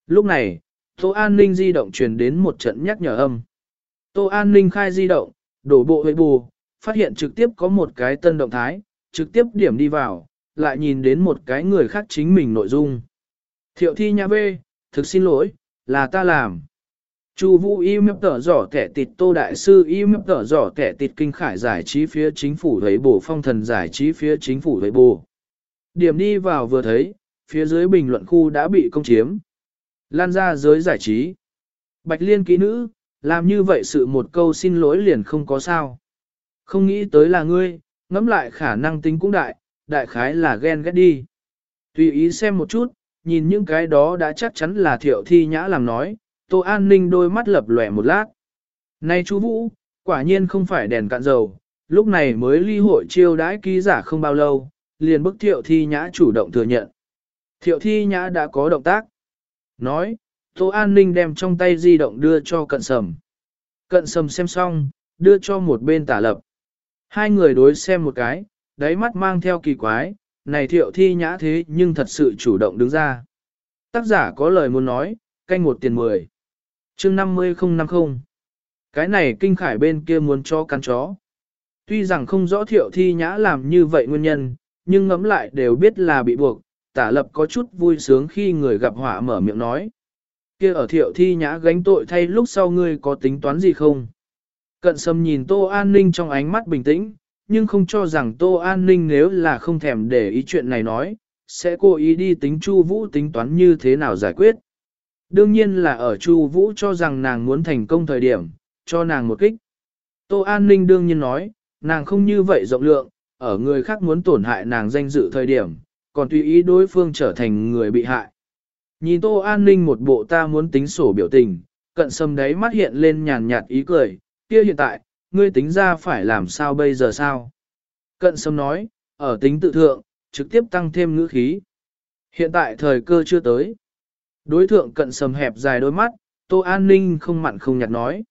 Lúc này, Tô An Ninh di động truyền đến một trận nhắc nhở âm. Tô An Ninh khai di động, đổ bộ hệ bù, phát hiện trực tiếp có một cái tân động thái, trực tiếp điểm đi vào, lại nhìn đến một cái người khác chính mình nội dung. Thiệu thi nhà bê, thực xin lỗi, là ta làm. Chu Vũ email tở giỏ kẻ tịt Tô Đại Sư email tở giỏ kẻ tịt kinh khải giải trí phía chính phủ thấy bổ phong thần giải trí phía chính phủ thấy bổ. Điểm đi vào vừa thấy, phía dưới bình luận khu đã bị công chiếm. Lan ra giới giải trí. Bạch liên ký nữ, làm như vậy sự một câu xin lỗi liền không có sao. Không nghĩ tới là ngươi, ngẫm lại khả năng tính cũng đại, đại khái là ghen ghét đi. Tùy ý xem một chút, nhìn những cái đó đã chắc chắn là thiệu thi nhã làm nói, tô an ninh đôi mắt lập lòe một lát. Này chú Vũ, quả nhiên không phải đèn cạn dầu, lúc này mới ly hội chiêu đãi ký giả không bao lâu, liền bức thiệu thi nhã chủ động thừa nhận. Thiệu thi nhã đã có động tác. Nói, Tô An Ninh đem trong tay di động đưa cho cận sầm. Cận sầm xem xong, đưa cho một bên tả lập. Hai người đối xem một cái, đáy mắt mang theo kỳ quái, này thiệu thi nhã thế nhưng thật sự chủ động đứng ra. Tác giả có lời muốn nói, canh một tiền mười. chương 50050. Cái này kinh khải bên kia muốn cho căn chó. Tuy rằng không rõ thiệu thi nhã làm như vậy nguyên nhân, nhưng ngẫm lại đều biết là bị buộc, tả lập có chút vui sướng khi người gặp họa mở miệng nói. kia ở thiệu thi nhã gánh tội thay lúc sau ngươi có tính toán gì không? Cận sâm nhìn tô an ninh trong ánh mắt bình tĩnh, nhưng không cho rằng Tô An Ninh nếu là không thèm để ý chuyện này nói, sẽ cố ý đi tính Chu Vũ tính toán như thế nào giải quyết. Đương nhiên là ở Chu Vũ cho rằng nàng muốn thành công thời điểm, cho nàng một kích. Tô An Ninh đương nhiên nói, nàng không như vậy rộng lượng, ở người khác muốn tổn hại nàng danh dự thời điểm, còn tùy ý đối phương trở thành người bị hại. Nhìn Tô An Ninh một bộ ta muốn tính sổ biểu tình, cận sâm đấy mắt hiện lên nhàn nhạt ý cười, kia hiện tại, ngươi tính ra phải làm sao bây giờ sao? Cận sâm nói, ở tính tự thượng, trực tiếp tăng thêm ngữ khí. Hiện tại thời cơ chưa tới. Đối thượng cận sầm hẹp dài đôi mắt, Tô An Ninh không mặn không nhạt nói.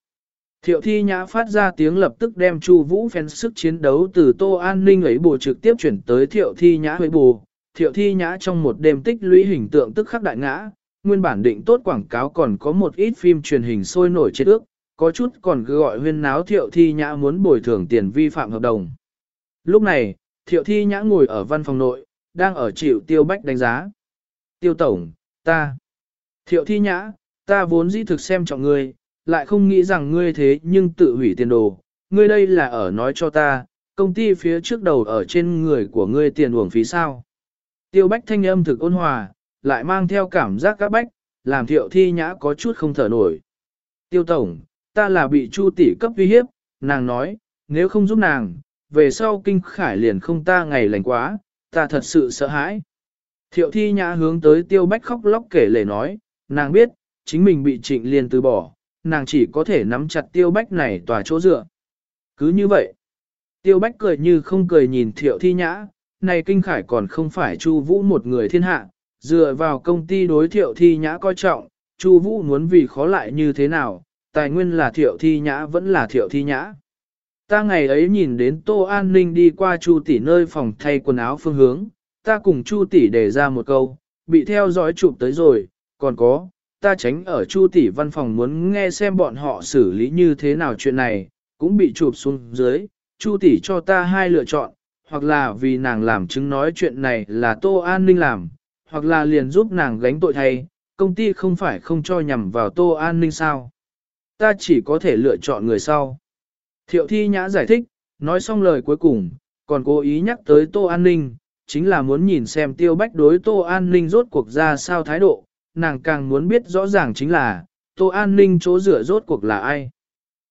Thiệu thi nhã phát ra tiếng lập tức đem Chu Vũ phèn sức chiến đấu từ Tô An Ninh ấy bù trực tiếp chuyển tới thiệu thi nhã ấy bù. Thiệu thi nhã trong một đêm tích lũy hình tượng tức khắc đại ngã, nguyên bản định tốt quảng cáo còn có một ít phim truyền hình sôi nổi chết ước, có chút còn cứ gọi huyên náo thiệu thi nhã muốn bồi thường tiền vi phạm hợp đồng. Lúc này, thiệu thi nhã ngồi ở văn phòng nội, đang ở chịu tiêu bách đánh giá. Tiêu tổng, ta. Thiệu thi nhã, ta vốn dĩ thực xem trọng ngươi, lại không nghĩ rằng ngươi thế nhưng tự hủy tiền đồ. Ngươi đây là ở nói cho ta, công ty phía trước đầu ở trên người của ngươi tiền uổng phí sao. Tiêu bách thanh âm thực ôn hòa, lại mang theo cảm giác các bách, làm thiệu thi nhã có chút không thở nổi. Tiêu tổng, ta là bị chu tỷ cấp uy hiếp, nàng nói, nếu không giúp nàng, về sau kinh khải liền không ta ngày lành quá, ta thật sự sợ hãi. Thiệu thi nhã hướng tới tiêu bách khóc lóc kể lể nói, nàng biết, chính mình bị trịnh liền từ bỏ, nàng chỉ có thể nắm chặt tiêu bách này tòa chỗ dựa. Cứ như vậy, tiêu bách cười như không cười nhìn thiệu thi nhã, này kinh khải còn không phải chu vũ một người thiên hạ, dựa vào công ty đối thiệu thi nhã coi trọng, chu vũ muốn vì khó lại như thế nào, tài nguyên là thiệu thi nhã vẫn là thiệu thi nhã. Ta ngày ấy nhìn đến Tô An Ninh đi qua Chu tỷ nơi phòng thay quần áo phương hướng, ta cùng Chu tỷ đề ra một câu, bị theo dõi chụp tới rồi, còn có, ta tránh ở Chu tỷ văn phòng muốn nghe xem bọn họ xử lý như thế nào chuyện này, cũng bị chụp xuống dưới, Chu tỷ cho ta hai lựa chọn, hoặc là vì nàng làm chứng nói chuyện này là Tô An Ninh làm, hoặc là liền giúp nàng gánh tội thay, công ty không phải không cho nhằm vào Tô An Ninh sao. Ta chỉ có thể lựa chọn người sau. Thiệu thi nhã giải thích, nói xong lời cuối cùng, còn cố ý nhắc tới Tô An Ninh, chính là muốn nhìn xem tiêu bách đối Tô An Ninh rốt cuộc ra sao thái độ, nàng càng muốn biết rõ ràng chính là, Tô An Ninh chỗ rửa rốt cuộc là ai.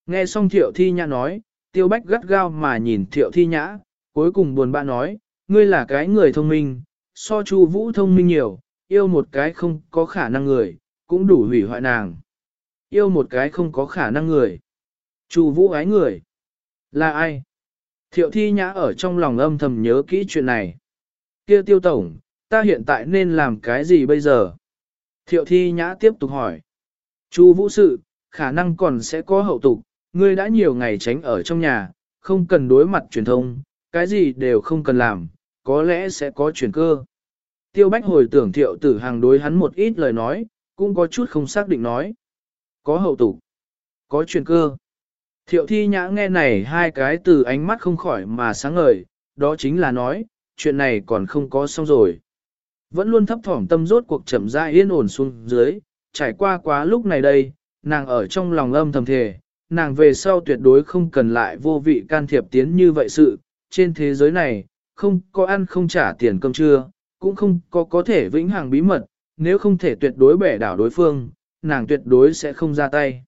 Nghe xong thiệu thi nhã nói, tiêu bách gắt gao mà nhìn thiệu thi nhã, cuối cùng buồn bã nói, ngươi là cái người thông minh, so chu vũ thông minh nhiều, yêu một cái không có khả năng người, cũng đủ hủy hoại nàng. Yêu một cái không có khả năng người. Chu vũ ái người. Là ai? Thiệu thi nhã ở trong lòng âm thầm nhớ kỹ chuyện này. Kia tiêu tổng, ta hiện tại nên làm cái gì bây giờ? Thiệu thi nhã tiếp tục hỏi. Chu vũ sự, khả năng còn sẽ có hậu tục, ngươi đã nhiều ngày tránh ở trong nhà, không cần đối mặt truyền thông, cái gì đều không cần làm, có lẽ sẽ có chuyển cơ. Tiêu bách hồi tưởng thiệu tử hàng đối hắn một ít lời nói, cũng có chút không xác định nói. Có hậu tục, có chuyển cơ. Thiệu thi nhã nghe này hai cái từ ánh mắt không khỏi mà sáng ngời, đó chính là nói, chuyện này còn không có xong rồi. Vẫn luôn thấp thỏm tâm rốt cuộc chậm rãi yên ổn xuống dưới, trải qua quá lúc này đây, nàng ở trong lòng âm thầm thề, nàng về sau tuyệt đối không cần lại vô vị can thiệp tiến như vậy sự, trên thế giới này, không có ăn không trả tiền cơm trưa, cũng không có có thể vĩnh hằng bí mật, nếu không thể tuyệt đối bẻ đảo đối phương, nàng tuyệt đối sẽ không ra tay.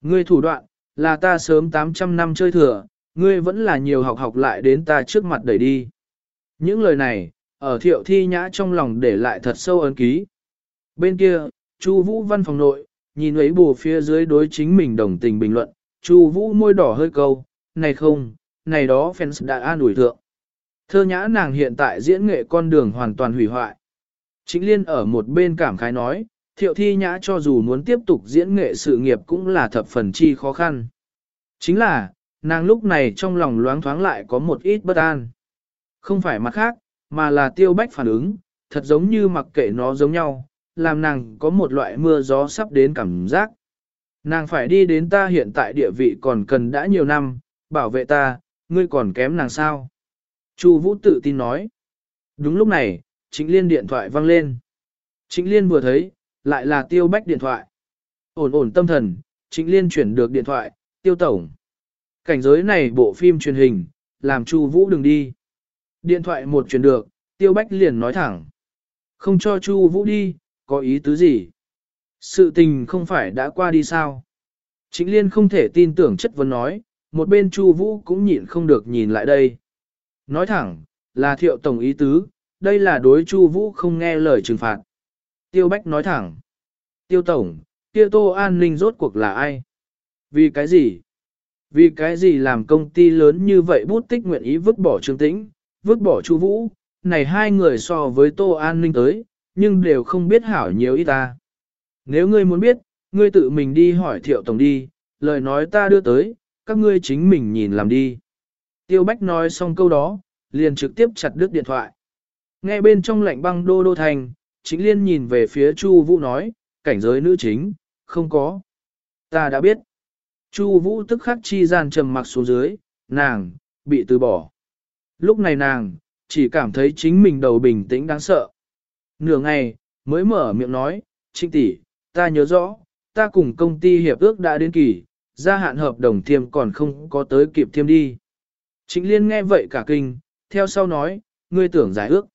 Ngươi thủ đoạn, là ta sớm 800 năm chơi thừa, ngươi vẫn là nhiều học học lại đến ta trước mặt đẩy đi. Những lời này, ở thiệu thi nhã trong lòng để lại thật sâu ấn ký. Bên kia, Chu Vũ văn phòng nội, nhìn ấy bù phía dưới đối chính mình đồng tình bình luận, Chu Vũ môi đỏ hơi câu, này không, này đó fans đã an ủi thượng. Thơ nhã nàng hiện tại diễn nghệ con đường hoàn toàn hủy hoại. Chính liên ở một bên cảm khái nói, thiệu thi nhã cho dù muốn tiếp tục diễn nghệ sự nghiệp cũng là thập phần chi khó khăn. Chính là, nàng lúc này trong lòng loáng thoáng lại có một ít bất an. Không phải mặt khác, mà là tiêu bách phản ứng, thật giống như mặc kệ nó giống nhau, làm nàng có một loại mưa gió sắp đến cảm giác. Nàng phải đi đến ta hiện tại địa vị còn cần đã nhiều năm, bảo vệ ta, ngươi còn kém nàng sao? Chu Vũ tự tin nói. Đúng lúc này, Trịnh Liên điện thoại vang lên. Trịnh Liên vừa thấy, lại là tiêu bách điện thoại. Ổn ổn tâm thần, Trịnh Liên chuyển được điện thoại, tiêu tổng. Cảnh giới này bộ phim truyền hình, làm Chu Vũ đừng đi. Điện thoại một chuyển được, Tiêu Bách liền nói thẳng. Không cho Chu Vũ đi, có ý tứ gì? Sự tình không phải đã qua đi sao? Trịnh Liên không thể tin tưởng chất vấn nói, một bên Chu Vũ cũng nhịn không được nhìn lại đây. Nói thẳng, là thiệu tổng ý tứ, đây là đối Chu Vũ không nghe lời trừng phạt. Tiêu Bách nói thẳng. Tiêu tổng, kia Tô An Ninh rốt cuộc là ai? Vì cái gì? Vì cái gì làm công ty lớn như vậy bút tích nguyện ý vứt bỏ Trương Tĩnh, vứt bỏ Chu Vũ, này hai người so với Tô An Ninh tới, nhưng đều không biết hảo nhiều ít ta. Nếu ngươi muốn biết, ngươi tự mình đi hỏi thiệu tổng đi, lời nói ta đưa tới, các ngươi chính mình nhìn làm đi. Tiêu Bách nói xong câu đó, liền trực tiếp chặt đứt điện thoại. Nghe bên trong lạnh băng đô đô thành, chính liên nhìn về phía Chu Vũ nói, cảnh giới nữ chính, không có. Ta đã biết. Chu Vũ tức khắc chi gian trầm mặc xuống dưới, nàng, bị từ bỏ. Lúc này nàng, chỉ cảm thấy chính mình đầu bình tĩnh đáng sợ. Nửa ngày, mới mở miệng nói, trinh tỷ, ta nhớ rõ, ta cùng công ty hiệp ước đã đến kỳ, gia hạn hợp đồng thiêm còn không có tới kịp thiêm đi. Trịnh liên nghe vậy cả kinh, theo sau nói, ngươi tưởng giải ước.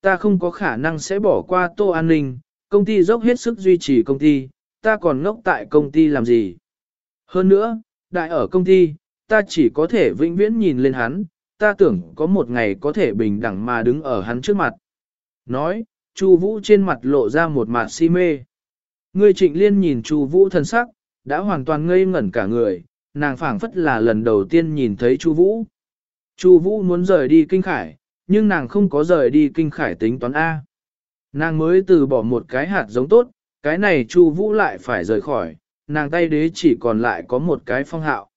Ta không có khả năng sẽ bỏ qua tô an ninh, công ty dốc hết sức duy trì công ty, ta còn ngốc tại công ty làm gì. Hơn nữa, đại ở công ty, ta chỉ có thể vĩnh viễn nhìn lên hắn, ta tưởng có một ngày có thể bình đẳng mà đứng ở hắn trước mặt. Nói, Chu Vũ trên mặt lộ ra một mặt si mê. Ngươi trịnh liên nhìn Chu Vũ thân sắc, đã hoàn toàn ngây ngẩn cả người, nàng phảng phất là lần đầu tiên nhìn thấy Chu Vũ. Chu Vũ muốn rời đi kinh khải, nhưng nàng không có rời đi kinh khải tính toán A. Nàng mới từ bỏ một cái hạt giống tốt, cái này Chu Vũ lại phải rời khỏi, nàng tay đế chỉ còn lại có một cái phong hạo.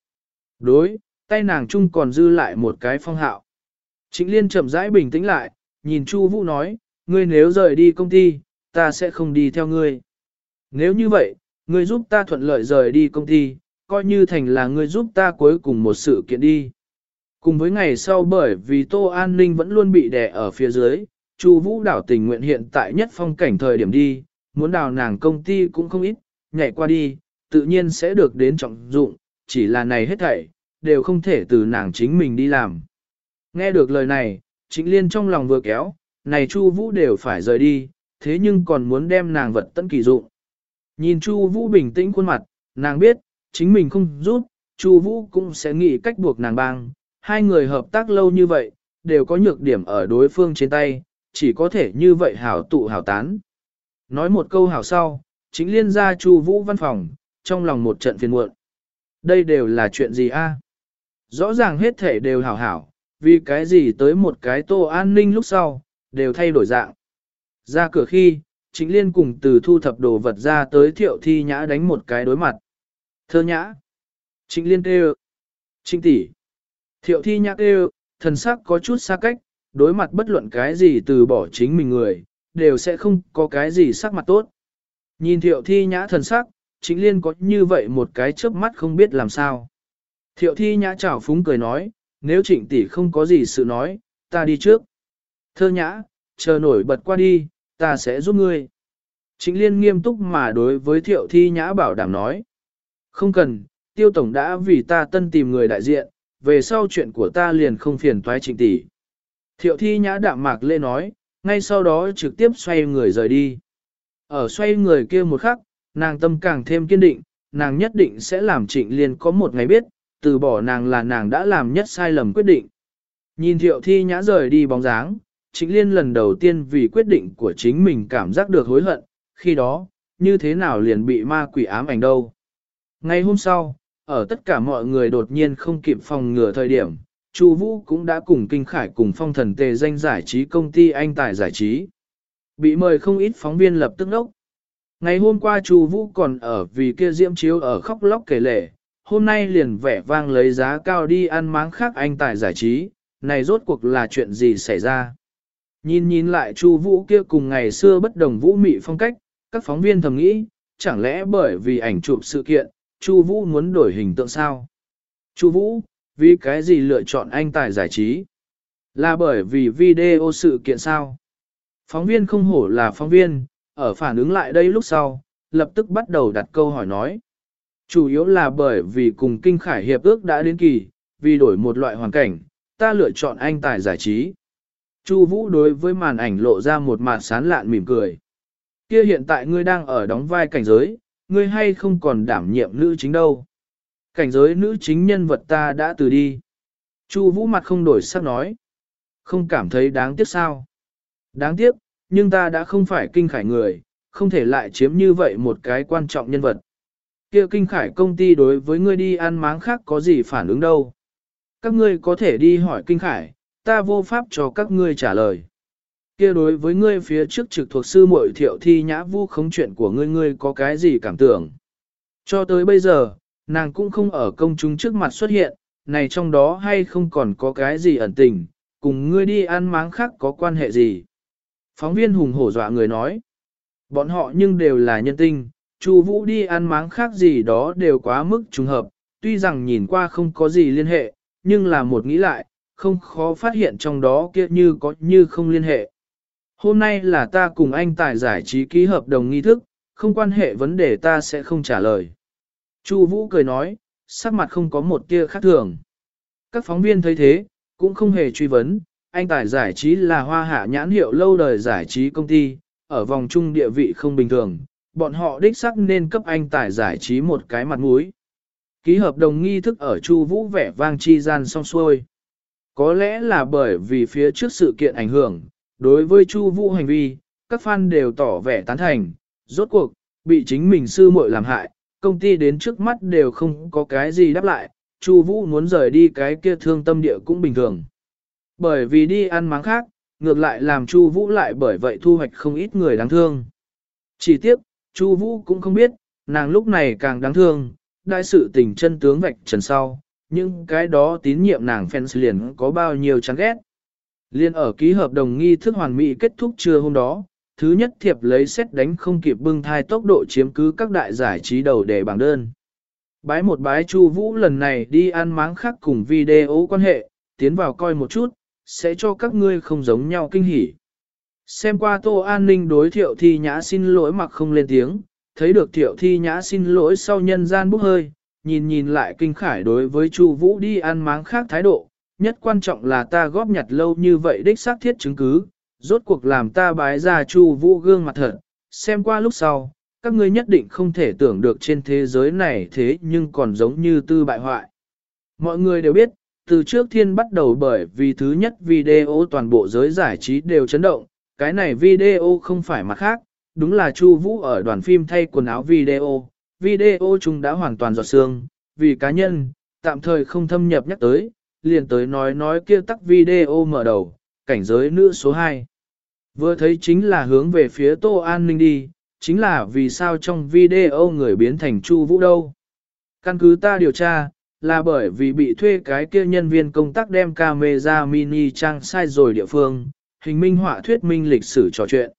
Đối, tay nàng chung còn dư lại một cái phong hạo. Trịnh Liên chậm rãi bình tĩnh lại, nhìn Chu Vũ nói, ngươi nếu rời đi công ty, ta sẽ không đi theo ngươi. Nếu như vậy, ngươi giúp ta thuận lợi rời đi công ty, coi như thành là ngươi giúp ta cuối cùng một sự kiện đi. Cùng với ngày sau bởi vì Tô An Ninh vẫn luôn bị đè ở phía dưới, Chu Vũ đảo tình nguyện hiện tại nhất phong cảnh thời điểm đi, muốn đào nàng công ty cũng không ít, nhảy qua đi, tự nhiên sẽ được đến trọng dụng, chỉ là này hết thảy, đều không thể từ nàng chính mình đi làm. Nghe được lời này, Trịnh Liên trong lòng vừa kéo, này Chu Vũ đều phải rời đi, thế nhưng còn muốn đem nàng vật tận kỳ dụng. Nhìn Chu Vũ bình tĩnh khuôn mặt, nàng biết, chính mình không giúp, Chu Vũ cũng sẽ nghĩ cách buộc nàng bang. Hai người hợp tác lâu như vậy, đều có nhược điểm ở đối phương trên tay, chỉ có thể như vậy hảo tụ hảo tán. Nói một câu hảo sau, chính liên ra Chu Vũ văn phòng, trong lòng một trận phiền muộn. Đây đều là chuyện gì a? Rõ ràng hết thể đều hảo hảo, vì cái gì tới một cái tô an ninh lúc sau, đều thay đổi dạng. Ra cửa khi, Trịnh Liên cùng từ thu thập đồ vật ra tới thiệu thi nhã đánh một cái đối mặt. Thơ nhã. Trịnh Liên kêu. Trịnh tỷ. Thiệu thi nhã kêu, thần sắc có chút xa cách, đối mặt bất luận cái gì từ bỏ chính mình người, đều sẽ không có cái gì sắc mặt tốt. Nhìn thiệu thi nhã thần sắc, Trịnh Liên có như vậy một cái chớp mắt không biết làm sao. Thiệu thi nhã chảo phúng cười nói, nếu trịnh tỷ không có gì sự nói, ta đi trước. Thơ nhã, chờ nổi bật qua đi, ta sẽ giúp ngươi. Trịnh liên nghiêm túc mà đối với thiệu thi nhã bảo đảm nói. Không cần, tiêu tổng đã vì ta tân tìm người đại diện, về sau chuyện của ta liền không phiền toái trịnh tỷ. Thiệu thi nhã đạm mạc lê nói, ngay sau đó trực tiếp xoay người rời đi. Ở xoay người kia một khắc, nàng tâm càng thêm kiên định, nàng nhất định sẽ làm trịnh liên có một ngày biết, từ bỏ nàng là nàng đã làm nhất sai lầm quyết định. Nhìn thiệu thi nhã rời đi bóng dáng, Trịnh Liên lần đầu tiên vì quyết định của chính mình cảm giác được hối hận, khi đó, như thế nào liền bị ma quỷ ám ảnh đâu. Ngày hôm sau, ở tất cả mọi người đột nhiên không kịp phòng ngừa thời điểm, Chu Vũ cũng đã cùng Kinh Khải cùng phong thần tề danh giải trí công ty anh tài giải trí. Bị mời không ít phóng viên lập tức nốc. Ngày hôm qua Chu Vũ còn ở vì kia diễm chiếu ở khóc lóc kể lể, hôm nay liền vẻ vang lấy giá cao đi ăn máng khác anh tài giải trí, này rốt cuộc là chuyện gì xảy ra. Nhìn nhìn lại Chu Vũ kia cùng ngày xưa bất đồng vũ mị phong cách, các phóng viên thầm nghĩ, chẳng lẽ bởi vì ảnh chụp sự kiện, Chu Vũ muốn đổi hình tượng sao? Chu Vũ, vì cái gì lựa chọn anh tài giải trí? Là bởi vì video sự kiện sao? Phóng viên không hổ là phóng viên, ở phản ứng lại đây lúc sau, lập tức bắt đầu đặt câu hỏi nói. Chủ yếu là bởi vì cùng kinh khải hiệp ước đã đến kỳ, vì đổi một loại hoàn cảnh, ta lựa chọn anh tài giải trí. Chu Vũ đối với màn ảnh lộ ra một mặt sán lạn mỉm cười. Kia hiện tại ngươi đang ở đóng vai cảnh giới, ngươi hay không còn đảm nhiệm nữ chính đâu. Cảnh giới nữ chính nhân vật ta đã từ đi. Chu Vũ mặt không đổi sắc nói. Không cảm thấy đáng tiếc sao? Đáng tiếc, nhưng ta đã không phải kinh khải người, không thể lại chiếm như vậy một cái quan trọng nhân vật. Kia kinh khải công ty đối với ngươi đi ăn máng khác có gì phản ứng đâu. Các ngươi có thể đi hỏi kinh khải, ta vô pháp cho các ngươi trả lời. Kia đối với ngươi phía trước trực thuộc sư muội thiệu thi nhã vu khống chuyện của ngươi ngươi có cái gì cảm tưởng. Cho tới bây giờ, nàng cũng không ở công chúng trước mặt xuất hiện, này trong đó hay không còn có cái gì ẩn tình, cùng ngươi đi ăn máng khác có quan hệ gì. Phóng viên hùng hổ dọa người nói, bọn họ nhưng đều là nhân tinh, Chu Vũ đi ăn máng khác gì đó đều quá mức trùng hợp, tuy rằng nhìn qua không có gì liên hệ, nhưng là một nghĩ lại, không khó phát hiện trong đó kia như có như không liên hệ. Hôm nay là ta cùng anh tài giải trí ký hợp đồng nghi thức, không quan hệ vấn đề ta sẽ không trả lời. Chu Vũ cười nói, sắc mặt không có một tia khác thường. Các phóng viên thấy thế, cũng không hề truy vấn, anh tài giải trí là hoa hạ nhãn hiệu lâu đời giải trí công ty, ở vòng trung địa vị không bình thường, bọn họ đích xác nên cấp anh tài giải trí một cái mặt mũi. Ký hợp đồng nghi thức ở Chu Vũ vẻ vang chi gian xong xuôi. Có lẽ là bởi vì phía trước sự kiện ảnh hưởng, đối với Chu Vũ hành vi, các fan đều tỏ vẻ tán thành, rốt cuộc, bị chính mình sư muội làm hại, công ty đến trước mắt đều không có cái gì đáp lại, Chu Vũ muốn rời đi cái kia thương tâm địa cũng bình thường. Bởi vì đi ăn máng khác, ngược lại làm Chu Vũ lại bởi vậy thu hoạch không ít người đáng thương. Chỉ tiếc, Chu Vũ cũng không biết, nàng lúc này càng đáng thương, đại sự tình chân tướng vạch trần sau, nhưng cái đó tín nhiệm nàng fans liền có bao nhiêu chán ghét. Liên ở ký hợp đồng nghi thức hoàn mỹ kết thúc trưa hôm đó, thứ nhất thiệp lấy xét đánh không kịp bưng thai tốc độ chiếm cứ các đại giải trí đầu để bảng đơn. Bái một bái Chu Vũ lần này đi ăn máng khác cùng video quan hệ, tiến vào coi một chút, sẽ cho các ngươi không giống nhau kinh hỉ. Xem qua Tô An Ninh đối thiệu thi nhã xin lỗi mặc không lên tiếng, thấy được thiệu thi nhã xin lỗi sau nhân gian bốc hơi, nhìn nhìn lại kinh khải đối với Chu Vũ đi ăn máng khác thái độ, nhất quan trọng là ta góp nhặt lâu như vậy đích xác thiết chứng cứ, rốt cuộc làm ta bái ra Chu Vũ gương mặt thật, xem qua lúc sau, các ngươi nhất định không thể tưởng được trên thế giới này thế nhưng còn giống như tư bại hoại. Mọi người đều biết, từ trước thiên bắt đầu bởi vì thứ nhất video toàn bộ giới giải trí đều chấn động, cái này video không phải mặt khác, đúng là Chu Vũ ở đoàn phim thay quần áo video, video chúng đã hoàn toàn giọt xương, vì cá nhân, tạm thời không thâm nhập nhắc tới, liền tới nói nói kia tắc video mở đầu, cảnh giới nữ số 2. Vừa thấy chính là hướng về phía Tô An Ninh đi, chính là vì sao trong video người biến thành Chu Vũ đâu. Căn cứ ta điều tra, là bởi vì bị thuê cái kia nhân viên công tác đem camera mini trang sai rồi địa phương, hình minh họa thuyết minh lịch sử trò chuyện.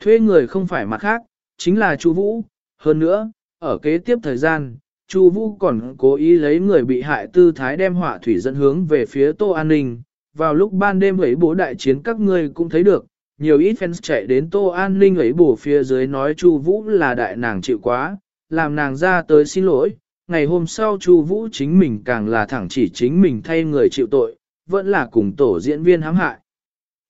Thuê người không phải mặt khác, chính là Chu Vũ, hơn nữa, ở kế tiếp thời gian, Chu Vũ còn cố ý lấy người bị hại tư thái đem họa thủy dẫn hướng về phía Tô An Ninh. Vào lúc ban đêm ấy bố đại chiến các ngươi cũng thấy được, nhiều ít fans chạy đến Tô An Ninh ấy bổ phía dưới nói Chu Vũ là đại nàng chịu quá, làm nàng ra tới xin lỗi. Ngày hôm sau Chu Vũ chính mình càng là thẳng chỉ chính mình thay người chịu tội, vẫn là cùng tổ diễn viên hãm hại.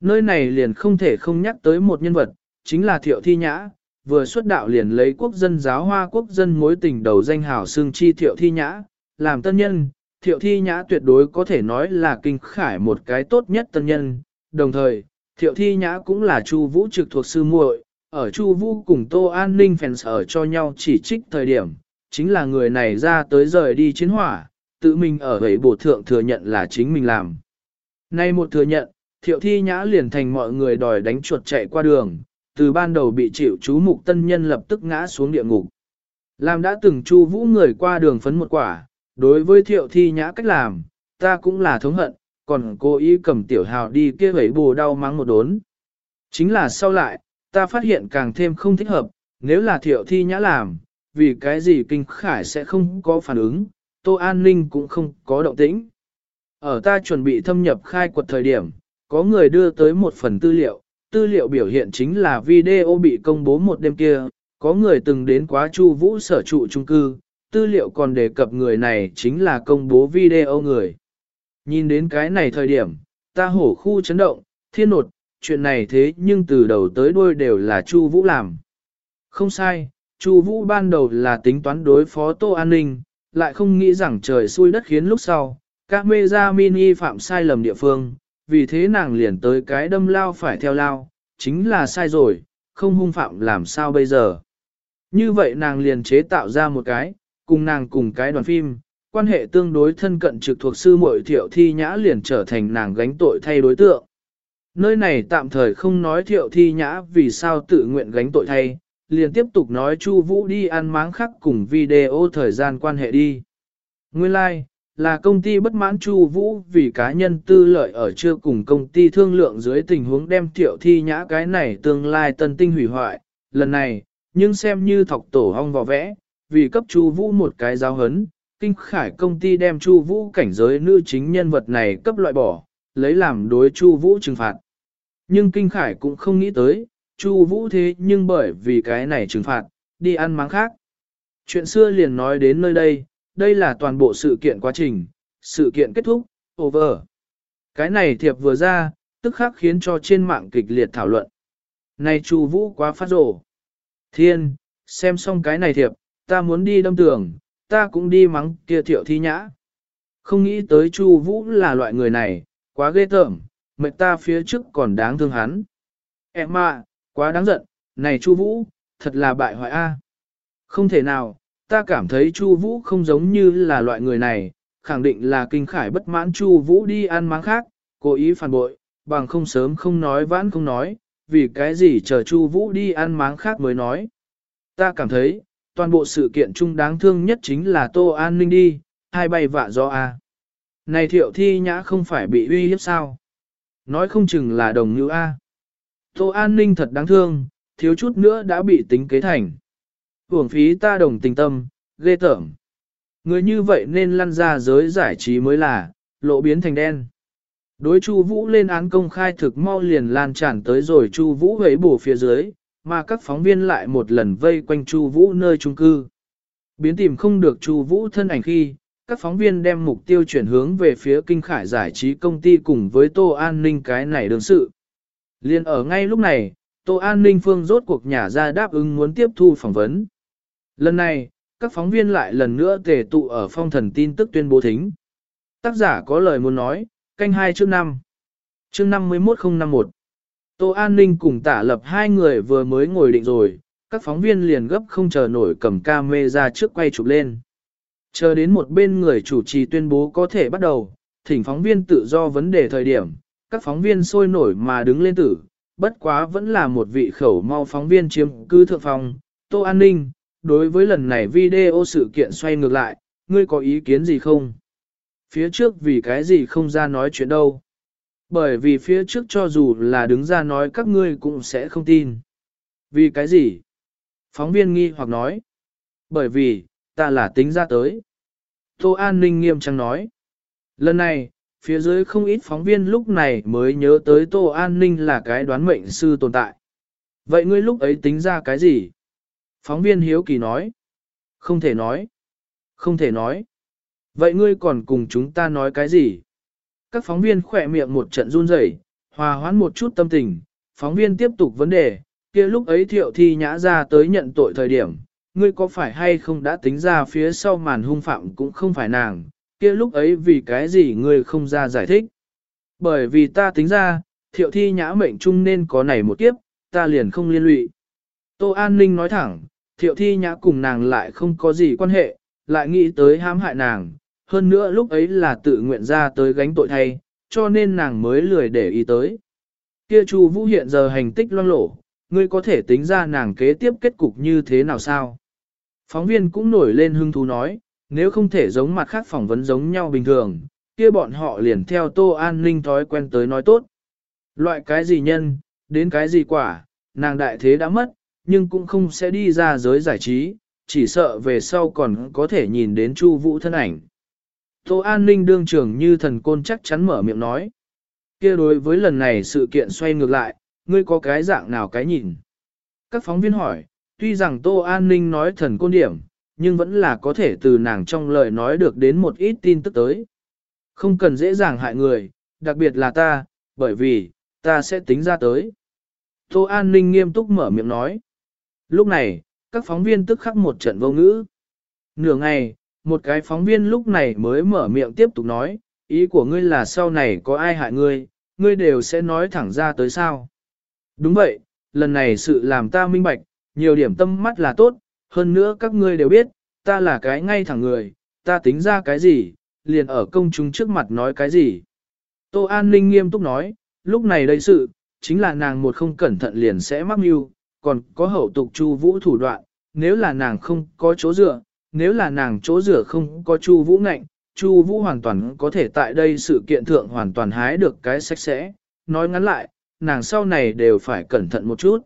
Nơi này liền không thể không nhắc tới một nhân vật, chính là Thiệu Thi Nhã, vừa xuất đạo liền lấy quốc dân giáo hoa quốc dân mối tình đầu danh hảo xương chi Thiệu Thi Nhã, làm tân nhân, Thiệu Thi Nhã tuyệt đối có thể nói là kinh khải một cái tốt nhất tân nhân, đồng thời, Thiệu Thi Nhã cũng là Chu Vũ trực thuộc sư muội, ở Chu Vũ cùng Tô An Ninh phèn sở cho nhau chỉ trích thời điểm, chính là người này ra tới rời đi chiến hỏa, tự mình ở vậy bộ thượng thừa nhận là chính mình làm. Nay một thừa nhận, Thiệu Thi Nhã liền thành mọi người đòi đánh chuột chạy qua đường, từ ban đầu bị chịu chú mục tân nhân lập tức ngã xuống địa ngục. Làm đã từng Chu Vũ người qua đường phấn một quả, đối với Thiệu Thi Nhã cách làm, ta cũng là thống hận, còn cô ý cầm tiểu hào đi kia hấy bù đau mắng một đốn. Chính là sau lại, ta phát hiện càng thêm không thích hợp, nếu là thiệu thi nhã làm, vì cái gì kinh khải sẽ không có phản ứng, tô an ninh cũng không có động tĩnh. Ở ta chuẩn bị thâm nhập khai quật thời điểm, có người đưa tới một phần tư liệu, tư liệu biểu hiện chính là video bị công bố một đêm kia, có người từng đến quá chu vũ sở trụ trung cư, tư liệu còn đề cập người này chính là công bố video người. Nhìn đến cái này thời điểm, ta hổ khu chấn động, thiên nột, chuyện này thế nhưng từ đầu tới đuôi đều là Chu Vũ làm. Không sai, Chu Vũ ban đầu là tính toán đối phó Tô An Ninh, lại không nghĩ rằng trời xui đất khiến lúc sau, các mê ra mini phạm sai lầm địa phương, vì thế nàng liền tới cái đâm lao phải theo lao, chính là sai rồi, không hung phạm làm sao bây giờ. Như vậy nàng liền chế tạo ra một cái, cùng nàng cùng cái đoàn phim, quan hệ tương đối thân cận trực thuộc sư muội thiệu thi nhã liền trở thành nàng gánh tội thay đối tượng. Nơi này tạm thời không nói thiệu thi nhã vì sao tự nguyện gánh tội thay, liền tiếp tục nói Chu Vũ đi ăn máng khắc cùng video thời gian quan hệ đi. Nguyên lai, like, là công ty bất mãn Chu Vũ vì cá nhân tư lợi ở chưa cùng công ty thương lượng dưới tình huống đem thiệu thi nhã cái này tương lai tân tinh hủy hoại, lần này, nhưng xem như thọc tổ hong vò vẽ, vì cấp Chu Vũ một cái giáo hấn, kinh khải công ty đem Chu Vũ cảnh giới nữ chính nhân vật này cấp loại bỏ, lấy làm đối Chu Vũ trừng phạt. Nhưng kinh khải cũng không nghĩ tới, Chu Vũ thế nhưng bởi vì cái này trừng phạt, đi ăn máng khác. Chuyện xưa liền nói đến nơi đây, đây là toàn bộ sự kiện quá trình, sự kiện kết thúc, over. Cái này thiệp vừa ra, tức khắc khiến cho trên mạng kịch liệt thảo luận. Này Chu Vũ quá phát rồ. Thiên, xem xong cái này thiệp, ta muốn đi đâm tường, ta cũng đi mắng kia thiệu thi nhã. Không nghĩ tới Chu Vũ là loại người này, quá ghê tởm, mệt ta phía trước còn đáng thương hắn. Em ạ, quá đáng giận, này Chu Vũ, thật là bại hoại a. Không thể nào, ta cảm thấy Chu Vũ không giống như là loại người này, khẳng định là kinh khải bất mãn Chu Vũ đi ăn máng khác, cố ý phản bội, bằng không sớm không nói vãn không nói, vì cái gì chờ Chu Vũ đi ăn máng khác mới nói. Ta cảm thấy, toàn bộ sự kiện chung đáng thương nhất chính là Tô An Ninh đi, hai bay vạ do a. Này thiệu thi nhã không phải bị uy hiếp sao? Nói không chừng là đồng như a. Tô An Ninh thật đáng thương, thiếu chút nữa đã bị tính kế thành uổng phí ta đồng tình tâm, ghê tởm. Người như vậy nên lăn ra giới giải trí mới là, lộ biến thành đen. Đối Chu Vũ lên án công khai thực mau liền lan tràn tới rồi Chu Vũ hễ bổ phía dưới, mà các phóng viên lại một lần vây quanh Chu Vũ nơi chung cư. Biến tìm không được Chu Vũ thân ảnh khi, các phóng viên đem mục tiêu chuyển hướng về phía kinh khải giải trí công ty cùng với Tô An Ninh cái này đương sự. Liên ở ngay lúc này, Tô An Ninh Phương rốt cuộc nhà ra đáp ứng muốn tiếp thu phỏng vấn. Lần này, các phóng viên lại lần nữa tề tụ ở phong thần tin tức tuyên bố thính. Tác giả có lời muốn nói, canh 2 chương 5. Chương 51051. Tô An Ninh cùng tả lập hai người vừa mới ngồi định rồi, các phóng viên liền gấp không chờ nổi cầm ca mê ra trước quay chụp lên. Chờ đến một bên người chủ trì tuyên bố có thể bắt đầu, thỉnh phóng viên tự do vấn đề thời điểm, các phóng viên sôi nổi mà đứng lên tử, bất quá vẫn là một vị khẩu mau phóng viên chiếm cư thượng phòng, Tô An Ninh, đối với lần này video sự kiện xoay ngược lại, ngươi có ý kiến gì không? Phía trước vì cái gì không ra nói chuyện đâu? Bởi vì phía trước cho dù là đứng ra nói các ngươi cũng sẽ không tin. Vì cái gì? Phóng viên nghi hoặc nói. Bởi vì, ta là tính ra tới. Tô An Ninh nghiêm trang nói. Lần này, phía dưới không ít phóng viên lúc này mới nhớ tới Tô An Ninh là cái đoán mệnh sư tồn tại. Vậy ngươi lúc ấy tính ra cái gì? Phóng viên Hiếu Kỳ nói. Không thể nói. Không thể nói. Vậy ngươi còn cùng chúng ta nói cái gì? Các phóng viên khỏe miệng một trận run rẩy, hòa hoãn một chút tâm tình. Phóng viên tiếp tục vấn đề, kia lúc ấy thiệu thi nhã ra tới nhận tội thời điểm, ngươi có phải hay không đã tính ra phía sau màn hung phạm cũng không phải nàng, kia lúc ấy vì cái gì ngươi không ra giải thích. Bởi vì ta tính ra, thiệu thi nhã mệnh chung nên có này một kiếp, ta liền không liên lụy. Tô An Ninh nói thẳng, thiệu thi nhã cùng nàng lại không có gì quan hệ, lại nghĩ tới hãm hại nàng, hơn nữa lúc ấy là tự nguyện ra tới gánh tội thay, cho nên nàng mới lười để ý tới. Kia Chu Vũ hiện giờ hành tích loang lổ, ngươi có thể tính ra nàng kế tiếp kết cục như thế nào sao? Phóng viên cũng nổi lên hứng thú nói, nếu không thể giống mặt khác phỏng vấn giống nhau bình thường, kia bọn họ liền theo Tô An Ninh thói quen tới nói tốt. Loại cái gì nhân, đến cái gì quả, nàng đại thế đã mất, nhưng cũng không sẽ đi ra giới giải trí, chỉ sợ về sau còn có thể nhìn đến Chu Vũ thân ảnh. Tô An Ninh đương trưởng như thần côn chắc chắn mở miệng nói. kia đối với lần này sự kiện xoay ngược lại, ngươi có cái dạng nào cái nhìn? Các phóng viên hỏi, tuy rằng Tô An Ninh nói thần côn điểm, nhưng vẫn là có thể từ nàng trong lời nói được đến một ít tin tức tới. Không cần dễ dàng hại người, đặc biệt là ta, bởi vì, ta sẽ tính ra tới. Tô An Ninh nghiêm túc mở miệng nói. Lúc này, các phóng viên tức khắc một trận vô ngữ. Nửa ngày, một cái phóng viên lúc này mới mở miệng tiếp tục nói, ý của ngươi là sau này có ai hại ngươi, ngươi đều sẽ nói thẳng ra tới sao. Đúng vậy, lần này sự làm ta minh bạch, nhiều điểm tâm mắt là tốt, hơn nữa các ngươi đều biết, ta là cái ngay thẳng người, ta tính ra cái gì, liền ở công chúng trước mặt nói cái gì. Tô An Ninh nghiêm túc nói, lúc này đây sự, chính là nàng một không cẩn thận liền sẽ mắc mưu, còn có hậu tục chu vũ thủ đoạn, nếu là nàng không có chỗ dựa, nếu là nàng chỗ dựa không có chu vũ ngạnh, chu vũ hoàn toàn có thể tại đây sự kiện thượng hoàn toàn hái được cái sạch sẽ, nói ngắn lại, nàng sau này đều phải cẩn thận một chút.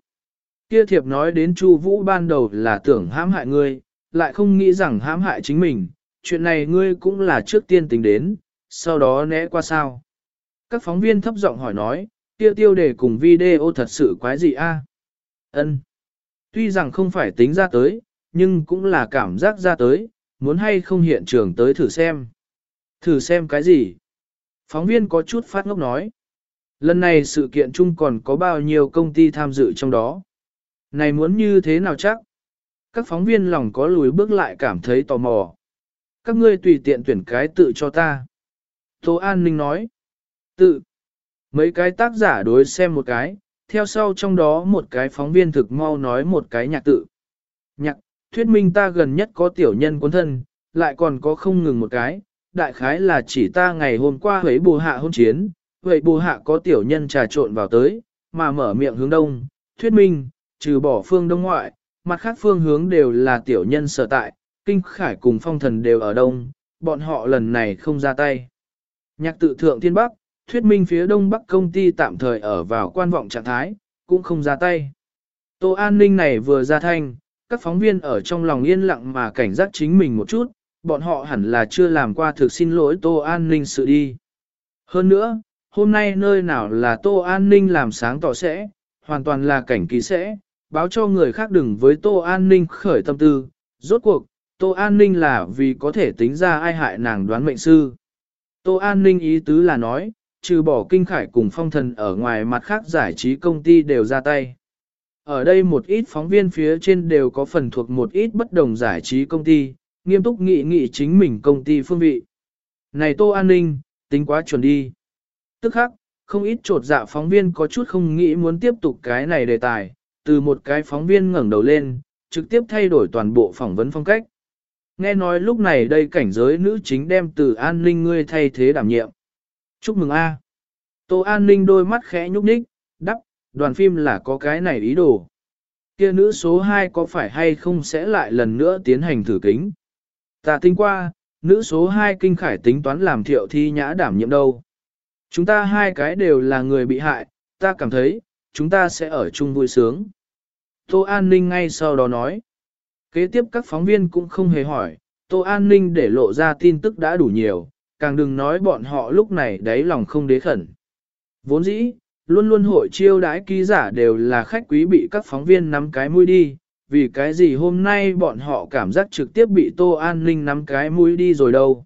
Kia thiệp nói đến chu vũ ban đầu là tưởng hãm hại ngươi, lại không nghĩ rằng hãm hại chính mình, chuyện này ngươi cũng là trước tiên tính đến, sau đó né qua sao. Các phóng viên thấp giọng hỏi nói, kia tiêu đề cùng video thật sự quái gì a? Ân. Tuy rằng không phải tính ra tới, nhưng cũng là cảm giác ra tới, muốn hay không hiện trường tới thử xem. Thử xem cái gì? Phóng viên có chút phát ngốc nói. Lần này sự kiện chung còn có bao nhiêu công ty tham dự trong đó. Này muốn như thế nào chắc? Các phóng viên lòng có lùi bước lại cảm thấy tò mò. Các ngươi tùy tiện tuyển cái tự cho ta. Tô An Ninh nói. Tự. Mấy cái tác giả đối xem một cái, theo sau trong đó một cái phóng viên thực mau nói một cái nhạc tự. Nhạc, thuyết minh ta gần nhất có tiểu nhân cuốn thân, lại còn có không ngừng một cái, đại khái là chỉ ta ngày hôm qua huế bù hạ hôn chiến, vậy bù hạ có tiểu nhân trà trộn vào tới, mà mở miệng hướng đông, thuyết minh, trừ bỏ phương đông ngoại, mặt khác phương hướng đều là tiểu nhân sở tại, kinh khải cùng phong thần đều ở đông, bọn họ lần này không ra tay. Nhạc tự thượng thiên bắc, thuyết minh phía đông bắc công ty tạm thời ở vào quan vọng trạng thái, cũng không ra tay. Tô an ninh này vừa ra thanh, các phóng viên ở trong lòng yên lặng mà cảnh giác chính mình một chút, bọn họ hẳn là chưa làm qua thực xin lỗi Tô An Ninh sự đi. Hơn nữa, hôm nay nơi nào là Tô An Ninh làm sáng tỏ sẽ, hoàn toàn là cảnh ký sẽ, báo cho người khác đừng với Tô An Ninh khởi tâm tư. Rốt cuộc, Tô An Ninh là vì có thể tính ra ai hại nàng đoán mệnh sư. Tô An Ninh ý tứ là nói, trừ bỏ kinh khải cùng phong thần ở ngoài mặt khác giải trí công ty đều ra tay. Ở đây một ít phóng viên phía trên đều có phần thuộc một ít bất đồng giải trí công ty, nghiêm túc nghị nghị chính mình công ty phương vị. Này Tô An Ninh, tính quá chuẩn đi. Tức khắc, không ít trột dạ phóng viên có chút không nghĩ muốn tiếp tục cái này đề tài, từ một cái phóng viên ngẩng đầu lên, trực tiếp thay đổi toàn bộ phỏng vấn phong cách. Nghe nói lúc này đây cảnh giới nữ chính đem từ an ninh ngươi thay thế đảm nhiệm. Chúc mừng A. Tô an ninh đôi mắt khẽ nhúc nhích, đắp, đoàn phim là có cái này ý đồ. Kia nữ số 2 có phải hay không sẽ lại lần nữa tiến hành thử kính? Ta tính qua, nữ số 2 kinh khải tính toán làm thiệu thi nhã đảm nhiệm đâu. Chúng ta hai cái đều là người bị hại, ta cảm thấy, chúng ta sẽ ở chung vui sướng. Tô An Ninh ngay sau đó nói. Kế tiếp các phóng viên cũng không hề hỏi, Tô An Ninh để lộ ra tin tức đã đủ nhiều, càng đừng nói bọn họ lúc này đáy lòng không đế khẩn. Vốn dĩ, luôn luôn hội chiêu đãi ký giả đều là khách quý bị các phóng viên nắm cái mũi đi, vì cái gì hôm nay bọn họ cảm giác trực tiếp bị Tô An Ninh nắm cái mũi đi rồi đâu.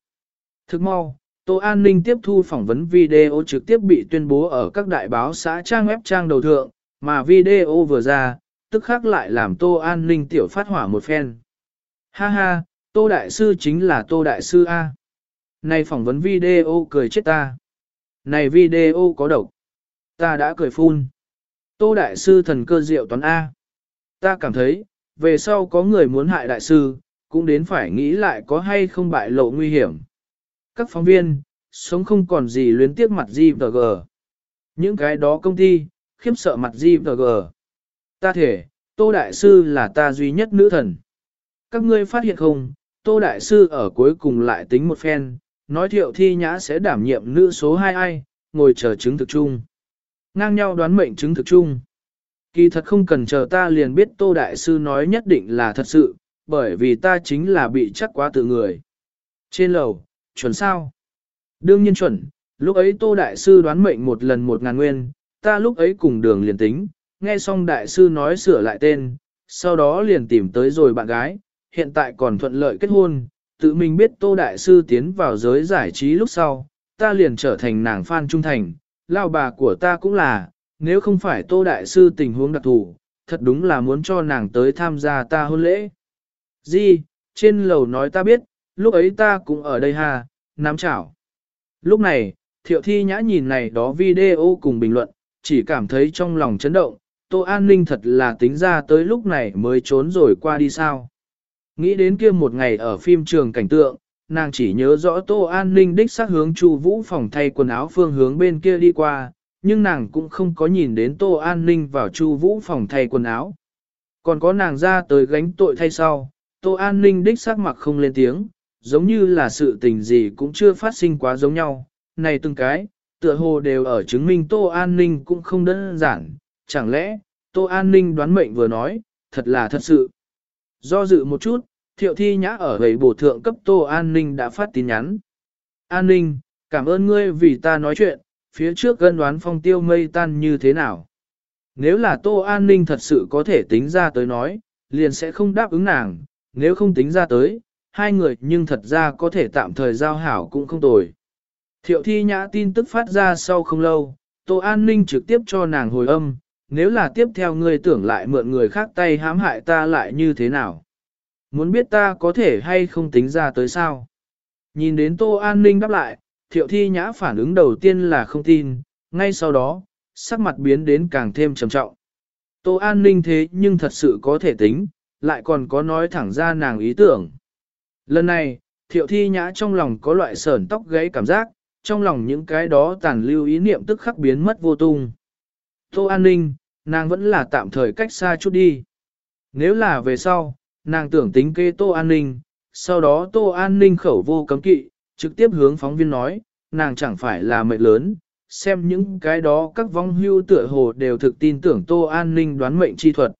Thức mau, Tô An Ninh tiếp thu phỏng vấn video trực tiếp bị tuyên bố ở các đại báo xã trang web trang đầu thượng, mà video vừa ra, tức khác lại làm Tô An Ninh tiểu phát hỏa một phen. Ha ha, Tô Đại Sư chính là Tô Đại Sư A. Này phỏng vấn video cười chết ta. Này video có độc. Ta đã cười phun. Tô Đại Sư thần cơ diệu toán A. Ta cảm thấy, về sau có người muốn hại Đại Sư, cũng đến phải nghĩ lại có hay không bại lộ nguy hiểm. Các phóng viên, sống không còn gì luyến tiếc mặt Di. Những cái đó công ty, khiếp sợ mặt Di. Ta thể, Tô Đại Sư là ta duy nhất nữ thần. Các ngươi phát hiện không, Tô Đại Sư ở cuối cùng lại tính một phen, nói thiệu thi nhã sẽ đảm nhiệm nữ số 2 ai, ngồi chờ chứng thực chung. Ngang nhau đoán mệnh chứng thực chung. Kỳ thật không cần chờ ta liền biết Tô Đại Sư nói nhất định là thật sự, bởi vì ta chính là bị chắc quá tự người. Trên lầu, chuẩn sao? Đương nhiên chuẩn, lúc ấy Tô Đại Sư đoán mệnh một lần một ngàn nguyên, ta lúc ấy cùng đường liền tính, nghe xong Đại Sư nói sửa lại tên, sau đó liền tìm tới rồi bạn gái, hiện tại còn thuận lợi kết hôn, tự mình biết Tô Đại Sư tiến vào giới giải trí lúc sau, ta liền trở thành nàng fan trung thành, lao bà của ta cũng là, nếu không phải tô đại sư tình huống đặc thù, thật đúng là muốn cho nàng tới tham gia ta hôn lễ. Di, trên lầu nói ta biết, lúc ấy ta cũng ở đây ha, nắm chảo. Lúc này, thiệu thi nhã nhìn này đó video cùng bình luận, chỉ cảm thấy trong lòng chấn động, Tô An Ninh thật là tính ra tới lúc này mới trốn rồi qua đi sao. Nghĩ đến kia một ngày ở phim trường cảnh tượng, nàng chỉ nhớ rõ Tô An Ninh đích xác hướng Chu Vũ phòng thay quần áo phương hướng bên kia đi qua, nhưng nàng cũng không có nhìn đến Tô An Ninh vào Chu Vũ phòng thay quần áo. Còn có nàng ra tới gánh tội thay sau, Tô An Ninh đích xác mặc không lên tiếng, giống như là sự tình gì cũng chưa phát sinh quá giống nhau. Này từng cái, tựa hồ đều ở chứng minh Tô An Ninh cũng không đơn giản, chẳng lẽ, Tô An Ninh đoán mệnh vừa nói, thật là thật sự. Do dự một chút, thiệu thi nhã ở gầy bổ thượng cấp Tô An Ninh đã phát tin nhắn. An Ninh, cảm ơn ngươi vì ta nói chuyện, phía trước gân đoán phong tiêu mây tan như thế nào. Nếu là Tô An Ninh thật sự có thể tính ra tới nói, liền sẽ không đáp ứng nàng, nếu không tính ra tới, hai người nhưng thật ra có thể tạm thời giao hảo cũng không tồi. Thiệu thi nhã tin tức phát ra sau không lâu, Tô An Ninh trực tiếp cho nàng hồi âm, nếu là tiếp theo ngươi tưởng lại mượn người khác tay hãm hại ta lại như thế nào. Muốn biết ta có thể hay không tính ra tới sao? Nhìn đến Tô An Ninh đáp lại, thiệu thi nhã phản ứng đầu tiên là không tin, ngay sau đó, sắc mặt biến đến càng thêm trầm trọng. Tô An Ninh thế nhưng thật sự có thể tính, lại còn có nói thẳng ra nàng ý tưởng. Lần này, thiệu thi nhã trong lòng có loại sờn tóc gãy cảm giác, trong lòng những cái đó tàn lưu ý niệm tức khắc biến mất vô tung. Tô An Ninh, nàng vẫn là tạm thời cách xa chút đi. Nếu là về sau, nàng tưởng tính kê Tô An Ninh, sau đó Tô An Ninh khẩu vô cấm kỵ, trực tiếp hướng phóng viên nói, nàng chẳng phải là mệnh lớn, xem những cái đó các vong hưu tựa hồ đều thực tin tưởng Tô An Ninh đoán mệnh chi thuật.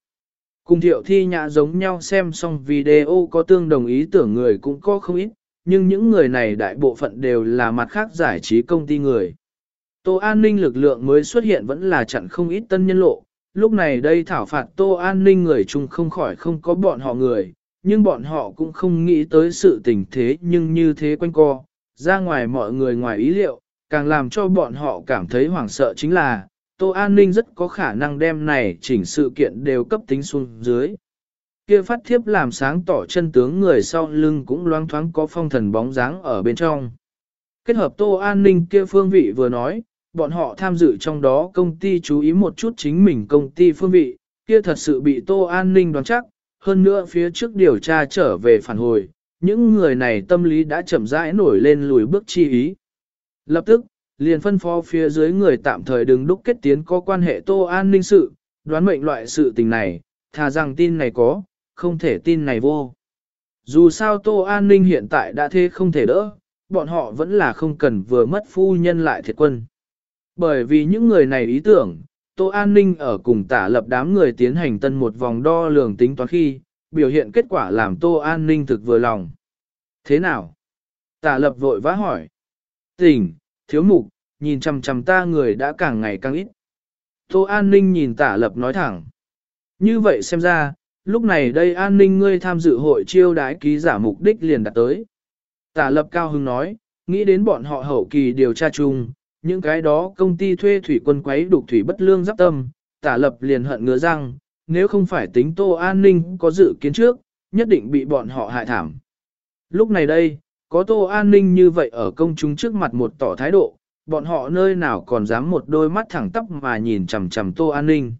Cùng thiệu thi nhã giống nhau xem xong video có tương đồng ý tưởng người cũng có không ít, nhưng những người này đại bộ phận đều là mặt khác giải trí công ty người. Tô An ninh lực lượng mới xuất hiện vẫn là chặn không ít tân nhân lộ, lúc này đây thảo phạt Tô An ninh người chung không khỏi không có bọn họ người, nhưng bọn họ cũng không nghĩ tới sự tình thế nhưng như thế quanh co, ra ngoài mọi người ngoài ý liệu, càng làm cho bọn họ cảm thấy hoảng sợ chính là, Tô An ninh rất có khả năng đem này chỉnh sự kiện đều cấp tính xuống dưới. Kia phát thiếp làm sáng tỏ chân tướng người sau lưng cũng loang thoáng có phong thần bóng dáng ở bên trong. Kết hợp Tô An ninh kia phương vị vừa nói, bọn họ tham dự trong đó công ty chú ý một chút chính mình công ty phương vị, kia thật sự bị Tô An Ninh đoán chắc, hơn nữa phía trước điều tra trở về phản hồi, những người này tâm lý đã chậm rãi nổi lên lùi bước chi ý. Lập tức, liền phân phó phía dưới người tạm thời đừng đúc kết tiến có quan hệ Tô An Ninh sự, đoán mệnh loại sự tình này, thà rằng tin này có, không thể tin này vô. Dù sao Tô An Ninh hiện tại đã thế không thể đỡ, bọn họ vẫn là không cần vừa mất phu nhân lại thiệt quân. Bởi vì những người này ý tưởng, Tô An Ninh ở cùng tả lập đám người tiến hành tân một vòng đo lường tính toán khi, biểu hiện kết quả làm Tô An Ninh thực vừa lòng. Thế nào? Tả lập vội vã hỏi. Tỉnh, thiếu mục, nhìn chằm chằm ta người đã càng ngày càng ít. Tô An Ninh nhìn tả lập nói thẳng. Như vậy xem ra, lúc này đây An Ninh ngươi tham dự hội chiêu đái ký giả mục đích liền đặt tới. Tả lập cao hưng nói, nghĩ đến bọn họ hậu kỳ điều tra chung, những cái đó công ty thuê thủy quân quấy đục thủy bất lương giáp tâm, tả lập liền hận ngứa răng, nếu không phải tính tô an ninh có dự kiến trước, nhất định bị bọn họ hại thảm. Lúc này đây, có tô an ninh như vậy ở công chúng trước mặt một tỏ thái độ, bọn họ nơi nào còn dám một đôi mắt thẳng tóc mà nhìn chằm chằm tô an ninh.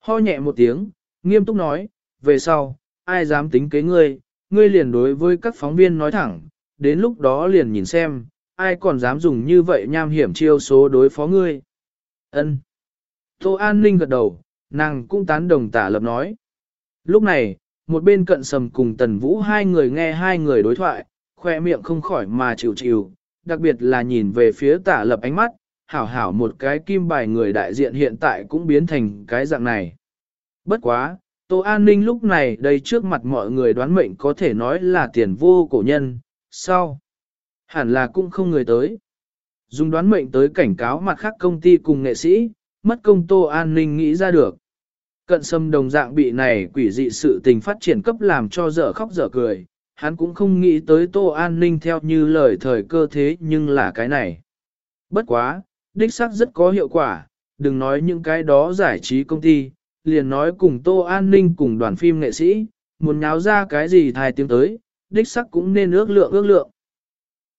Ho nhẹ một tiếng, nghiêm túc nói, về sau, ai dám tính kế ngươi, ngươi liền đối với các phóng viên nói thẳng, đến lúc đó liền nhìn xem, ai còn dám dùng như vậy nham hiểm chiêu số đối phó ngươi. Ân. Tô An Ninh gật đầu, nàng cũng tán đồng tả lập nói. Lúc này, một bên cận sầm cùng tần vũ hai người nghe hai người đối thoại, khoe miệng không khỏi mà chịu chịu, đặc biệt là nhìn về phía tả lập ánh mắt, hảo hảo một cái kim bài người đại diện hiện tại cũng biến thành cái dạng này. Bất quá, Tô An Ninh lúc này đây trước mặt mọi người đoán mệnh có thể nói là tiền vô cổ nhân, sau. Hẳn là cũng không người tới. Dùng đoán mệnh tới cảnh cáo mặt khác công ty cùng nghệ sĩ, mất công tô an ninh nghĩ ra được. Cận sâm đồng dạng bị này quỷ dị sự tình phát triển cấp làm cho dở khóc dở cười, hắn cũng không nghĩ tới tô an ninh theo như lời thời cơ thế nhưng là cái này. Bất quá, đích xác rất có hiệu quả, đừng nói những cái đó giải trí công ty, liền nói cùng Tô An Ninh cùng đoàn phim nghệ sĩ, muốn nháo ra cái gì thai tiếng tới, đích xác cũng nên ước lượng ước lượng.